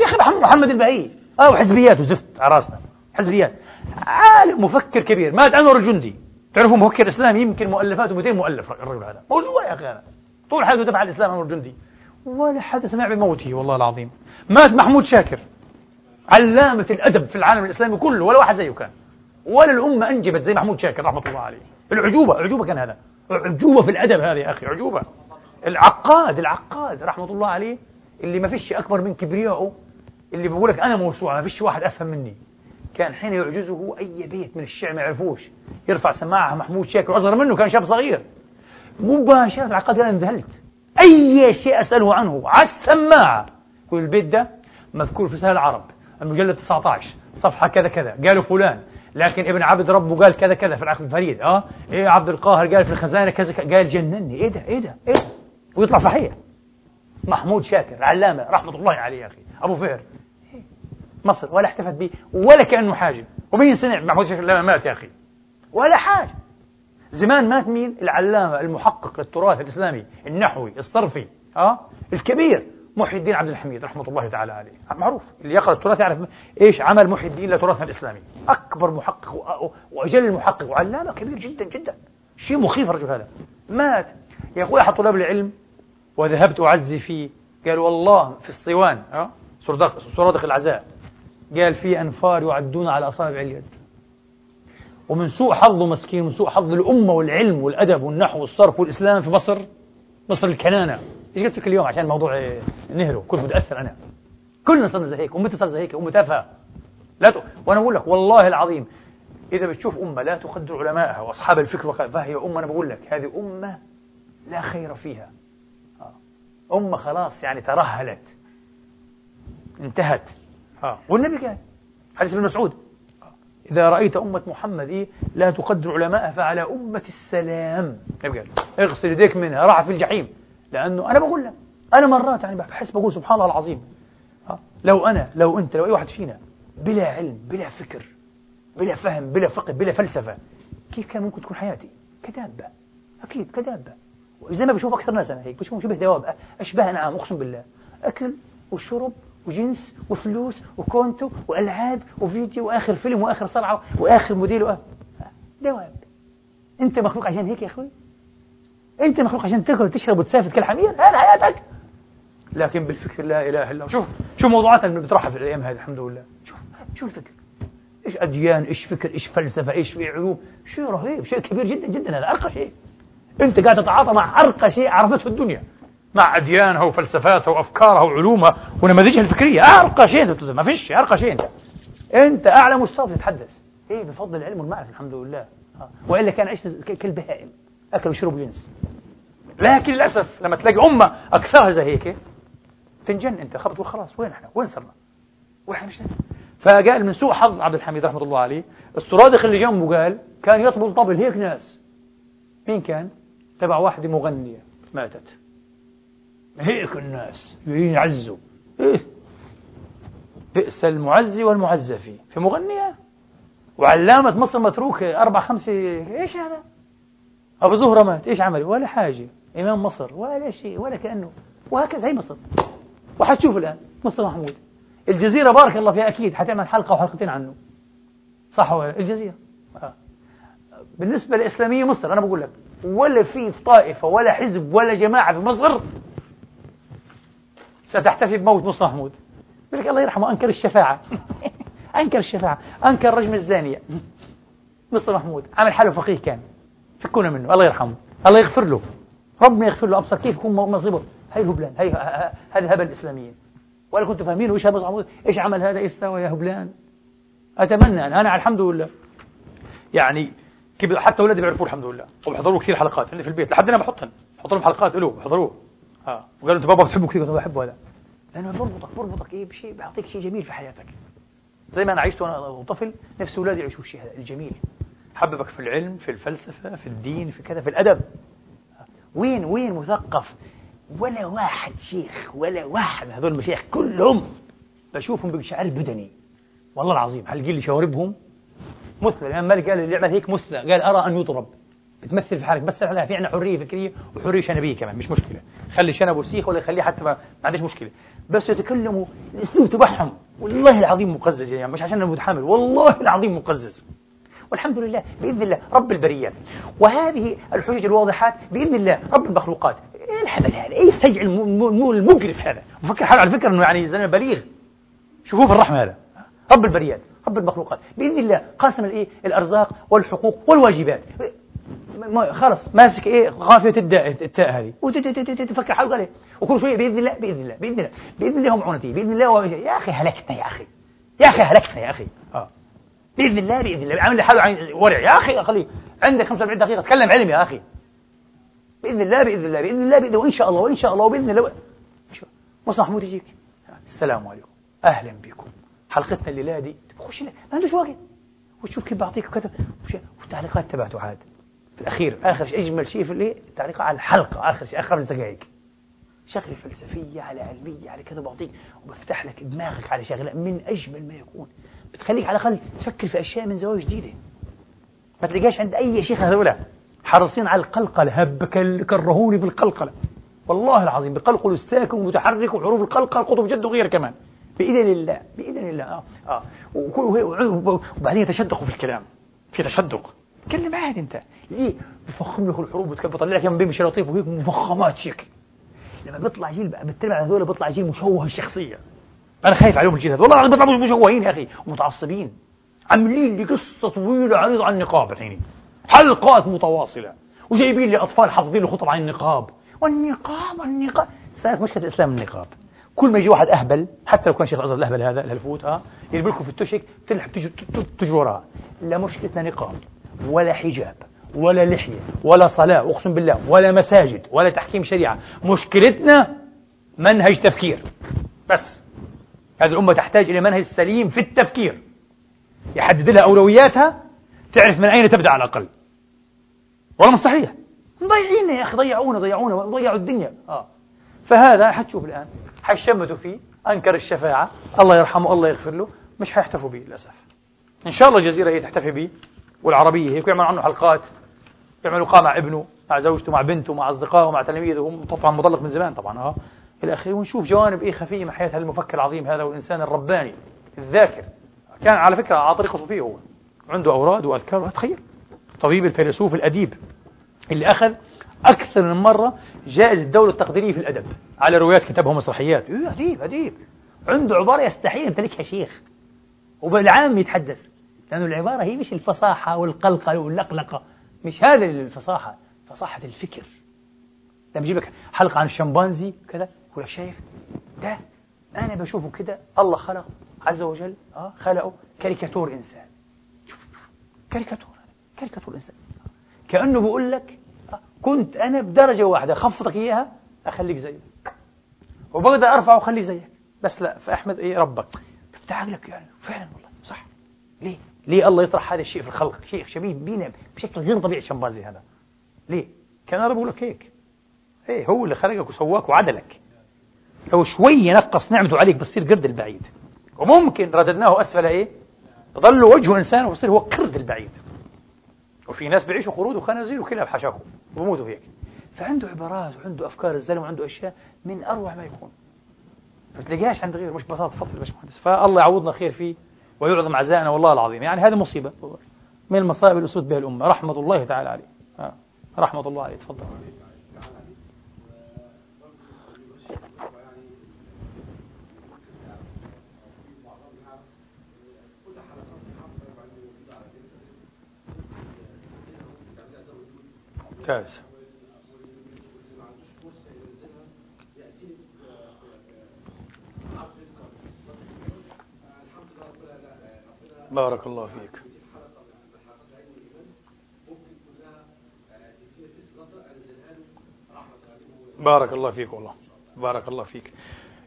يا أخي محمد البهي آه وحزبيات وزفت على راسنا. حزبيات. عالم مفكر كبير. مات أنور الجندي. تعرفوا مفكر إسلامي؟ يمكن مؤلفاته 200 مؤلف الرجل هذا. موضوع يا أخي هذا. طول حياته دفع الإسلام أنور الجندي. ولا حد سمع بموته والله العظيم. مات محمود شاكر. علامة الأدب في العالم الإسلامي كله ولا واحد زيه كان. ولا الأمة أنجبت زي محمود شاكر رحمة الله عليه. العجوبة عجوبة كان هذا. عجوبة في الأدب هذا يا أخي عجوبة. العقاد العقاد رحمة الله عليه اللي ما فيش أكبر من كبريائه اللي بيقول لك أنا موسوعة ما فيش واحد أفهم مني. كان حين يعجزه أي بيت من الشعر ما يعرفوش يرفع سماعة محمود شاكر أصغر منه كان شاب صغير. مباشرة العقاد أنا انذهلت. أي شيء أسأله عنه على السماعة. يقول البيت ده مذكور في سنة العرب. المجلد 19 صفحة كذا كذا. قالوا فلان. لكن ابن عبد ربه قال كذا كذا في العقد الفريد آه؟ إيه عبد القاهر قال في الخزانة كذا قال جنني. إيه ده؟ إيه ده؟ إيه ده؟ ويطلع صحيح. محمود شاكر علامة رحمة الله عليه يا أخي. أبو فهر. مصر ولا احتفت به ولا كأنه حاجة ومين سمع محمود شاكر لما مات يا أخي. ولا حاجة زمان مات مين؟ العلامة المحقق للتراث الإسلامي النحوي الصرفي آه؟ الكبير. محي الدين عبد الحميد رحمة الله تعالى عليه. معروف. اللي يقرأ التراث يعرف إيش عمل محي الدين لتراثنا الإسلامي. أكبر محقق وأجل المحقق وعلامة كبير جدا جدا. شيء مخيف الرجل هذا. مات. يقول أحد طلاب العلم وذهبت أعزي فيه. قال والله في الصوان. أه؟ صردق صرادق العزاء. قال في أنفار يعدون على أصابع اليد. ومن سوء حظه مسكين من سوء حظ الأمة والعلم والأدب والنحو والصرف والإسلام في مصر مصر الكنانة. إيش قلت لك اليوم عشان موضوع نهرو؟ كنت متأثر أنا. كلنا صرنا زي هيك أمتي صار زي هيك امه تافهة. لا ت... وأنا بقول لك والله العظيم إذا بتشوف أمة لا تقدر علمائها وأصحاب الفكر فهي أمة أنا بقول لك هذه أمة لا خير فيها. آه. أمة خلاص يعني ترهلت. انتهت. آه. والنبي قال حديث ابن مسعود إذا رأيت أمة محمد لا تقدر علماءها فعلى أمة السلام. اغسل يديك منها راح في الجحيم. لأنه أنا بقول لك أنا مرات يعني بحس بقول سبحان الله العظيم. لو أنا لو أنت لو أي واحد فينا بلا علم بلا فكر بلا فهم بلا فقه بلا فلسفة كيف كان ممكن تكون حياتي؟ كدابة أكيد كدابة. وزي ما بشوف أكثر ناس أنا هيك بشوفهم شبه دواب أشبه أنعام أقسم بالله. أكل وشرب وجنس وفلوس وكونتو وألعاب وفيديو وآخر فيلم وآخر صرعه وآخر موديل وآخر دواب. أنت مخلوق عشان هيك يا أخوي؟ أنت مخلوق عشان تأكل وتشرب وتسافر كالحمير هذا حياتك. لكن بالفكر لا إلا الله. شوف شوف موضوعات اللي بتطرحها في الأيام هذه الحمد لله. شوف شوف الفكر؟ إيش أديان إيش فكر إيش فلسفة إيش في علوم؟ شيء رهيب شيء كبير جدا جدا هذا أرقى شيء. أنت قاعد تتعاطى مع أرقى شيء عرفته الدنيا. مع اديانها وفلسفاتها وافكارها وعلومها ونماذجها الفكرية. أرقى شيء ما فيش أرقى شيء أنت. أنت أعلى مستوى تتحدث. إيه بفضل العلم والمعرفة الحمد لله. وإلا كان عشت كالبهائم. اكل وشرب وينس لكن للأسف لما تلاقي أمة أكثرها زي هيك تنجن أنت خبط وخلاص وين إحنا؟ وين صرنا؟ وإحنا مش فقال من سوء حظ عبد الحميد رحمة الله عليه السرادق اللي جنبه قال كان يطبل طبل هيك ناس. مين كان؟ تبع واحدة مغنية ماتت. هيك الناس يعزوا. إيه؟ بئس المعزي والمعزى فيه في مغنية؟ وعلامة مصر متروكة أربع خمسة إيش هذا؟ أبو زهرة مات إيش عمل؟ ولا حاجة. إمام مصر ولا شيء ولا كأنه. وهكذا هي مصر. وحتشوف الآن مصطفى محمود. الجزيرة بارك الله فيها أكيد حتعمل حلقة وحلقتين عنه. صح ولا الجزيرة. آه. بالنسبة للإسلامية مصر أنا بقول لك ولا في طائفة ولا حزب ولا جماعة في مصر ستحتفي بموت مصطفى محمود. يقول لك الله يرحمه أنكر الشفاعة. (laughs) أنكر الشفاعة. أنكر رجم الزانية. مصطفى محمود عمل حاله فقيه كان. فكونا منه. الله يرحمه. الله يغفر له. ربنا يغفر له. أبصر كيف يكون مصيبة. هي الهبلان هي هذا الهبل الإسلاميين ولا كنتوا فاهمين محمود إيش عمل هذا؟ إيش سوى يا هبلان؟ أتمنى أنا, أنا الحمد لله. يعني كيف حتى أولادي بيعرفوا الحمد لله. وبحضروا كثير حلقات عندي في البيت. لحد أنا بحطهم. بحط لهم حلقات له بحضروه. آه. وقالوا أنت بابا بتحبه كثير. قلت بحبه هذا. لأنه بربطك بربطك إيه بشيء بيعطيك شيء جميل في حياتك. زي ما أنا عشت وأنا طفل نفس أولادي يعيشوا الشيء هذا. الجميل. حببك في العلم في الفلسفة في الدين في كذا في الأدب. وين وين مثقف؟ ولا واحد شيخ ولا واحد هذول المشايخ كلهم بشوفهم بشعر بدني والله العظيم هل لي شواربهم مثلى الإمام مالك قال اللي يعمل هيك مثلى قال أرى أن يضرب. بتمثل في حالك بس في عندنا حرية فكرية وحرية شنبية كمان مش مشكلة. خلي شنبه سيخ ولا يخليه حتى ما, ما عنديش مشكلة. بس يتكلموا الأسلوب تبعهم. والله العظيم مقزز يعني مش عشان أنا متحامل والله العظيم مقزز. والحمد لله بإذن الله رب البريات وهذه الحجج الواضحات بإذن الله رب المخلوقات. إيه الهبل هذا إيه السجع المقرف هذا؟ وفكر حاله على فكرة أنه يعني زلمة بليغ. شوفوا في الرحمة هذا. رب البريات رب المخلوقات. بإذن الله قاسم الإيه؟ الأرزاق والحقوق والواجبات. خلص ماسك إيه؟ غافية الداء التاء هذه. وتفكر حاله قال وكل شوية بإذن الله بإذن الله بإذن الله بإذن الله معونتي بإذن الله يا أخي هلكتنا يا أخي. يا أخي هلكتنا يا آه بإذن الله بإذن الله. عامل حاله ورع. يا أخي خليه. عندك 45 دقيقة تكلم علم يا أخي. بإذن الله بإذن الله بإذن الله بإذن الله وإن شاء الله وإن شاء الله وبإذن الله. مصطفى محمود يجيك. السلام عليكم. أهلا بكم. حلقتنا الليلة دي خش ما عندوش وقت وتشوف كيف بعطيك وكذا والتعليقات تبعته عاد. في الأخير آخر شيء أجمل شيء في اللي تعليق على الحلقة. آخر شيء آخر خمس دقائق. شغلة فلسفية على علمية على كذا بعطيك. وبفتح لك دماغك على شغلة من أجمل ما يكون. بتخليك على الأقل تفكر في أشياء من زوايا جديدة. ما تلقاش عند أي شيخ هذولا حريصين على القلقلة. هب كرهوني في القلقلة. والله العظيم بقلقل الساكن ومتحرك وحروف القلقلة قطب جد وغير كمان. بإذن الله بإذن الله. آه. آه. وبعدين يتشدقوا في الكلام. في تشدق. تكلم عادي أنت. ليه بفخم لك الحروب بيطلع لك من بين لطيف وهيك مفخمات شيك لما بيطلع جيل بتتبع هذول بيطلع جيل مشوه الشخصية. أنا خايف عليهم الجيل هذا والله بيطلعوا مشوهين يا أخي. ومتعصبين عاملين لي قصة طويلة عريضه عن النقاب الحين. حلقات متواصلة. وجايبين لي أطفال حافظين لي خطب عن النقاب. والنقاب النقاب صارت مشكلة الاسلام النقاب. كل ما يجي واحد أهبل حتى لو كان شيخ الأزهر الأهبل هذا الهلفوت ها يجيب لكم في التشك تلحق تجي وراها لا مشكلتنا نقاب ولا حجاب ولا لحية ولا صلاة أقسم بالله ولا مساجد ولا تحكيم شريعة. مشكلتنا منهج تفكير. بس. هذه الأمة تحتاج إلى منهج سليم في التفكير. يحدد لها أولوياتها تعرف من أين تبدأ على الأقل. والله مش صحيح. مضيعينا يا أخي ضيعونا ضيعونا ضيعوا الدنيا. آه. فهذا حتشوف الآن حيشمتوا فيه أنكر الشفاعة. الله يرحمه الله يغفر له. مش حيحتفوا به للأسف. إن شاء الله الجزيرة هي تحتفي به والعربية هيك يعملوا عنه حلقات يعملوا لقاء مع ابنه مع زوجته مع بنته مع أصدقائه مع تلاميذه. هو طبعا مطلق من زمان طبعا. آه. إلى آخره ونشوف جوانب إيه خفية من حياة المفكر العظيم هذا والإنسان الرباني الذاكر. كان على فكرة على طريقة صوفية هو. عنده أوراد وأذكار. تخيل. الطبيب الفيلسوف الأديب اللي أخذ أكثر من مرة جائزة الدولة التقديرية في الأدب. على روايات كتبها مسرحيات. إيه أديب أديب. عنده عبارة يستحيل يمتلكها شيخ. وبالعام يتحدث. لأن العبارة هي مش الفصاحة والقلقلة واللقلقة. مش هذا الفصاحة فصاحة الفكر. لما يجيب لك حلقة عن الشمبانزي كذا يقول لك شايف؟ ده أنا بشوفه كده الله خلق عز وجل آه خلقه كاريكاتور إنسان. شوف كاريكاتور كاريكاتور إنسان. كأنه بيقول لك آه، كنت أنا بدرجة واحدة خفضك إياها أخليك زيك. وبقدر أرفعه وأخليه زيك. بس لا فأحمد إيه ربك. بفتح لك يعني فعلا والله صح. ليه؟ ليه الله يطرح هذا الشيء في الخلق؟ شيء شبيه بينا بشكل غير طبيعي الشمبانزي هذا. ليه؟ كان أنا بقول لك هيك. إيه هو اللي خلقك وسواك وعدلك. لو شوي ينقص نعمته عليك بتصير قرد البعيد. وممكن رددناه أسفل إيه؟ ظل وجهه إنسان ويصير هو قرد البعيد. وفي ناس بيعيشوا قرود وخنازير وكلها بحشاهم وبموتوا هيك. فعنده عبارات وعنده أفكار الزلم وعنده أشياء من أروع ما يكون. ما تلاقيهاش عند غيره مش بساطة فضل باشمهندس فالله يعوضنا خير فيه ويعظم عزائنا والله العظيم. يعني هذه مصيبة. من المصائب اللي أسود بها الأمة. رحمة الله تعالى عليه. آه. رحمة الله عليه. تفضل. ممتاز. بارك الله فيك. بارك الله فيك والله. بارك الله فيك.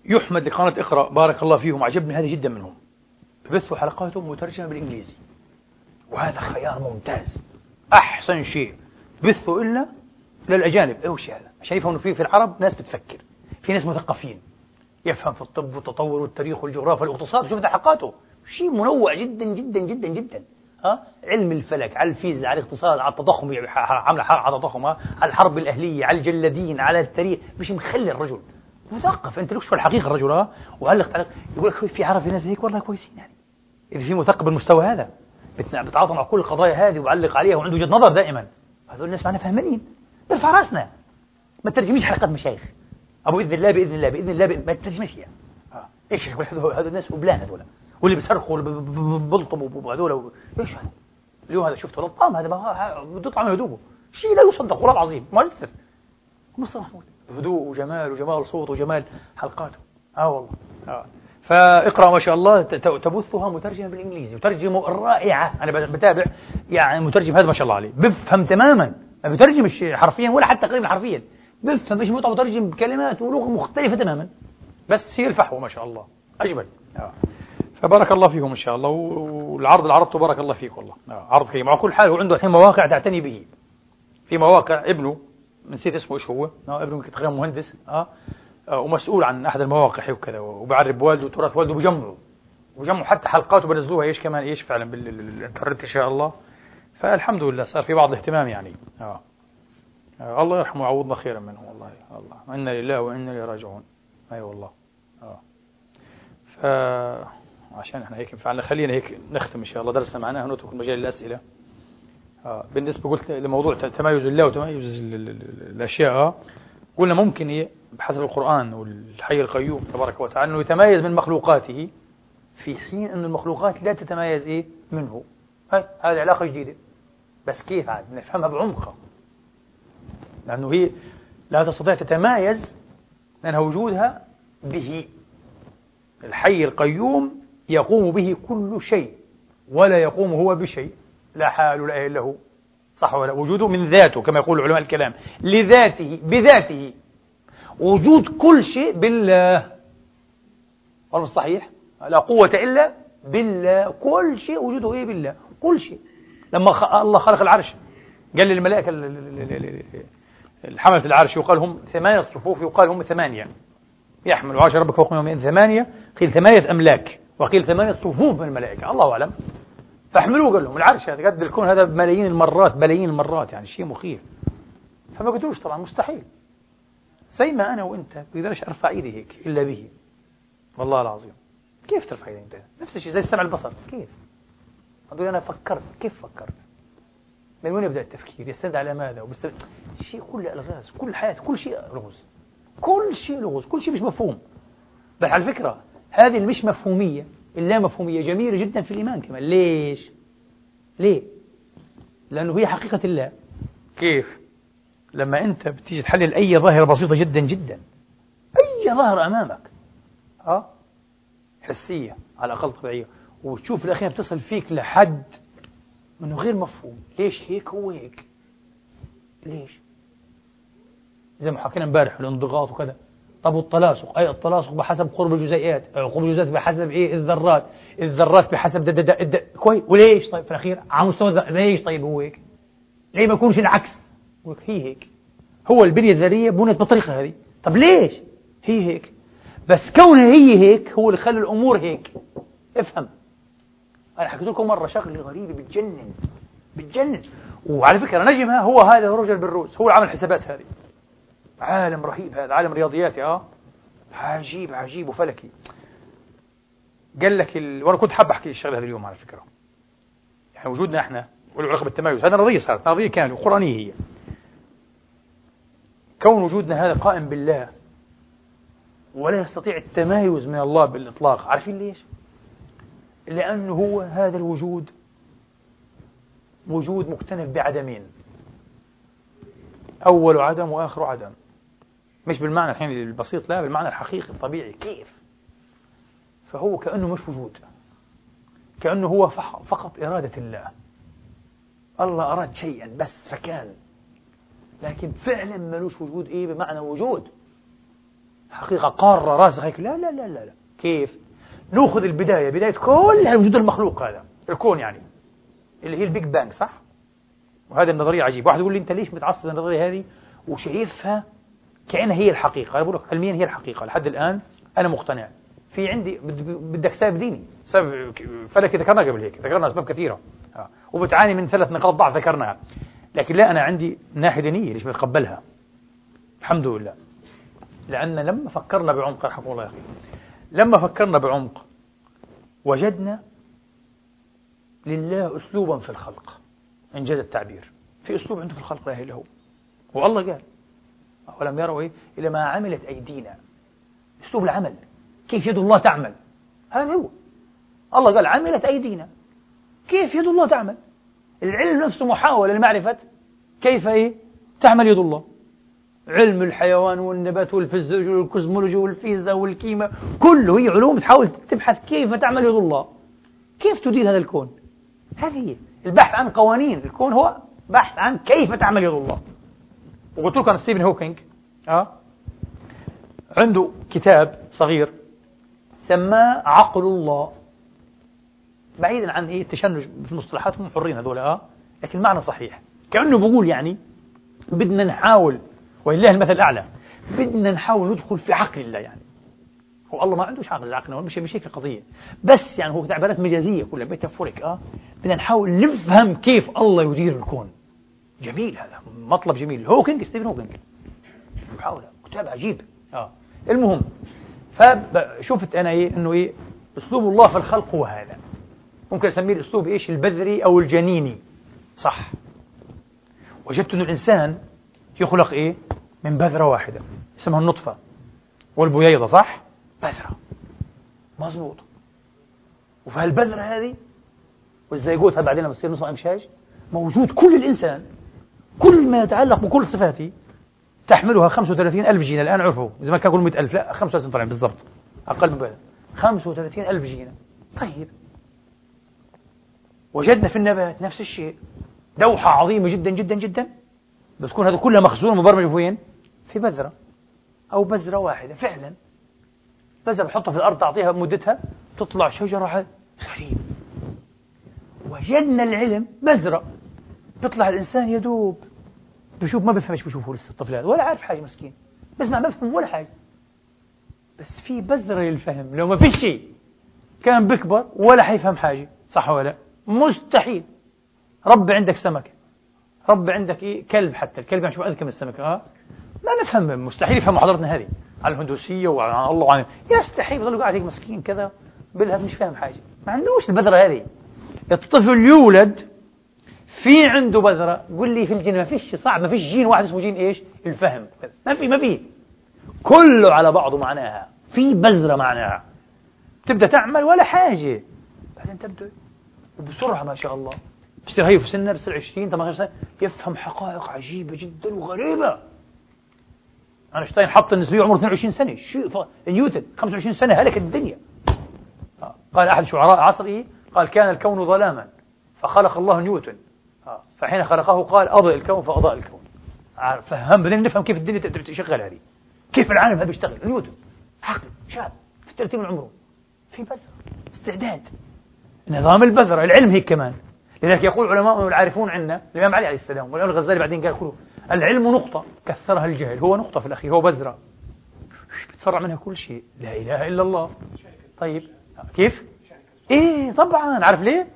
يحمد لقناة اقرأ. بارك الله فيهم. عجبني هذا جدا منهم. بثوا حلقاتهم مترجمة بالإنجليزي. وهذا خيار ممتاز. أحسن شيء. بثوا إلا للأجانب. إيش هذا؟ عشان يفهموا في في العرب ناس بتفكر. في ناس مثقفين. يفهم في الطب والتطور والتاريخ والجغرافيا والاقتصاد. شوف حلقاته شيء منوع جدا جدا جدا جدا. ها؟ علم الفلك على الفيزياء على الاقتصاد على التضخم. عاملة على التضخم على الحرب الأهلية على الجلادين على التاريخ. مش مخلي الرجل. مثقف. أنت في الحقيقة الرجل ها؟ تعلق يقول لك في عرب في ناس هيك والله كويسين يعني. إذا في مثقف بالمستوى هذا. بتعاطى مع كل القضايا هذه ويعلق عليها وعنده وجهة نظر دائما. هذول الناس معنا فهمانين ارفع راسنا ما ترجميش حلقات مشايخ أبو باذن الله بإذن الله بإذن الله بإذن ما ترجمش آه. إيش هذول الناس وبلان هذول واللي بيصرخوا واللي بيلطموا وهذول إيش هذا؟ اليوم هذا شفته لطام هذا بده يطعم هدوءه شيء لا يصدق والله العظيم. مؤثر مصطفى محمود هدوء وجمال وجمال صوت وجمال حلقاته. آه والله. آه. فاقرأ ما شاء الله تبثها مترجمة بالإنجليزي وترجمه رائعة. أنا بتابع يعني مترجم هذا ما شاء الله عليه. بفهم تماما. ما بترجمش حرفيا ولا حتى قريبا حرفيا. بفهم مش مترجم بكلمات ولغة مختلفة تماما. بس هي الفحوى ما شاء الله. أجمل. آه. فبارك الله فيكم إن شاء الله. والعرض اللي عرضته بارك الله فيك والله. آه. عرض كريم. على كل حال هو عنده الحين مواقع تعتني به. في مواقع ابنه نسيت اسمه إيش هو؟ آه ابنه تقريبا مهندس. آه. ومسؤول عن أحد المواقع وكذا وبعرب والده وتراث والده بجمعه وجمعوا حتى حلقات وبنزلوها إيش كمان إيش فعلا بالإنترنت إن شاء الله. فالحمد لله صار في بعض الاهتمام يعني. آه. آه الله يرحمه ويعوضنا خيرا منه والله الله إنا لله وإنا إليه راجعون. أي أيوة والله. آه. ف عشان إحنا هيك فعلا خلينا هيك نختم إن شاء الله. درسنا معناها نترك المجال للأسئلة. آه بالنسبة قلت لموضوع تمايز الله وتمايز الأشياء. آه قلنا ممكن إيه؟ بحسب القرآن والحي القيوم تبارك وتعالى أنه يتميز من مخلوقاته في حين أن المخلوقات لا تتميز إيه؟ منه. هاي هذه علاقة جديدة. بس كيف عاد؟ نفهمها بعمقها لأنه هي لا تستطيع تتمايز لأن وجودها به. الحي القيوم يقوم به كل شيء ولا يقوم هو بشيء. لا حال ولا له صح ولا وجوده من ذاته كما يقول علماء الكلام. لذاته بذاته. وجود كل شيء بالله. والله صحيح؟ لا قوة إلا بالله. كل شيء وجوده إيه بالله؟ كل شيء. لما الله خلق العرش. قال للملائكة الحملة العرش يقال هم ثمانية صفوف يقال هم ثمانية. يحمل عرش ربك فوق يومين ثمانية. قيل ثمانية أملاك. وقيل ثمانية صفوف من الملائكة. الله أعلم. فاحملوه قال لهم العرش هذا قد الكون هذا بملايين المرات بلايين المرات يعني شيء مخيف. فما قدروش طبعا مستحيل. زي ما أنا وأنت بقدرش أرفع إيدي هيك إلا به. والله العظيم. كيف ترفع إيدي أنت؟ نفس الشيء زي السمع البصر. كيف؟ أقول أنا فكرت. كيف فكرت؟ من وين يبدأ التفكير؟ يستند على ماذا؟ وبستند شيء كله ألغاز كل حياة كل شيء لغز كل شيء لغز كل شيء مش مفهوم. بل على فكرة هذه المش مفهومية. اللامفهومية جميلة جدا في الإيمان كمان. ليش؟ ليه؟ لأنه هي حقيقة الله. كيف؟ لما أنت بتيجي تحلل أي ظاهرة بسيطة جدا جدا. أي ظاهرة أمامك. أه؟ حسية على الأقل طبيعية. وتشوف الأخير بتصل فيك لحد منه غير مفهوم. ليش هيك هو هيك؟ ليش؟ زي ما حكينا امبارح الانضغاط وكذا. طب والتلاصق أي التلاصق بحسب قرب الجزيئات قرب الجزيئات بحسب إيه؟ الذرات. الذرات بحسب دا دا دا دا كويس. وليش؟ طيب في الأخير على مستوى ليش طيب هو هيك؟ ليه ما يكونش العكس؟ هي هيك. هو البنية الذرية بنيت بالطريقة هذه. طب ليش؟ هي هيك. بس كونها هي هيك هو اللي خلى الأمور هيك. افهم. أنا حكيت لكم مرة شغلة غريبة بتجنن. بتجنن. وعلى فكرة نجمها هو هذا الرجل بالروس. هو عمل الحسابات هذه. عالم رهيب هذا عالم رياضياتي آه. عجيب عجيب وفلكي. قال لك ال... وأنا كنت حاب أحكي الشغله هذه اليوم على فكرة. يعني وجودنا إحنا والعلاقة بالتميز هذا نظريه صارت نظريه كامله قرانيه هي. كون وجودنا هذا قائم بالله ولا يستطيع التمايز من الله بالإطلاق. عارفين ليش؟ لأنه هو هذا الوجود وجود مكتنف بعدمين. أول عدم وآخر عدم. مش بالمعنى الحين البسيط لا بالمعنى الحقيقي الطبيعي. كيف؟ فهو كأنه مش وجود. كأنه هو فقط إرادة الله. الله أراد شيئا بس فكان. لكن فعلا ملوش وجود. إيه؟ بمعنى وجود. حقيقة قارة راسخة هيك. لا لا لا لا, لا. كيف؟ نأخذ البداية. بداية كل الوجود المخلوق هذا. الكون يعني. اللي هي ال Big Bang صح؟ وهذه النظرية عجيبة. واحد يقول لي أنت ليش متعصب النظرية هذه؟ وشايفها كأنها هي الحقيقة. أنا بقول لك علميا هي الحقيقة. لحد الآن أنا مقتنع. في عندي بدك سبب ديني. سبب فلك ذكرنا قبل هيك. ذكرنا أسباب كثيرة. آه. وبتعاني من ثلاث نقاط ضعف ذكرناها. لكن لا أنا عندي ناحية دينية ليش بتقبلها. الحمد لله. لأن لما فكرنا بعمق رحمه الله يا أخي لما فكرنا بعمق وجدنا لله أسلوبا في الخلق. إنجاز التعبير. في أسلوب عنده في الخلق لا هو. والله قال ولم يروا إيه؟ إلى ما عملت أيدينا. أسلوب العمل. كيف يد الله تعمل؟ هذا هو. الله قال عملت أيدينا. كيف يد الله تعمل؟ العلم نفسه محاولة لمعرفة كيف إيه؟ تعمل يد الله. علم الحيوان والنبات والفيزيولوجي والكوزمولوجي والفيزياء والكيمياء كله هي علوم تحاول تبحث كيف تعمل يد الله. كيف تدير هذا الكون؟ هذه هي. البحث عن قوانين. الكون هو بحث عن كيف تعمل يد الله. وقلت لكم ستيفن هوكينج أه؟ عنده كتاب صغير سماه عقل الله. بعيدا عن إيه التشنج في المصطلحات هم حرين هذول آه لكن المعنى صحيح. كأنه بقول يعني بدنا نحاول ولله المثل الأعلى بدنا نحاول ندخل في عقل الله يعني. هو الله ما عندوش عقل عقلنا مش مش هيك القضية. بس يعني هو تعبيرات مجازية كلها metaphoric آه بدنا نحاول نفهم كيف الله يدير الكون. جميل هذا مطلب جميل. هوكينج ستيفن هوكينج. محاولة كتاب عجيب. آه. المهم فشفت أنا إيه إنه إيه أسلوب الله في الخلق هو هذا. ممكن أسميه الأسلوب إيش؟ البذري أو الجنيني. صح. وجدت إنه الإنسان يخلق إيه؟ من بذرة واحدة. اسمها النطفة. والبويضه صح؟ بذرة. مظبوط. وفي هالبذرة هذه والزيجوت بعدين لما تصير نصف أمشاج موجود كل الإنسان. كل ما يتعلق بكل صفاته تحملها 35 ألف جينة الآن عرفوا. إذا ما كان يقول 100 ألف لا 35 طلع بالضبط. أقل من بعد. 35 ألف جينة طيب. وجدنا في النبات نفس الشيء. دوحة عظيمة جدا جدا جدا. بتكون هذا كلها مخزون مبرمج وين؟ في بذرة. أو بذرة واحدة. فعلا. بذرة بحطها في الأرض تعطيها مدتها تطلع شجرة غريب وجدنا العلم بذرة. بيطلع الإنسان يدوب. بشوف ما بفهم إيش بشوفه لسه الطفل هذا ولا عارف حاجة مسكين. بسمع ما بفهم ولا حاجة. بس في بذرة للفهم لو ما في شيء كان بكبر ولا حيفهم حاجة صح ولا مستحيل. رب عندك سمكة رب عندك إيه؟ كلب حتى. الكلب يعني شوف أذكى من السمكة ها ما نفهم مستحيل يفهم محاضرتنا هذه. على الهندوسية وعن الله وعن يستحيل يضل قاعد هيك مسكين كذا بالهب مش فاهم حاجة. ما عندوش البذرة هذه. الطفل يولد في عنده بذرة. قول لي في الجين ما فيش صعب ما فيش جين واحد اسمه جين إيش؟ الفهم. ما في ما في. كله على بعضه معناها. في بذرة معناها. تبدأ تعمل ولا حاجة. بعدين تبدأ وبسرعة ما شاء الله. بصير هي في سنة بصير 20 18 سنة يفهم حقائق عجيبة جدا وغريبة. أينشتاين حط النسبية عمره 22 سنة. شو نيوتن 25 سنة هلك الدنيا. قال أحد شعراء عصره قال كان الكون ظلاما فخلق الله نيوتن. فحين خلقه قال أضئ الكون فأضاء الكون. فهم بدنا نفهم كيف الدنيا تشغل هذه؟ كيف العالم هذا بيشتغل؟ نيوتن عقل شاب في 30 من عمره في بذرة استعداد. نظام البذرة العلم هيك كمان. لذلك يقول علماء العارفون عندنا الإمام علي عليه السلام والإمام الغزالي بعدين قال كله العلم نقطة. كثرها الجهل. هو نقطة في الأخير هو بذرة. بتفرع منها كل شيء. لا إله إلا الله. طيب. كيف؟ إيه طبعا. عارف ليه؟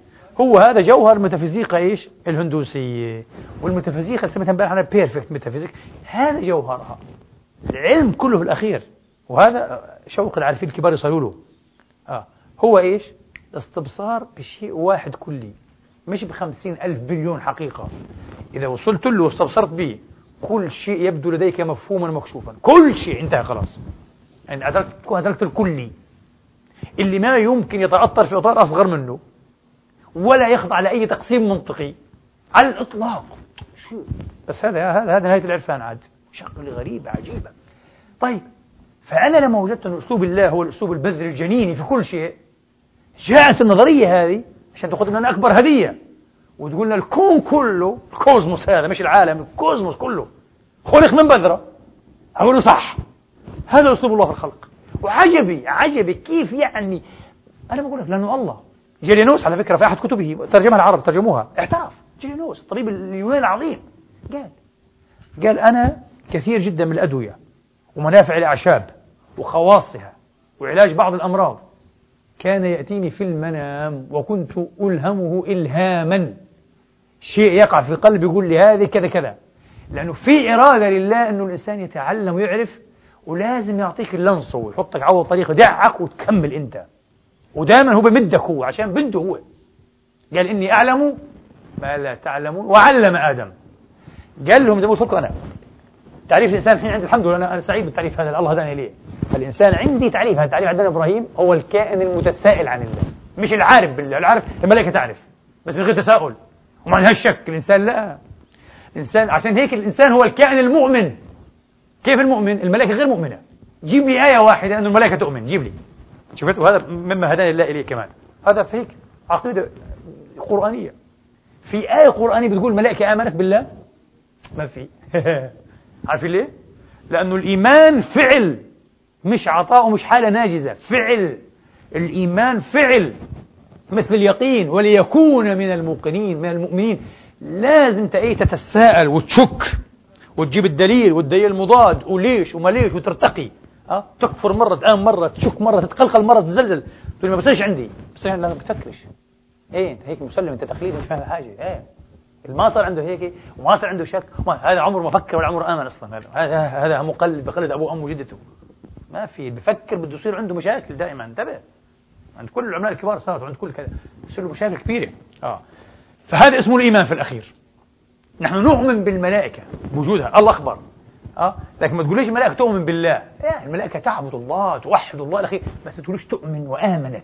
هو هذا جوهر الميتافيزيقا إيش؟ الهندوسية والميتافيزيقا سميتها امبارح أنا perfect metaphysic هذا جوهرها. العلم كله في الأخير. وهذا شوق العارفين الكبار يصلوا له آه. هو إيش؟ استبصار بشيء واحد كلي. مش بخمسين ألف بليون حقيقة. إذا وصلت له واستبصرت به كل شيء يبدو لديك مفهوما مكشوفا. كل شيء انتهى خلاص. يعني أدركت أدركت الكلي. اللي ما يمكن يتأطر في إطار أصغر منه ولا يخضع لأي تقسيم منطقي. على الإطلاق. شو؟ بس هذا هذا هذا نهاية العرفان عاد. شغلة غريبة عجيبة. طيب فأنا لما وجدت أن أسلوب الله هو الأسلوب البذل الجنيني في كل شيء جاءت النظرية هذه عشان تأخذ لنا أكبر هدية. وتقول لنا الكون كله الكوزموس هذا مش العالم الكوزموس كله. خلق من بذرة. أقول صح. هذا أسلوب الله في الخلق. وعجبي عجبي كيف يعني. أنا بقول لك لأنه الله. جيرينوس على فكرة في أحد كتبه ترجمها العرب ترجموها. اعترف جيرينوس الطبيب اليوناني العظيم. قال قال أنا كثير جدا من الأدوية ومنافع الأعشاب وخواصها وعلاج بعض الأمراض. كان يأتيني في المنام وكنت ألهمه إلهاما. شيء يقع في قلبي يقول لي هذه كذا كذا. لأنه في إرادة لله أنه الإنسان يتعلم ويعرف ولازم يعطيك اللنص ويحطك عوض طريق يدعك وتكمل أنت. ودائما هو بمدك هو عشان بده هو. قال إني أعلم ما لا تعلمون. وعلم آدم. قال لهم زي ما قلت لكم أنا تعريف الإنسان الحين عندي الحمد لله أنا سعيد بالتعريف هذا الله هداني ليه الإنسان عندي تعريف هذا تعريف عندنا إبراهيم هو الكائن المتسائل عن الله. مش العارف بالله العارف الملائكة تعرف بس من غير تساؤل. وما لهاش شك الإنسان لا. الإنسان عشان هيك الإنسان هو الكائن المؤمن. كيف المؤمن؟ الملائكة غير مؤمنة. جيب لي آية واحدة أن الملائكة تؤمن. جيب لي. شفت وهذا مما هداني الله إليه كمان. هذا فيك عقيدة قرآنية. في آية قرآنية بتقول الملائكة آمنت بالله؟ ما في. (laughs) عارفين ليه؟ لأنه الإيمان فعل مش عطاء ومش حالة ناجزة فعل. الإيمان فعل مثل اليقين وليكون من الموقنين من المؤمنين. لازم تأيه تتساءل وتشك وتجيب الدليل والدليل المضاد وليش وما ليش وترتقي. أه؟ تكفر مرة تآمن مرة تشك مرة تتقلقل مرة تزلزل تقول ما بصيرش عندي. بس لا بتفكرش إيه أنت هيك مسلم أنت تقليد مش فاهم حاجة. إيه. ما صار عنده هيك وما صار عنده شك هذا عمره ما فكر ولا عمره آمن أصلا. هذا هذا مقلد بقلد أبوه وامه وجدته. ما في بفكر بده يصير عنده مشاكل دائما. انتبه. عند كل العلماء الكبار صارت عند كل كذا بصير له مشاكل كبيرة. آه. فهذا اسمه الإيمان في الأخير. نحن نؤمن بالملائكة بوجودها. الله اخبر آه؟ لكن ما تقوليش الملائكه تؤمن بالله. يعني الملائكة تعبد الله توحد الله. الاخير بس ما تقوليش تؤمن وآمنت.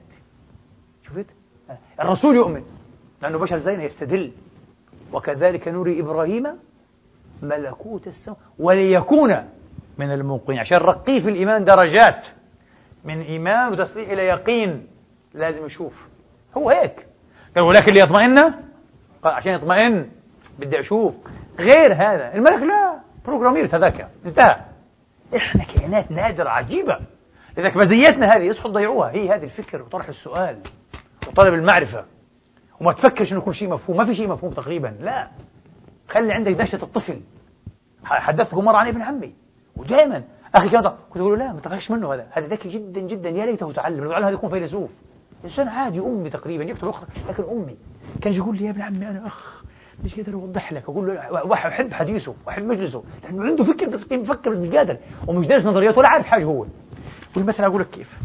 شفت؟ آه. الرسول يؤمن. لأنه بشر زينا يستدل. وكذلك نري إبراهيم ملكوت السماء وليكون من الموقنين. عشان رقيه في الإيمان درجات. من إيمان وتصديق إلى يقين. لازم يشوف. هو هيك. قال ولكن ليطمئن؟ قال عشان يطمئن بدي أشوف. غير هذا. الملك لا. بروجرامير تذاكر. انتهى. إحنا كائنات نادرة عجيبة. لذلك مزيتنا هذه يصحوا تضيعوها هي هذه الفكر وطرح السؤال. وطلب المعرفة. وما تفكرش إنه كل شيء مفهوم. ما في شيء مفهوم تقريبا. لا. خلي عندك دهشة الطفل. حدثتكم مرة عن ابن عمي. ودائما أخي كان كنت أقول له لا ما تخافش منه هذا. هذا ذكي جدا جدا. يا ليته تعلم. لو هذا يكون فيلسوف. إنسان عادي أمي تقريبا. جبت الأخرى. لكن أمي. كان يقول لي يا ابن عمي أنا أخ. مش قادر أوضح لك أقول له احب حديثه واحب مجلسه لأنه عنده فكر بس كيف بفكر مش قادر ومش دارس نظريات ولا عارف حاجة هو. يقول مثلا أقول لك كيف؟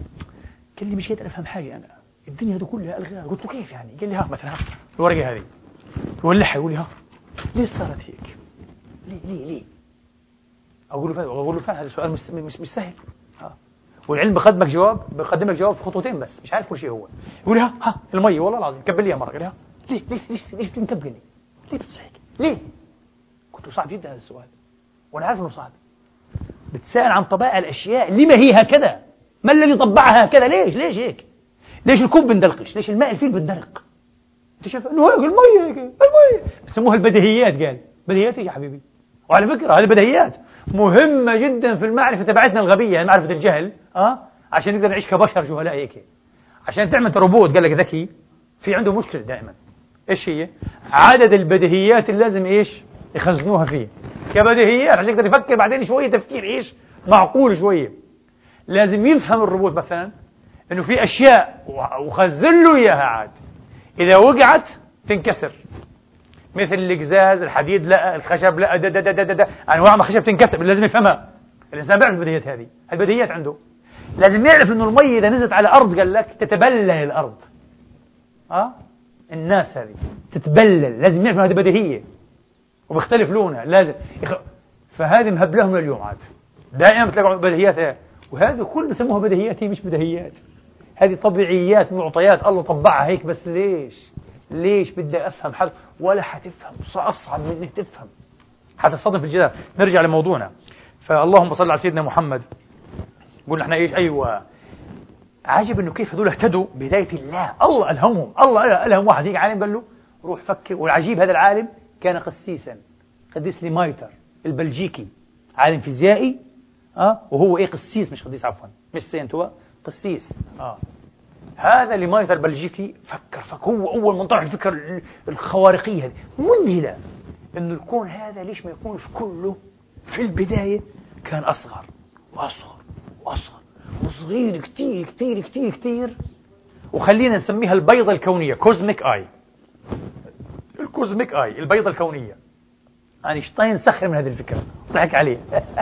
قال لي مش قادر أفهم حاجة أنا. الدنيا هذه كلها الغاء قلت له كيف يعني؟ قال لي ها مثلا ها الورقة هذه. يولعها يقول لي ها. ليه صارت هيك؟ ليه ليه ليه؟ أقول له أقول له فعلا هذا السؤال مش مش, مش سهل. ها. والعلم بقدمك جواب بقدم لك جواب في خطوتين بس مش عارف كل شيء هو. يقول لي ها ها المي والله العظيم كبل لي مرة. قال لي ها. ليه ليه ليش ليش بتنكبلني؟ ليه بتصحك؟ ليه؟ له صعب جدا هذا السؤال وأنا عارف إنه صعب بتسأل عن طبائع الأشياء لما هي هكذا؟ ما الذي طبعها هكذا؟ ليش؟ ليش هيك؟ ليش الكوب بندلقش؟ ليش الماء الفيل بندلق؟ أنت شايف إنه هيك المي هيك المي بسموها البديهيات قال بديهيات إيش يا حبيبي؟ وعلى فكرة هذه بديهيات مهمة جدا في المعرفة تبعتنا الغبية يعني معرفة الجهل أه؟ عشان نقدر نعيش كبشر جهلاء هيك عشان تعمل روبوت قال لك ذكي في عنده مشكلة دائما إيش هي؟ عدد البديهيات اللي لازم إيش؟ يخزنوها فيه. كبديهيات عشان يقدر يفكر بعدين شوية تفكير إيش؟ معقول شوية. لازم يفهم الروبوت مثلا إنه في أشياء وخزن له إياها عاد إذا وقعت تنكسر. مثل القزاز الحديد لا الخشب لا دا دا دا دا دا أنواع ما خشب تنكسر لازم يفهمها. الإنسان بيعرف البديهيات هذه. البديهيات عنده. لازم يعرف إنه المي إذا نزلت على أرض قال لك تتبلل الأرض. آه؟ الناس هذه. تتبلل لازم يعرف هذه بديهية. وبيختلف لونها لازم. يخ... فهذه مهبلهم لليوم عاد. دائما بتلاقوا بديهيات وهذه كل بسموها بديهيات هي مش بديهيات. هذه طبيعيات معطيات الله طبعها هيك بس ليش؟ ليش بدي أفهم؟ حد ولا حتفهم. أصعب من إنك تفهم. حتصطدم في الجدار نرجع لموضوعنا. فاللهم صل على سيدنا محمد. قلنا إحنا إيش؟ أيوه. عجب إنه كيف هذول اهتدوا بهداية الله. الله ألهمهم. الله ألهم واحد. هيك عالم قال له روح فكر. والعجيب هذا العالم كان قسيسا. قديس ليمايتر البلجيكي. عالم فيزيائي. آه وهو إيه قسيس. مش قديس عفوا. مش saint هو قسيس. آه. هذا ليمايتر البلجيكي فكر فكر. هو أول من طرح الفكرة الخوارقية هذه. مذهلة إنه الكون هذا ليش ما يكونش كله في البداية كان أصغر وأصغر وأصغر. وصغير كتير كتير كتير كتير. وخلينا نسميها البيضة الكونية cosmic egg ال cosmic egg البيضة الكونية. أينشتاين سخر من هذه الفكرة. ضحك عليه.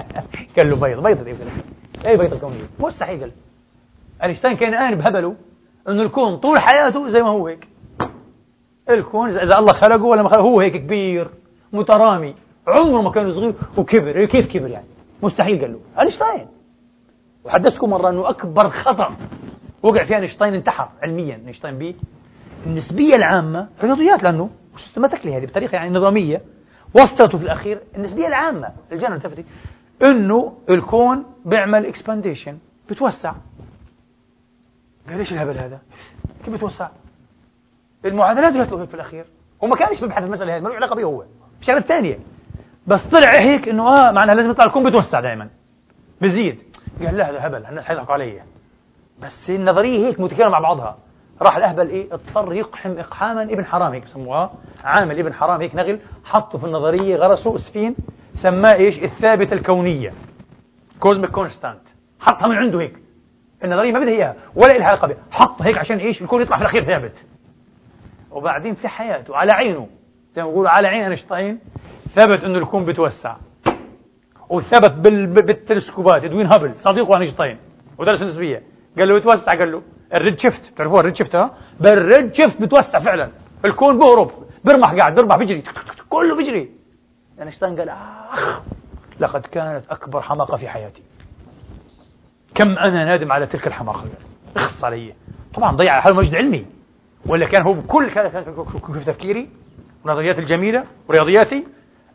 (laughs) قال له بيض بيضة إيه إيه بيضة كونية؟ مستحيل قال. أينشتاين كان آن بهبله أنه الكون طول حياته زي ما هو هيك. الكون إذا الله خلقه ولا ما خلقه هو هيك كبير مترامي. عمره ما كان صغير وكبر. كيف كبر يعني؟ مستحيل قال له. أينشتاين. وحدثتكم مرة أنه أكبر خطأ وقع فيها أينشتاين انتحر علميا أينشتاين بالنسبية العامة رياضيات لأنه systematically هذه بطريقة يعني نظامية وصلته في الأخير النسبية العامة ال general relativity أنه الكون بيعمل expansion بتوسع قال ليش الهبل هذا؟ كيف بتوسع؟ المعادلات جات في الأخير هو ما كانش بيبحث المسألة هذه ما له علاقة به هو شغلة ثانية بس طلع هيك إنه آه معناها لازم يطلع الكون بتوسع دائما بزيد قال لا هذا هبل الناس حيضحكوا علي. بس النظرية هيك متكاملة مع بعضها. راح الأهبل إيه؟ اضطر يقحم إقحاما ابن حرام هيك بسموها عامل ابن حرام هيك نغل حطه في النظرية غرسه سفين سماه إيش؟ الثابته الكونية. cosmic constant. حطها من عنده هيك. النظرية ما بدها إياها ولا لها علاقة بها. حطها هيك عشان إيش؟ الكون يطلع في الأخير ثابت. وبعدين في حياته على عينه. زي ما بيقولوا على عين أينشتاين ثبت إنه الكون بتوسع وثبت بالتلسكوبات ادوين هابل صديقه اينشتاين ودرس النسبيه قال له بتوسع قال له ال red shift تعرفوها ال red shift ها بال red shift بتوسع فعلا الكون بهرب برمح قاعد برمح بيجري كله بيجري اينشتاين قال اخ لقد كانت اكبر حماقه في حياتي كم أنا نادم على تلك الحماقه اخص علي طبعا ضيع حاله مجد علمي ولا كان هو بكل كيف تفكيري ونظرياتي الجميله ورياضياتي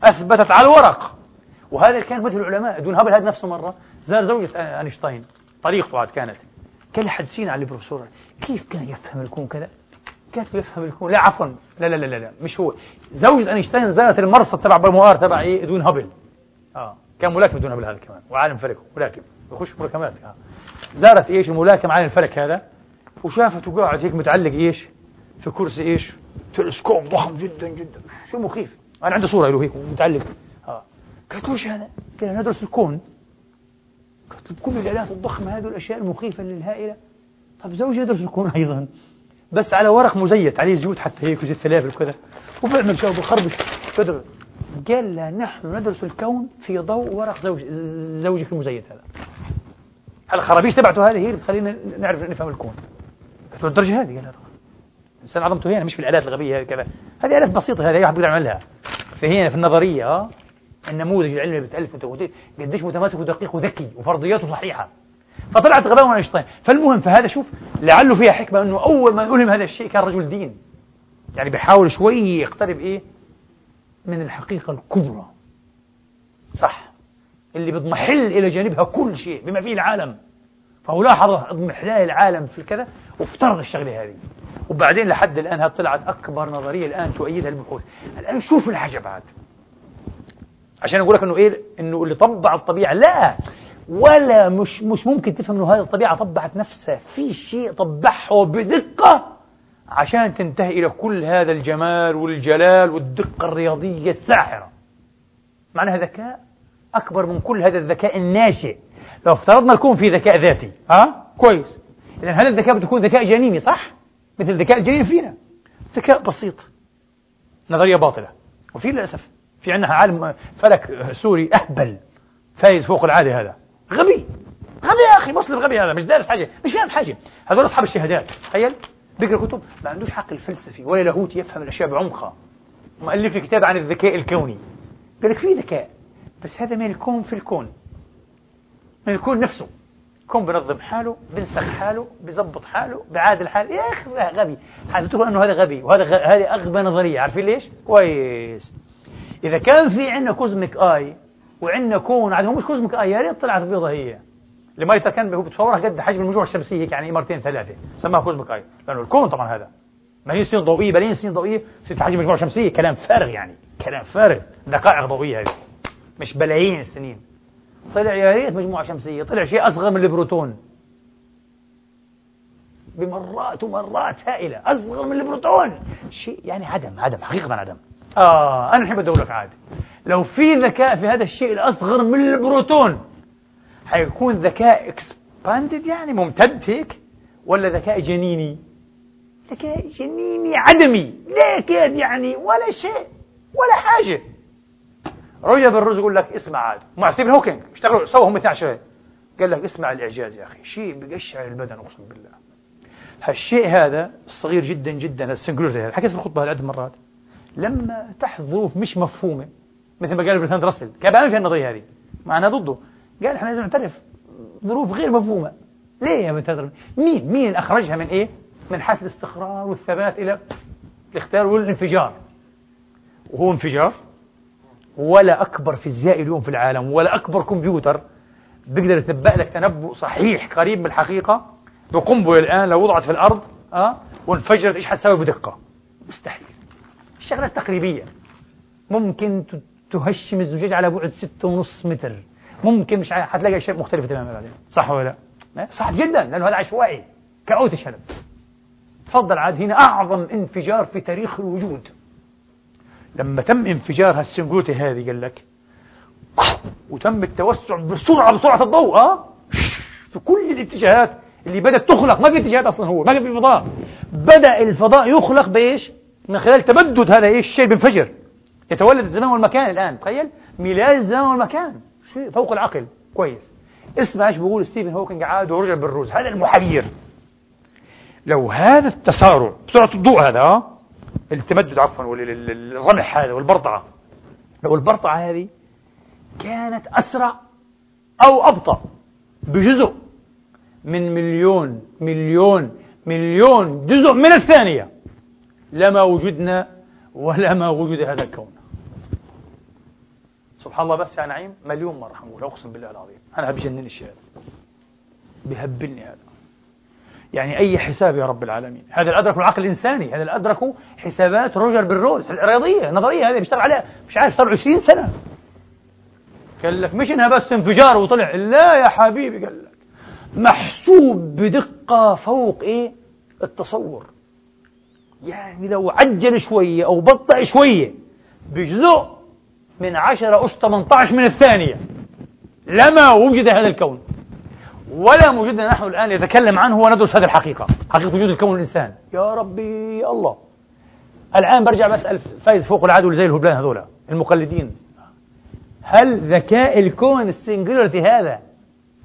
اثبتت على الورق وهذا كان مثل العلماء. إدوين هابل هذا نفسه مرة زار زوجة أينشتاين. طريقته عاد كانت. كان حدسين على البروفيسور. كيف كان يفهم الكون كذا؟ كيف يفهم الكون؟ لا عفوا. لا لا لا لا. مش هو. زوجة أينشتاين زارت المرصد تبع بالومار تبع إيه؟ إدوين هابل. آه. كان ملاكم إدوين هابل هذا كمان. وعالم فلك ملاكم. بخش ملاكمات. آه. زارت إيش؟ الملاكم عالم الفلك هذا. وشافته قاعد هيك متعلق إيش؟ في كرسي إيش؟ تلسكوب ضخم جدا جدا. شو مخيف؟ أنا عندي صورة له هيك متعلق. قالت وش هذا؟ قال ندرس الكون. قلت كل الآلات الضخمة هذه الأشياء المخيفة الهائلة طب زوجي يدرس الكون أيضا. بس على ورق مزيت عليه زيوت حتى هيك وزيت فلافل وكذا. وبيعمل شو بخربش بدر قال لا نحن ندرس الكون في ضوء ورق زوج زوجك المزيت هذا. الخرابيش تبعته هذه هي اللي تخلينا نعرف نفهم الكون. قلت له الدرجة هذه قال الإنسان عظمته هنا مش في الآلات الغبية هذه كذا. هذه آلات بسيطة هذه أي واحد بيقدر يعملها. فهنا في النظرية آه. النموذج العلمي اللي بتألف انت قديش متماسك ودقيق وذكي وفرضياته صحيحة. فطلعت غباء أينشتاين. فالمهم فهذا شوف لعله فيها حكمة إنه أول ما ألهم هذا الشيء كان رجل دين. يعني بيحاول شوي يقترب إيه؟ من الحقيقة الكبرى. صح. اللي بيضمحل إلى جانبها كل شيء بما فيه العالم. فهو لاحظ اضمحلال العالم في الكذا وافترض الشغلة هذه. وبعدين لحد الآن طلعت أكبر نظرية الآن تؤيدها البحوث الآن شوف العجب هذا عشان أقول لك إنه إيه إنه اللي طبع الطبيعة لا ولا مش مش ممكن تفهم إنه هذه الطبيعة طبعت نفسها. في شيء طبعه بدقة عشان تنتهي إلى كل هذا الجمال والجلال والدقة الرياضية الساحرة. معناها ذكاء أكبر من كل هذا الذكاء الناشئ. لو افترضنا يكون في ذكاء ذاتي ها؟ كويس. اذا هذا الذكاء بده يكون ذكاء جنيني؟ صح. مثل الذكاء الجنيني فينا. ذكاء بسيط. نظرية باطلة. وفي للأسف في عندنا عالم فلك سوري أهبل فايز فوق العادة هذا. غبي غبي يا أخي مسلم غبي هذا مش دارس حاجة مش فاهم حاجة. هذول أصحاب الشهادات تخيل. بيقرا كتب ما عندوش عقل فلسفي ولا لاهوتي يفهم الأشياء بعمقها مؤلف لي كتاب عن الذكاء الكوني. قال لك في ذكاء بس هذا من الكون في الكون. من الكون نفسه. كون بنظم حاله بنسخ حاله بظبط حاله بعادل حاله. يا أخي غبي. حدثته أنه هذا غبي وهذا غ... هذه أغبى نظرية. عارفين ليش؟ كويس. إذا كان في عندنا cosmic egg وعندنا كون عاد هو مش cosmic egg يا ريت طلعت بيضة هي. لوميتر كان هو بتصورها قد حجم المجموعة الشمسية هيك يعني مرتين ثلاثة سماها cosmic egg. لأنه الكون طبعا هذا. ملايين سنين ضوئية بلايين سنين ضوئية ست حجم المجموعة الشمسية كلام فارغ يعني كلام فارغ. دقائق ضوئية هذه مش بلايين السنين. طلع يا ريت مجموعة شمسية طلع شيء أصغر من البروتون. بمرات ومرات هائلة أصغر من البروتون. شيء يعني عدم عدم حقيقة عدم. آه أنا الحين بدي أقول لك عادي. لو في ذكاء في هذا الشيء الأصغر من البروتون حيكون ذكاء expanded يعني ممتد هيك ولا ذكاء جنيني؟ ذكاء جنيني عدمي لا كاد يعني ولا شيء ولا حاجة. روجر بنروز يقول لك اسمع عاد. مع ستيفن هوكينج اشتغلوا سووا هم 12 قال لك اسمع الإعجاز يا أخي شيء بقشع البدن أقسم بالله. هالشيء هذا الصغير جدا جدا ال singularity هذا. حكيت في الخطبة عدة مرات. لما تحت ظروف مش مفهومة مثل ما قال برتراند راسل كان بيعمل في النظرية هذه. معنا ضده. قال إحنا لازم نعترف ظروف غير مفهومة. ليه يا برتراند مين؟ مين أخرجها من إيه؟ من حالة الاستقرار والثبات إلى الاختيار والانفجار. وهو انفجار؟ ولا أكبر فيزيائي اليوم في العالم ولا أكبر كمبيوتر بيقدر يتبع لك تنبؤ صحيح قريب من الحقيقة بقنبلة الآن لو وضعت في الأرض أه وانفجرت إيش حتسوي بدقة؟ مستحيل. الشغلات تقريبية ممكن تهشم الزجاج على بعد ستة ونص متر. ممكن مش عارف حتلاقي أشياء مختلفة تماما بعدين. صح ولا لا؟ صح جدا لأنه هذا عشوائي كأوتش هذا تفضل عاد هنا أعظم انفجار في تاريخ الوجود. لما تم انفجار هال singularity هذه قال لك وتم التوسع بسرعة بسرعة الضوء آه؟ في كل الاتجاهات اللي بدأت تخلق. ما في اتجاهات أصلا هو ما في فضاء. بدأ الفضاء يخلق بإيش؟ من خلال تبدد هذا إيش؟ الشيء بينفجر يتولد الزمان والمكان الآن. تخيل ميلاد الزمان والمكان. شيء فوق العقل. كويس. اسمع إيش بيقول ستيفن هوكينج عاد وروجر بنروز. هذا المحير لو هذا التسارع بسرعة الضوء هذا آه التمدد عفوا الرمح هذا والبرطعة. لو البرطعة هذه كانت أسرع أو أبطأ بجزء من مليون مليون مليون جزء من الثانية. لما وجدنا ولما وجد هذا الكون. سبحان الله بس يا نعيم مليون مرة حنقول أقسم بالله العظيم. أنا بجنن الشيء هذا. بهبلني هذا. يعني أي حساب يا رب العالمين. هذا اللي أدركه العقل الإنساني هذا اللي أدركه حسابات روجر بالروز الرياضية النظرية هذه بيشتغل عليها. مش عارف صار 20 سنة. قال لك مش إنها بس انفجار وطلع. لا يا حبيبي قال لك. محسوب بدقة فوق إيه؟ التصور. يعني لو عجل شوية أو بطأ شوية بجزء من عشرة أس 18 من الثانية. لما وجد هذا الكون. ولا وجدنا نحن الآن نتكلم عنه وندرس هذه الحقيقة. حقيقة وجود الكون الإنسان. يا ربي الله. الآن برجع بسأل فايز فوق العادة زي الهبلان هذولا المقلدين. هل ذكاء الكون ال singularity هذا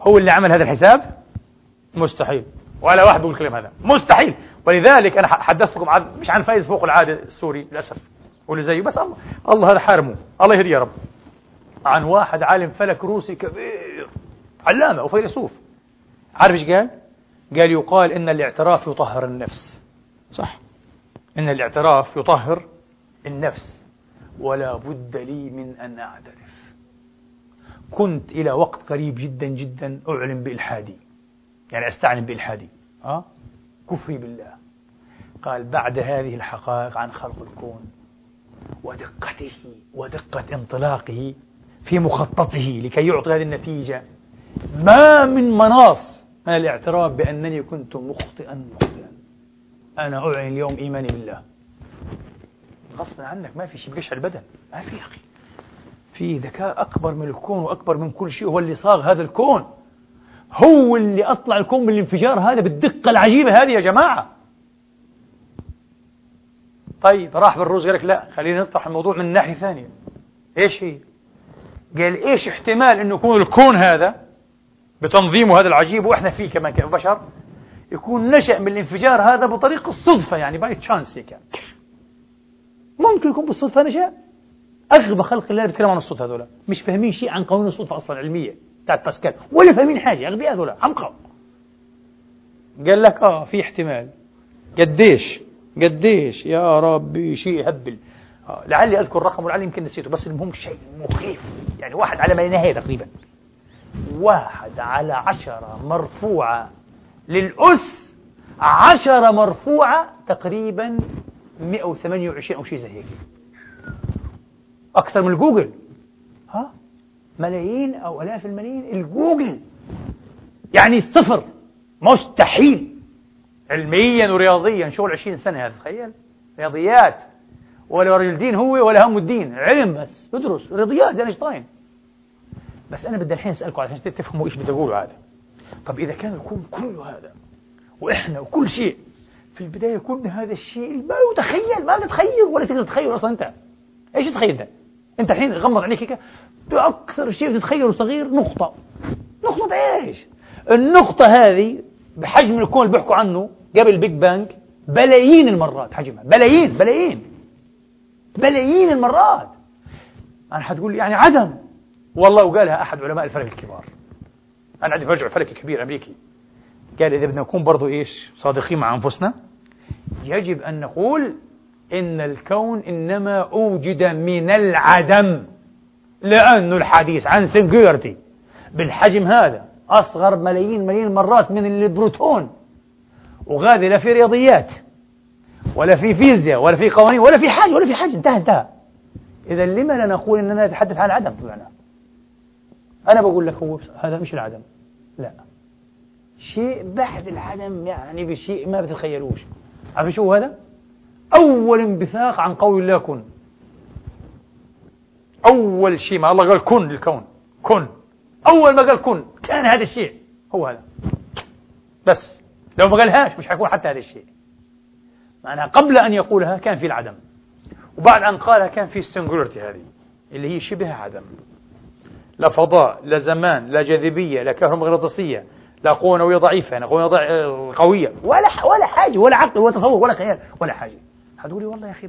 هو اللي عمل هذا الحساب؟ مستحيل. ولا واحد بيقول الكلام هذا. مستحيل. ولذلك أنا حدثتكم عن مش عن فايز فوق العادة السوري للأسف واللي زيه بس الله الله هذا حارمه الله يهديه يا رب. عن واحد عالم فلك روسي كبير علامة وفيلسوف عارف إيش قال؟ قال يقال إن الاعتراف يطهر النفس. صح. إن الاعتراف يطهر النفس. ولا بد لي من أن أعترف. كنت إلى وقت قريب جدا جدا أعلن بإلحادي. يعني أستعلن بإلحادي. أه؟ كفري بالله. قال بعد هذه الحقائق عن خلق الكون ودقته ودقة انطلاقه في مخططه لكي يعطي هذه النتيجة ما من مناص من الاعتراف بأنني كنت مخطئا مخطئا. أنا أعلن اليوم إيماني بالله. غصبا عنك ما في شيء بقشع البدن. ما في يا أخي. في ذكاء أكبر من الكون وأكبر من كل شيء هو اللي صاغ هذا الكون. هو اللي أطلع الكون من الانفجار هذا بالدقة العجيبة هذه يا جماعة. طيب راح بالروز قال لك لا خلينا نطرح الموضوع من ناحية ثانية. إيش هي؟ قال إيش احتمال إنه يكون الكون هذا بتنظيمه هذا العجيب وإحنا فيه كمان كبشر يكون نشأ من الانفجار هذا بطريق الصدفة يعني باي تشانس هيك يعني. ممكن يكون بالصدفة نشأ. أغبى خلق الله بيتكلموا عن الصدفة هذول مش فاهمين شيء عن قانون الصدفة أصلا علمية بتاعت باسكال. ولا فاهمين حاجة أغبياء هذول عمقى قال لك آه في احتمال. قديش؟ قديش؟ يا ربي شيء يهبل. آه، لعلي أذكر رقم ولعلي يمكن نسيته بس المهم شيء مخيف. يعني واحد على ما ينهي تقريبا. واحد على عشرة مرفوعة للأس عشرة مرفوعة تقريبا 128 أو شيء زي هيك. أكثر من ال googol. ها؟ ملايين أو آلاف الملايين. ال googol يعني صفر. مستحيل. علميا ورياضيا. شغل 20 سنة هذا تخيل. رياضيات. ولا رجل دين هو ولا هم الدين. علم بس. يدرس. رياضيات زي أينشتاين. بس أنا بدي الحين أسألكم عشان تفهموا إيش بدي أقوله هذا. طب إذا كان الكون كله هذا وإحنا وكل شيء في البداية كنا هذا الشيء ما يتخيل ما تتخيل. ولا تقدر تتخيل أصلا أنت. إيش تتخيل ده؟ أنت الحين غمض عينيك كده أكثر شيء تتخيله صغير نقطة. نقطة إيش؟ النقطة هذه بحجم الكون اللي بيحكوا عنه قبل ال Big Bang بلايين المرات حجمها. بلايين بلايين. بلايين المرات. أنا حتقول يعني عدم. والله وقالها أحد علماء الفلك الكبار. أنا عندي مرجع فلكي كبير أمريكي. قال إذا بدنا نكون برضو إيش؟ صادقين مع أنفسنا. يجب أن نقول إن الكون إنما أوجد من العدم. لأنه الحديث عن سنجورتي بالحجم هذا أصغر ملايين ملايين مرات من البروتون. وغادي لا في رياضيات ولا في فيزياء ولا في قوانين ولا في حاجة ولا في حاجة. انتهى انتهى. إذا لما لا نقول أننا نتحدث عن العدم؟ بمعنى أنا بقول لك هو هذا مش العدم. لا. شيء بعد العدم يعني بشيء ما بتتخيلوش. عارف شو هذا؟ أول انبثاق عن قول الله كن. أول شيء ما الله قال كن للكون. كن. أول ما قال كن. كان هذا الشيء. هو هذا. بس. لو ما قالهاش مش حيكون حتى هذا الشيء. معناها قبل أن يقولها كان في العدم. وبعد أن قالها كان في السنجولرتي هذه اللي هي شبه عدم. لا فضاء لا زمان لا جاذبية لا كهرومغناطيسية لا قوة نووية ضعيفة لا قوة قوية. ولا ولا حاجة ولا عقل ولا تصور ولا خيال ولا حاجة. هتقولي والله يا أخي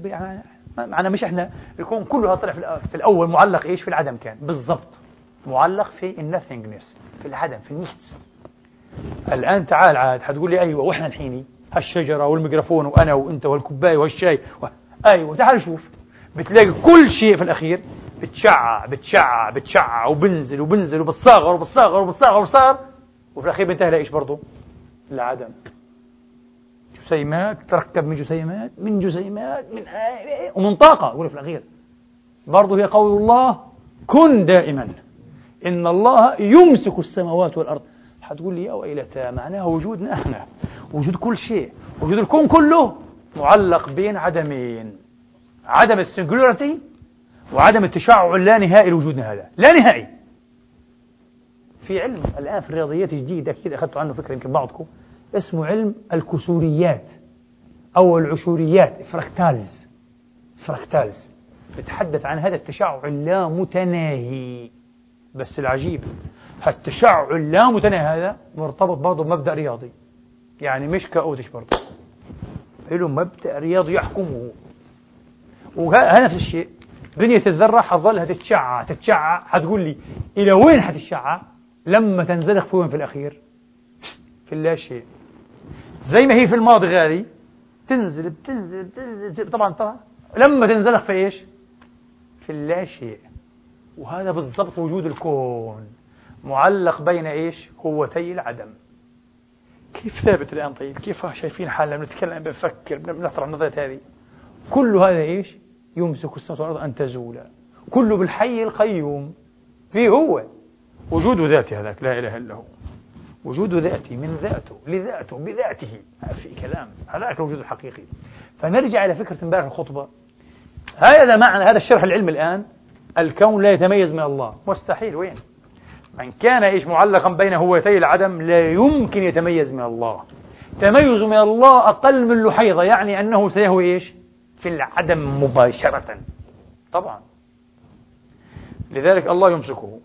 معنا مش إحنا الكون كله طلع في الأول معلق إيش؟ في العدم كان. بالضبط. معلق في ال nothingness في العدم في النيتس الآن تعال عاد حتقول لي أيوة وإحنا الحين هالشجرة والميكروفون وأنا وأنت والكوباية والشاي و... أيوة تعال شوف. بتلاقي كل شيء في الأخير بتشعع بتشعع بتشعع وبنزل وبنزل وبتصاغر وبتصاغر وبتصاغر وبتصاغر وفي الأخير بينتهي لإيش برضه؟ العدم جسيمات تركب من جسيمات من جسيمات من ومن طاقة يقول في الأخير. برضه هي قول الله كن دائما. إن الله يمسك السماوات والأرض. حتقول لي يا ويلتا معناها وجودنا إحنا. وجود كل شيء. وجود الكون كله معلق بين عدمين. عدم ال singularity وعدم التشعع اللانهائي لوجودنا هذا. لا نهائي. في علم الآن في الرياضيات جديد أكيد أخذتوا عنه فكرة يمكن بعضكم. اسمه علم الكسوريات أو العشوريات fractals fractals بتحدث عن هذا التشعع اللامتناهي بس العجيب هالتشعع اللامتناهي هذا مرتبط برضه بمبدأ رياضي. يعني مش كاوتش برضه. له مبدأ رياضي يحكمه. وهذا نفس الشيء. بنية الذرة حظلها تتشعع. تتشعع حتقول لي إلى وين حتتشعع؟ لما تنزلق في وين في الأخير؟ في اللا شيء. زي ما هي في الماضي غالي. تنزل بتنزل بتنزل طبعا طبعا. لما تنزلق في إيش؟ في اللا شيء وهذا بالضبط وجود الكون. معلق بين إيش؟ قوتي العدم. كيف ثابت الآن طيب؟ كيف شايفين حالنا؟ بنتكلم بنفكر بنطرح النظريات هذه؟ كل هذا إيش؟ يمسك السماوات والأرض أن تزولا كله بالحي القيوم. فيه هو. وجود ذاتي هذاك. لا إله إلا هو. وجود ذاتي من ذاته لذاته بذاته. ما في كلام هذاك الوجود الحقيقي فنرجع إلى فكرة امبارح الخطبة. هذا معنى هذا الشرح العلمي الآن الكون لا يتميز من الله. مستحيل وين؟ من كان إيش معلقا بين هوتي العدم لا يمكن يتميز من الله. تميز من الله أقل من لحيظة يعني أنه سيهوي إيش؟ في العدم مباشرة. طبعا. لذلك الله يمسكه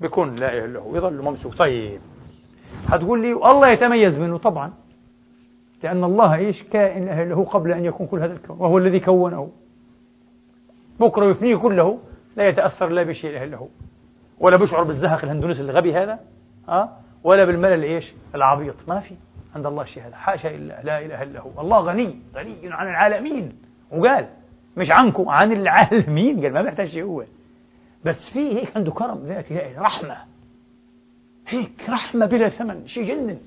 بكون لا إله إلا هو يظل ممسوك. طيب. هتقول لي الله يتميز منه طبعا لأن الله إيش؟ كائن له قبل أن يكون كل هذا الكون وهو الذي كونه. بكرة يفنيه كله لا يتأثر لا بشيء إلا هو ولا بيشعر بالزهق الهندونسي الغبي هذا أه؟ ولا بالملل إيش؟ العبيط. ما في عند الله شيء هذا. حاشا إلا لا إله إلا هو. الله غني غني عن العالمين. وقال مش عنكم عن العالمين. قال ما شيء هو. بس في هيك عنده كرم ذاتي رحمة. هيك رحمة بلا ثمن شيء جنن.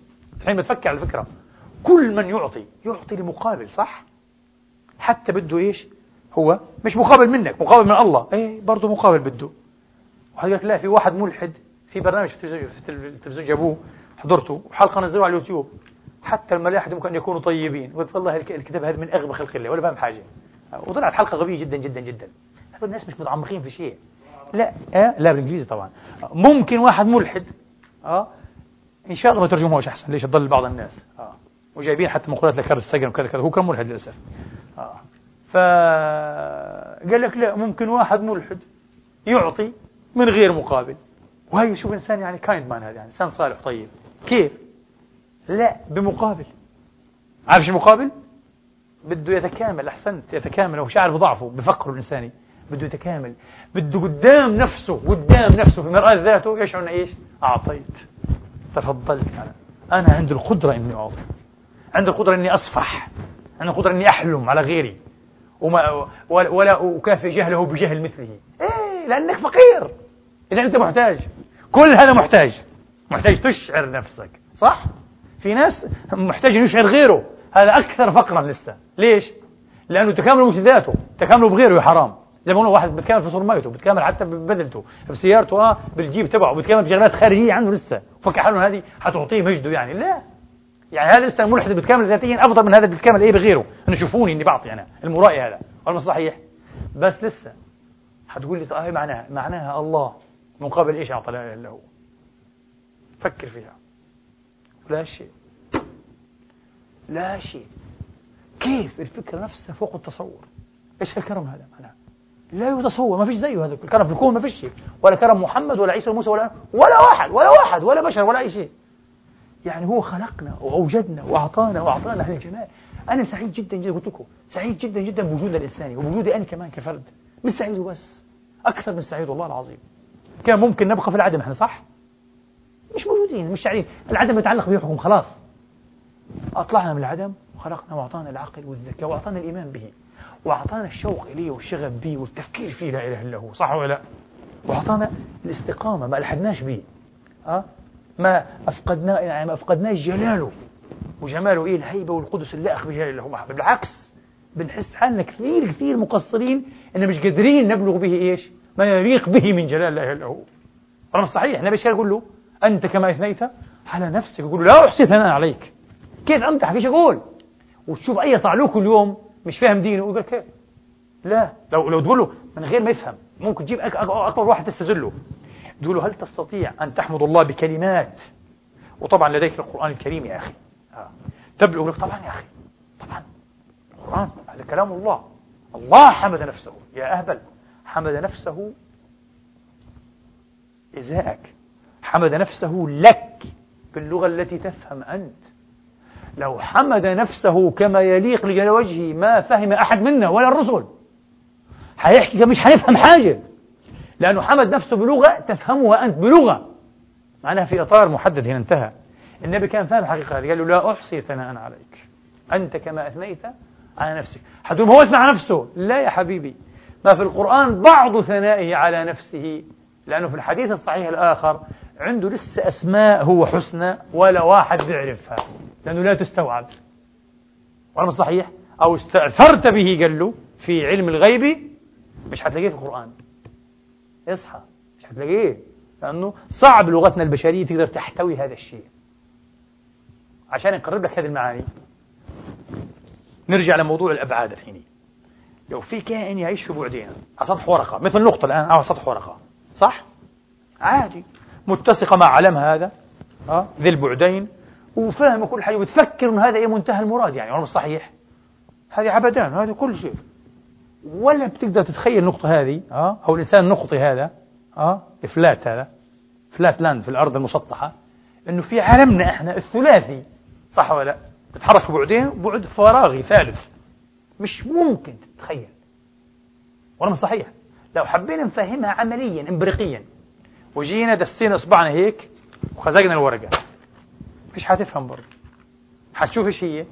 الحين بتفكر على فكرة. كل من يعطي يعطي لمقابل صح؟ حتى بده إيش؟ هو مش مقابل منك مقابل من الله. إيه برضه مقابل بده. وحد لك لا في واحد ملحد في برنامج في التلفزيون جابوه حضرته وحلقة نزلوها على اليوتيوب. حتى الملاحدة ممكن يكونوا طيبين. قلت والله الكتاب هذا من أغبى خلق الله ولا فاهم حاجة. وطلعت حلقة غبية جدا جدا جدا. هذول الناس مش متعمقين في شيء. لا آه لا بالإنجليزي طبعا. ممكن واحد ملحد آه. إن شاء الله ما ترجموش أحسن. ليش؟ تضل بعض الناس. آه. وجايبين حتى مقولات لكار السجن وكذا كذا. هو كان ملحد للأسف. آه. فقال لك لا ممكن واحد ملحد يعطي من غير مقابل. وهي شوف إنسان يعني كايند مان هذا يعني إنسان صالح طيب. كيف؟ لا بمقابل. عارف شو مقابل؟ بده يتكامل أحسنت يتكامل. هو شعر بضعفه بفقره الإنساني. بده يتكامل. بده قدام نفسه قدام نفسه في مرآة ذاته يشعر إيش؟ أعطيت. تفضلت أنا. أنا عندي القدرة إني أعطي. عندي القدرة إني أصفح. عندي القدرة إني أحلم على غيري. وما ولا أكافئ جهله بجهل مثله. إيه لأنك فقير. إذا أنت محتاج. كل هذا محتاج. محتاج تشعر نفسك. صح؟ في ناس محتاج يشعر غيره. هذا أكثر فقرا لسه. ليش؟ لأنه تكامل مش ذاته. تكامله بغيره حرام. زي ما واحد بتكامل في صرميته بتكامل حتى ببدلته بسيارته آه بالجيب تبعه بتكامل في شغلات خارجية عنه لسه. فكر حاله هذه حتعطيه مجده يعني. لا. يعني هذا لسه الملحد بيتكامل ذاتيا أفضل من هذا بيتكامل إيه بغيره؟ انه شوفوني إني بعطي أنا. المرائي هذا. ولا صحيح؟ بس لسه. حتقول لي طيب معناها معناها الله مقابل إيش أعطى هو فكر فيها. لا شيء. لا شيء. كيف؟ الفكرة نفسها فوق التصور. إيش الكرم هذا؟ معناه لا يتصور ما فيش زيه هذا. الكرم في الكون ما فيش شيء. ولا كرم محمد ولا عيسى وموسى ولا ولا واحد ولا واحد ولا بشر ولا أي شيء. يعني هو خلقنا وأوجدنا وأعطانا وأعطانا هذا الجمال أنا سعيد جدا جدا قلت لكم سعيد جدا جدا بوجود الانساني وبوجودي أنا كمان كفرد. مش سعيد وبس أكثر من سعيد والله العظيم. كان ممكن نبقى في العدم إحنا صح؟ مش موجودين مش شاعرين العدم يتعلق بحكم خلاص. أطلعنا من العدم وخلقنا وأعطانا العقل والذكاء وأعطانا الإيمان به. وأعطانا الشوق إليه والشغف به والتفكير فيه لا إله إلا هو صح ولا لا؟ وأعطانا الاستقامة ما ألحدناش به أه؟ ما أفقدنا يعني ما أفقدناش جلاله وجماله إيه؟ الهيبة والقدس اللائق بجلال الله بالعكس بنحس حالنا كثير كثير مقصرين إن مش قادرين نبلغ به إيش؟ ما يليق به من جلال الله إلا هو. رغم صحيح النبي يقول له أنت كما أثنيت على نفسك يقول له لا أحسن ثناء عليك. كيف أمدح إيش أقول وتشوف أي صعلوك اليوم مش فاهم دينه ويقول كيف لا. لو لو تقول له من غير ما يفهم ممكن تجيب أكبر واحد تستزله تقول له هل تستطيع أن تحمد الله بكلمات؟ وطبعا لديك القرآن الكريم يا أخي. آه. تبلغ يقول لك؟ طبعا يا أخي. طبعا. القرآن هذا كلام الله. الله حمد نفسه. يا أهبل. حمد نفسه إزاءك حمد نفسه لك باللغة التي تفهم أنت. لو حمد نفسه كما يليق لجل وجهه ما فهم أحد منا ولا الرسل حيحكي مش حنفهم حاجة. لأنه حمد نفسه بلغة تفهمها أنت بلغة. معناها في إطار محدد هنا انتهى. النبي كان فاهم الحقيقة قال له لا أحصي ثناء عليك. أنت كما أثنيت على نفسك. حتقول هو أثنى نفسه؟ لا يا حبيبي. ما في القرآن بعض ثنائه على نفسه. لأنه في الحديث الصحيح الآخر عنده لسه أسماء هو حسنى ولا واحد بيعرفها لأنه لا تستوعب. وعلم صحيح؟ أو استأثرت به قال له في علم الغيب مش هتلاقيه في القرآن. اصحى مش هتلاقيه لأنه صعب لغتنا البشرية تقدر تحتوي هذا الشيء. عشان نقرب لك هذه المعاني نرجع لموضوع الأبعاد الحين. لو في كائن يعيش في بعدين على سطح ورقة مثل نقطة الآن على سطح ورقة صح؟ عادي. متسقة مع علم هذا أه؟ ذي البعدين وفاهمة كل حاجة وتفكر أن هذا إيه منتهى المراد يعني ولا صحيح هذه عبدان هذه كل شيء ولا بتقدر تتخيل النقطة هذه أه؟ أو الإنسان النقطي هذا أه؟ الفلات هذا فلات لاند في الأرض المسطحة إنه في عالمنا إحنا الثلاثي صح ولا لا؟ بتحرك في بعدين بعد فراغي ثالث مش ممكن تتخيل ولا صحيح لو حبينا نفهمها عمليا امبريقيا وجينا دسينا إصبعنا هيك وخزقنا الورقة. مش حتفهم برضه. حتشوف إيش هي؟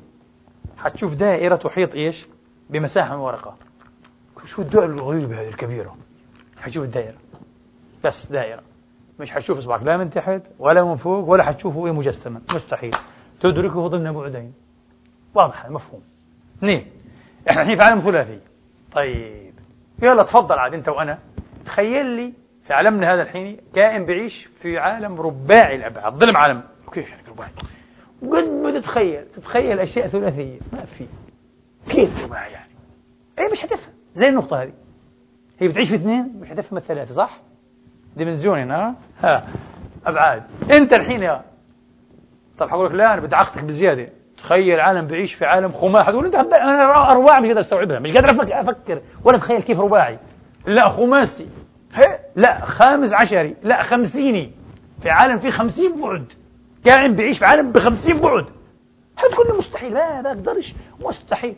حتشوف دائرة تحيط إيش؟ بمساحة من ورقة شو الدائرة الغريبة هذه الكبيرة؟ حتشوف الدائرة. بس دائرة. مش حتشوف إصبعك لا من تحت ولا من فوق ولا حتشوفه إيه مجسما. مستحيل. تدركه ضمن بعدين واضحة مفهوم اثنين إحنا الحين في عالم ثلاثي. طيب. يلا تفضل عاد أنت وأنا. تخيل لي في عالمنا هذا الحين كائن بعيش في عالم رباعي الأبعاد ظلم عالم. كيف يعني رباعي. قد ما تتخيل تتخيل أشياء ثلاثية ما في. كيف رباعي يعني؟ أي مش حتفهم زي النقطة هذه. هي بتعيش في اثنين مش حتفهم ثلاثة صح؟ ديمنزيون ها؟ ها. أبعاد. أنت الحين يا طب حقول لك لا أنا بدي أعقدك بزيادة. تخيل عالم بعيش في عالم خماسي حتقول أنت أنا ارواع مش قادر أستوعبها. مش قادر أفكر ولا أتخيل كيف رباعي. لا خماسي. لا خامس عشري. لا خمسيني. في عالم فيه خمسين بعد. كائن بعيش في عالم بخمسين بعد. حتقول لي مستحيل. لا ما أقدرش. مستحيل.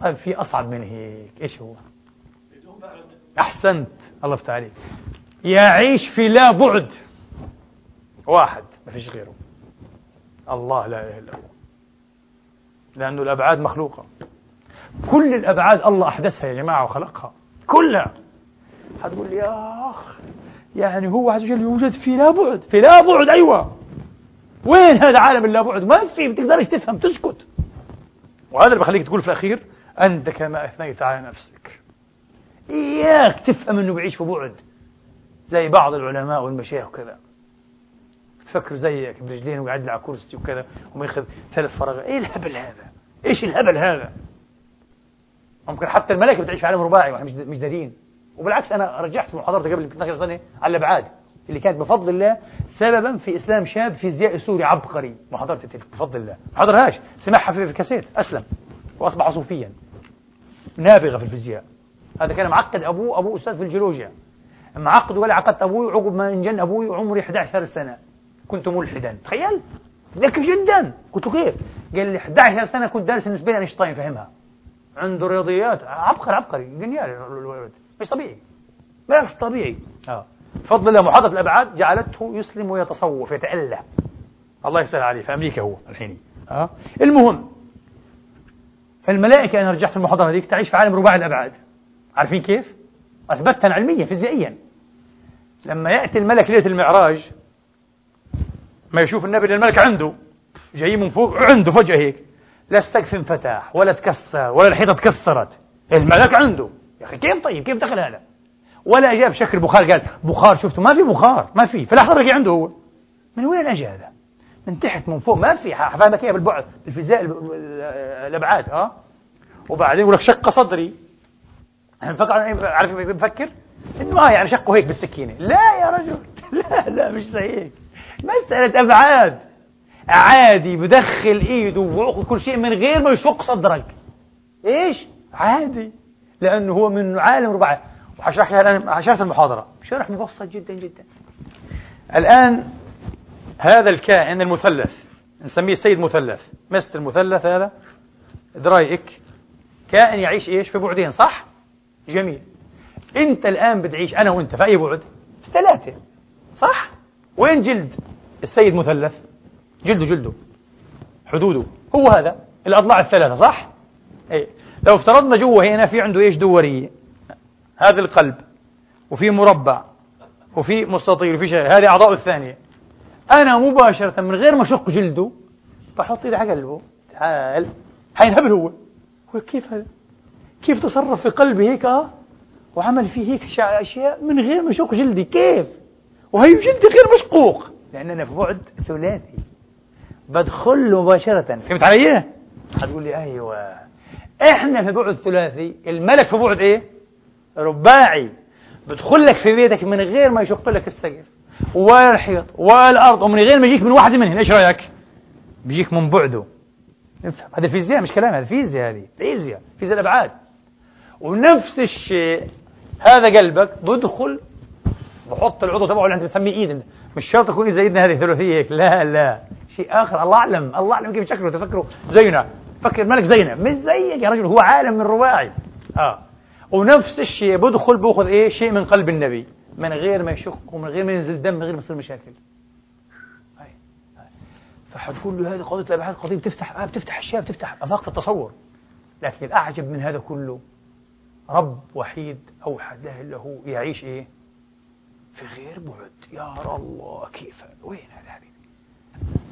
طيب في أصعب من هيك. إيش هو؟ أحسنت. الله يفتح عليك. يعيش في لا بعد. واحد. ما فيش غيره. الله لا إله إلا هو. لأنه الأبعاد مخلوقة. كل الأبعاد الله أحدثها يا جماعة وخلقها. كلها. هتقول لي يا أخ يعني هو عز وجل يوجد في لا بعد في لا بعد أيوة. وين هذا عالم اللا بعد؟ ما في بتقدرش تفهم تسكت. وهذا اللي بخليك تقول في الأخير أنت كما أثنيت على نفسك. إياك تفهم أنه بعيش في بعد. زي بعض العلماء والمشايخ وكذا. تفكر زيك برجلين وقاعد على كرسي وكذا وما ياخذ ثلاث فراغات إيه الهبل هذا؟ إيش الهبل هذا؟ ممكن حتى الملائكه بتعيش في عالم رباعي وإحنا مش دارين. وبالعكس أنا رجعت محاضرتي قبل 12 سنة على الأبعاد اللي كانت بفضل الله سببا في إسلام شاب فيزيائي سوري عبقري. محاضرتي تلك بفضل الله. ما حضرهاش سمعها في الكاسيت أسلم. وأصبح صوفيا. نابغة في الفيزياء. هذا كان معقد أبوه أبوه أستاذ في الجيولوجيا. معقد ولا عقدت أبوي عقب ما انجن أبوي عمري 11 سنة. كنت ملحدا. تخيل! ذكي جدا! قلت له كيف؟ قال لي 11 سنة كنت دارس نسبيا أينشتاين فهمها. عنده رياضيات. عبقري عبقري. genial. الولد مش طبيعي. مش طبيعي. آه. بفضل الله محاضرة الأبعاد جعلته يسلم ويتصوف يتأله الله يسهل عليه في أمريكا هو الحين. آه. المهم فالملائكة أنا رجعت المحاضرة هذيك تعيش في عالم رباعي الأبعاد. عارفين كيف؟ أثبتها علميا فيزيائيا. لما يأتي الملك ليلة المعراج ما يشوف النبي الملك عنده جاي من فوق عنده فجأة هيك. لا السقف انفتح ولا تكسر ولا الحيطة تكسرت. الملك عنده. يا أخي كيف؟ طيب كيف دخل هذا؟ ولا جاب شكل بخار قال بخار شفته؟ ما في بخار ما في. لحظة رجع عنده هو. من وين أجى هذا؟ من تحت من فوق. ما في. حفاهمك اياها بالبعد الفيزياء الأبعاد آه وبعدين يقول لك شق صدري. (clears throat) فكر عارف بفكر إنه آه يعني شقه هيك بالسكينة. لا يا رجل. (laughs) لا لا مش زي هيك. مساله أبعاد. عادي بدخل إيده وياخذ كل شيء من غير ما يشق صدرك. إيش؟ عادي. لأنه هو من عالم رباعي. وحشرح لها الآن عشرة المحاضرة. شرح مبسط جدا جدا. الآن هذا الكائن المثلث نسميه السيد مثلث مثل المثلث هذا درايك كائن يعيش إيش؟ في بعدين صح؟ جميل. أنت الآن بتعيش أنا وأنت في أي بعد؟ في ثلاثة. صح؟ وين جلد السيد مثلث جلده جلده. حدوده. هو هذا الأضلاع الثلاثة صح؟ إيه. لو افترضنا جوا هنا في عنده إيش دورية هذا القلب وفي مربع وفي مستطيل وفي شيء. هذه أعضاء الثانية. أنا مباشرة من غير ما أشق جلده بحط إيدي على قلبه. تعال. حينهبل هو. كيف هذا؟ كيف تصرف في قلبي هيك؟ آه. وعمل فيه هيك أشياء من غير ما يشق جلدي. كيف؟ وهي جلدي غير مشقوق. لأننا في بعد ثلاثي. بدخل مباشرة. فهمت علي؟ حتقول لي أيوه. إحنا في بعد ثلاثي الملك في بعد إيه؟ رباعي. بدخل لك في بيتك من غير ما يشق لك السقف ولا الحيط ولا الأرض ومن غير ما يجيك من واحد منهن إيش رأيك؟ بيجيك من بعده. هذا فيزياء مش كلام هذا فيزياء هذه فيزياء فيزياء الأبعاد. ونفس الشيء هذا قلبك بدخل بحط العضو تبعه اللي انت بتسميه ايد مش شرط يكون زي ايدنا هذه ثلاثية هيك لا لا. شيء آخر الله أعلم الله أعلم كيف شكله تفكروا زينا. فكر الملك زينا مش زيك يا رجل هو عالم من رواعي آه. ونفس الشيء بدخل بأخذ إيه؟ شيء من قلب النبي. من غير ما يشق ومن غير ما ينزل دم من غير ما يصير مشاكل. هاي. هاي. فحتقول له هذه قضية الأبحاث قضية بتفتح آه بتفتح أشياء بتفتح أفاق التصور. لكن الأعجب من هذا كله رب وحيد أوحد لا إلا هو يعيش إيه؟ في غير بعد. يا الله كيف؟ وين هذا حبيبي؟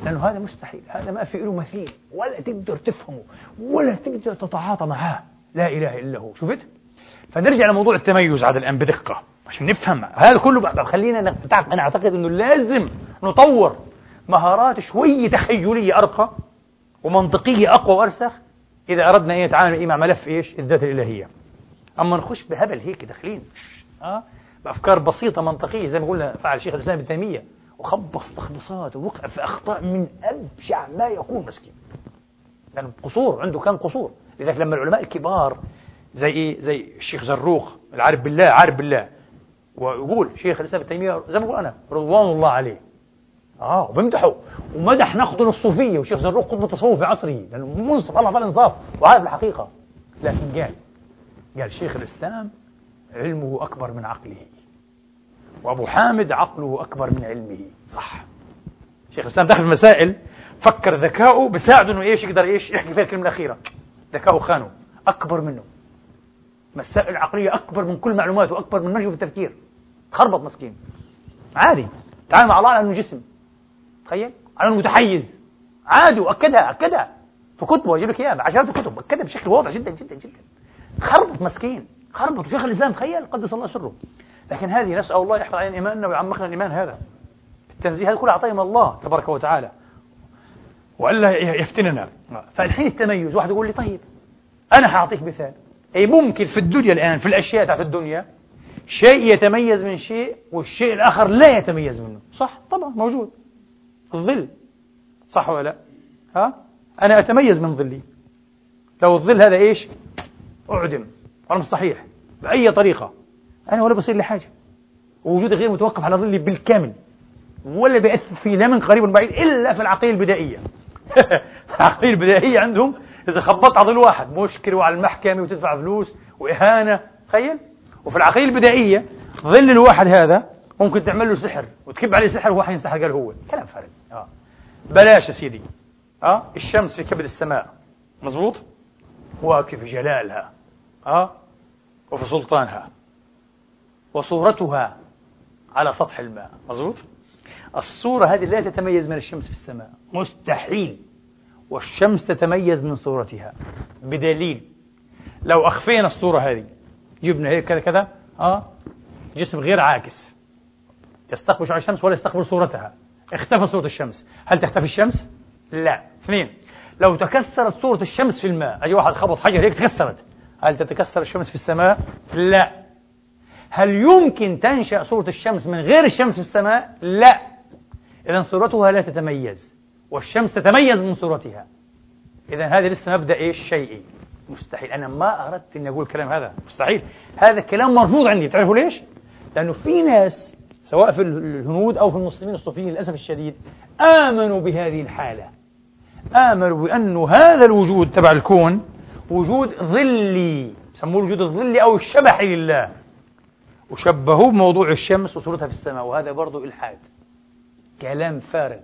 لأنه هذا مستحيل هذا ما في له مثيل ولا تقدر تفهمه ولا تقدر تتعاطى معاه. لا إله إلا هو. شفت؟ فنرجع لموضوع التميز عاد الآن بدقة عشان نفهم هذا كله بقى خلينا تعرف أنا أعتقد أنه لازم نطور مهارات شوية تخيلية أرقى ومنطقية أقوى وأرسخ إذا أردنا أن نتعامل مع ملف إيش؟ الذات الإلهية. أما نخش بهبل هيك داخلين. أه؟ بأفكار بسيطة منطقية زي ما قلنا فعل شيخ الإسلام ابن تيمية. وخبص تخبصات ووقع في أخطاء من أبشع ما يكون مسكين. كان يعني قصور عنده كان قصور. لذلك لما العلماء الكبار زي إيه؟ زي الشيخ زروق العارف بالله عارف بالله. ويقول شيخ الإسلام ابن تيمية زي ما بقول أنا رضوان الله عليه. آه وبمدحه ومدح نقد الصوفيه وشيخ زروق قطب التصوف في عصره. لأنه منصف الله تعالى انصاف. وعارف الحقيقة. لكن قال قال شيخ الإسلام علمه أكبر من عقله. وأبو حامد عقله أكبر من علمه. صح. شيخ الإسلام دخل في المسائل فكر ذكاؤه بساعده إنه إيش يقدر إيش يحكي فيها الكلمة الأخيرة. ذكاؤه خانه أكبر منه. مسائل عقليه أكبر من كل معلوماته أكبر من في التفكير. خربط مسكين. عادي. تعال مع الله على انه جسم تخيل. على انه متحيز عادي. وأكدها أكدها. في كتبه أجيب لك إياها. عشرات الكتب أكدها بشكل واضح جدا جدا جدا. خربط مسكين. خربط. وشيخ الإسلام تخيل. قدس الله سره. لكن هذه نسأل الله يحفظ علينا ايماننا ويعمقنا الإيمان هذا. التنزيه هذا كله من الله تبارك وتعالى. وألا يفتننا. فالحين التميز واحد يقول لي طيب أنا هعطيك مثال. أي ممكن في الدنيا الآن في الأشياء تاعت الدنيا شيء يتميز من شيء والشيء الآخر لا يتميز منه. صح؟ طبعا موجود. الظل. صح ولا لا؟ ها؟ أنا أتميز من ظلي. لو الظل هذا إيش؟ أعدم. مش صحيح. بأي طريقة؟ أنا ولا بصير لي حاجة. وجودي غير متوقف على ظلي بالكامل. ولا بيأثر فيه لا من قريب بعيد إلا في العقلية البدائية. (laughs) العقلية البدائية عندهم إذا خبطت على ظل واحد مشكلة وعلى المحكمة وتدفع فلوس وإهانة. تخيل. وفي العقلية البدائية ظل الواحد هذا ممكن تعمل له سحر وتكب عليه سحر وواحد ينسحر قال هو. كلام فارغ. آه. بلاش يا سيدي. آه. الشمس في كبد السماء. مزبوط واقف في جلالها. آه. وفي سلطانها. وصورتها على سطح الماء. مزبوط الصورة هذه لا تتميز من الشمس في السماء. مستحيل. والشمس تتميز من صورتها. بدليل. لو أخفينا الصورة هذه. جبنا هيك كذا كذا. آه. جسم غير عاكس. يستقبل شعاع الشمس ولا يستقبل صورتها. اختفى صورة الشمس. هل تختفي الشمس؟ لا. اثنين. لو تكسرت صورة الشمس في الماء. أجي واحد خبط حجر هيك تكسرت. هل تتكسر الشمس في السماء؟ لا. هل يمكن تنشأ صورة الشمس من غير الشمس في السماء؟ لا. إذا صورتها لا تتميز والشمس تتميز من صورتها. إذا هذا لسه مبدأ إيش؟ شيئي. مستحيل. أنا ما أردت أني أقول الكلام هذا. مستحيل. هذا الكلام مرفوض عندي. تعرفوا ليش؟ لأنه في ناس سواء في الهنود أو في المسلمين الصوفيين للأسف الشديد آمنوا بهذه الحالة. آمنوا بأن هذا الوجود تبع الكون وجود ظلي سموه الوجود الظلي أو الشبحي لله. وشبهوه بموضوع الشمس وصورتها في السماء وهذا برضو إلحاد. كلام فارغ.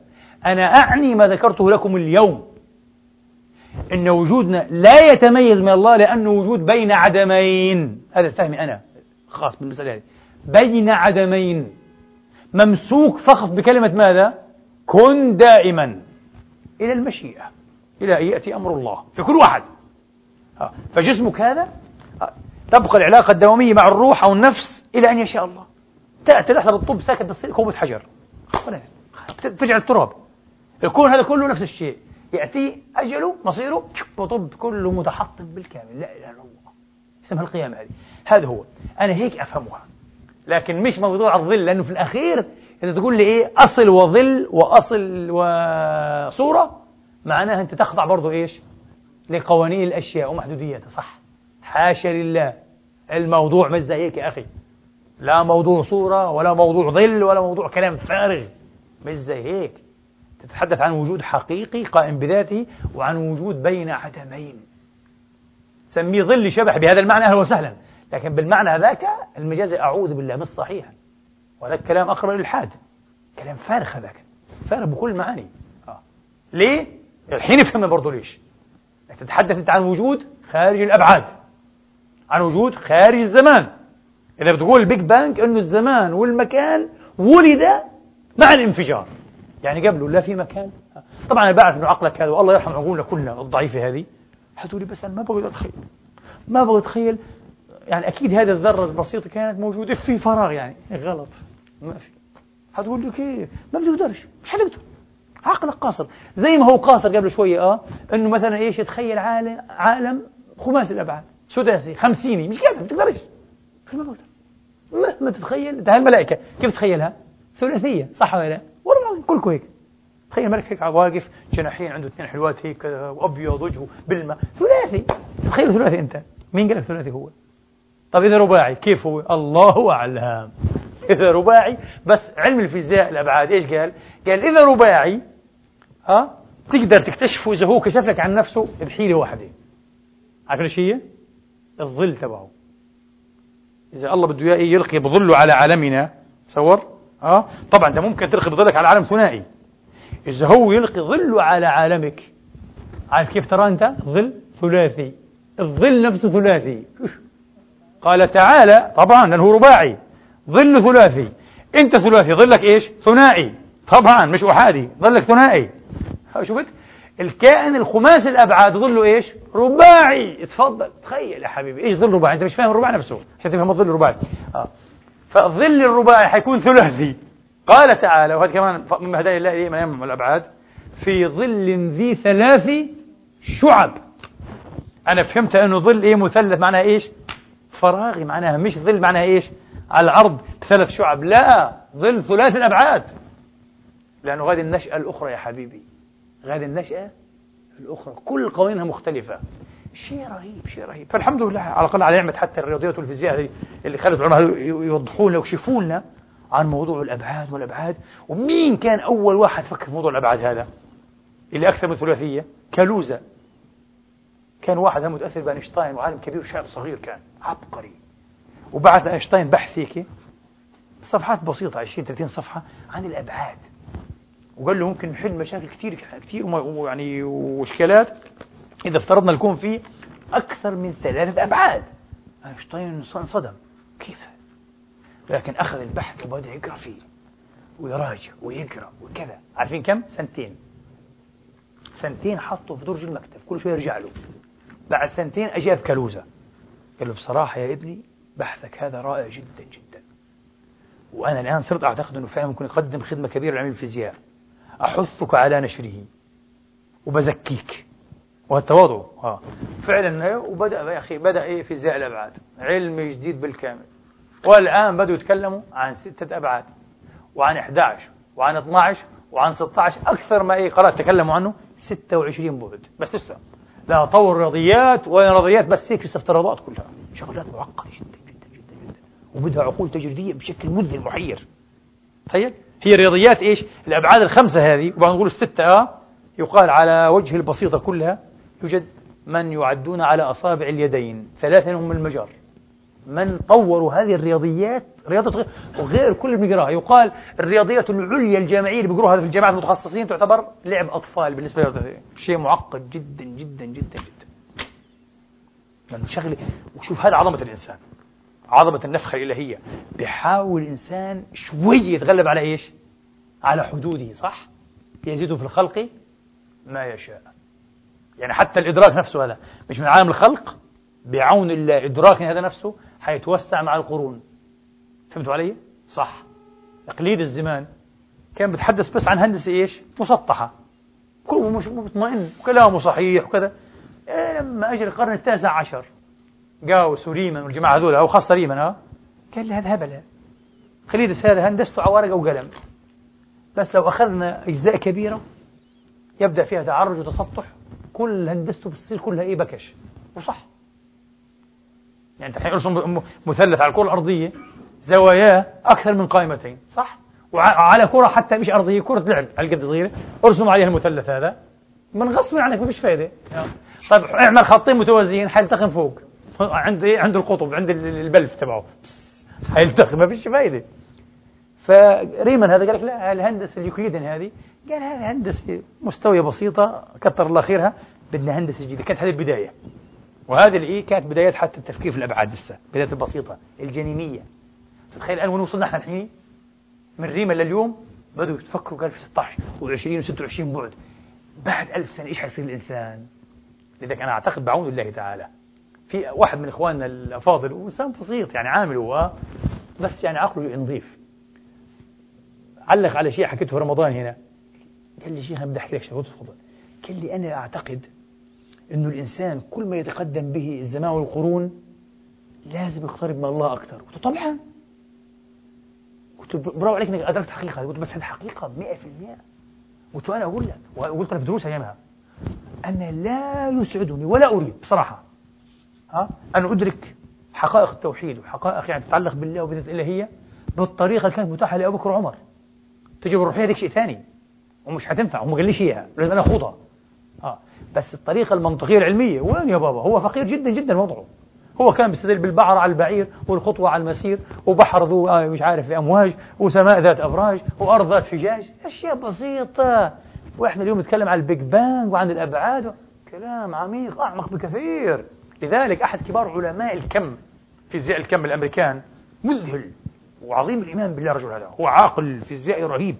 أنا أعني ما ذكرته لكم اليوم. إن وجودنا لا يتميز من الله لأنه وجود بين عدمين. هذا فهمي أنا. خاص بالمسألة هذه. بين عدمين. ممسوك فقط بكلمة ماذا؟ كن دائما. إلى المشيئة. إلى أن يأتي أمر الله. في كل واحد. فجسمك هذا؟ تبقى العلاقة الدوامية مع الروح أو النفس إلى أن يشاء الله. تأتي لحظة بالطب ساكت بتصير كوبة حجر. ترجع التراب. الكون هذا كله نفس الشيء. يأتي أجله مصيره وطب كله متحطم بالكامل. لا إله إلا الله. اسمها القيامة هذه. هذا هو. أنا هيك أفهمها. لكن مش موضوع الظل لأنه في الأخير إذا تقول لي إيه أصل وظل وأصل وصورة معناها أنت تخضع برضو إيش؟ لقوانين الأشياء ومحدودياتها صح. حاشا لله. الموضوع مش زي هيك يا أخي. لا موضوع صورة ولا موضوع ظل ولا موضوع كلام فارغ. مش زي هيك. تتحدث عن وجود حقيقي قائم بذاته وعن وجود بين عدمين. سميه ظل شبح بهذا المعنى أهلا وسهلا. لكن بالمعنى ذاك المجاز أعوذ بالله مش صحيح وهذا الكلام أقرب للحاد كلام فارغ هذاك. فارغ بكل معاني. آه. ليه؟ الحين افهم برضه ليش. تتحدث أنت عن وجود خارج الأبعاد. عن وجود خارج الزمان. إذا بتقول ال Big Bang أنه الزمان والمكان ولد مع الانفجار. يعني قبله لا في مكان. طبعا أنا بعرف أنه عقلك هذا والله يرحم عقولنا كلنا الضعيفة هذه. حتقولي بس أنا ما بقدر أتخيل. ما بقدر أتخيل. يعني أكيد هذه الذرة البسيطة كانت موجودة في فراغ يعني. غلط. ما في. حتقول لي كيف ما بتقدرش. مش حتقدر عقلك قاصر. زي ما هو قاصر قبل شوية آه إنه مثلا إيش؟ يتخيل عالم عالم خماسي الأبعاد. سداسي خمسيني. مش قادر ما بتقدرش. ما بقدر مهما تتخيل انت هالملائكة كيف تتخيلها؟ ثلاثية صح ولا لا؟ والله كلكم هيك تخيل ملك هيك واقف جناحين عنده اثنين حلوات هيك وأبيض وجهه بالماء ثلاثي تخيل ثلاثي أنت مين قال لك ثلاثي هو؟ طب إذا رباعي كيف هو؟ الله أعلم إذا رباعي بس علم الفيزياء الأبعاد إيش قال؟ قال إذا رباعي ها تقدر تكتشفه إذا هو كشف لك عن نفسه بحيله واحدة عارف إيش هي؟ الظل تبعه إذا الله بده إياه يلقي بظله على عالمنا. تصور؟ آه؟ طبعا أنت ممكن تلقي بظلك على عالم ثنائي. إذا هو يلقي ظله على عالمك عارف كيف ترى أنت؟ ظل ثلاثي. الظل نفسه ثلاثي. قال تعالى طبعا لأنه رباعي. ظل ثلاثي. أنت ثلاثي ظلك إيش؟ ثنائي. طبعا مش أحادي ظلك ثنائي. شفت؟ الكائن الخماسي الأبعاد ظله إيش؟ رباعي. تفضل تخيل يا حبيبي. إيش ظل رباعي؟ أنت مش فاهم الرباعي نفسه عشان تفهم الظل الرباعي آه. فالظل الرباعي حيكون ثلاثي. قال تعالى وهذا كمان من هدايا الله إليه يمنع الأبعاد في ظل ذي ثلاث شعب. أنا فهمت أنه ظل إيه مثلث معناها إيش؟ فراغي معناها مش ظل معناها إيش؟ على الأرض. بثلاث شعب. لا ظل ثلاث الأبعاد. لأنه غادي النشأة الأخرى يا حبيبي. غادي النشأة الأخرى. كل قوانينها مختلفة. شيء رهيب شيء رهيب. فالحمد لله على الأقل على نعمة حتى الرياضيات والفيزياء اللي خلت العلماء يوضحوا لنا ويكشفوا لنا عن موضوع الأبعاد والأبعاد. ومين كان أول واحد فكر في موضوع الأبعاد هذا؟ اللي أكثر من ثلاثية. كالوزا. كان واحد متأثر بأينشتاين وعالم كبير وشاب صغير كان. عبقري. وبعث أينشتاين بحث هيك. صفحات بسيطة 20 30 صفحة عن الأبعاد. وقال له ممكن نحل مشاكل كثير كثير يعني واشكالات. إذا افترضنا الكون فيه أكثر من ثلاثة أبعاد. أينشتاين انصدم كيف؟ لكن أخذ البحث وبدأ يقرأ فيه ويراجع ويقرأ وكذا. عارفين كم؟ سنتين. سنتين حطه في درج المكتب. كل شوي يرجع له. بعد سنتين أجاب كالوزة قال له بصراحة يا ابني بحثك هذا رائع جدا جدا. وأنا الآن صرت أعتقد أنه فعلا ممكن يقدم خدمة كبيرة لعلم الفيزياء. أحثك على نشره وبزكيك. والتواضع آه. فعلا وبدأ يا أخي بدأ إيه فيزياء الابعاد علم جديد بالكامل. والآن بدأوا يتكلموا عن ستة أبعاد. وعن 11 وعن 12 وعن 16 أكثر ما إيه قرأت تكلموا عنه 26 بعد بس لسه. لا طور رياضيات ولا رياضيات بس هيك لسه افتراضات كلها. شغلات معقدة جدا جدا جدا جدا. وبدها عقول تجريدية بشكل مذهل محير تخيل. هي رياضيات إيش؟ الأبعاد الخمسة هذه وبعد نقول الستة آه يقال على وجه البسيطة كلها يوجد من يعدون على أصابع اليدين ثلاثة هم المجار من طوروا هذه الرياضيات؟ رياضة غير كل اللي بنقراها. يقال الرياضيات العليا الجامعية اللي بيقروها في الجامعات المتخصصين تعتبر لعب أطفال بالنسبة للرياضيات شيء معقد جدا جدا جدا جدا. لأنه شغلة وشوف هذا عظمة الإنسان. عظمة النفخة الإلهية. بيحاول الإنسان شوي يتغلب على إيش؟ على حدوده صح؟ يزيد في الخلق ما يشاء. يعني حتى الإدراك نفسه هذا. مش من عالم الخلق؟ بعون الله إدراك هذا نفسه حيتوسع مع القرون. فهمتوا علي؟ صح. تقليد الزمان كان بتحدث بس عن هندسة إيش؟ مسطحة. كله مش مطمئن. وكلامه صحيح وكذا. إيه لما أجى القرن التاسع عشر جاوس وريمان والجماعة هذول أو خاصة ريمان ها؟ قال لي هذا هبل. خليدس هذا هندسته على ورقة وقلم. بس لو أخذنا أجزاء كبيرة يبدأ فيها تعرج وتسطح كل هندسته بتصير كلها إيه بكش. وصح. يعني الحين أرسم مثلث على الكرة الأرضية زواياه أكثر من قائمتين. صح؟ وعلى كرة حتى مش أرضية كرة لعب هالقد صغيرة. أرسم عليها المثلث هذا. من غصب عنك ما فيش فايدة طيب اعمل خطين متوازيين حيلتقم فوق. عند إيه؟ عند القطب عند البلف تبعه. (laughs) حيلتقي ما فيش فايدة. فريمان هذا قال لك لا الهندسة اليوكليدن هذه قال هذه هندسة مستوية بسيطة كتر الله خيرها بدنا هندسة جديدة. كانت هذه البداية. وهذه الإيه كانت بداية حتى التفكير في الأبعاد لسه بداية البسيطة الجنينية. تتخيل الآن وين وصلنا إحنا الحين؟ من ريما لليوم بدوا يتفكروا قال في 16 و20 و26 بعد. بعد ألف سنة إيش حيصير الإنسان؟ لذلك أنا أعتقد بعون الله تعالى في واحد من إخواننا الأفاضل وإنسان بسيط يعني عامل هو بس يعني عقله نظيف علق على شيء حكيته في رمضان هنا. قال لي شيخ أنا بدي أحكي لك شيء تفضل. قال لي أنا أعتقد أنه الإنسان كل ما يتقدم به الزمان والقرون لازم يقترب من الله أكثر. قلت طبعا. قلت برافو عليك إنك أدركت حقيقة. قلت بس هذه حقيقة؟ 100% قلت وأنا أقول لك. وقلت لك في دروس ايامها أنا لا يسعدني ولا أريد بصراحة. ها؟ أن أدرك حقائق التوحيد وحقائق يعني تتعلق بالله وبذات الإلهية بالطريقة اللي كانت متاحة لابو بكر وعمر. تجربه الروحية هذيك شيء ثاني ومش حتنفع وما قاليش اياها لازم أنا أخوضها. آه بس الطريقة المنطقية العلمية وين يا بابا؟ هو فقير جدا جدا وضعه. هو كان بيستدل بالبعر على البعير والخطوة على المسير وبحر ذو آه، مش عارف أمواج وسماء ذات أبراج وأرض ذات فجاج أشياء بسيطة. وإحنا اليوم نتكلم عن ال Big Bang وعن الأبعاد. كلام عميق أعمق بكثير. لذلك أحد كبار علماء الكم فيزياء الكم الأمريكان مذهل وعظيم الإيمان بالله الرجل هذا هو عاقل فيزيائي رهيب.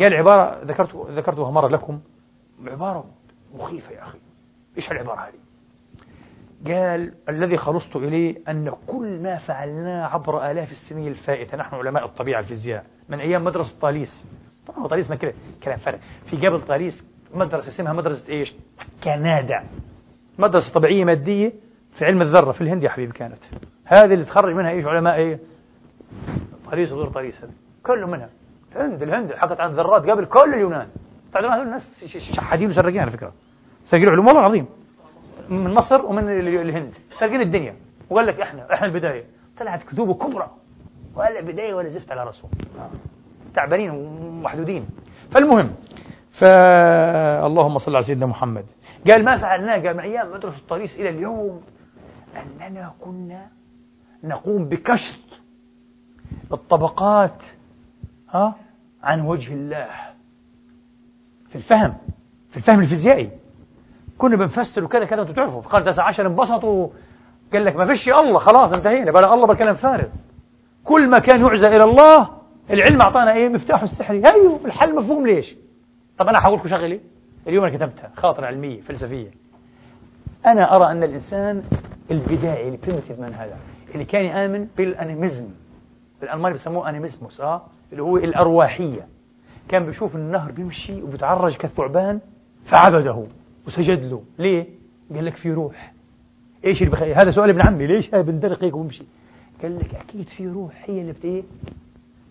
قال عبارة ذكرت ذكرتها مرة لكم. عبارة مخيفة يا أخي. إيش العبارة هذه؟ قال الذي خلصت إليه أن كل ما فعلناه عبر آلاف السنين الفائتة نحن علماء الطبيعة الفيزياء من أيام مدرسة طاليس. طبعا طاليس ما كده كلام فرق في قبل طاليس مدرسة اسمها مدرسة إيش؟ كندا. مدرسة طبيعية مادية في علم الذرة في الهند يا حبيبي كانت. هذه اللي تخرج منها إيش علماء إيه؟ طاليس وغير طاليس هذا كله منها. الهند الهند حكت عن الذرات قبل كل اليونان. تعرفون هذول الناس شحادين وسرقين على فكرة. سرقين علوم والله العظيم. من مصر ومن الهند. سارقين الدنيا. وقال لك إحنا إحنا البداية. طلعت كذوبه كبرى. ولا بداية ولا زفت على راسهم تعبانين ومحدودين. فالمهم فاللهم صل على سيدنا محمد. قال ما فعلناه؟ قال من أيام مدرسة الطريس إلى اليوم أننا كنا نقوم بكشط الطبقات ها عن وجه الله. في الفهم في الفهم الفيزيائي. كنا بنفسر وكذا كذا أنتوا تعرفوا في القرن 19 انبسطوا. قال لك ما فيش الله خلاص انتهينا بلا الله بكلام فارغ. كل ما كان يعزى إلى الله العلم أعطانا إيه؟ مفتاحه السحري أيوه الحل مفهوم ليش؟ طب أنا حقول لكم شغله اليوم أنا كتبتها خاطرة علمية فلسفية. أنا أرى أن الإنسان البدائي ال primitive من هذا اللي كان يآمن بال animism بالالماني بيسموه Animismus آه اللي هو الأرواحية. كان بيشوف النهر بيمشي وبيتعرج كالثعبان فعبده وسجد له. ليه؟ قال لك في روح. إيش اللي بخير هذا سؤال ابن عمي ليش هذا بندلق هيك ويمشي؟ قال لك أكيد في روح هي اللي بت إيه؟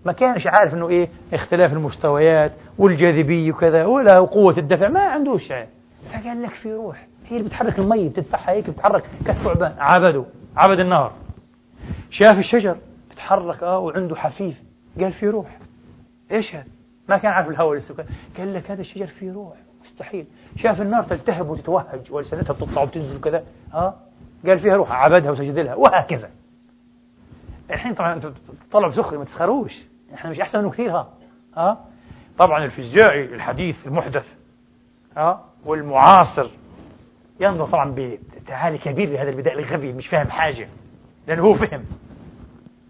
ما كانش عارف إنه إيه اختلاف المستويات والجاذبية وكذا ولا قوة الدفع ما عندوش يعني فقال لك في روح هي اللي بتحرك المي بتدفعها هيك بتتحرك كالثعبان عبده عبد النهر. شاف الشجر بتحرك آه وعنده حفيف. قال في روح. إيش هذا؟ ما كان عارف الهواء لسه قال لك هذا الشجر فيه روح. مستحيل. شاف النار تلتهب وتتوهج ولسانتها بتطلع وتنزل وكذا. ها قال فيها روح عبدها وسجد لها وهكذا. الحين طبعا أنتم تطلعوا بسخري ما تسخروش. إحنا مش أحسن منه كثير ها؟ ها؟ طبعا الفيزيائي الحديث المحدث ها؟ والمعاصر. ينظر طبعا بتعالي كبير لهذا البدائي الغبي مش فاهم حاجة لأنه هو فهم.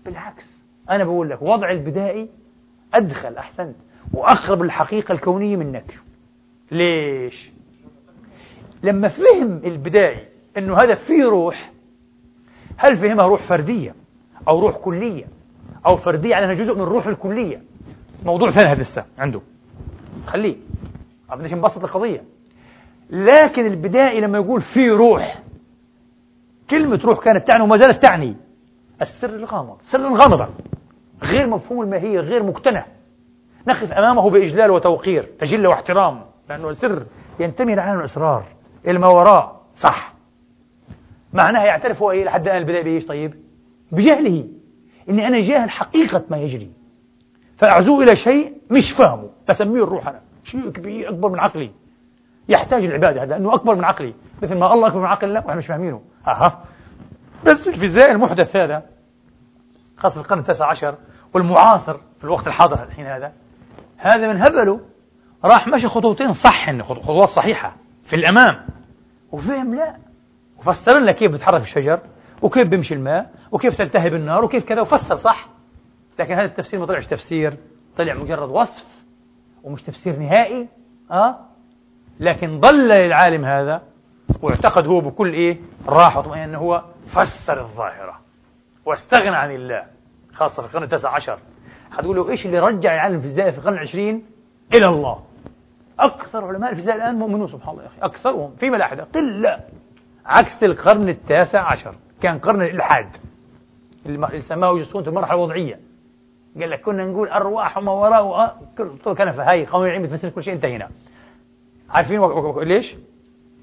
بالعكس أنا بقول لك وضع البدائي أدخل أحسنت وأقرب للحقيقه الكونية منك ليش؟ لما فهم البدائي أنه هذا فيه روح هل فهمها روح فردية؟ أو روح كلية أو فردية على أنها جزء من الروح الكلية. موضوع ثاني هذا لسه عنده. خليه. بدناش نبسط القضية. لكن البدائي لما يقول في روح كلمة روح كانت تعني وما زالت تعني. السر الغامض. السر الغامضة. غير مفهوم الماهية غير مقتنع. نقف أمامه بإجلال وتوقير تجل واحترام لأنه سر ينتمي لعالم الأسرار إلى ما وراء. صح. معناها يعترف هو إيه لحد الآن البداية بإيش طيب؟ بجهله. إني أنا جاهل حقيقة ما يجري. فأعزوه إلى شيء مش فاهمه بسميه الروح أنا. شيء كبير أكبر من عقلي. يحتاج العبادة هذا أنه أكبر من عقلي. مثل ما الله أكبر من عقلنا وإحنا مش فاهمينه. أها. بس الفيزياء المحدث هذا خاصة القرن التاسع عشر والمعاصر في الوقت الحاضر الحين هذا هذا من هبله راح مشي خطوتين صح خطوات صحيحة في الأمام. وفهم لا. وفسر لنا كيف بتحرك الشجر. وكيف بيمشي الماء وكيف تلتهب النار وكيف كذا وفسر صح. لكن هذا التفسير ما طلعش تفسير طلع مجرد وصف ومش تفسير نهائي أه؟ لكن ضل للعالم هذا واعتقد هو بكل إيه راحة وطمأنينة أنه هو فسر الظاهرة. واستغنى عن الله خاصة في القرن التاسع عشر. هتقول إيش اللي رجع العالم الفيزيائي في القرن العشرين؟ إلى الله. أكثر علماء الفيزياء الآن مؤمنون سبحان الله يا أخي. أكثرهم في ملاحدة قلة. عكس القرن التاسع عشر. كان قرن الإلحاد. اللي سماه في المرحلة الوضعية قال لك كنا نقول أرواح وما وراء كان في هاي قوانين العلم بتفسر كل شيء انتهينا. عارفين ليش؟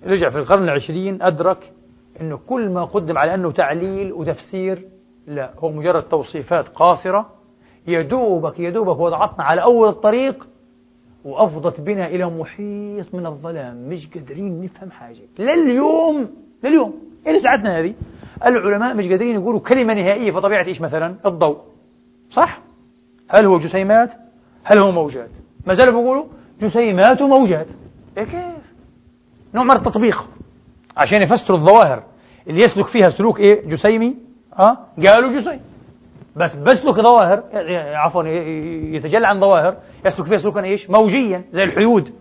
رجع في القرن العشرين أدرك أنه كل ما قدم على أنه تعليل وتفسير لا هو مجرد توصيفات قاصرة يدوبك يدوبك وضعتنا على أول الطريق وأفضت بنا إلى محيط من الظلام. مش قادرين نفهم حاجة. لليوم لليوم. إلى ساعتنا هذه؟ العلماء مش قادرين يقولوا كلمة نهائية في طبيعة إيش مثلا الضوء صح؟ هل هو جسيمات؟ هل هو موجات؟ ما زالوا بيقولوا جسيمات وموجات إيه كيف؟ نوع من التطبيق عشان يفسروا الظواهر اللي يسلك فيها سلوك إيه؟ جسيمي ها؟ قالوا جسيم بس بسلك ظواهر عفوا يتجلى عن ظواهر يسلك فيها سلوكا إيش؟ موجيا زي الحيود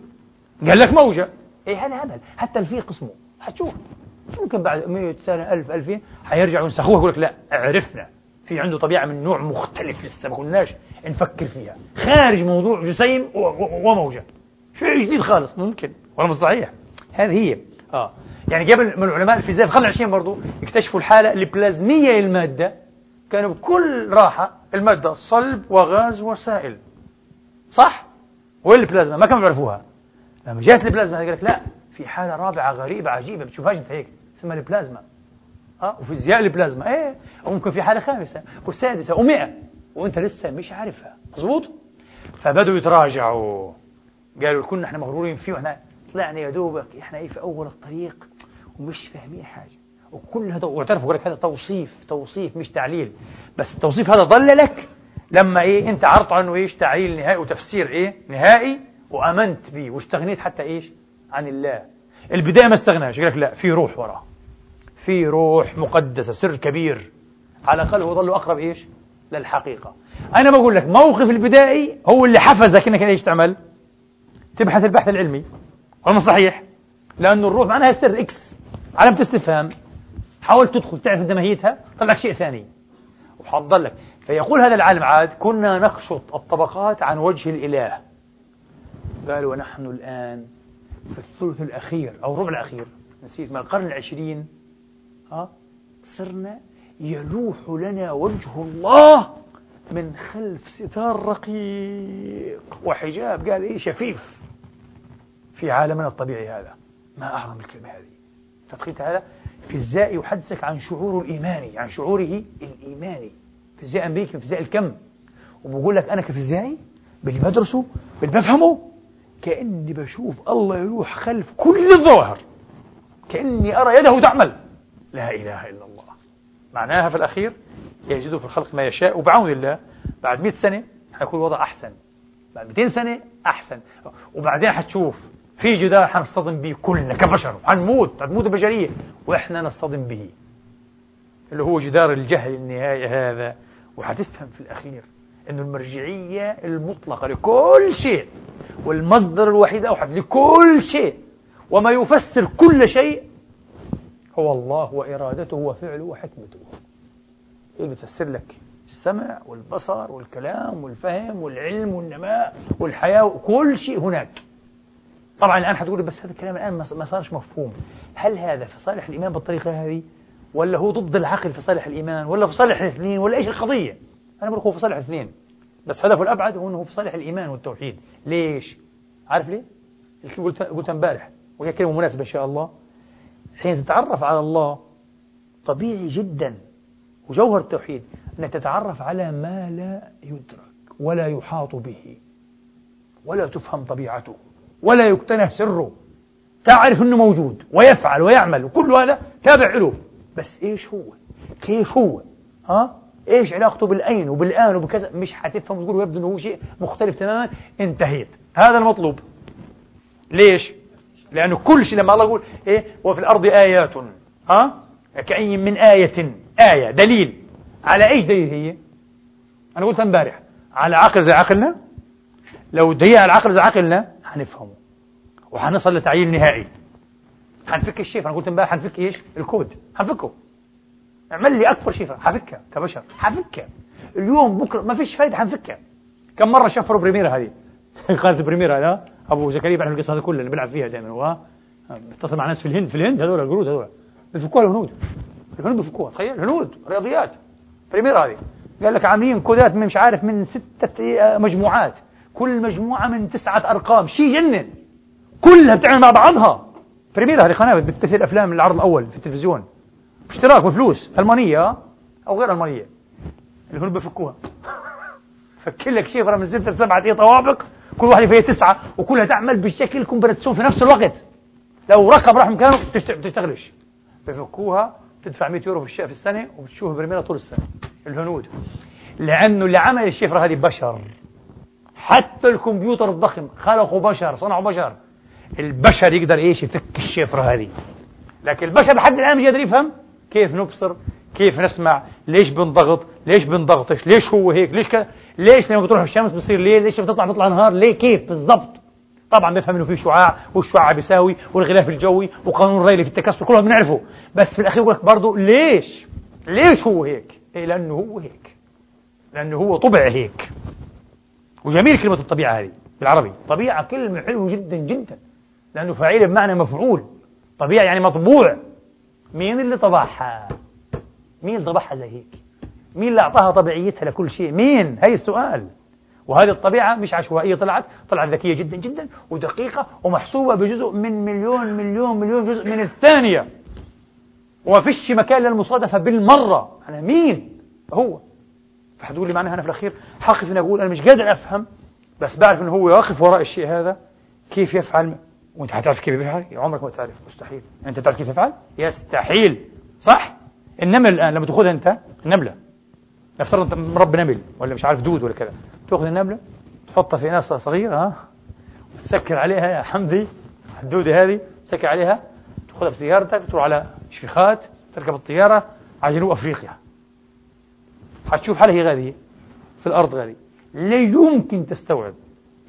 قال لك موجة إيه هذا هبل حتى الفيق اسمه حتشوف ممكن بعد 100 سنة 1000 2000 حيرجعوا ينسخوها يقول لك لا عرفنا. في عنده طبيعة من نوع مختلف لسه ما كناش نفكر فيها. خارج موضوع جسيم وموجة. شيء جديد خالص؟ ممكن. ولا مش صحيح. هذه هي. آه. يعني قبل من علماء الفيزياء في القرن العشرين برضه اكتشفوا الحالة. البلازمية للمادة كانوا بكل راحة المادة صلب وغاز وسائل. صح؟ وين البلازما؟ ما كانوا بيعرفوها لما جاءت البلازما قال لك لا في حالة رابعة غريبة عجيبة. بتشوفهاش انت هيك اسمها البلازما. آه وفيزياء البلازما. إيه وممكن في حالة خامسة وسادسة ومئة وأنت لسه مش عارفها. مظبوط؟ فبدوا يتراجعوا. قالوا كنا إحنا مغرورين فيه وإحنا طلعنا يا دوبك إحنا إيه في أول الطريق ومش فاهمين حاجة. وكل هذا واعترفوا لك هذا توصيف توصيف مش تعليل. بس التوصيف هذا ضل لك لما إيه أنت عرضت عنه إيش تعليل نهائي وتفسير إيه نهائي وأمنت به واستغنيت حتى إيش؟ عن الله. البداية ما استغناش قال لك لا. في روح وراه. في روح مقدسة. سر كبير. على الأقل هو ظل أقرب إيش؟ للحقيقة. أنا بقول لك موقف البدائي هو اللي حفزك إنك إيش تعمل؟ تبحث البحث العلمي. هو صحيح؟ لأنه الروح معناها السر إكس علامة استفهام. حاولت تدخل. تعرف انت ماهيتها طلع لك شيء ثاني. وحضر لك. فيقول هذا العالم عاد كنا نقشط الطبقات عن وجه الإله. قال ونحن الآن الثلث الأخير أو الربع الأخير. نسيت من القرن العشرين. ها؟ صرنا يلوح لنا وجه الله من خلف ستار رقيق. وحجاب قال إيه؟ شفيف. في عالمنا الطبيعي هذا. ما أعظم الكلمة هذه. تدخيل هذا فيزيائي يحدثك عن شعوره الإيماني عن شعوره الإيماني فيزياء أمريكي فيزياء الكم. وبقول لك أنا كفيزيائي باللي بدرسه باللي بفهمه كأني بشوف الله يروح خلف كل الظواهر. كأني أرى يده تعمل. لا إله إلا الله. معناها في الأخير يزيد في الخلق ما يشاء وبعون الله بعد 100 سنة حيكون الوضع أحسن. بعد 200 سنة أحسن. وبعدين حتشوف في جدار حنصطدم به كلنا كبشر. حنموت. حتموت البشرية وإحنا نصطدم به. اللي هو جدار الجهل النهائي هذا. وحتفهم في الأخير أن المرجعية المطلقة لكل شيء والمصدر الوحيد أوحد لكل شيء وما يفسر كل شيء هو الله وإرادته وفعله وحكمته. اللي بتفسر لك؟ السمع والبصر والكلام والفهم والعلم والنماء والحياة وكل شيء هناك. طبعا الآن حتقولي بس هذا الكلام الآن ما صارش مفهوم. هل هذا في صالح الإيمان بالطريقة هذه؟ ولا هو ضد العقل في صالح الإيمان؟ ولا في صالح الاثنين ولا إيش القضية؟ أنا بقول هو في صالح الاثنين بس هدفه الأبعد هو أنه في صالح الإيمان والتوحيد. ليش؟ عارف ليه؟ قلت قلت امبارح وهي كلمة مناسبة إن شاء الله. حين تتعرف على الله طبيعي جدا وجوهر التوحيد أنك تتعرف على ما لا يدرك ولا يحاط به ولا تفهم طبيعته ولا يكتنف سره. تعرف أنه موجود ويفعل ويعمل وكل هذا تابع له. بس إيش هو؟ كيف هو؟ ها؟ إيش علاقته بالأين وبالآن وبكذا؟ مش حتفهم وتقول يبدو أنه هو شيء مختلف تماما. انتهيت. هذا المطلوب. ليش؟ لأنه كل شيء لما الله يقول إيه؟ وفي الأرض آيات. ها؟ كأي من آية. آية. دليل. على أيش دليل هي؟ أنا قلت امبارح. على عقل زي عقلنا؟ لو دليل على عقل زي عقلنا حنفهمه. وحنصل لتعيين نهائي. حنفك الشفرة أنا قلت امبارح حنفك إيش؟ الكود. حنفكه. اعمل لي أكبر شفرة حفكها كبشر. حفكها اليوم بكرة ما فيش فايدة حنفكها كم مرة شفروا بريميرا هذه؟ (laughs) قالت بريميرا هذا أبو زكريا بيعرف القصة هذه كلها اللي بيلعب فيها دائما. هو بيتصل مع ناس في الهند في الهند هذول القرود هذول. بيفكوها الهنود. الهنود بيفكوها تخيل الهنود رياضيات. بريميرا هذه. قال لك عاملين كودات من مش عارف من ستة مجموعات. كل مجموعة من تسعة أرقام. شيء جنن. كلها بتعمل مع بعضها. بريميرا هذه قناة بتمثل أفلام العرض الأول في التلفزيون. اشتراك وفلوس ألمانية أو غير ألمانية. الهنود بفكوها. (laughs) فك لك شفرة من ستة لسبعة إيه طوابق. كل واحدة فيها تسعة وكلها تعمل بشكل Kombination في نفس الوقت. لو رقم راح مكانه بتشتغلش. بفكوها تدفع 100 يورو في السنة وبتشوف برميلها طول السنة. الهنود. لأنه اللي عمل الشفرة هذه بشر. حتى الكمبيوتر الضخم خلقوا بشر صنعوا بشر. البشر يقدر إيش؟ يفك الشفرة هذه. لكن البشر لحد الآن مش قادر يفهم كيف نبصر؟ كيف نسمع؟ ليش بنضغط؟ ليش بنضغطش؟ ليش هو هيك؟ ليش كذا؟ ليش لما بتروح الشمس بصير ليل؟ ليش بتطلع بيطلع نهار؟ ليه؟ كيف؟ بالضبط. طبعا بفهم إنه في شعاع والشعاع بيساوي والغلاف الجوي وقانون ريلي في التكسر كلهم بنعرفه. بس في الأخير بقول لك برضه ليش؟ ليش هو هيك؟ إيه لأنه هو هيك. لأنه هو طبع هيك. وجميل كلمة الطبيعة هذه بالعربي. طبيعة كلمة حلوة جدا جدا. لأنه فعيل بمعنى مفعول. طبيعة يعني مطبوع. مين اللي طبعها مين اللي طبعها زي هيك؟ مين اللي أعطاها طبيعيتها لكل شيء؟ مين؟ هي السؤال. وهذه الطبيعة مش عشوائية طلعت طلعت ذكية جدا جدا ودقيقة ومحسوبة بجزء من مليون مليون مليون جزء من الثانية. وما فيش مكان للمصادفة بالمرة. أنا مين؟ هو. فحتقول لي معناها أنا في الأخير. حقف أقول أنا مش قادر أفهم بس بعرف أنه هو يقف وراء الشيء هذا. كيف يفعل؟ وانت حتعرف كيف يفعل؟ عمرك ما تعرف. مستحيل. انت تعرف كيف يفعل؟ يستحيل. صح؟ النمل الآن لما تأخذها أنت النملة نفترض أنت مربي نمل ولا مش عارف دود ولا كذا. تأخذ النملة تحطها في ناس صغيرة ها وتسكر عليها يا حمدي الدودة هذه تسكر عليها تأخذها بسيارتك تروح على شفيخات تركب الطيارة على جنوب أفريقيا. حتشوف حالها هي غادية في الأرض غادية لا يمكن تستوعب.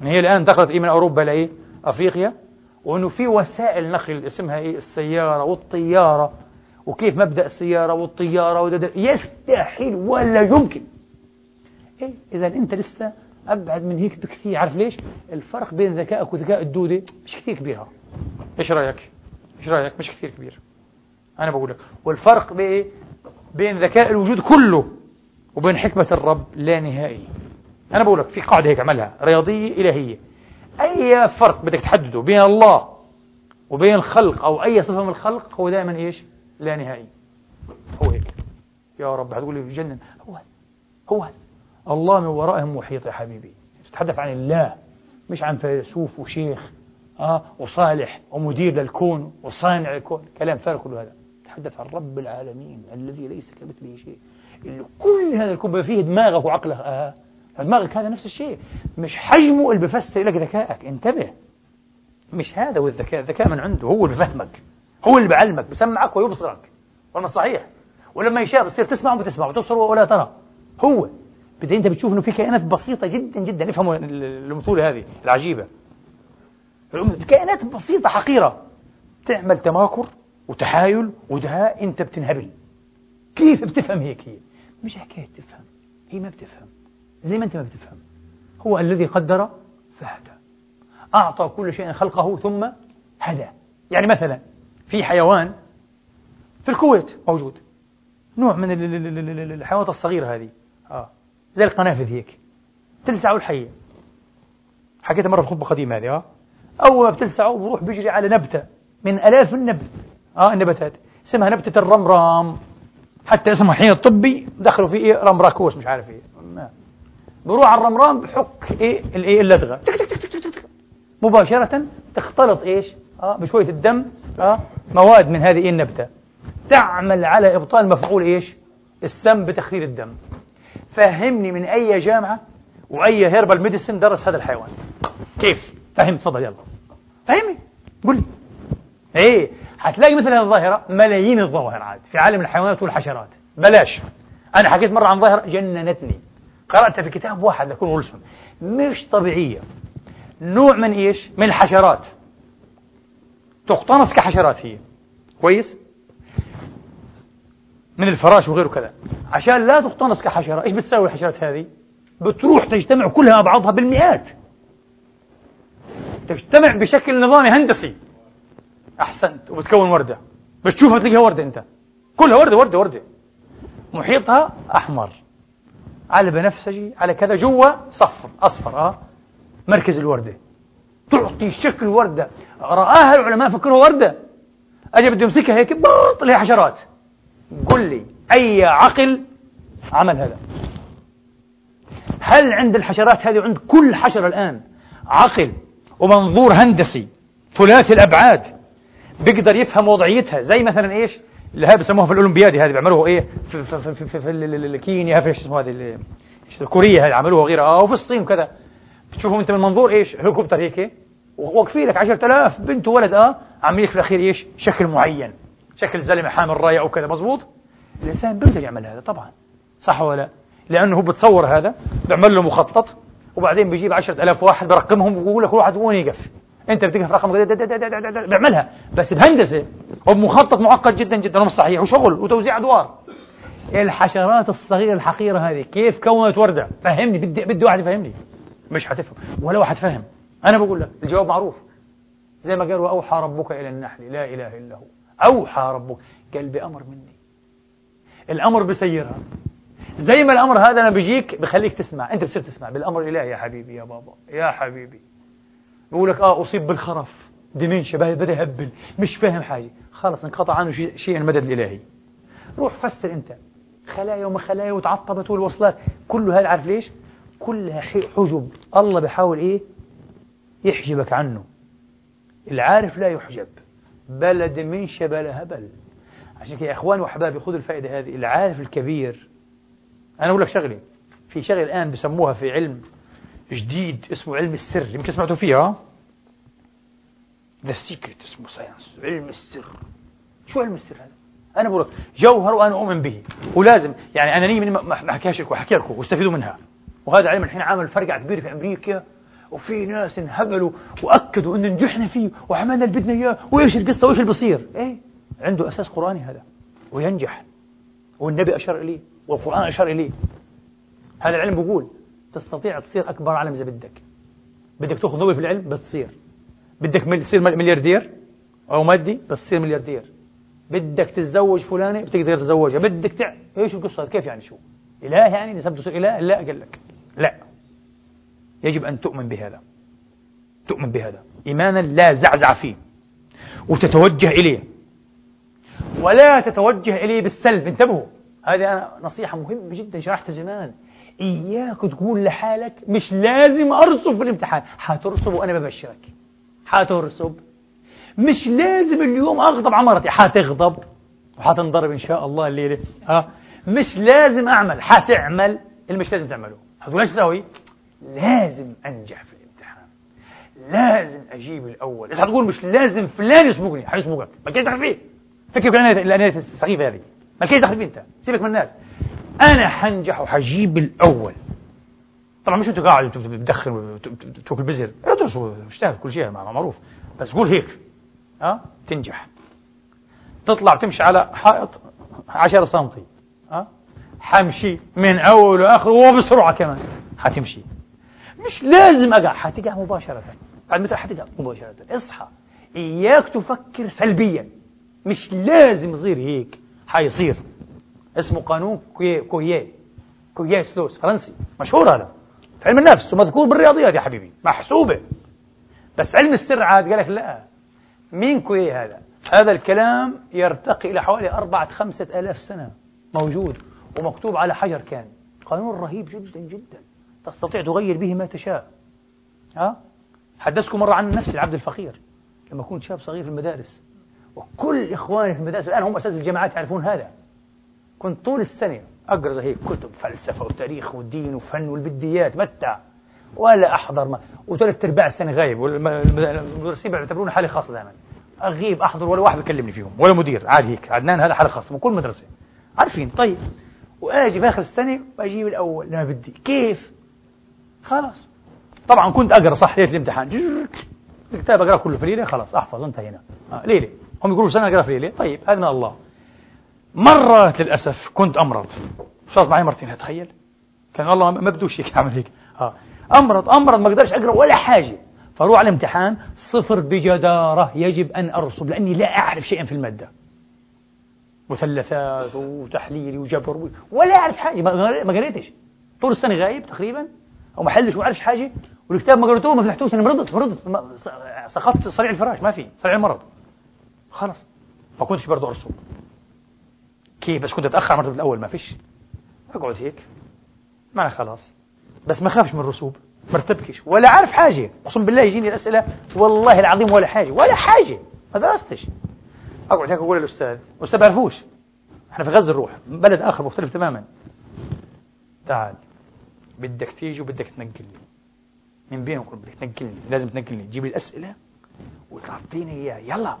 إن هي الآن دخلت إيه من أوروبا لإيه أفريقيا؟ وإنه في وسائل نقل اسمها إيه؟ السيارة والطيارة. وكيف مبدأ السيارة والطيارة. يستحيل ولا يمكن. إيه؟ إذا أنت لسه أبعد من هيك بكثير. عارف ليش؟ الفرق بين ذكائك وذكاء الدودة مش كثير كبير إيش رأيك؟ إيش رأيك؟ مش كثير كبير. أنا بقول لك والفرق بين بين ذكاء الوجود كله وبين حكمة الرب لا نهائي. أنا بقول لك في قاعدة هيك عملها رياضية إلهية. أي فرق بدك تحدده بين الله وبين الخلق أو أي صفة من الخلق هو دائما إيش؟ لا نهائي. هو هيك. يا رب هتقول لي بجنن هو هذا. هو هذا. الله من ورائهم محيط يا حبيبي. تتحدث عن الله مش عن فيلسوف وشيخ آه وصالح ومدير للكون وصانع الكون. كلام فارغ كل هذا. تحدث عن رب العالمين الذي ليس كمثله شيء. اللي كل هذا الكون فيه دماغك وعقلك. آه. دماغك هذا نفس الشيء. مش حجمه اللي بفسر لك ذكائك. انتبه. مش هذا هو الذكاء. الذكاء من عنده. هو اللي بفهمك. هو اللي بعلمك. بسمعك ويبصرك. ولا صحيح. ولما يشاء بتصير تسمع وبتسمع وتبصر ولا ترى. هو. بدي انت بتشوف إنه في كائنات بسيطة جدا جدا. افهموا المثوله هذه. العجيبة. كائنات بسيطة حقيرة. تعمل تماكر وتحايل ودهاء. انت بتنهبل. كيف بتفهم هيك هي؟ مش حكاية تفهم. هي ما بتفهم. زي ما انت ما بتفهم. هو الذي قدر فهدى. أعطى كل شيء خلقه ثم هدى. يعني مثلا في حيوان في الكويت موجود. نوع من الحيوانات الصغيرة هذه. آه. زي القنافذ هيك. تلسعه الحية. حكيتها مرة في خطبة قديمة هذه آه. أول ما بتلسعه بروح بيجري على نبتة. من آلاف النبت. آه النباتات. اسمها نبتة الرمرام. حتى اسمها حين الطبي دخلوا فيه رمراكوس مش عارف إيه. بروح على الرمرام بحك إيه الإيه اللدغة مباشرة تختلط إيش؟ آه بشوية الدم آه مواد من هذه النبتة. تعمل على إبطال مفعول إيش؟ السم بتخدير الدم. فهمني من أي جامعة وأي هيربال ميديسن درس هذا الحيوان. كيف؟ فهم تفضل يلا. فهمني. قل لي. إيه هتلاقي مثل هذه الظاهرة ملايين الظواهر عاد في عالم الحيوانات والحشرات. بلاش. أنا حكيت مرة عن ظاهرة جننتني. قرأتها في كتاب واحد لكون ويلسون مش طبيعية. نوع من إيش؟ من الحشرات. تقتنص كحشرات هي. كويس؟ من الفراش وغيره كذا. عشان لا تقتنص كحشرة إيش بتساوي الحشرات هذه؟ بتروح تجتمع كلها مع بعضها بالمئات. تجتمع بشكل نظامي هندسي. أحسنت. وبتكون وردة. بتشوفها تلاقيها وردة أنت. كلها وردة وردة وردة. محيطها أحمر. على بنفسجي على كذا جوا صفر أصفر آه. مركز الوردة. تعطي شكل وردة. رآها العلماء فكروها وردة. أجي بده يمسكها هيك بط لها حشرات. قل لي أي عقل عمل هذا؟ هل عند الحشرات هذه وعند كل حشرة الآن عقل ومنظور هندسي ثلاثي الأبعاد بيقدر يفهم وضعيتها؟ زي مثلا إيش؟ اللي هاي بسموها في الأولمبيادي هذه بيعملوها إيه؟ في, في, في, في, في الكينيا في اسمه هذه كوريا هذه عملوها غيرها آه وفي الصين وكذا. بتشوفهم أنت من منظور إيش؟ هليكوبتر هيك واقفين لك 10000 بنت وولد. آه عاملين في الاخير إيش؟ شكل معين. شكل زلمة حامل رايه وكذا مزبوط الإنسان بيقدر يعمل هذا طبعا. صح ولا لا؟ لأنه هو بتصور هذا بيعمل له مخطط وبعدين بيجيب 10000 واحد برقمهم وبقول لك واحد وين يقف. انت بتقف رقم بيعملها بس بهندسة وبمخطط معقد جدا جدا. ومش صحيح. وشغل وتوزيع أدوار. الحشرات الصغيرة الحقيرة هذه؟ كيف كونت وردة؟ فهمني. بدي بدي واحد يفهمني. مش هتفهم ولا واحد فهم أنا بقول لك الجواب معروف. زي ما قال واوحى ربك إلى النحل. لا إله إلا هو. أوحى ربك. قال بأمر مني. الأمر بسيرها. زي ما الأمر هذا أنا بيجيك بخليك تسمع. أنت بتصير تسمع. بالأمر الإلهي يا حبيبي يا بابا. يا حبيبي. بقول لك آه أصيب بالخرف. ديمنشا بدأ يهبل مش فاهم حاجة. خلص انقطع عنه شيء, شيء المدد الإلهي. روح فسر أنت. خلايا وما خلايا وتعطبت والوصلات. كل هذا عارف ليش؟ كلها حجب. الله بحاول إيه؟ يحجبك عنه. العارف لا يحجب. بلد من بلا هبل. عشان كده يا اخواني واحبابي خذوا الفائدة هذه. العارف الكبير. أنا أقول لك شغلة. في شغلة الآن بسموها في علم. جديد اسمه علم السر يمكن سمعتوا فيها The Secret اسمه science علم السر. شو علم السر هذا؟ أنا بقول لك جوهر وأنا أؤمن به. ولازم يعني أنا نيجي ما احكيهاش لكم احكي لكم واستفيدوا منها. وهذا علم الحين عامل فرقعه كبيره في أمريكا وفي ناس انهبلوا وأكدوا إن نجحنا فيه وعملنا اللي بدنا إياه وإيش القصة وإيش اللي بصير؟ إيه؟ عنده أساس قرآني هذا وينجح. والنبي أشار إليه والقرآن أشار إليه. هذا العلم بيقول تستطيع تصير أكبر عالم إذا بدك. بدك تأخذ نوبل في العلم بتصير بدك تصير ملياردير أو مادي بتصير ملياردير. بدك تتزوج فلانة بتقدر تتزوجها. بدك تع... إيش القصة؟ كيف يعني شو؟ إله يعني؟ نسبته تصير إله؟ لا قال لك. لا. يجب أن تؤمن بهذا. تؤمن بهذا. إيمانا لا زعزع فيه. وتتوجه إليه. ولا تتوجه إليه بالسلب. انتبهوا. هذه أنا نصيحة مهمة جدا. شرحتها زمان. إياك تقول لحالك مش لازم أرسب في الامتحان. حترسب وأنا ببشرك. حترسب. مش لازم اليوم أغضب على مرتي حتغضب. وحتنضرب إن شاء الله الليلة. ها؟ مش لازم أعمل. حتعمل اللي مش لازم تعمله. هتقول إيش تسوي؟ لازم أنجح في الامتحان. لازم أجيب الأول. إذا هتقول مش لازم فلان يسبقني حيسبقك. ما كيش دخل فيه فكر في الأنانية السخيفة هذه. ما كيش دخل فيه أنت. سيبك من الناس. أنا حنجح وحجيب الأول. طبعا مش أنت قاعد بتدخن وتاكل بزر. ادرس واجتهد كل شيء معروف. بس قول هيك. ها؟ تنجح. تطلع تمشي على حائط 10 سم ها؟ حمشي من أول وآخر وبسرعة كمان حتمشي. مش لازم أقع حتقع مباشرة. بعد متى حتقع؟ مباشرة. اصحى. إياك تفكر سلبيا. مش لازم يصير هيك. حيصير. اسمه قانون كويه كويه سلوس فرنسي. مشهور هذا. في علم النفس ومذكور بالرياضيات يا حبيبي. محسوبة. بس علم السر عاد قال لك لا. مين كويه هذا؟ هذا الكلام يرتقي إلى حوالي أربعة خمسة آلاف سنة. موجود. ومكتوب على حجر كان. قانون رهيب جدا جدا. تستطيع تغير به ما تشاء. ها؟ حدثتكم مرة عن نفسي العبد الفقير. لما كنت شاب صغير في المدارس. وكل إخواني في المدارس الآن هم أساس الجامعات يعرفون هذا. كنت طول السنة أقرأ زي هيك كتب فلسفة وتاريخ ودين وفن والبديات متع ولا أحضر ما. وثلاث أرباع السنة غايب والمدرسين بيعتبروني حالي خاصة دائما. أغيب أحضر ولا واحد بيكلمني فيهم ولا مدير عادي هيك. عدنان هذا حاله خاصه من كل مدرسة. عارفين؟ طيب. وآجي في اخر السنة واجيب الأول لما بدي. كيف؟ خلاص. طبعا كنت أقرأ صح ليلة الامتحان. الكتاب أقرأه كله في ليلة خلاص أحفظ انتهينا. آه ليلة. هم يقولوا سنة اقرا في ليلة. طيب هذا الله. مرة للأسف كنت أمرض. صارت معي مرتين تخيل كان والله ما بدوش هيك أعمل هيك. ها أمرض أمرض ما أقدرش أقرأ ولا حاجة. فأروح على الامتحان صفر بجدارة يجب أن أرسب لأني لا أعرف شيئا في المادة. مثلثات وتحليل وجبر ولا أعرف حاجة ما قريتش. طول السنة غايب تقريبا أو ما حلش حاجة. والكتاب ما قريتوه ما فتحتوش أنا مرضت مرضت. سقطت صريع الفراش ما في صريع المرض خلاص ما كنتش برضه أرسب كيف؟ بس كنت أتأخر مرة الأول ما فيش. أقعد هيك. ما خلاص. بس ما خافش من الرسوب. ما ارتبكش. ولا عارف حاجة. أقسم بالله يجيني الأسئلة. والله العظيم ولا حاجة. ولا حاجة. ما درستش. أقعد هيك أقول للأستاذ. الأستاذ بيعرفوش إحنا في غزة الروح بلد آخر مختلف تماما. تعال. بدك تيجي وبدك تنقل لي من بينكم بدك تنقلني. لازم تنقلني. تجيب لي الأسئلة وتعطيني إياها. يلا.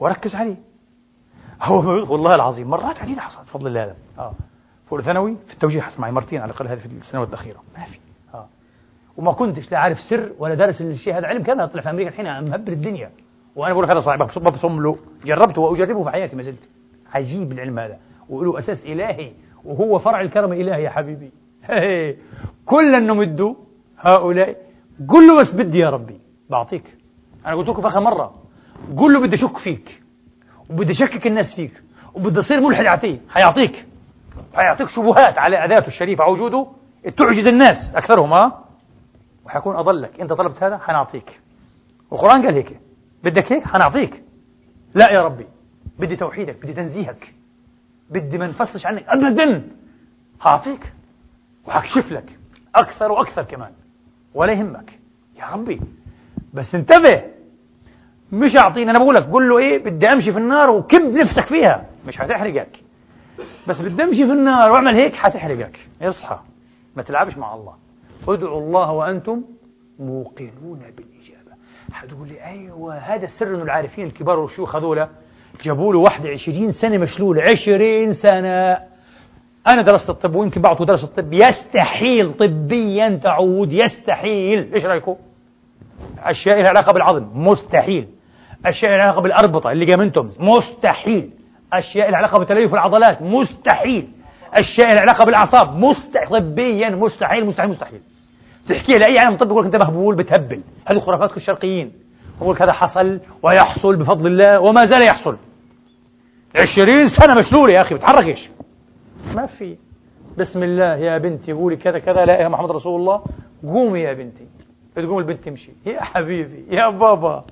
وركز عليه. هو والله العظيم مرات عديدة حصلت بفضل الله هذا آه. فوق ثانوي في التوجيه حصل معي مرتين على الأقل هذه في السنوات الأخيرة. ما في. آه. وما كنتش لا عارف سر ولا دارس الشيء هذا علم كذا طلع في أمريكا الحين مهبل الدنيا. وأنا بقول لك هذا صعب بصم له. جربته وأجربه في حياتي ما زلت عجيب العلم هذا. وله أساس إلهي وهو فرع الكرم الإلهي يا حبيبي. (laughs) كل نمد هؤلاء. قل له بس بدي يا ربي. بعطيك. أنا قلت لكم آخر مرة. قل له بدي أشك فيك. وبدي أشكك الناس فيك وبدي أصير ملحد عتيه حيعطيك. حيعطيك شبهات على ذاته الشريفة وجوده تعجز الناس أكثرهم ها وحيكون أضلك. أنت طلبت هذا حنعطيك. والقرآن قال هيك. بدك هيك حنعطيك. لا يا ربي بدي توحيدك بدي تنزيهك. بدي ما نفصلش عنك أبدا. هعطيك وهكشف لك. أكثر وأكثر كمان. ولا يهمك. يا ربي بس انتبه. مش أعطيني أنا بقول لك قول له إيه بدي أمشي في النار وكب نفسك فيها. مش هتحرقك. بس بدي أمشي في النار وأعمل هيك حتحرقك. اصحى. ما تلعبش مع الله. ادعوا الله وأنتم موقنون بالإجابة. هتقول لي أيوة هذا السر إنه العارفين الكبار والشيوخ هذولا جابوا له واحدة 20 سنة مشلولة 20 سنة. أنا درست الطب ويمكن بعضكم درس الطب. يستحيل طبيا تعود يستحيل. إيش رأيكم؟ أشياء لها علاقة بالعظم. مستحيل. أشياء لها علاقة بالأربطة الليجامنتوم مستحيل. أشياء لها علاقة بتليف العضلات مستحيل. أشياء لها علاقة بالأعصاب مستحيل. طبيا مستحيل مستحيل مستحيل. تحكي لأي عالم طب يقول لك أنت مهبول بتهبل. هذه خرافات الشرقيين. يقول لك هذا حصل ويحصل بفضل الله وما زال يحصل. عشرين سنة مشلولة يا أخي بتحركش ما في. بسم الله يا بنتي قولي كذا كذا لا يا محمد رسول الله. قومي يا بنتي. بتقوم البنت تمشي. يا حبيبي يا بابا.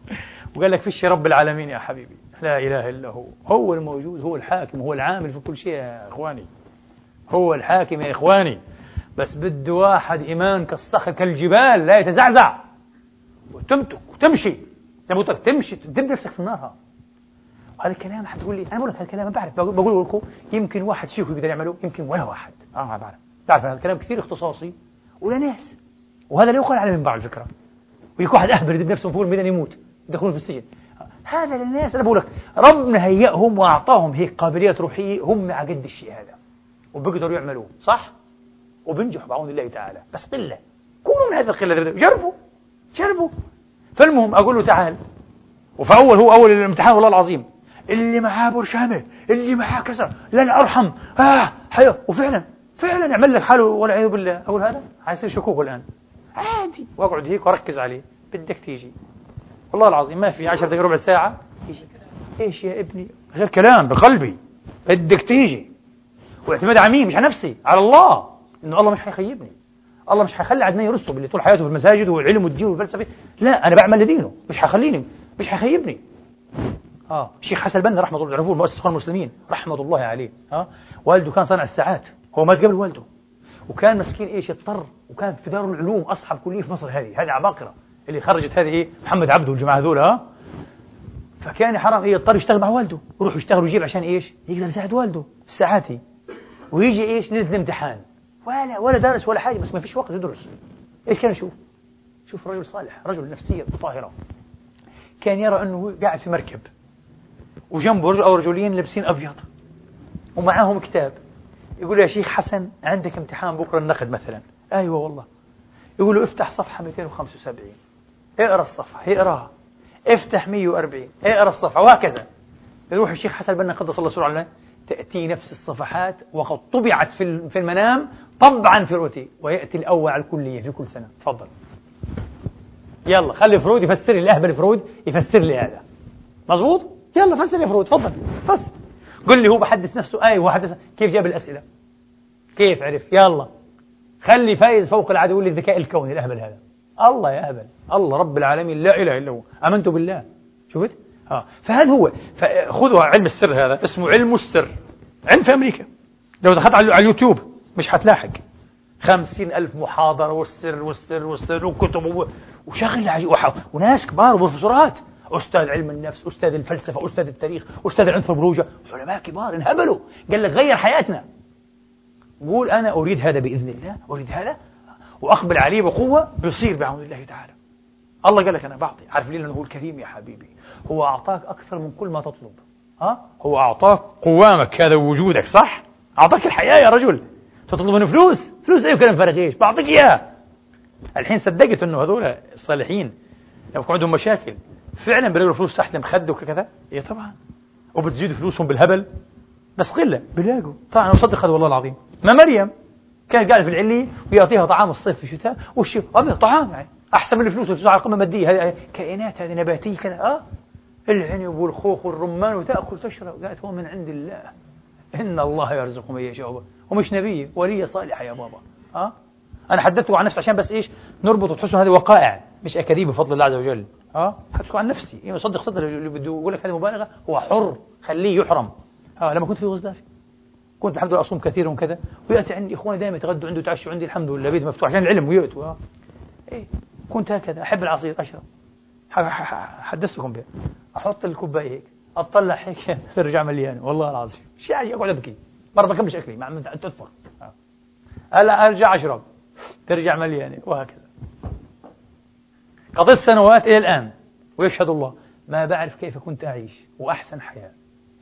وقال لك فيش رب العالمين يا حبيبي. لا إله إلا هو. هو الموجود هو الحاكم هو العامل في كل شيء يا إخواني. هو الحاكم يا إخواني. بس بده واحد إيمان كالصخر كالجبال لا يتزعزع. وتمتك وتمشي. زي ما قلت لك تمشي تدب نفسك في النار وهذا الكلام حتقول لي أنا بقول لك هذا الكلام ما بعرف. بقول لكم يمكن واحد فيكم يقدر يعمله يمكن ولا واحد. آه ما بعرف. تعرف هذا الكلام كثير اختصاصي ولناس وهذا لا يقال على منبر على فكره ويكون واحد أهبل يدب نفسه فوق الميدان يموت. يدخلون في السجن. هذا للناس أنا بقول لك ربنا هيئهم وأعطاهم هيك قابليات روحية هم على قد الشيء هذا. وبيقدروا يعملوه صح؟ وبنجحوا بعون الله تعالى. بس قلة كونوا من هذه القلة جربوا جربوا. فالمهم أقول له تعال. وفاول هو أول الامتحان والله العظيم. اللي معاه برشامة اللي معاه كسر لن أرحم. آه حيو. وفعلا فعلا يعمل لك حاله والعياذ بالله. أقول هذا؟ حيصير شكوك الآن. عادي. واقعد هيك وأركز عليه. بدك تيجي. والله العظيم ما في 10 دقائق ربع ساعة. تيجي إيش يا ابني؟ غير كلام بقلبي. بدك تيجي. واعتماد على مين مش على نفسي على الله. إنه الله مش حيخيبني. الله مش حيخلي عدنان يرسب اللي طول حياته في المساجد والعلم والدين والفلسفة. لا أنا بعمل لدينه. مش حيخليني مش حيخيبني. آه الشيخ حسن البنا رحمة الله تعرفوه مؤسس اخوان المسلمين. رحمة الله عليه. آه والده كان صانع الساعات. هو مات قبل والده. وكان مسكين إيش؟ يضطر. وكان في دار العلوم أصحاب كلية في مصر هذه هذه عباقرة. اللي خرجت هذه محمد عبده والجماعة هذول ها؟ فكان حرام يضطر يشتغل مع والده يروح يشتغل ويجيب عشان إيش؟ يقدر يساعد والده الساعات هي. ويجي إيش؟ ليله الامتحان. ولا ولا دارس ولا حاجة بس ما فيش وقت يدرس. إيش كان يشوف؟ شوف رجل صالح رجل نفسية طاهره كان يرى أنه قاعد في مركب وجنبه رجل أو رجلين لابسين أبيض ومعاهم كتاب. يقول يا شيخ حسن عندك امتحان بكرة النقد مثلا. أيوة والله. يقول له افتح صفحة 275 اقرأ الصفحة يقراها افتح 140 اقرأ الصفحة وهكذا. يروح الشيخ حسن بن قدس الله سرعة عليه تأتي نفس الصفحات وقد طبعت في المنام طبعا في الروتي ويأتي الأول على الكلية في كل سنة. تفضل. يلا خلي فرويد يفسر لي الأهبل فرويد يفسر لي هذا. مظبوط؟ يلا فسر لي فرويد تفضل. فسر قل لي هو بحدث نفسه؟ أي هو حدث. كيف جاب الأسئلة؟ كيف عرف؟ يلا. خلي فايز فوق العدو يقول لي الذكاء الكوني الأهبل هذا. الله يا أهبل الله رب العالمين لا إله إلا هو. آمنت بالله. شفت؟ آه. فهذا هو خذوا علم السر هذا اسمه علم السر. علم في أمريكا. لو دخلت على اليوتيوب مش حتلاحق. خمسين ألف محاضرة والسر والسر والسر وكتب وشغل عجيب. وناس كبار وبروفيسورات أستاذ علم النفس أستاذ الفلسفة أستاذ التاريخ أستاذ الأنثروبولوجيا علماء كبار انهبلوا. قال لك غير حياتنا. قول أنا أريد هذا بإذن الله. أريد هذا وأقبل عليه بقوة بيصير بعون الله تعالى. الله قال لك أنا بعطي. عارف ليه؟ لأنه هو الكريم يا حبيبي. هو أعطاك أكثر من كل ما تطلب. ها؟ هو أعطاك قوامك. هذا وجودك صح؟ أعطاك الحياة يا رجل. تطلب منه فلوس. فلوس أي كلام فارغ إيش؟ بعطيك إياه الحين صدقت أنه هذول الصالحين لو عندهم مشاكل فعلا بيلاقوا فلوس تحت المخدة وكذا. إيه طبعا. وبتزيد فلوسهم بالهبل. بس قلة بيلاقوا. طبعا أنا أصدق هذا والله العظيم. ما مريم؟ كانت قاعدة في العلية ويعطيها طعام الصيف في الشتاء أبيض طعام. يعني أحسن من الفلوس اللي على القمة المادية. هذه كائنات هذه نباتية كذا أه. العنب والخوخ والرمان وتأكل تشرب قالت هو من عند الله. إن الله يرزق من يشاء. ومش نبي ولية صالحة يا بابا. أه. أنا حدثتكم عن نفسي عشان بس إيش؟ نربط وتحسوا هذه وقائع. مش أكاذيب بفضل الله عز وجل. أه. حدثتكم عن نفسي. يعني صدق صدق اللي بده يقول لك هذه مبالغة هو حر. خليه يحرم. أه لما كنت في غزدافي كنت الحمد لله أصوم كثيرا وكذا. ويأتي عندي إخواني دائما يتغدوا عندي ويتعشوا عندي الحمد لله. بيت مفتوح. عشان العلم ويأتوا إيه كنت هكذا. أحب العصير أشرب. حدثتكم به أحط الكوباية هيك. أطلع هيك (laughs) ترجع مليان. والله العظيم. شيء عجيب أقعد أبكي. مرة بكمش أكلي. مع تدفر هلا أرجع أشرب. ترجع مليانة وهكذا. قضيت سنوات إلى الآن. ويشهد الله. ما بعرف كيف كنت أعيش. وأحسن حياة.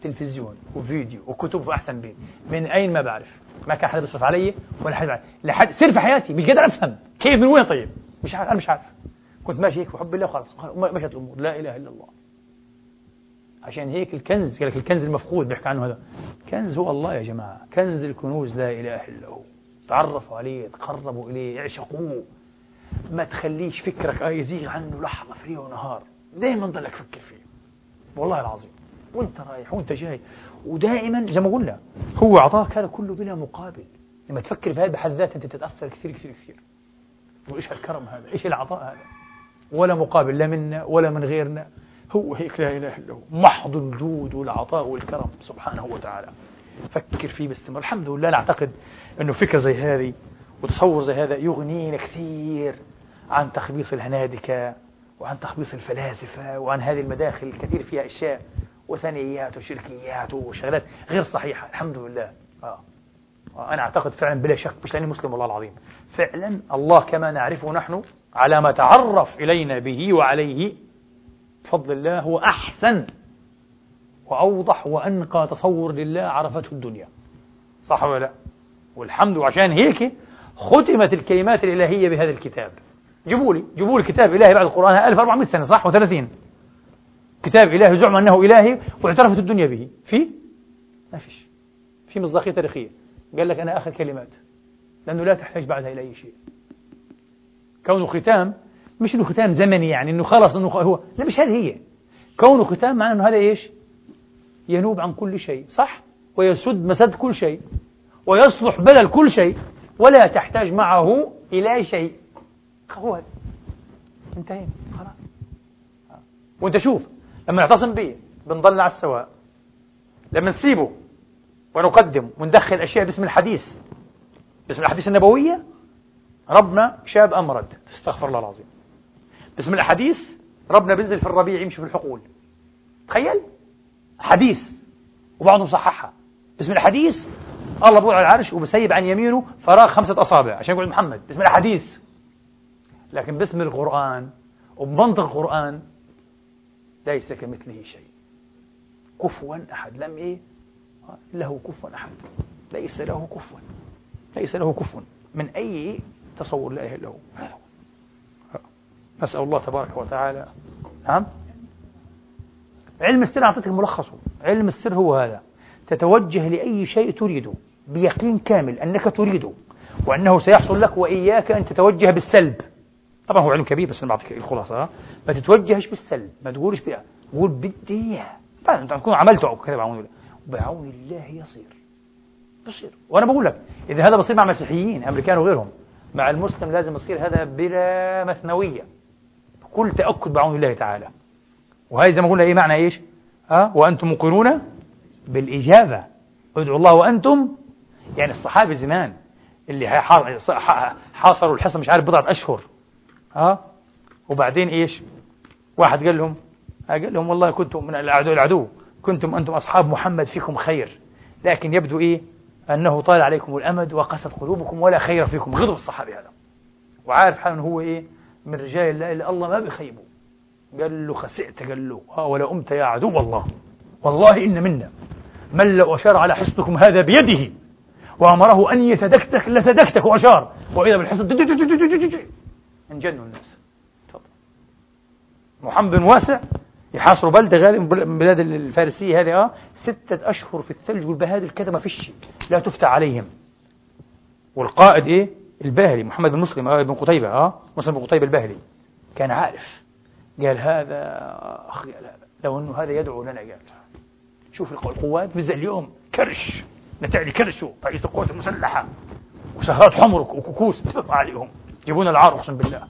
تلفزيون وفيديو وكتب وأحسن بيت من أين ما بعرف؟ ما كان حدا بيصرف علي ولا حدا لحد سر في حياتي مش قادر أفهم. كيف من وين طيب؟ مش عارف أنا مش عارف. كنت ماشي هيك بحب الله وخلاص. مشت الأمور. لا إله إلا الله. عشان هيك الكنز قال لك الكنز المفقود بيحكي عنه هذا. كنز هو الله يا جماعة. كنز الكنوز لا إله إلا هو. تعرفوا عليه تقربوا إليه اعشقوه. ما تخليش فكرك آه يزيغ عنه لحظة في ونهار. دائما ضلك فكر فيه. والله العظيم. وانت رايح وانت جاي. ودائما زي ما قلنا هو أعطاك هذا كله بلا مقابل. لما تفكر في هذا بحد ذاته أنت تتأثر كثير كثير كثير. وإيش هالكرم هذا؟ إيش العطاء هذا؟ ولا مقابل لا منا ولا من غيرنا. هو هيك لا إله إلا هو. محض الجود والعطاء والكرم سبحانه وتعالى. فكر فيه باستمرار. الحمد لله نعتقد أنه فكرة زي هذه وتصور زي هذا يغنينا كثير عن تخبيص الهنادكة وعن تخبيص الفلاسفة وعن هذه المداخل الكثير فيها أشياء. وثنيات وشركيات وشغلات غير صحيحة الحمد لله. آه. أنا أعتقد فعلا بلا شك مش لأني مسلم والله العظيم فعلا الله كما نعرفه نحن على ما تعرف إلينا به وعليه بفضل الله هو أحسن وأوضح وأنقى تصور لله عرفته الدنيا. صح ولا لا؟ والحمد عشان هيك ختمت الكلمات الإلهية بهذا الكتاب. جيبوا لي جيبوا لي كتاب إلهي بعد القرآن 1400 سنة صح؟ و30 كتاب إلهي زعم أنه إلهي واعترفت الدنيا به. في؟ ما فيش. في مصداقية تاريخية. قال لك أنا آخر كلمات. لأنه لا تحتاج بعدها إلى أي شيء. كونه ختام مش إنه ختام زمني يعني إنه خلص إنه هو لا مش هذه هي. كونه ختام معناه إنه هذا إيش؟ ينوب عن كل شيء صح؟ ويسد مسد كل شيء ويصلح بدل كل شيء ولا تحتاج معه إلى شيء. هو انتهينا. خلاص. وأنت شوف لما نعتصم به بنضل على السواء. لما نسيبه ونقدم وندخل أشياء باسم الحديث. باسم الأحاديث النبوية ربنا شاب أمرد استغفر الله العظيم. باسم الأحاديث ربنا بينزل في الربيع يمشي في الحقول. تخيل؟ حديث وبعضهم صححها. باسم الحديث الله بقول على العرش وبسيب عن يمينه فراغ خمسة أصابع. عشان يقول محمد. باسم الحديث لكن باسم القرآن وبمنطق القرآن ليس كمثله شيء. كفوا أحد. لم إيه؟ له كفوا أحد. ليس له كفوا. ليس له كفوا. من أي تصور لا إله إلا هو هذا نسأل الله تبارك وتعالى. نعم؟ علم السر أعطيتك ملخصه. علم السر هو هذا. تتوجه لأي شيء تريده بيقين كامل أنك تريده وأنه سيحصل لك وإياك أن تتوجه بالسلب. طبعا هو علم كبير بس أنا بعطيك الخلاصة. ما تتوجهش بالسلب ما تقولش بها قول بدي إياها طيب أنت تكون عملته أو كذا بعون الله. بعون الله يصير. بصير. وأنا بقول لك إذا هذا بصير مع مسيحيين أمريكان وغيرهم مع المسلم لازم يصير هذا بلا مثنوية. كل تأكد بعون الله تعالى. وهي زي ما قلنا إيه معنى إيش؟ ها؟ وأنتم مقرون بالإجابة. ادعوا الله وأنتم. يعني الصحابة زمان اللي حاصروا الحصن مش عارف بضعة أشهر. ها؟ وبعدين إيش؟ واحد قال لهم قال لهم والله كنتم من العدو العدو. كنتم أنتم أصحاب محمد فيكم خير. لكن يبدو إيه؟ أنه طال عليكم الأمد وقست قلوبكم ولا خير فيكم. غضب الصحابي هذا. وعارف حاله هو إيه؟ من رجال الله اللي الله ما بيخيبه قال له خسئت قال له. ها ولا أمت يا عدو الله والله إن منا. من لو أشار على حصنكم هذا بيده. وأمره أن يتدكتك لتدكتك وأشار وإذا بالحصن انجنوا الناس محمد بن واسع يحاصروا بلدة غالب من البلاد الفارسية هذه آه ستة أشهر في الثلج والبهادل كذا ما فيش لا تفتح عليهم. والقائد إيه؟ الباهلي محمد بن مسلم آه بن قتيبة آه مسلم بن قتيبة الباهلي. كان عارف. قال هذا أخي لو أنه هذا يدعو لنا قال. شوف القوات مثل اليوم. كرش. نتعلي كرشوا رئيس القوات المسلحة. وسهرات حمر وكوكوس. عليهم. يجيبون العار أقسم بالله.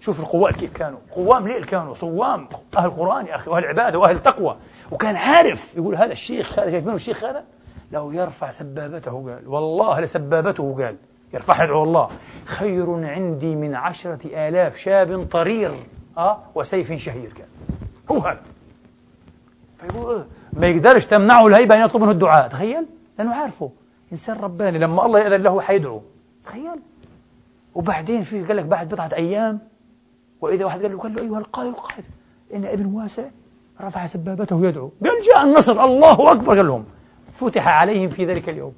شوف القوات كيف كانوا. قوام ليل كانوا؟ صوام. أهل القرآن يا أخي وأهل العبادة وأهل التقوى. وكان عارف يقول هذا الشيخ هذا شايفينه الشيخ هذا؟ لو يرفع سبابته قال. والله لسبابته قال. يرفعها يدعو الله. خير عندي من عشرة آلاف شاب طرير أه وسيف شهير كان هو هذا. فيقول ما يقدرش تمنعه الهيبة أن يطلب منه الدعاء. تخيل؟ لأنه عارفه. إنسان رباني لما الله يأذن له حيدعو. تخيل؟ وبعدين في قال لك بعد بضعة أيام وإذا واحد قال له قال له أيها القائد القائد إن ابن واسع رفع سبابته يدعو. قال جاء النصر الله أكبر قال لهم فتح عليهم في ذلك اليوم.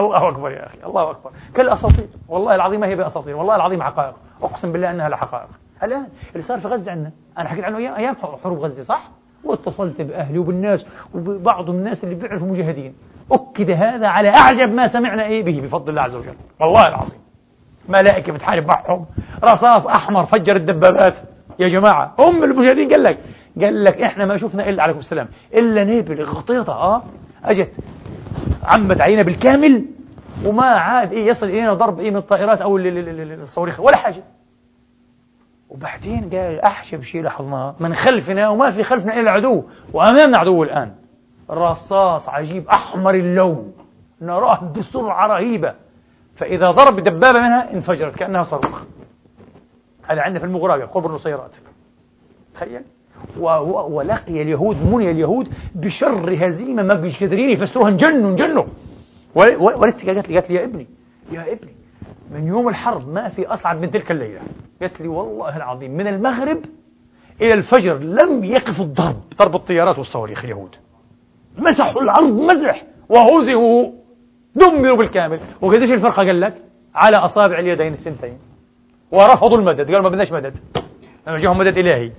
الله أكبر يا أخي الله أكبر. كالأساطير والله العظيم ما هي بأساطير والله العظيم حقائق. أقسم بالله أنها لحقائق الآن اللي صار في غزة عندنا أنا حكيت عنه أيام حروب غزة صح؟ واتصلت بأهلي وبالناس وبعض الناس اللي بيعرفوا مجاهدين. أكد هذا على أعجب ما سمعنا إيه به بفضل الله عز وجل. والله العظيم. ملائكة بتحارب معهم. رصاص أحمر فجر الدبابات. يا جماعة هم المجاهدين قال لك قال لك إحنا ما شفنا إلا عليكم السلام. إلا نيبل غطيطة آه أجت عمت علينا بالكامل وما عاد إيه يصل إلينا ضرب إيه من الطائرات أو الصواريخ ولا حاجة. وبعدين قال أحشب شيء لاحظناه من خلفنا وما في خلفنا إلا عدو. وأمامنا عدو الآن. رصاص عجيب أحمر اللون. نراه بسرعة رهيبة. فإذا ضرب دبابة منها انفجرت كأنها صاروخ. هذا عندنا في المغراقة قرب النصيرات. تخيل. ولقي اليهود مني اليهود بشر هزيمة ما بيش قادرين يفسروها انجنوا انجنوا ولدت قالت لي قالت لي يا ابني يا ابني من يوم الحرب ما في أصعب من تلك الليلة. قالت لي والله العظيم من المغرب إلى الفجر لم يقف الضرب. ضرب الطيارات والصواريخ اليهود. مسحوا الأرض مسح وهزموا دمروا بالكامل. وقديش الفرقة قال لك على أصابع اليدين الثنتين. ورفضوا المدد. قالوا ما بدناش مدد. لما جاهم مدد إلهي.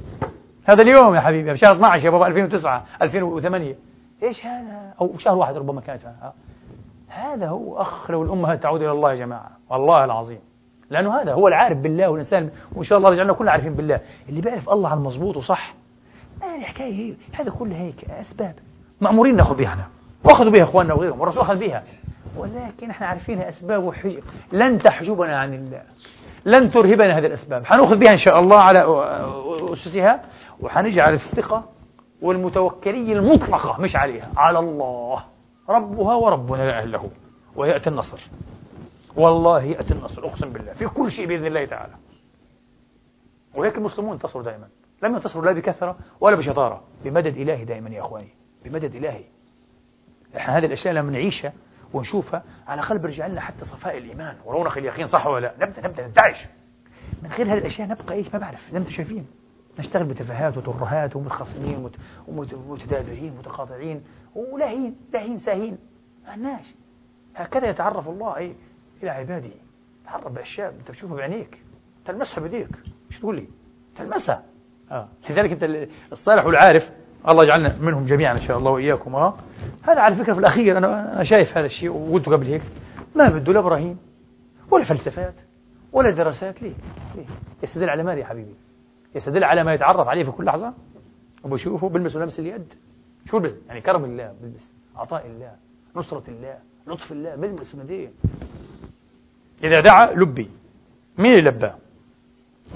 هذا اليوم يا حبيبي. في شهر 12 يا بابا 2009 2008 إيش هذا؟ أو شهر واحد ربما كانت هذا. هو أخ لو الأمهات تعود إلى الله يا جماعة. والله العظيم. لأنه هذا هو العارف بالله والإنسان. وإن شاء الله يجعلنا كلنا عارفين بالله. اللي بيعرف الله على المضبوط وصح. ما الحكاية هي؟ هذا كله هيك أسباب. مأمورين نأخذ بها إحنا وأخذوا بها إخواننا وغيرهم. والرسول أخذ بها. ولكن إحنا عارفين أسباب وحج... لن تحجبنا عن الله لن ترهبنا هذه الأسباب. حنأخذ بها إن شاء الله على أسسها وحنجعل الثقة والمتوكليه المطلقة مش عليها على الله. ربها وربنا لا اله له ويأتي النصر. والله يأتي النصر أقسم بالله في كل شيء بإذن الله تعالى. وهيك المسلمون انتصروا دائما. لم ينتصروا لا بكثرة ولا بشطارة. بمدد إلهي دائما يا إخواني. بمدد إلهي. إحنا هذه الأشياء لما نعيشها ونشوفها على الأقل بيرجع لنا حتى صفاء الإيمان ورونق اليقين صح ولا لا؟ نبدأ نبدأ ننتعش. من غير هذه الأشياء نبقى إيش؟ ما بعرف زي ما أنتم شايفين. نشتغل بتفاهات وترهات ومتخاصمين ومتدابرين متقاطعين ولاهين لاهين ساهين. ما هكذا يتعرف الله إيه؟ إلى عباده. تعرف بأشياء أنت بتشوفها بعينيك. تلمسها بيديك مش تقول لي؟ تلمسها. آه. لذلك أنت الصالح والعارف الله يجعلنا منهم جميعا إن شاء الله وإياكم آه. هذا على فكرة في الأخير أنا أنا شايف هذا الشيء وقلته قبل هيك ما بده لا إبراهيم ولا فلسفات ولا دراسات ليه؟ ليه؟ يستدل على ماذا يا حبيبي؟ يستدل على ما يتعرف عليه في كل لحظة وبشوفه بلمس لمس اليد شو بلمس؟ يعني كرم الله بلمس عطاء الله نصرة الله لطف الله بلمس مدين إذا دعا لبي مين اللي لباه؟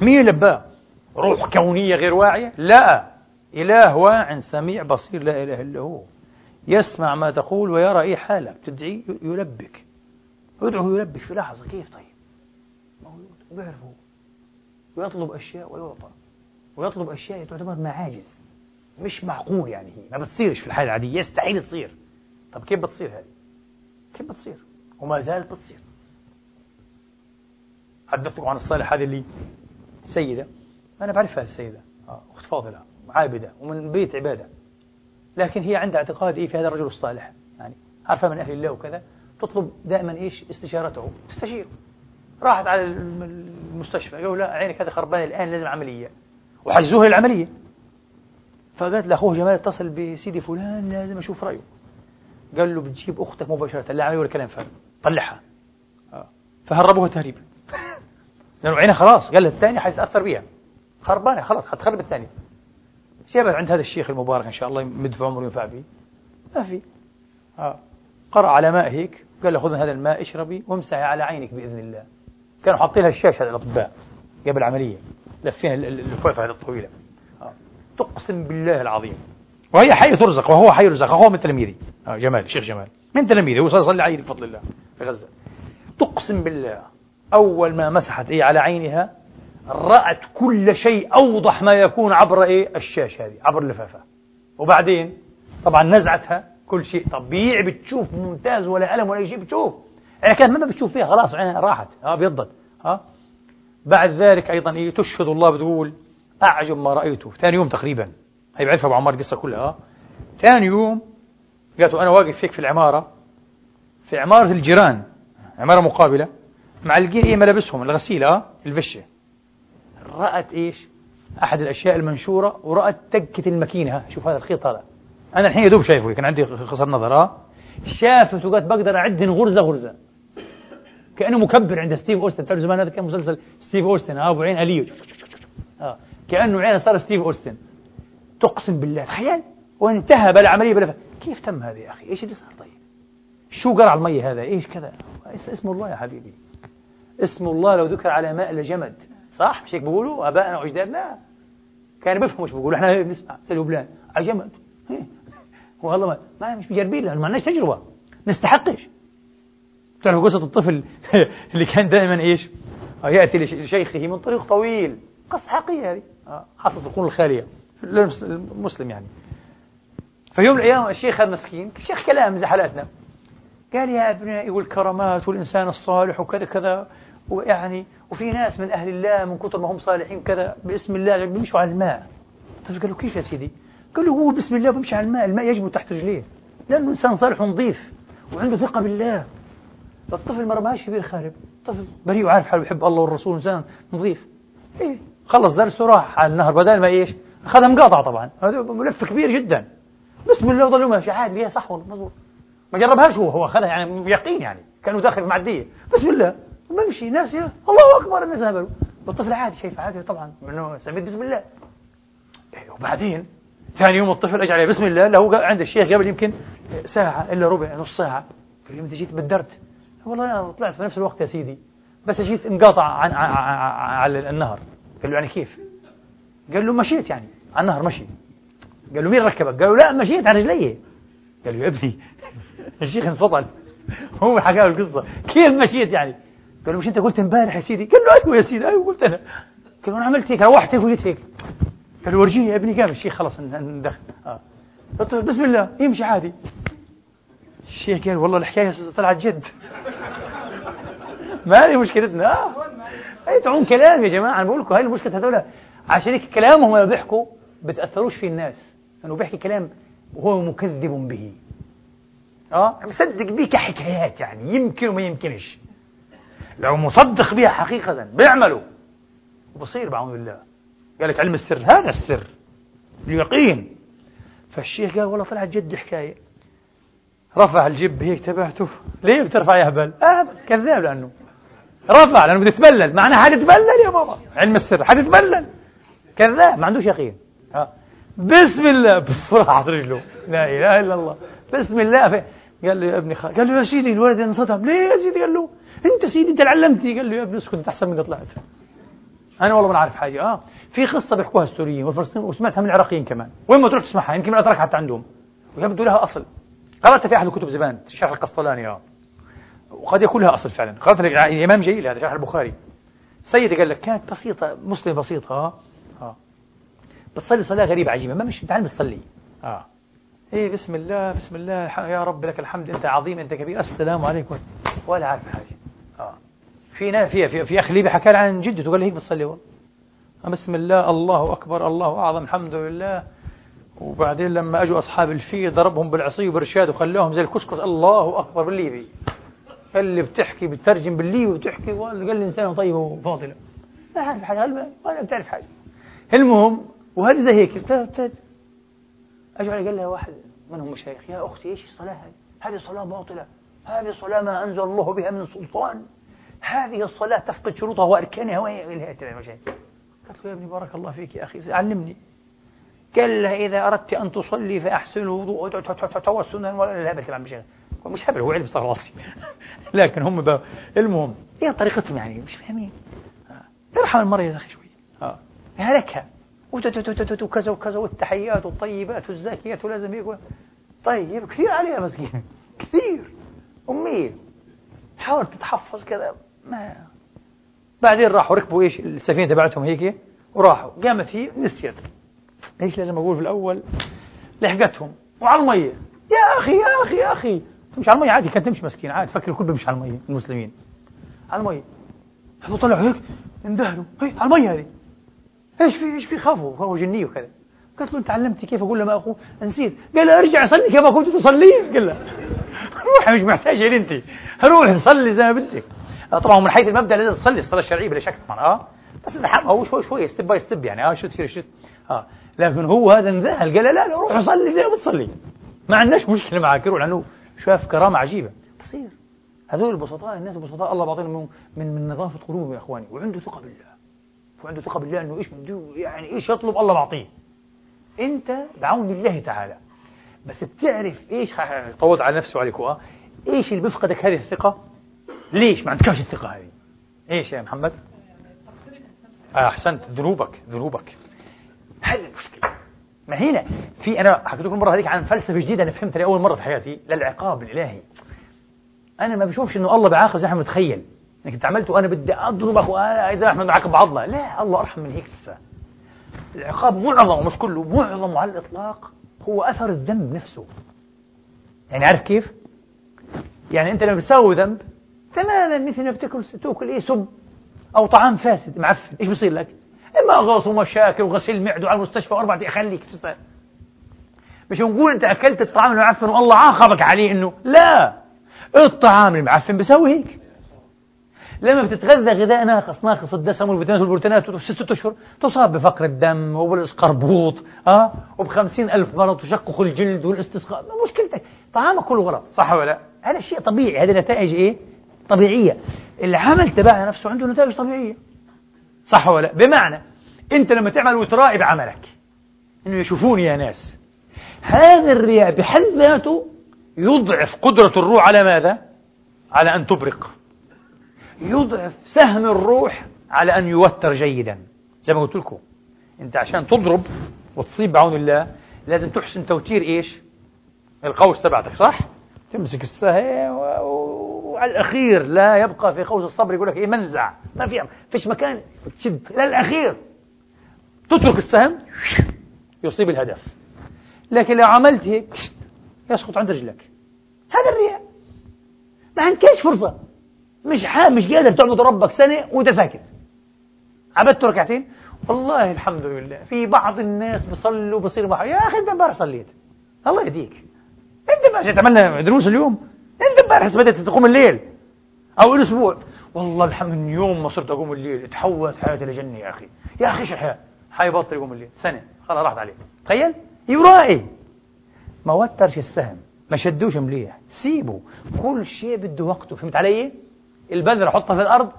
مين اللي لباه؟ روح كونية غير واعية؟ لا إله واع سميع بصير لا إله إلا هو. يسمع ما تقول ويرى أي حالة تدعي يلبك. ادعه يلبك في لحظة كيف طيب؟ موجود وبيعرفه ويطلب أشياء ويعطى. ويطلب أشياء تعتبر معاجز. مش معقول يعني هي. ما بتصيرش في الحالة العادية يستحيل تصير. طب كيف بتصير هذه؟ كيف بتصير؟ وما زالت بتصير. حدثتكم عن الصالح هذه اللي سيدة. أنا بعرفها السيدة. آه، أخت فاضلة. عابدة ومن بيت عبادة. لكن هي عندها اعتقاد إيه في هذا الرجل الصالح. يعني عارفة من أهل الله وكذا تطلب دائما إيش؟ استشارته. تستشير راحت على المستشفى قالوا لا عينك هذا خربان الآن لازم عملية. وحجزوها للعملية. فقالت لأخوه جمال اتصل بسيدي فلان لازم أشوف رأيه. قال له بتجيب أختك مباشرة. لا عملية ولا كلام فارغ طلعها. آه. فهربوها تهريب (laughs) لأنه عينها خلاص قال الثانية حيتأثر بها خربانة خلاص حتخرب الثانية. جابت عند هذا الشيخ المبارك إن شاء الله يمد في عمره ينفع به ما في. آه. قرأ على ماء هيك قال له خذ هذا الماء اشربي وامسحي على عينك بإذن الله. كانوا حاطين لها الشاشة الأطباء قبل العملية لفين الفوفة الطويلة. آه. تقسم بالله العظيم. وهي حي ترزق وهو حي يرزق هو من تلاميذي آه جمال الشيخ جمال. من تلاميذي هو صلى عليه بفضل الله في غزة. تقسم بالله. أول ما مسحت إيه على عينها رأت كل شيء أوضح ما يكون عبر إيه؟ الشاشة هذه عبر اللفافة. وبعدين طبعا نزعتها كل شيء طبيعي بتشوف ممتاز ولا ألم ولا شيء بتشوف. يعني كانت ما بتشوف فيها خلاص عينها راحت ها بيضت ها. بعد ذلك أيضا إيه؟ تشهد الله بتقول أعجب ما رأيته ثاني يوم تقريبا. هي بعرفها أبو عمار القصة كلها ها. ثاني يوم قالت أنا واقف فيك في العمارة في عمارة الجيران عمارة مقابلة معلقين إيه؟ ملابسهم الغسيلة ها الفشة. رأت إيش؟ أحد الأشياء المنشورة ورأت تكة الماكينة. شوف هذا الخيط هذا. أنا الحين يا دوب شايفه كان عندي خصر نظر ها. شافت وقالت بقدر أعدن غرزة غرزة. كأنه مكبر عند ستيف أوستن. تعرف زمان هذا كان مسلسل ستيف أوستن أبو عين أليو. آه. كأنه عينه صار ستيف أوستن. تقسم بالله تخيل. وانتهى بلا عملية بلا كيف تم هذا يا أخي؟ إيش اللي صار طيب؟ شو قرع المية هذا؟ إيش كذا؟ اسم الله يا حبيبي. اسم الله لو ذكر على ماء لجمد. صح؟ مش هيك بيقولوا؟ ابائنا واجدادنا كانوا بيفهموا إيش بيقولوا إحنا بنسمع سلوا بلان عجمت والله ما, ما مش مجربين لأنه ما عندناش تجربة. نستحقش. تعرفوا قصة الطفل (laughs) اللي كان دائما إيش؟ يأتي لشيخه من طريق طويل. قصة حقيقية هذه. خاصه تكون الخالية. المسلم يعني. في يوم من الأيام الشيخ هذا مسكين شيخ كلام زحلاتنا. قال يا أبنائي والكرامات والإنسان الصالح وكذا كذا ويعني وفي ناس من أهل الله من كثر ما هم صالحين كذا باسم الله بيمشوا على الماء. طيب قال له كيف يا سيدي؟ قال له هو بسم الله بيمشي على الماء الماء يجب تحت رجليه. لأنه إنسان صالح ونظيف وعنده ثقة بالله. فالطفل ما رماش في خارب طفل بريء وعارف حاله يحب الله والرسول إنسان نظيف. إيه خلص درسه راح على النهر بدل ما إيش؟ أخذها مقاطعة طبعا. هذا ملف كبير جدا. بسم الله وظل ماشي عادي صح والله مضبوط ما جربهاش هو هو أخذها يعني يقين يعني كأنه داخل معدية. بسم الله. بمشي ناس الله أكبر الناس هبلوا. والطفل عادي شايف عادي طبعا. انه سميت بسم الله. إيه، وبعدين ثاني يوم الطفل اجى عليه بسم الله له عند الشيخ قبل يمكن ساعة إلا ربع نص ساعة. قال أنت جيت بدرت. والله أنا طلعت في نفس الوقت يا سيدي. بس جيت انقاطع عن على النهر. قال له يعني كيف؟ قال له مشيت يعني على النهر مشي. قال له مين ركبك؟ قال له لا مشيت على رجلي. قال له يا ابني (laughs) الشيخ انسطل هو حكى له القصة. كيف مشيت يعني؟ قال له مش أنت قلت إمبارح يا سيدي؟ قال له أيوه يا سيدي أيوه قلت أنا. قال له أنا عملت هيك روحت هيك وجيت هيك. قال له ورجيني يا ابني. قام الشيخ خلص ندخل آه. بسم الله يمشي عادي. الشيخ قال والله الحكاية طلعت جد. (laughs) ما هذه مشكلتنا؟ آه. أي تعون كلام يا جماعة أنا بقول لكم هاي المشكلة هذول عشان هيك كلامهم لما بيحكوا بتأثروش في الناس. لأنه بيحكي كلام وهو مكذب به. آه. مصدق بيه كحكايات يعني يمكن وما يمكنش. لو مصدق بها حقيقة بيعملوا. وبصير بعون الله. قال لك علم السر هذا السر. اليقين. فالشيخ قال والله طلعت جد حكاية. رفع الجب هيك تبعته ليه بترفع يا هبل؟ آه كذاب لأنه. رفع لأنه بده يتبلل. معناها حتتبلل يا بابا. علم السر حتتبلل كذاب ما عندوش يقين. آه. بسم الله. (laughs) راحت رجله. لا إله إلا الله. بسم الله. قال له يا ابني خالد قال له يا سيدي الولد انصدم. ليه يا سيدي؟ قال له انت سيدي انت علمتني. قال له يا ابني اسكت انت احسن مني طلعت. أنا والله ما عارف حاجة. آه. في قصة بيحكوها السوريين والفلسطينيين وسمعتها من العراقيين كمان. وين ما تروح تسمعها يمكن ما اترك حتى عندهم. ويبدو لها أصل. قرأت في أحد الكتب زمان شرح القسطلاني آه. وقد يكون لها أصل فعلا. قرأت الإمام جيل هذا شرح البخاري. سيد قال لك كانت بسيطة مسلمه بسيطه آه. آه. بتصلي صلاة غريبة عجيبة ما مش متعلم تصلي. آه. إيه بسم الله بسم الله يا رب لك الحمد أنت عظيم أنت كبير. السلام عليكم. ولا عارف حاجة. آه. في في في, في أخ ليبي حكى لي عن جدته قال لي هيك بتصلي والله بسم الله الله أكبر الله أعظم الحمد لله. وبعدين لما أجوا أصحاب الفيل ضربهم بالعصي وبرشاد وخلاهم زي الكسكس الله أكبر بالليبي. قال لي بتحكي بترجم بالليبي وبتحكي قال لي انسان طيب وفاضله ما عارف حاجة ولا بتعرف حاجة. المهم وهذه زي هيك. اجى قال لها واحد منهم مشايخ يا أختي إيش الصلاة هذه؟ هذه صلاة باطلة. هذه صلاه ما أنزل الله بها من سلطان. هذه الصلاة تفقد شروطها وأركانها وين قالت له يا ابني بارك الله فيك يا أخي علمني. قال لها إذا أردت أن تصلي فأحسن الوضوء توسلا ولا الهبل تبع مش مش هبل هو علم صار راسي (laughs) لكن هم بقى المهم هي طريقتهم يعني مش فاهمين. ارحم المرأة يا أخي شوي. آه. هلكها. وكذا وكذا والتحيات والطيبات والزاكيات ولازم يقول طيب كثير عليها مسكين. (laughs) كثير. أمية حاول تتحفظ كذا. ما. بعدين راحوا ركبوا إيش؟ السفينة تبعتهم هيك وراحوا. قامت هي نسيت. إيش لازم أقول في الأول؟ لحقتهم. وعلى المية. يا أخي يا أخي يا أخي. تمشي على المية؟ عادي كانت تمشي مسكين. عادي فكر الكل بيمشي على المية المسلمين. على المية. هذول طلعوا هيك اندهلوا. هي على المية هذه. إيش في إيش في؟ خافوا هو جني وكذا. قالت له أنت علمتي كيف؟ أقول لما اخوه نسيت. قال ارجع صلي كما كنت تصلي. قال روحي مش محتاجه أنت. روحي صلي زي ما بدك. طبعا من حيث المبدأ لازم تصلي الصلاة الشرعية بلا شك طبعا آه. بس هو شوي شوي step by step يعني آه Schritt für Schritt آه. لكن هو هذا انذهل قال لا لا روح صلي زي ما بتصلي. ما عندناش مشكلة معك روح لأنه شاف كرامة عجيبة. تصير. هذول البسطاء الناس البسطاء الله بعطيهم من من نظافة قلوبهم يا إخواني. وعنده ثقة بالله. وعنده ثقة بالله إنه إيش بده يعني إيش يطلب الله بعطيه. أنت بعون الله تعالى. بس بتعرف إيش طولت على نفسي وعليكم آه إيش اللي بيفقدك هذه الثقة؟ ليش ما عندكش الثقة هذه؟ إيش يا محمد؟ آه أحسنت. ذنوبك ذنوبك. هذه المشكلة. ما هنا في أنا حكيت لكم مرة هذيك عن فلسفة جديدة أنا فهمتها لأول مرة في حياتي للعقاب الإلهي. أنا ما بشوفش إنه الله بعاقب زي ما متخيل. إنك أنت عملت وأنا بدي اضربك وأنا إذا احمد معاقب بعضنا. لا الله ارحم من هيك لسه العقاب معظم مش كله معظم على الإطلاق. هو أثر الذنب نفسه. يعني عارف كيف؟ يعني أنت لما بتسوي ذنب تماما مثل ما بتاكل تاكل إيه سم أو طعام فاسد معفن. إيش بصير لك؟ إما غاص ومشاكل وغسيل معده على المستشفى واربع خليك تستاهل. مش نقول أنت أكلت الطعام المعفن والله عاقبك عليه إنه لا. الطعام المعفن بيسوي هيك. لما بتتغذى غذاء ناقص ناقص الدسم والفيتامينات والبروتينات ست أشهر تصاب بفقر الدم وبالإسقربوط آه وبخمسين ألف مرض وتشقق الجلد والاستسقاء مشكلتك طعامك كله غلط صح ولا لا؟ هذا شيء طبيعي هذه نتائج إيه؟ طبيعية العمل تبعها نفسه عنده نتائج طبيعية صح ولا لا؟ بمعنى أنت لما تعمل وترائي بعملك إنه يشوفوني يا ناس هذا الرياء بحد ذاته يضعف قدرة الروح على ماذا؟ على أن تبرق يضعف سهم الروح على أن يوتر جيدا. زي ما قلت لكم أنت عشان تضرب وتصيب بعون الله لازم تحسن توتير إيش؟ القوس تبعتك صح؟ تمسك السهم وعلى الأخير لا يبقى في قوس الصبر يقول لك إيه منزع. ما في فيش مكان تشد. للأخير تترك السهم يصيب الهدف. لكن لو عملت هيك يسقط عند رجلك. هذا الرياء. ما عندكش فرصة. مش حا مش قادر تعبد ربك سنة وانت ساكت. عبدت ركعتين؟ والله الحمد لله. في بعض الناس بصلوا بصير بحر يا أخي أنت امبارح صليت. الله يهديك. أنت امبارح عملنا دروس اليوم. أنت امبارح بدأت تقوم الليل. أو الأسبوع. والله الحمد من يوم ما صرت أقوم الليل تحولت حياتي لجنة يا أخي. يا أخي إيش الحياة حيبطل يقوم الليل. سنة. خلاص راحت عليه. تخيل. يرائي. ما وترش السهم. ما شدوش مليح. سيبه. كل شيء بده وقته. فهمت علي؟ البذرة حطها في الأرض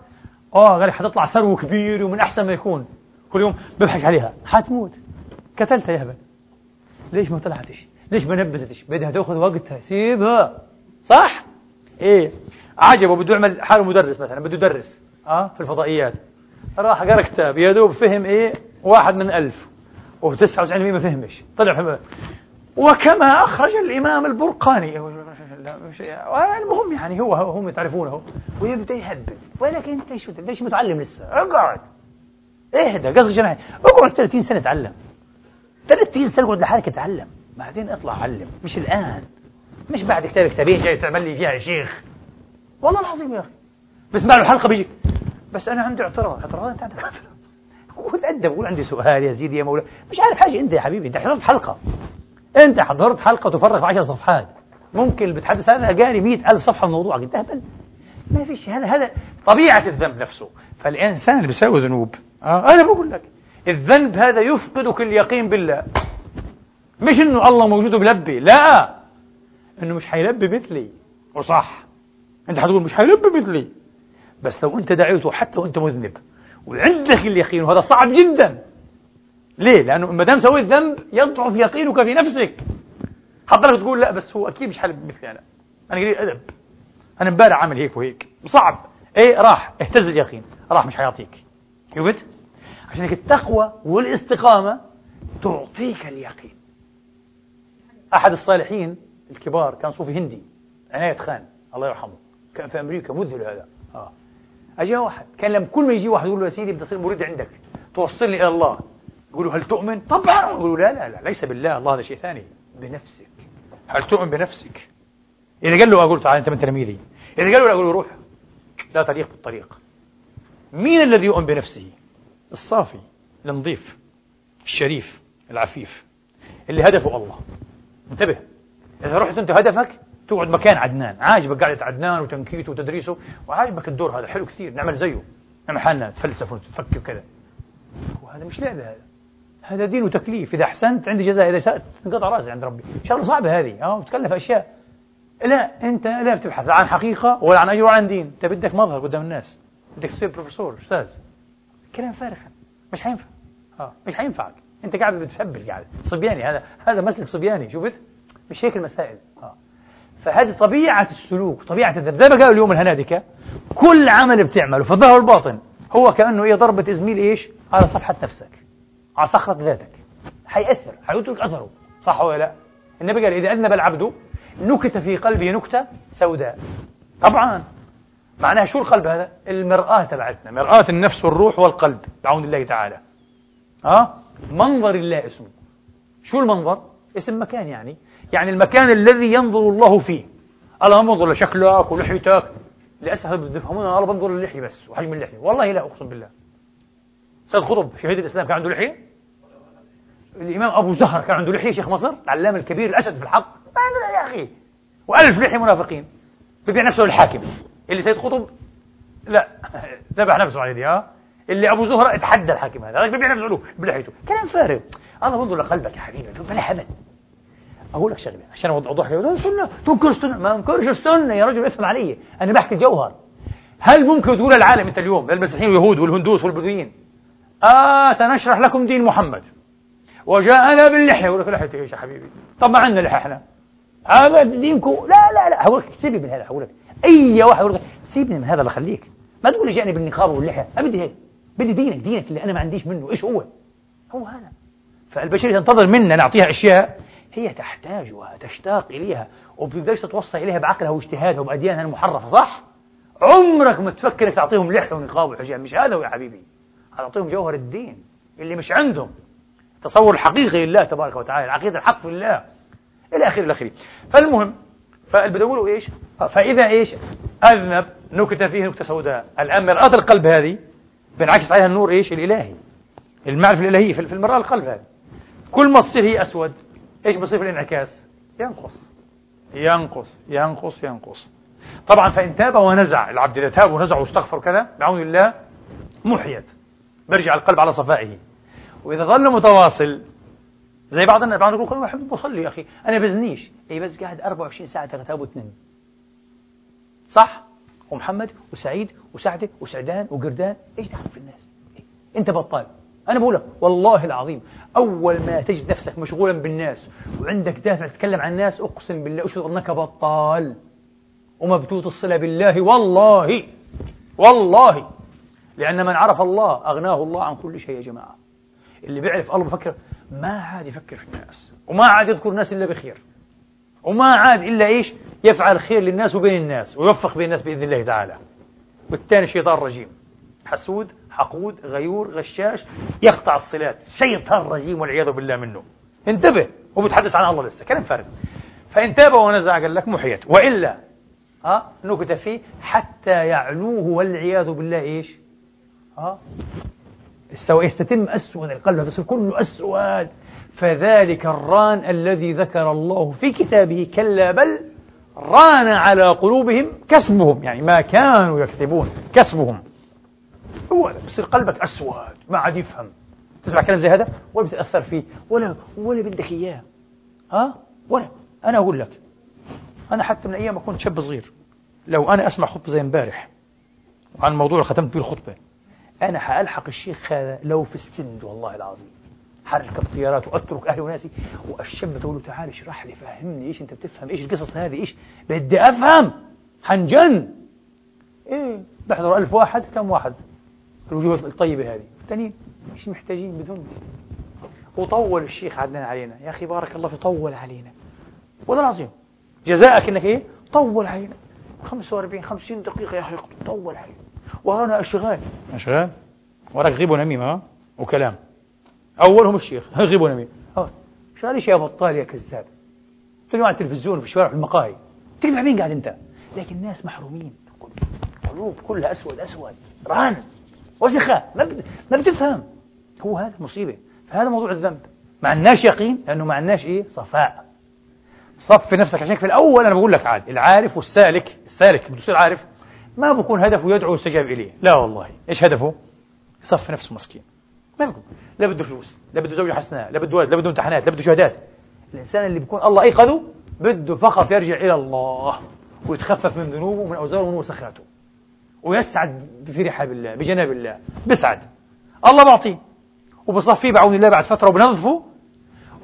آه غير حتطلع ثروة كبير ومن أحسن ما يكون. كل يوم بضحك عليها. حتموت. قتلتها يا هبل. ليش ما طلعتش؟ ليش ما نبتتش؟ بدها تأخذ وقتها. سيبها. صح؟ إيه. عجبه بده يعمل حاله مدرس مثلا بده يدرس. آه في الفضائيات. راح قرأ كتاب يا دوب فهم إيه؟ واحد من ألف. و99% ما فهمش. طلع فهم وكما أخرج الإمام البرقاني. المهم يعني هو هم تعرفونه ويبدأ يهبل. ولكن أنت إيش ليش متعلم لسه؟ اقعد. اهدى. قصد جناحي اقعد 30 سنة تعلم 30 سنة اقعد لحالك تتعلم بعدين اطلع علم مش الآن. مش بعد كتاب كتابين جاي تعمل لي فيها يا شيخ. والله العظيم يا أخي. بسمع له الحلقة بيجي. بس أنا عندي اعتراض. اعتراض أنت عندك اعتراض. وتأدب قول عندي سؤال يا سيدي يا مولاي مش عارف حاجة. أنت يا حبيبي أنت حضرت حلقة. أنت حضرت حلقة تفرغ في 10 صفحات. ممكن اللي بتحدث هذا مئة ألف صفحة من موضوعك أنت هبل ما فيش هذا هذا طبيعة الذنب نفسه. فالإنسان اللي بيسوي ذنوب آه أنا بقول لك الذنب هذا يفقدك اليقين بالله. مش إنه الله موجود بلبي لا. إنه مش حيلبي مثلي. وصح. أنت حتقول مش حيلبي مثلي. بس لو أنت دعيته حتى وأنت مذنب وعندك اليقين وهذا صعب جدا. ليه؟ لأنه ما دام سويت ذنب يضعف يقينك في نفسك. حضرتك تقول لا بس هو أكيد مش حلب مثلي أنا. أنا قليل أدب. أنا امبارح عامل هيك وهيك. صعب. إيه راح. اهتز اليقين راح مش حيعطيك. شفت؟ عشان التقوى والاستقامة تعطيك اليقين. أحد الصالحين الكبار كان صوفي هندي عناية خان الله يرحمه. كان في أمريكا مذهل هذا. آه. أجا واحد. كان لما كل ما يجي واحد يقول له يا سيدي بدي أصير مريد عندك توصلني إلى الله. يقول له هل تؤمن؟ طبعا. يقول له لا لا لا. ليس بالله الله هذا شيء ثاني. بنفسك. هل تؤمن بنفسك؟ إذا قال له أقول تعال أنت من تلاميذي. إذا قال له أقول روح. لا طريق بالطريق. مين الذي يؤمن بنفسه؟ الصافي النظيف الشريف العفيف. اللي هدفه الله. انتبه. إذا رحت أنت هدفك تقعد مكان عدنان. عاجبك قعدة عدنان وتنكيته وتدريسه. وعاجبك الدور هذا. حلو كثير. نعمل زيه. نعمل حالنا. نتفلسف ونفكر كذا. وهذا مش لعبة هذا. هذا دين وتكليف. إذا أحسنت عندي جزاء إذا سأت تنقطع رأسي عند ربي. شغلة صعبة هذه. أه؟ بتكلف أشياء. لا أنت لا بتبحث عن حقيقة ولا عن أجر ولا عن دين. أنت بدك مظهر قدام الناس. بدك تصير بروفيسور أستاذ. كلام فارغ. مش حينفع. أه؟ مش حينفعك. أنت قاعد بتهبل قاعد. صبياني هذا. هذا مسلك صبياني. شفت مش هيك المسائل. أه؟ فهذه طبيعة السلوك طبيعة ما قالوا اليوم الهنادكة كل عمل بتعمله في الظاهر والباطن هو كأنه هي ضربة إزميل إيش؟ على صفحة نفسك. على صخرة ذاتك. حيأثر حيترك أثره. صح ولا لا؟ النبي قال إذا أذنب العبد نكت في قلبه نكتة سوداء. طبعا. معناها شو القلب هذا؟ المرآة تبعتنا. مرآة النفس والروح والقلب بعون الله تعالى. ها؟ منظر الله اسمه. شو المنظر؟ اسم مكان يعني. يعني المكان الذي ينظر الله فيه. الله ما بنظر لشكلك ولحيتك. للاسف بتفهمون أنا بنظر للحيه بس وحجم اللحية. والله لا أقسم بالله. سيد قطب شهيد الإسلام كان عنده لحية؟ الإمام أبو زهر كان عنده لحية شيخ مصر العلامة الكبير الأسد في الحق. ما عنده يا أخي. وألف لحية منافقين. ببيع نفسه للحاكم. اللي سيد قطب؟ لا. (laughs) ذبح نفسه على ها اللي أبو زهرة اتحدى الحاكم هذا. ببيع نفسه له بلحيته. كلام فارغ. الله بنظر لقلبك يا حبيبي. بلا هبل أقول لك شغلة. عشان اوضح لك. السنة تنكر السنة. ما أنكرش السنة. يا رجل افهم علي. أنا بحكي الجوهر هل ممكن تقول العالم أنت اليوم للمسيحيين واليهود والهندوس والبدويين؟ آه سنشرح لكم دين محمد. وجاءنا باللحية. يقول لك لحية إيش يا حبيبي؟ طب ما عندنا لحية إحنا. هذا دينكم لا لا لا. هقول لك سيبني من هذا. هقول لك أي واحد يقول لك سيبني من هذا الله خليك ما تقول جاني بالنقاب واللحية. ما بدي هيك. بدي دينك دينك اللي أنا ما عنديش منه. إيش هو؟ هو هذا. فالبشرية تنتظر منا نعطيها أشياء هي تحتاجها تشتاق إليها وبتقدرش تتوصل إليها بعقلها واجتهادها وبأديانها المحرفة صح؟ عمرك ما تفكر إنك تعطيهم لحية ونقاب وحجاب. مش هذا يا حبيبي. تعطيهم جوهر الدين اللي مش عندهم. تصور الحقيقي لله تبارك وتعالى العقيدة الحق في الله إلى آخره إلى آخره. فالمهم فاللي بيقولوا إيش؟ فإذا إيش؟ أذنب نكتة فيه نكتة سوداء. الآن مرآة القلب هذه بينعكس عليها النور إيش؟ الإلهي. المعرفة الإلهية في المرأة القلب هذا كل ما تصير هي أسود إيش بصير في الانعكاس؟ ينقص. ينقص ينقص ينقص. طبعا فإن تاب ونزع العبد إذا تاب ونزع واستغفر كذا بعون الله محيت. برجع القلب على صفائه. وإذا ظل متواصل زي بعض الناس بعض يقول أنا بحب بصلي يا أخي. أنا بزنيش. أي بس قاعد 24 ساعة تغتاب وتنم صح؟ ومحمد وسعيد وسعدة وسعدان وقردان. إيش دخل في الناس؟ أنت بطال. أنا بقول لك والله العظيم أول ما تجد نفسك مشغولا بالناس وعندك دافع تتكلم عن الناس أقسم بالله أشهد أنك بطال. ومبتوت الصلة بالله والله والله. لأن من عرف الله أغناه الله عن كل شيء يا جماعة. اللي بيعرف الله بفكر ما عاد يفكر في الناس وما عاد يذكر الناس إلا بخير وما عاد إلا إيش؟ يفعل خير للناس وبين الناس ويوفق بين الناس بإذن الله تعالى. والثاني شيطان رجيم حسود حقود غيور غشاش يقطع الصلات شيطان رجيم والعياذ بالله منه. انتبه هو بيتحدث عن الله لسه كلام فارغ. فإن تاب ونزع قال لك محيت. وإلا ها نكت فيه حتى يعلوه والعياذ بالله إيش؟ ها؟ استوى يستتم أسود القلب يصير كله أسود. فذلك الران الذي ذكر الله في كتابه كلا بل ران على قلوبهم كسبهم يعني ما كانوا يكسبون كسبهم. هو بصير قلبك أسود ما عاد يفهم. تسمع كلام زي هذا؟ ولا بتتأثر فيه ولا ولا بدك إياه. ها؟ ولا. أنا أقول لك أنا حتى من أيام كنت شاب صغير لو أنا أسمع خطبة زي امبارح عن اللي ختمت به الخطبة أنا حألحق الشيخ هذا لو في السند والله العظيم. حركب طيارات وأترك أهلي وناسي والشاب تقول له تعال اشرح لي فهمني إيش أنت بتفهم؟ إيش القصص هذه؟ إيش؟ بدي أفهم. حنجن. إيه بحضر ألف واحد كم واحد؟ الوجوه الطيبة هذه. الثانيين مش محتاجين بدون وطول الشيخ عدنان علينا. يا أخي بارك الله في طول علينا. والله العظيم جزاءك إنك إيه؟ طول علينا. 45 50 دقيقة يا أخي طول علينا. ورانا أشغال. أشغال؟ وراك غيب ونميمة وكلام. أولهم الشيخ غيبوا نميم شو هذا يا بطال يا كذاب؟ تلو على التلفزيون في الشوارع في المقاهي. تكذب مين قاعد أنت؟ لكن الناس محرومين. قلوب كلها أسود أسود. ران وسخة ما ما بتفهم. هو هذا المصيبة فهذا موضوع الذنب. ما عندناش يقين لأنه ما عندناش إيه؟ صفاء. صفي نفسك عشان في الأول أنا بقول لك عاد العارف والسالك. السالك بده يصير عارف ما بكون هدفه يدعو ويستجاب إليه. لا والله. إيش هدفه؟ يصفي نفسه مسكين. ما بيكون لا بده فلوس لا بده زوجة حسناء لا بده ولد لا بده امتحانات لا بده شهادات. الإنسان اللي بيكون الله أيقظه بده فقط يرجع إلى الله ويتخفف من ذنوبه ومن أوزاره ومن وسخاته ويسعد في رحاب الله بجناب الله بسعد الله بعطيه. وبصفيه بعون الله بعد فترة وبنظفه.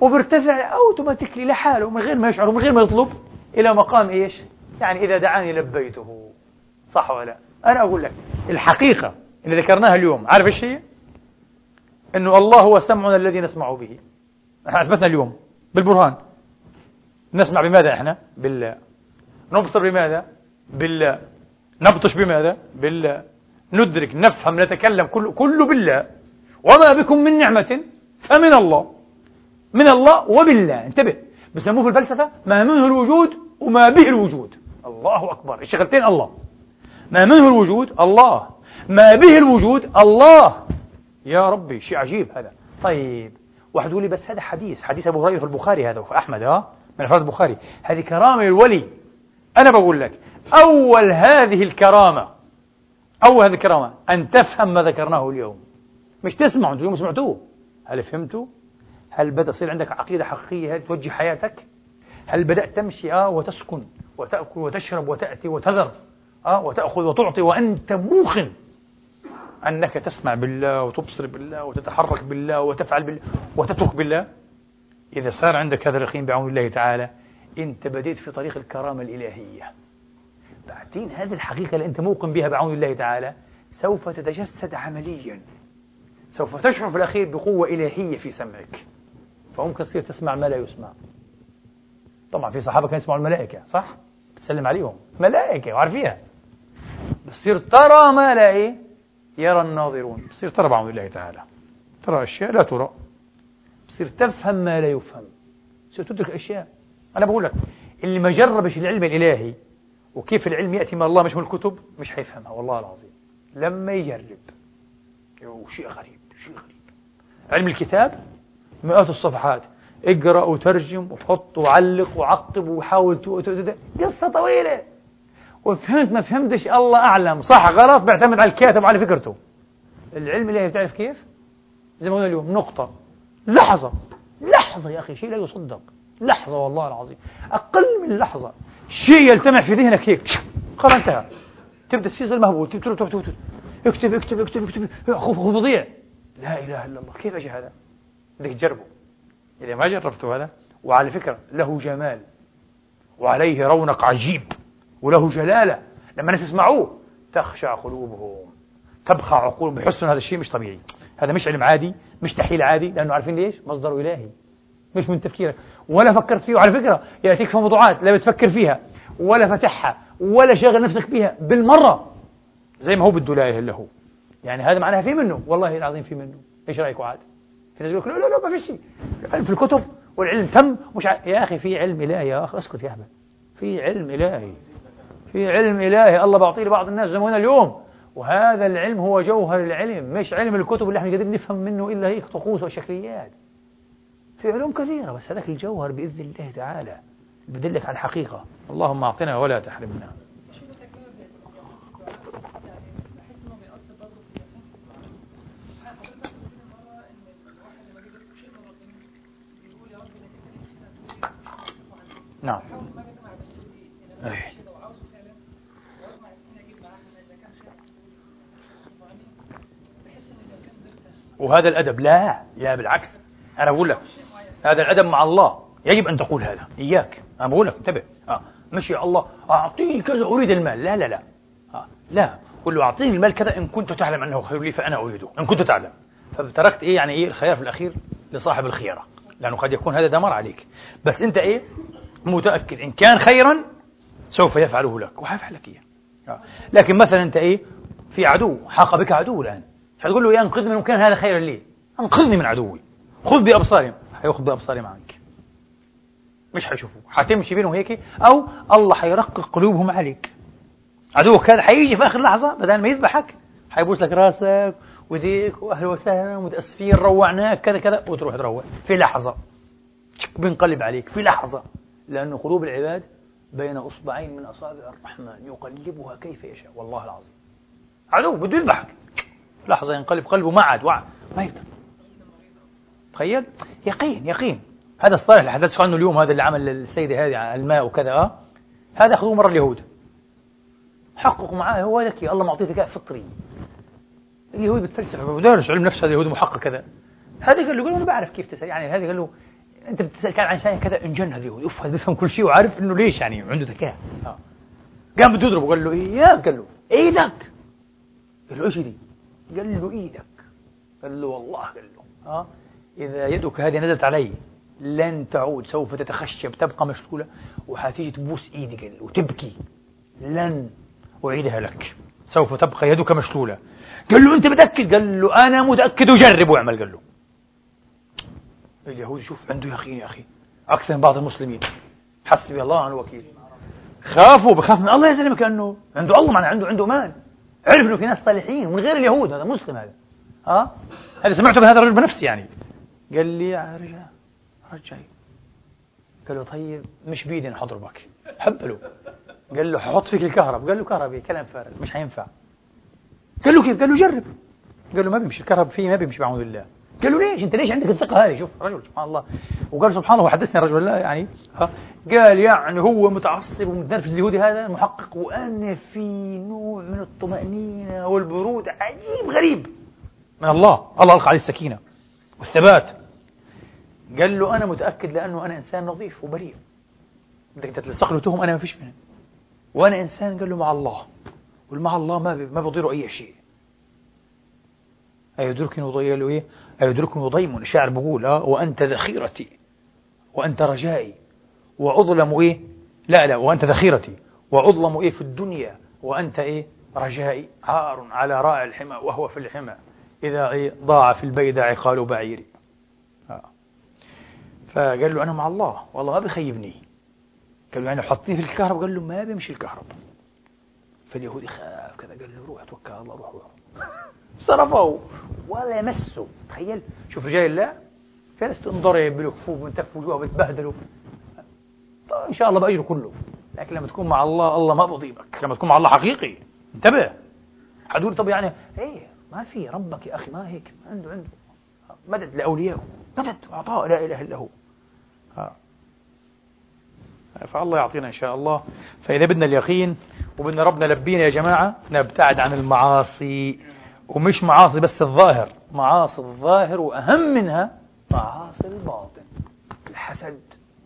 وبيرتفع اوتوماتيكلي لحاله من غير ما يشعر ومن غير ما يطلب إلى مقام إيش؟ يعني إذا دعاني لبيته. صح ولا لا؟ أنا أقول لك الحقيقة اللي ذكرناها اليوم عارف إيش هي؟ أنه الله هو سمعنا الذي نسمع به. إحنا أثبتنا اليوم بالبرهان. نسمع بماذا إحنا؟ بالله. نبصر بماذا؟ بالله. نبطش بماذا؟ بالله. ندرك نفهم نتكلم كله, كله بالله. وما بكم من نعمة فمن الله. من الله وبالله. انتبه. بسموه في الفلسفة ما منه الوجود وما به الوجود. الله أكبر. الشغلتين الله. ما منه الوجود؟ الله. ما به الوجود؟ الله. يا ربي شيء عجيب هذا. طيب واحد يقول لي بس هذا حديث حديث أبو هريرة في البخاري هذا وفي أحمد ها؟ من أفراد البخاري. هذه كرامة للولي. أنا بقول لك أول هذه الكرامة أول هذه الكرامة أن تفهم ما ذكرناه اليوم. مش تسمع أنتم اليوم سمعتوه. هل فهمتوا؟ هل بدأ يصير عندك عقيدة حقيقية؟ توجه حياتك؟ هل بدأت تمشي؟ آه وتسكن وتأكل وتشرب وتأتي وتذر؟ آه وتأخذ وتعطي وأنت موخن أنك تسمع بالله وتبصر بالله وتتحرك بالله وتفعل بالله وتترك بالله. إذا صار عندك هذا اليقين بعون الله تعالى أنت بديت في طريق الكرامة الإلهية. بعدين هذه الحقيقة اللي أنت موقن بها بعون الله تعالى سوف تتجسد عمليا. سوف تشعر في الأخير بقوة إلهية في سمعك. فممكن تصير تسمع ما لا يسمع. طبعا في صحابة كانوا يسمعوا الملائكة صح؟ بتسلم عليهم. ملائكة وعارفيها بتصير ترى ما لا إيه؟ يرى الناظرون. بصير ترى بعون الله تعالى. ترى أشياء لا ترى. بصير تفهم ما لا يفهم. بصير تدرك أشياء. أنا بقول لك اللي ما جربش العلم الإلهي وكيف العلم يأتي من الله مش من الكتب مش حيفهمها والله العظيم. لما يجرب. شيء غريب شيء غريب. علم الكتاب مئات الصفحات. اقرأ وترجم وحط وعلق وعقب وحاول قصة طويلة. وفهمت ما فهمتش الله أعلم. صح غلط. بيعتمد على الكاتب وعلى فكرته. العلم اللي بتعرف كيف؟ زي ما قلنا اليوم نقطة. لحظة. لحظة يا أخي شيء لا يصدق. لحظة والله العظيم. أقل من لحظة. شيء يلتمع في ذهنك هيك. خلاص انتهى. تبدأ السيزة المهبول. اكتب اكتب اكتب اكتب اكتب. خوف خوف ضيع لا إله إلا الله. كيف أجي هذا بدك تجربه. إذا ما جربته هذا وعلى فكرة له جمال. وعليه رونق عجيب. وله جلالة. لما الناس يسمعوه تخشع قلوبهم. تبخع عقولهم. بحسن هذا الشيء مش طبيعي. هذا مش علم عادي مش تحليل عادي. لأنه عارفين ليش؟ مصدر إلهي. مش من تفكيرك. ولا فكرت فيه. وعلى فكرة يأتيك في موضوعات لا بتفكر فيها ولا فتحها ولا شاغل نفسك بها بالمرة. زي ما هو بده لا إله إلا هو. يعني هذا معناها في منه. والله العظيم في منه. إيش رايكم عاد؟ في ناس يقول لا لا لا ما في شيء. في الكتب والعلم تم. مش ع... يا أخي في علم إلهي يا أخي. اسكت يا اهبل في علم إلهي. في علم إلهي. الله بعطيه لبعض الناس زي ما قلنا اليوم. وهذا العلم هو جوهر العلم مش علم الكتب اللي إحنا قاعدين نفهم منه إلا هيك طقوس وشكليات. في علوم كثيرة بس هذاك الجوهر بإذن الله تعالى. بدلك على الحقيقة. اللهم أعطنا ولا تحرمنا. نعم. وهذا الأدب لا لا بالعكس. أنا أقول لك هذا الأدب مع الله. يجب أن تقول هذا. إياك. أنا بقول لك انتبه. آه. مش يا الله. أعطيني كذا أريد المال. لا لا لا. آه. لا. قل له أعطيني المال كذا إن كنت تعلم أنه خير لي فأنا أريده. إن كنت تعلم. فتركت إيه؟ يعني إيه؟ الخيار في الأخير لصاحب الخيرة لأنه قد يكون هذا دمار عليك. بس أنت إيه؟ متأكد. إن كان خيرا سوف يفعله لك. وحيفعل لك إياه. آه. لكن مثلا أنت إيه؟ في عدو. حاق بك عدو الآن. فتقول له يا أنقذني من كان هذا خيرا لي. أنقذني من عدوي. خذ بأبصارهم حيأخذ بأبصارهم عنك مش حيشوفوه حتمشي بينهم هيك أو الله حيرقق قلوبهم عليك. عدوك هذا حيجي في آخر لحظة بدل ما يذبحك. حيبوس لك راسك وذيك وأهلا وسهلا متأسفين روعناك كذا كذا وتروح تروح. في لحظة. بينقلب عليك. في لحظة. لأن قلوب العباد بين أصبعين من أصابع الرحمن. يقلبها كيف يشاء. والله العظيم. عدو بده يذبحك. لحظة ينقلب قلبه ما عاد وعد ما يقدر. تخيل؟ يقين يقين. هذا الصالح اللي حدثت عنه اليوم هذا اللي عمل السيدة هذه الماء وكذا آه؟ هذا أخذوه مرة اليهود. حققوا معاه هو ذكي. الله معطيه ذكاء فطري. اليهود بتفلسف ودارس علم نفس هذا اليهود محقق كذا. هذا قال له قال أنا بعرف كيف تسأل. يعني هذا قال له أنت بتسأل كان عن شيء كذا انجن هذا اليهود أوف هذا بيفهم كل شيء وعارف إنه ليش يعني عنده ذكاء. آه. قام بده يضربه قال له إياك قال له إيدك. قال له إيش دي؟ قال له إيدك. قال له والله قال له ها؟ إذا يدك هذه نزلت علي لن تعود. سوف تتخشب تبقى مشلولة وحتيجي تبوس إيدي وتبكي. لن أعيدها لك. سوف تبقى يدك مشلولة قال له أنت متأكد؟ قال له أنا متأكد. وجرب واعمل قال له اليهودي شوف عنده يقين يا أخي. أكثر من بعض المسلمين. حسبي الله عنه الوكيل. خافوا بخاف من الله يا زلمة كأنه عنده الله معنى عنده عنده أمان عرف انه في ناس صالحين من غير اليهود هذا مسلم هذا. ها؟ هذا سمعته من هذا الرجل بنفسي يعني. قال لي رجع رجعي قال له طيب مش بيدي أنا حضربك. حب له. قال له حط فيك الكهرب. قال له كهربي كلام فارغ مش حينفع قال له كيف؟ قال له جرب. قال له ما بيمشي الكهرب فيه ما بيمشي بعون الله قال له ليش انت ليش عندك الثقة هذه؟ شوف رجل سبحان الله. وقال سبحان الله وحدثني رجل الله يعني ها. قال يعني هو متعصب ومتنرفز اليهودي هذا محقق وأنا في نوع من الطمأنينة والبرود عجيب غريب. من الله. الله القى عليه السكينة والثبات. قال له أنا متأكد لأنه أنا إنسان نظيف وبريء. بدك أنت تلصق له تهم أنا ما فيش منه. وأنا إنسان قال له مع الله. والمع الله ما ما بضيره أي شيء. أيدركني وضي له إيه؟ أيدركني ضيم الشاعر بقول آه وأنت ذخيرتي وأنت رجائي وأظلم إيه؟ لا لا وأنت ذخيرتي وأظلم إيه في الدنيا وأنت إيه؟ رجائي عار على راعي الحمى وهو في الحمى إذا إيه ضاع في البيد عقال بعيري آه. فقال له أنا مع الله والله ما بخيبني قال له يعني حطيه في الكهرب قال له ما بيمشي الكهرب فاليهودي خاف كذا قال له روح توكل على الله روح روح صرفه ولا يمسه تخيل. شوف رجال الله في ناس تنضرب بالكفوف وتف وجوهها بتبهدلوا طيب إن شاء الله باجره كله. لكن لما تكون مع الله الله ما بضيبك. لما تكون مع الله حقيقي. انتبه. حدول طب يعني إيه ما في ربك يا أخي ما هيك. عنده عنده. مدد لأوليائه. مدد وعطاء لا إله إلا هو. ها. فالله يعطينا إن شاء الله. فاذا بدنا اليقين وبدنا ربنا لبينا يا جماعة نبتعد عن المعاصي. ومش معاصي بس الظاهر. معاصي الظاهر وأهم منها معاصي الباطن. الحسد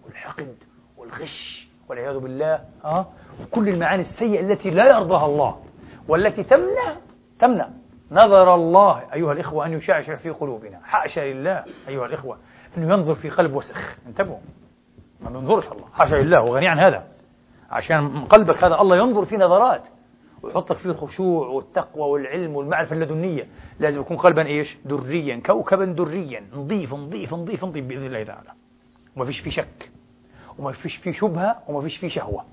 والحقد والغش والعياذ بالله. ها وكل المعاني السيئة التي لا يرضاها الله والتي تمنع تمنع. نظر الله أيها الإخوة أن يشعشع في قلوبنا. حاشا لله أيها الإخوة أنه ينظر في قلب وسخ. انتبهوا. ما بينظرش الله. حاشا لله وغني عن هذا. عشان قلبك هذا الله ينظر في نظرات. ويحطك فيه الخشوع والتقوى والعلم والمعرفة اللدنية. لازم يكون قلبا إيش؟ دريا كوكبا دريا. نظيف نظيف نظيف نظيف بإذن الله تعالى. وما فيش فيه شك. وما فيش فيه شبهة وما فيش فيه شهوة.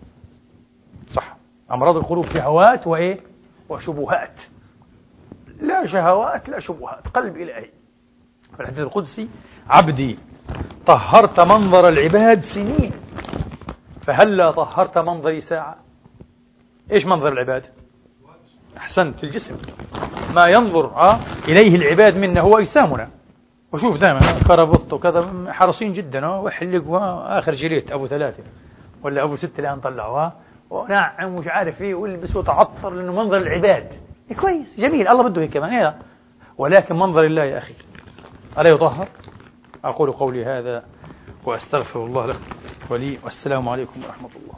صح. أمراض القلوب شهوات وإيه؟ وشبهات. لا شهوات لا شبهات. قلب إلهي. في الحديث القدسي عبدي طهرت منظر العباد سنين. فهلا طهرت منظري ساعة؟ إيش منظر العباد؟ أحسنت الجسم. ما ينظر آه إليه العباد منا هو أجسامنا. وشوف دائما كربط وكذا حريصين جدا آه وحلق آخر جليت أبو ثلاثة ولا أبو ستة الآن طلعوا ونعم ومش عارف إيه ويلبس وتعطر لأنه منظر العباد. إيه كويس جميل الله بده هيك كمان إيه ولكن منظر الله يا أخي ألا يطهر؟ أقول قولي هذا وأستغفر الله لكم ولي والسلام عليكم ورحمة الله.